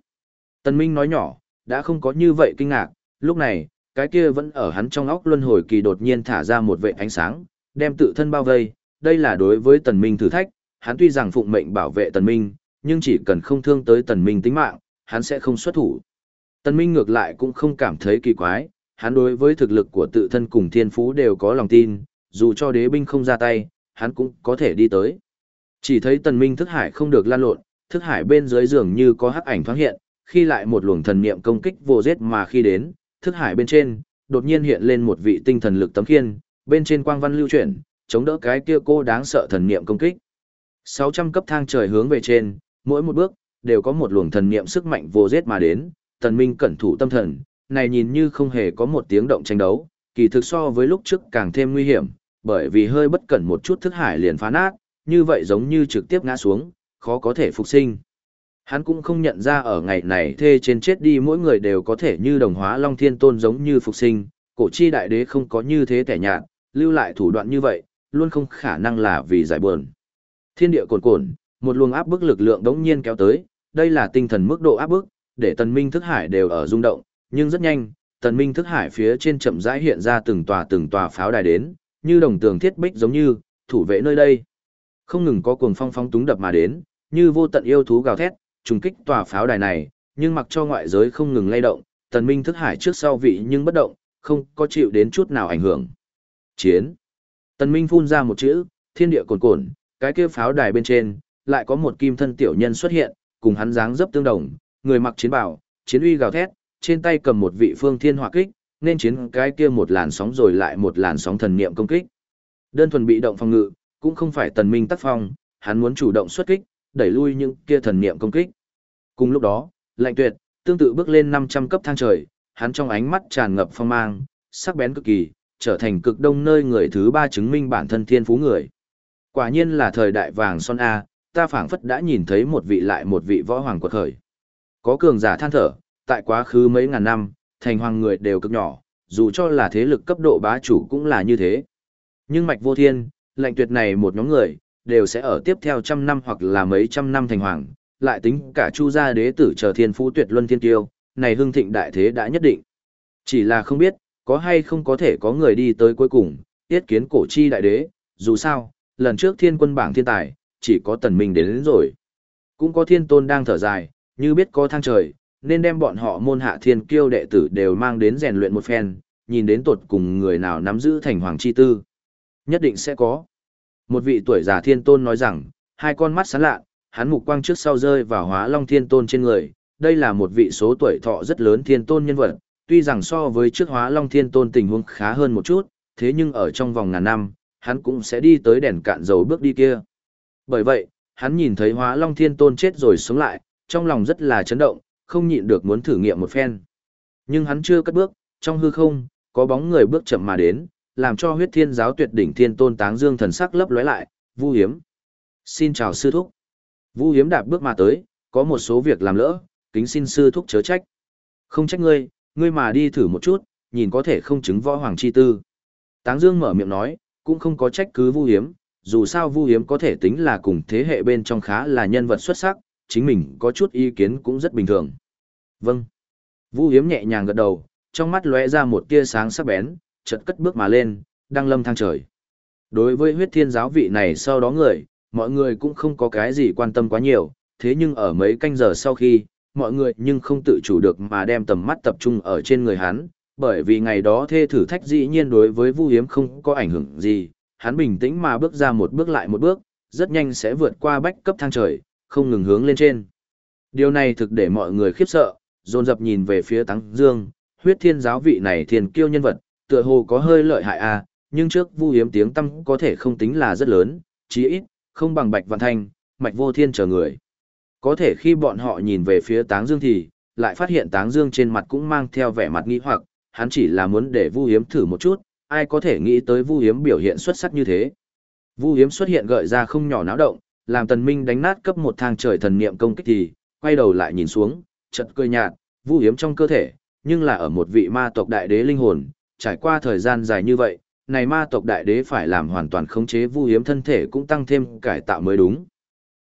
Tần minh nói nhỏ, đã không có như vậy kinh ngạc, lúc này, cái kia vẫn ở hắn trong óc luân hồi kỳ đột nhiên thả ra một vệ ánh sáng, đem tự thân bao vây, đây là đối với tần minh thử thách, hắn tuy rằng phụng mệnh bảo vệ tần minh, nhưng chỉ cần không thương tới tần minh tính mạng, hắn sẽ không xuất thủ. Tần minh ngược lại cũng không cảm thấy kỳ quái, hắn đối với thực lực của tự thân cùng thiên phú đều có lòng tin, dù cho đế binh không ra tay, hắn cũng có thể đi tới. Chỉ thấy tần minh thức hải không được lan lộn, thức hải bên dưới giường như có hắc ảnh thoáng hiện, khi lại một luồng thần niệm công kích vô giết mà khi đến, thức hải bên trên, đột nhiên hiện lên một vị tinh thần lực tấm khiên, bên trên quang văn lưu chuyển, chống đỡ cái kia cô đáng sợ thần niệm công kích. 600 cấp thang trời hướng về trên, mỗi một bước, đều có một luồng thần niệm sức mạnh vô giết mà đến, tần minh cẩn thủ tâm thần, này nhìn như không hề có một tiếng động tranh đấu, kỳ thực so với lúc trước càng thêm nguy hiểm, bởi vì hơi bất cẩn một chút thức hải liền phá nát, như vậy giống như trực tiếp ngã xuống, khó có thể phục sinh. Hắn cũng không nhận ra ở ngày này thê trên chết đi mỗi người đều có thể như đồng hóa Long Thiên Tôn giống như phục sinh, cổ chi đại đế không có như thế tẻ nhạt, lưu lại thủ đoạn như vậy, luôn không khả năng là vì giải buồn. Thiên địa cồn cồn, một luồng áp bức lực lượng đống nhiên kéo tới, đây là tinh thần mức độ áp bức, để tần minh thức hải đều ở rung động, nhưng rất nhanh, tần minh thức hải phía trên chậm rãi hiện ra từng tòa từng tòa pháo đài đến, như đồng tường thiết bích giống như, thủ vệ nơi đây. Không ngừng có cuồng phong phong túng đập mà đến, như vô tận yêu thú gào thét, trùng kích tòa pháo đài này, nhưng mặc cho ngoại giới không ngừng lay động, tần minh thức hải trước sau vị nhưng bất động, không có chịu đến chút nào ảnh hưởng. Chiến. Tần minh phun ra một chữ, thiên địa cồn cồn, cái kia pháo đài bên trên, lại có một kim thân tiểu nhân xuất hiện, cùng hắn dáng dấp tương đồng, người mặc chiến bào, chiến uy gào thét, trên tay cầm một vị phương thiên hỏa kích, nên chiến cái kia một làn sóng rồi lại một làn sóng thần niệm công kích. Đơn thuần bị động phòng ngự, cũng không phải tần minh tác phong, hắn muốn chủ động xuất kích, đẩy lui những kia thần niệm công kích. Cùng lúc đó, lạnh tuyệt, tương tự bước lên 500 cấp thang trời, hắn trong ánh mắt tràn ngập phong mang, sắc bén cực kỳ, trở thành cực đông nơi người thứ ba chứng minh bản thân thiên phú người. Quả nhiên là thời đại vàng son A, ta phảng phất đã nhìn thấy một vị lại một vị võ hoàng quật khởi. Có cường giả than thở, tại quá khứ mấy ngàn năm, thành hoàng người đều cực nhỏ, dù cho là thế lực cấp độ bá chủ cũng là như thế. Nhưng mạch vô thiên, lệnh tuyệt này một nhóm người, đều sẽ ở tiếp theo trăm năm hoặc là mấy trăm năm thành hoàng, lại tính cả chu gia đế tử chờ thiên phú tuyệt luân thiên tiêu, này hưng thịnh đại thế đã nhất định. Chỉ là không biết, có hay không có thể có người đi tới cuối cùng, tiết kiến cổ chi đại đế, dù sao, lần trước thiên quân bảng thiên tài, chỉ có tần minh đến, đến rồi. Cũng có thiên tôn đang thở dài, như biết có thang trời, nên đem bọn họ môn hạ thiên kiêu đệ tử đều mang đến rèn luyện một phen, nhìn đến tuột cùng người nào nắm giữ thành hoàng chi tư. Nhất định sẽ có. Một vị tuổi già thiên tôn nói rằng, hai con mắt sáng lạ, hắn mục quang trước sau rơi vào hóa long thiên tôn trên người. Đây là một vị số tuổi thọ rất lớn thiên tôn nhân vật, tuy rằng so với trước hóa long thiên tôn tình huống khá hơn một chút, thế nhưng ở trong vòng ngàn năm, hắn cũng sẽ đi tới đèn cạn dầu bước đi kia. Bởi vậy, hắn nhìn thấy hóa long thiên tôn chết rồi sống lại, trong lòng rất là chấn động, không nhịn được muốn thử nghiệm một phen. Nhưng hắn chưa cất bước, trong hư không, có bóng người bước chậm mà đến, làm cho huyết thiên giáo tuyệt đỉnh thiên tôn táng dương thần sắc lấp lóe lại, Vu Hiếm. Xin chào sư thúc. Vu Hiếm đạp bước mà tới, có một số việc làm lỡ, kính xin sư thúc chớ trách. Không trách ngươi, ngươi mà đi thử một chút, nhìn có thể không chứng võ hoàng chi tư. Táng Dương mở miệng nói, cũng không có trách cứ Vu Hiếm, dù sao Vu Hiếm có thể tính là cùng thế hệ bên trong khá là nhân vật xuất sắc, chính mình có chút ý kiến cũng rất bình thường. Vâng. Vu Hiếm nhẹ nhàng gật đầu, trong mắt lóe ra một tia sáng sắc bén, chợt cất bước mà lên, đang lâm thang trời. Đối với huyết thiên giáo vị này sau đó người, mọi người cũng không có cái gì quan tâm quá nhiều, thế nhưng ở mấy canh giờ sau khi, mọi người nhưng không tự chủ được mà đem tầm mắt tập trung ở trên người hắn, bởi vì ngày đó thê thử thách dĩ nhiên đối với Vu Hiếm không có ảnh hưởng gì, hắn bình tĩnh mà bước ra một bước lại một bước, rất nhanh sẽ vượt qua bách cấp thang trời, không ngừng hướng lên trên. Điều này thực để mọi người khiếp sợ, dồn dập nhìn về phía Tăng Dương, huyết thiên giáo vị này thiền kiêu nhân vật, tựa hồ có hơi lợi hại à, nhưng trước Vu Hiếm tiếng tâm có thể không tính là rất lớn, chí ít không bằng Bạch Văn Thanh, Mạch Vô Thiên chờ người. Có thể khi bọn họ nhìn về phía Táng Dương thì, lại phát hiện Táng Dương trên mặt cũng mang theo vẻ mặt nghi hoặc, hắn chỉ là muốn để Vu Hiếm thử một chút, ai có thể nghĩ tới Vu Hiếm biểu hiện xuất sắc như thế. Vu Hiếm xuất hiện gợi ra không nhỏ náo động, làm Tần Minh đánh nát cấp một thang trời thần niệm công kích thì, quay đầu lại nhìn xuống, chợt cười nhạt, Vu Hiếm trong cơ thể, nhưng là ở một vị ma tộc đại đế linh hồn, trải qua thời gian dài như vậy, này ma tộc đại đế phải làm hoàn toàn khống chế Vu Hiếm thân thể cũng tăng thêm cải tạo mới đúng.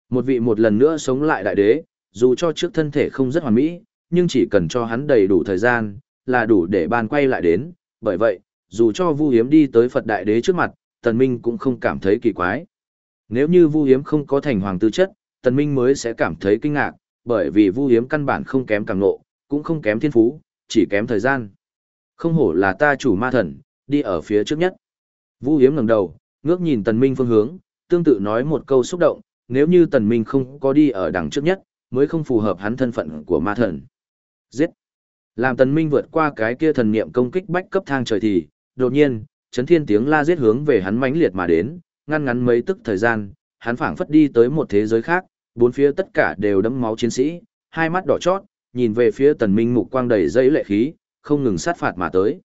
Một vị một lần nữa sống lại đại đế, dù cho trước thân thể không rất hoàn mỹ, nhưng chỉ cần cho hắn đầy đủ thời gian, là đủ để ban quay lại đến, bởi vậy, dù cho Vu Hiếm đi tới Phật Đại Đế trước mặt, Tần Minh cũng không cảm thấy kỳ quái. Nếu như Vu Hiếm không có thành hoàng tư chất, Tần Minh mới sẽ cảm thấy kinh ngạc, bởi vì Vu Hiếm căn bản không kém càng nộ, cũng không kém thiên phú, chỉ kém thời gian. Không hổ là ta chủ ma thần, đi ở phía trước nhất. Vu Hiếm ngẩng đầu, ngước nhìn Tần Minh phương hướng, tương tự nói một câu xúc động, nếu như Tần Minh không có đi ở đằng trước nhất, mới không phù hợp hắn thân phận của ma thần. Giết! Làm Tần Minh vượt qua cái kia thần niệm công kích bách cấp thang trời thì, đột nhiên, chấn thiên tiếng la giết hướng về hắn mãnh liệt mà đến, ngăn ngắn mấy tức thời gian, hắn phảng phất đi tới một thế giới khác, bốn phía tất cả đều đẫm máu chiến sĩ, hai mắt đỏ chót, nhìn về phía Tần Minh mục quang đầy dây lệ khí, không ngừng sát phạt mà tới.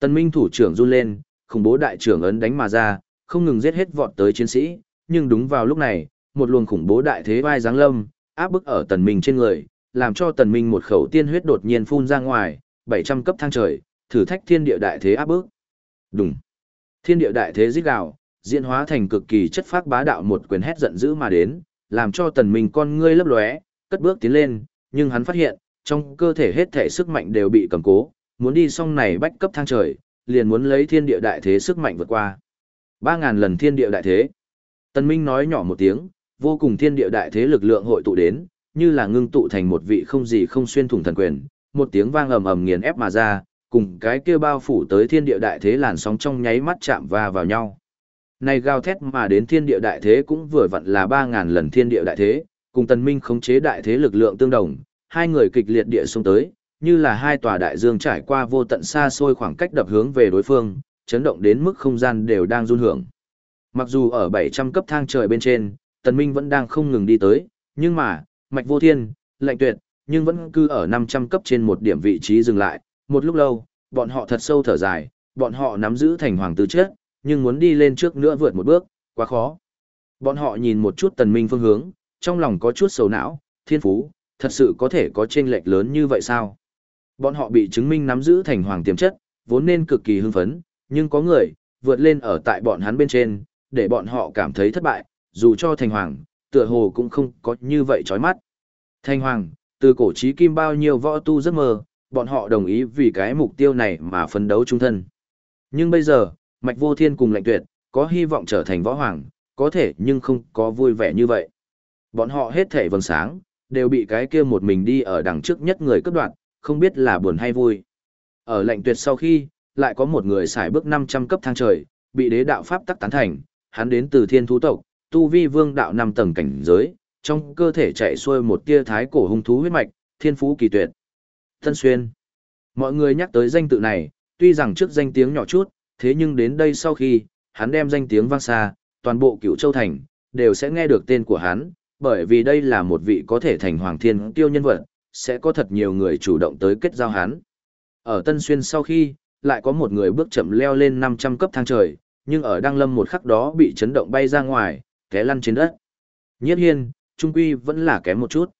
Tần Minh thủ trưởng run lên, khủng bố đại trưởng ấn đánh mà ra, không ngừng giết hết vọt tới chiến sĩ, nhưng đúng vào lúc này, một luồng khủng bố đại thế vai giáng lâm, áp bức ở Tần Minh trên người, làm cho Tần Minh một khẩu tiên huyết đột nhiên phun ra ngoài, 700 cấp thang trời, thử thách thiên địa đại thế áp bức. Đùng. Thiên địa đại thế rít gào, diễn hóa thành cực kỳ chất phác bá đạo một quyền hét giận dữ mà đến, làm cho Tần Minh con ngươi lấp lóe, cất bước tiến lên, nhưng hắn phát hiện, trong cơ thể hết thể sức mạnh đều bị cầm cố, muốn đi song này bách cấp thang trời, liền muốn lấy thiên địa đại thế sức mạnh vượt qua. 3.000 lần thiên địa đại thế. Tần Minh nói nhỏ một tiếng, vô cùng thiên địa đại thế lực lượng hội tụ đến, như là ngưng tụ thành một vị không gì không xuyên thủng thần quyền, một tiếng vang ầm ầm nghiền ép mà ra, cùng cái kia bao phủ tới thiên địa đại thế làn sóng trong nháy mắt chạm va vào nhau. Này gào thét mà đến thiên địa đại thế cũng vừa vặn là 3000 lần thiên địa đại thế, cùng Tần Minh khống chế đại thế lực lượng tương đồng, hai người kịch liệt địa xuống tới, như là hai tòa đại dương trải qua vô tận xa xôi khoảng cách đập hướng về đối phương, chấn động đến mức không gian đều đang run hưởng. Mặc dù ở 700 cấp thang trời bên trên, Tần Minh vẫn đang không ngừng đi tới, nhưng mà, mạch vô thiên, lạnh tuyệt, nhưng vẫn cứ ở 500 cấp trên một điểm vị trí dừng lại, một lúc lâu, bọn họ thật sâu thở dài, bọn họ nắm giữ thành hoàng tư chất, nhưng muốn đi lên trước nữa vượt một bước, quá khó. Bọn họ nhìn một chút tần minh phương hướng, trong lòng có chút sầu não, thiên phú, thật sự có thể có chênh lệch lớn như vậy sao? Bọn họ bị chứng minh nắm giữ thành hoàng tiềm chất, vốn nên cực kỳ hưng phấn, nhưng có người, vượt lên ở tại bọn hắn bên trên, để bọn họ cảm thấy thất bại, dù cho thành hoàng, tựa hồ cũng không có như vậy chói mắt. Thành hoàng, từ cổ chí kim bao nhiêu võ tu giấc mơ, bọn họ đồng ý vì cái mục tiêu này mà phấn đấu trung thân. Nhưng bây giờ, Mạch Vô Thiên cùng Lệnh Tuyệt, có hy vọng trở thành võ hoàng, có thể nhưng không có vui vẻ như vậy. Bọn họ hết thể vầng sáng, đều bị cái kia một mình đi ở đằng trước nhất người cấp đoạn, không biết là buồn hay vui. Ở Lệnh Tuyệt sau khi, lại có một người xài bước 500 cấp thang trời, bị đế đạo pháp tắc tán thành, hắn đến từ thiên thú tộc, tu vi vương đạo năm tầng cảnh giới, trong cơ thể chạy xuôi một tia thái cổ hung thú huyết mạch, thiên phú kỳ tuyệt. thân Xuyên. Mọi người nhắc tới danh tự này, tuy rằng trước danh tiếng nhỏ chút, thế nhưng đến đây sau khi, hắn đem danh tiếng vang xa, toàn bộ cửu châu thành, đều sẽ nghe được tên của hắn, bởi vì đây là một vị có thể thành hoàng thiên tiêu nhân vật, sẽ có thật nhiều người chủ động tới kết giao hắn. Ở Tân Xuyên sau khi, lại có một người bước chậm leo lên 500 cấp thang trời, nhưng ở Đăng Lâm một khắc đó bị chấn động bay ra ngoài, té lăn trên đất. Nhiếp hiên, trung quy vẫn là kém một chút.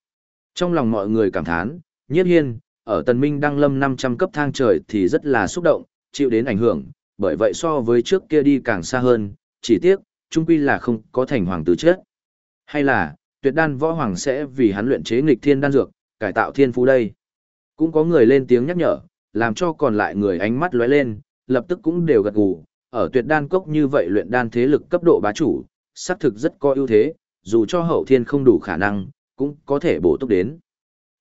Trong lòng mọi người cảm thán, nhiếp hiên, ở tần minh đăng lâm 500 cấp thang trời thì rất là xúc động, chịu đến ảnh hưởng, bởi vậy so với trước kia đi càng xa hơn, chỉ tiếc, trung quy là không có thành hoàng tử chết. Hay là, tuyệt đan võ hoàng sẽ vì hắn luyện chế nghịch thiên đan dược, cải tạo thiên phú đây. Cũng có người lên tiếng nhắc nhở, làm cho còn lại người ánh mắt lóe lên, lập tức cũng đều gật gù, ở tuyệt đan cốc như vậy luyện đan thế lực cấp độ bá chủ, xác thực rất có ưu thế, dù cho hậu thiên không đủ khả năng, cũng có thể bổ túc đến.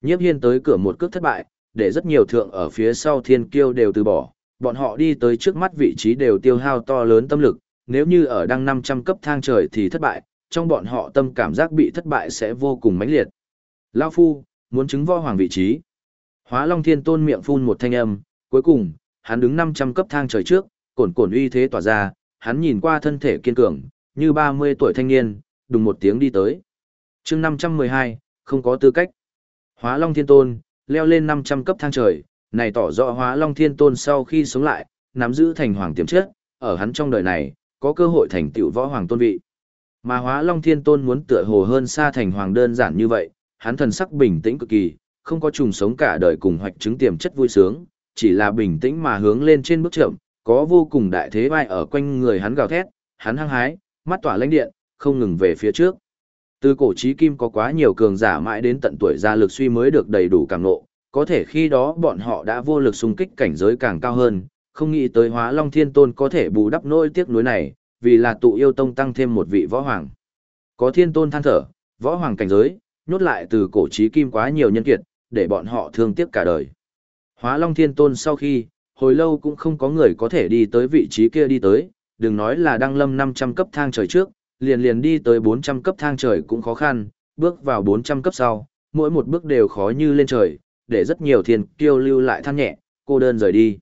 Nhiếp hiên tới cửa một cước thất bại, để rất nhiều thượng ở phía sau thiên kiêu đều từ bỏ, bọn họ đi tới trước mắt vị trí đều tiêu hao to lớn tâm lực, nếu như ở đăng 500 cấp thang trời thì thất bại, trong bọn họ tâm cảm giác bị thất bại sẽ vô cùng mãnh liệt. Lao Phu, muốn chứng võ hoàng vị trí. Hóa Long Thiên Tôn miệng phun một thanh âm, cuối cùng, hắn đứng 500 cấp thang trời trước, cổn cổn uy thế tỏa ra, hắn nhìn qua thân thể kiên cường, như 30 tuổi thanh niên, đùng một tiếng đi tới. chương 512, không có tư cách. Hóa Long Thiên Tôn, leo lên 500 cấp thang trời, này tỏ rõ Hóa Long Thiên Tôn sau khi sống lại, nắm giữ thành hoàng tiềm chất, ở hắn trong đời này, có cơ hội thành tựu võ hoàng tôn vị. Mà Hóa Long Thiên Tôn muốn tựa hồ hơn xa thành hoàng đơn giản như vậy, hắn thần sắc bình tĩnh cực kỳ, không có trùng sống cả đời cùng hoạch chứng tiềm chất vui sướng, chỉ là bình tĩnh mà hướng lên trên bước chậm, có vô cùng đại thế vai ở quanh người hắn gào thét, hắn hăng hái, mắt tỏa lãnh điện, không ngừng về phía trước. Từ cổ chí kim có quá nhiều cường giả mãi đến tận tuổi gia lực suy mới được đầy đủ cảm ngộ, có thể khi đó bọn họ đã vô lực xung kích cảnh giới càng cao hơn, không nghĩ tới Hóa Long Thiên Tôn có thể bù đắp nỗi tiếc nuối này, vì là tụ yêu tông tăng thêm một vị võ hoàng. Có Thiên Tôn than thở, võ hoàng cảnh giới, nhốt lại từ cổ chí kim quá nhiều nhân kiệt, để bọn họ thương tiếc cả đời. Hóa Long Thiên Tôn sau khi, hồi lâu cũng không có người có thể đi tới vị trí kia đi tới, đừng nói là đăng lâm 500 cấp thang trời trước, liền liền đi tới 400 cấp thang trời cũng khó khăn, bước vào 400 cấp sau, mỗi một bước đều khó như lên trời, để rất nhiều thiên kiêu lưu lại than nhẹ, cô đơn rời đi.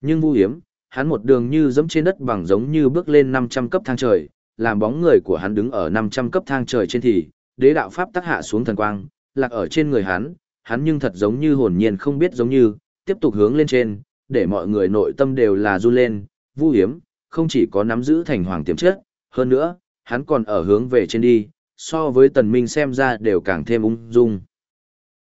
Nhưng vu hiếm, hắn một đường như dẫm trên đất bằng giống như bước lên 500 cấp thang trời, làm bóng người của hắn đứng ở 500 cấp thang trời trên thì, đế đạo pháp tác hạ xuống thần quang, lạc ở trên người hắn, hắn nhưng thật giống như hồn nhiên không biết giống như, tiếp tục hướng lên trên, để mọi người nội tâm đều là du lên, vu hiếm, không chỉ có nắm giữ thành hoàng tiềm chất, hơn nữa, hắn còn ở hướng về trên đi, so với tần minh xem ra đều càng thêm ung dung.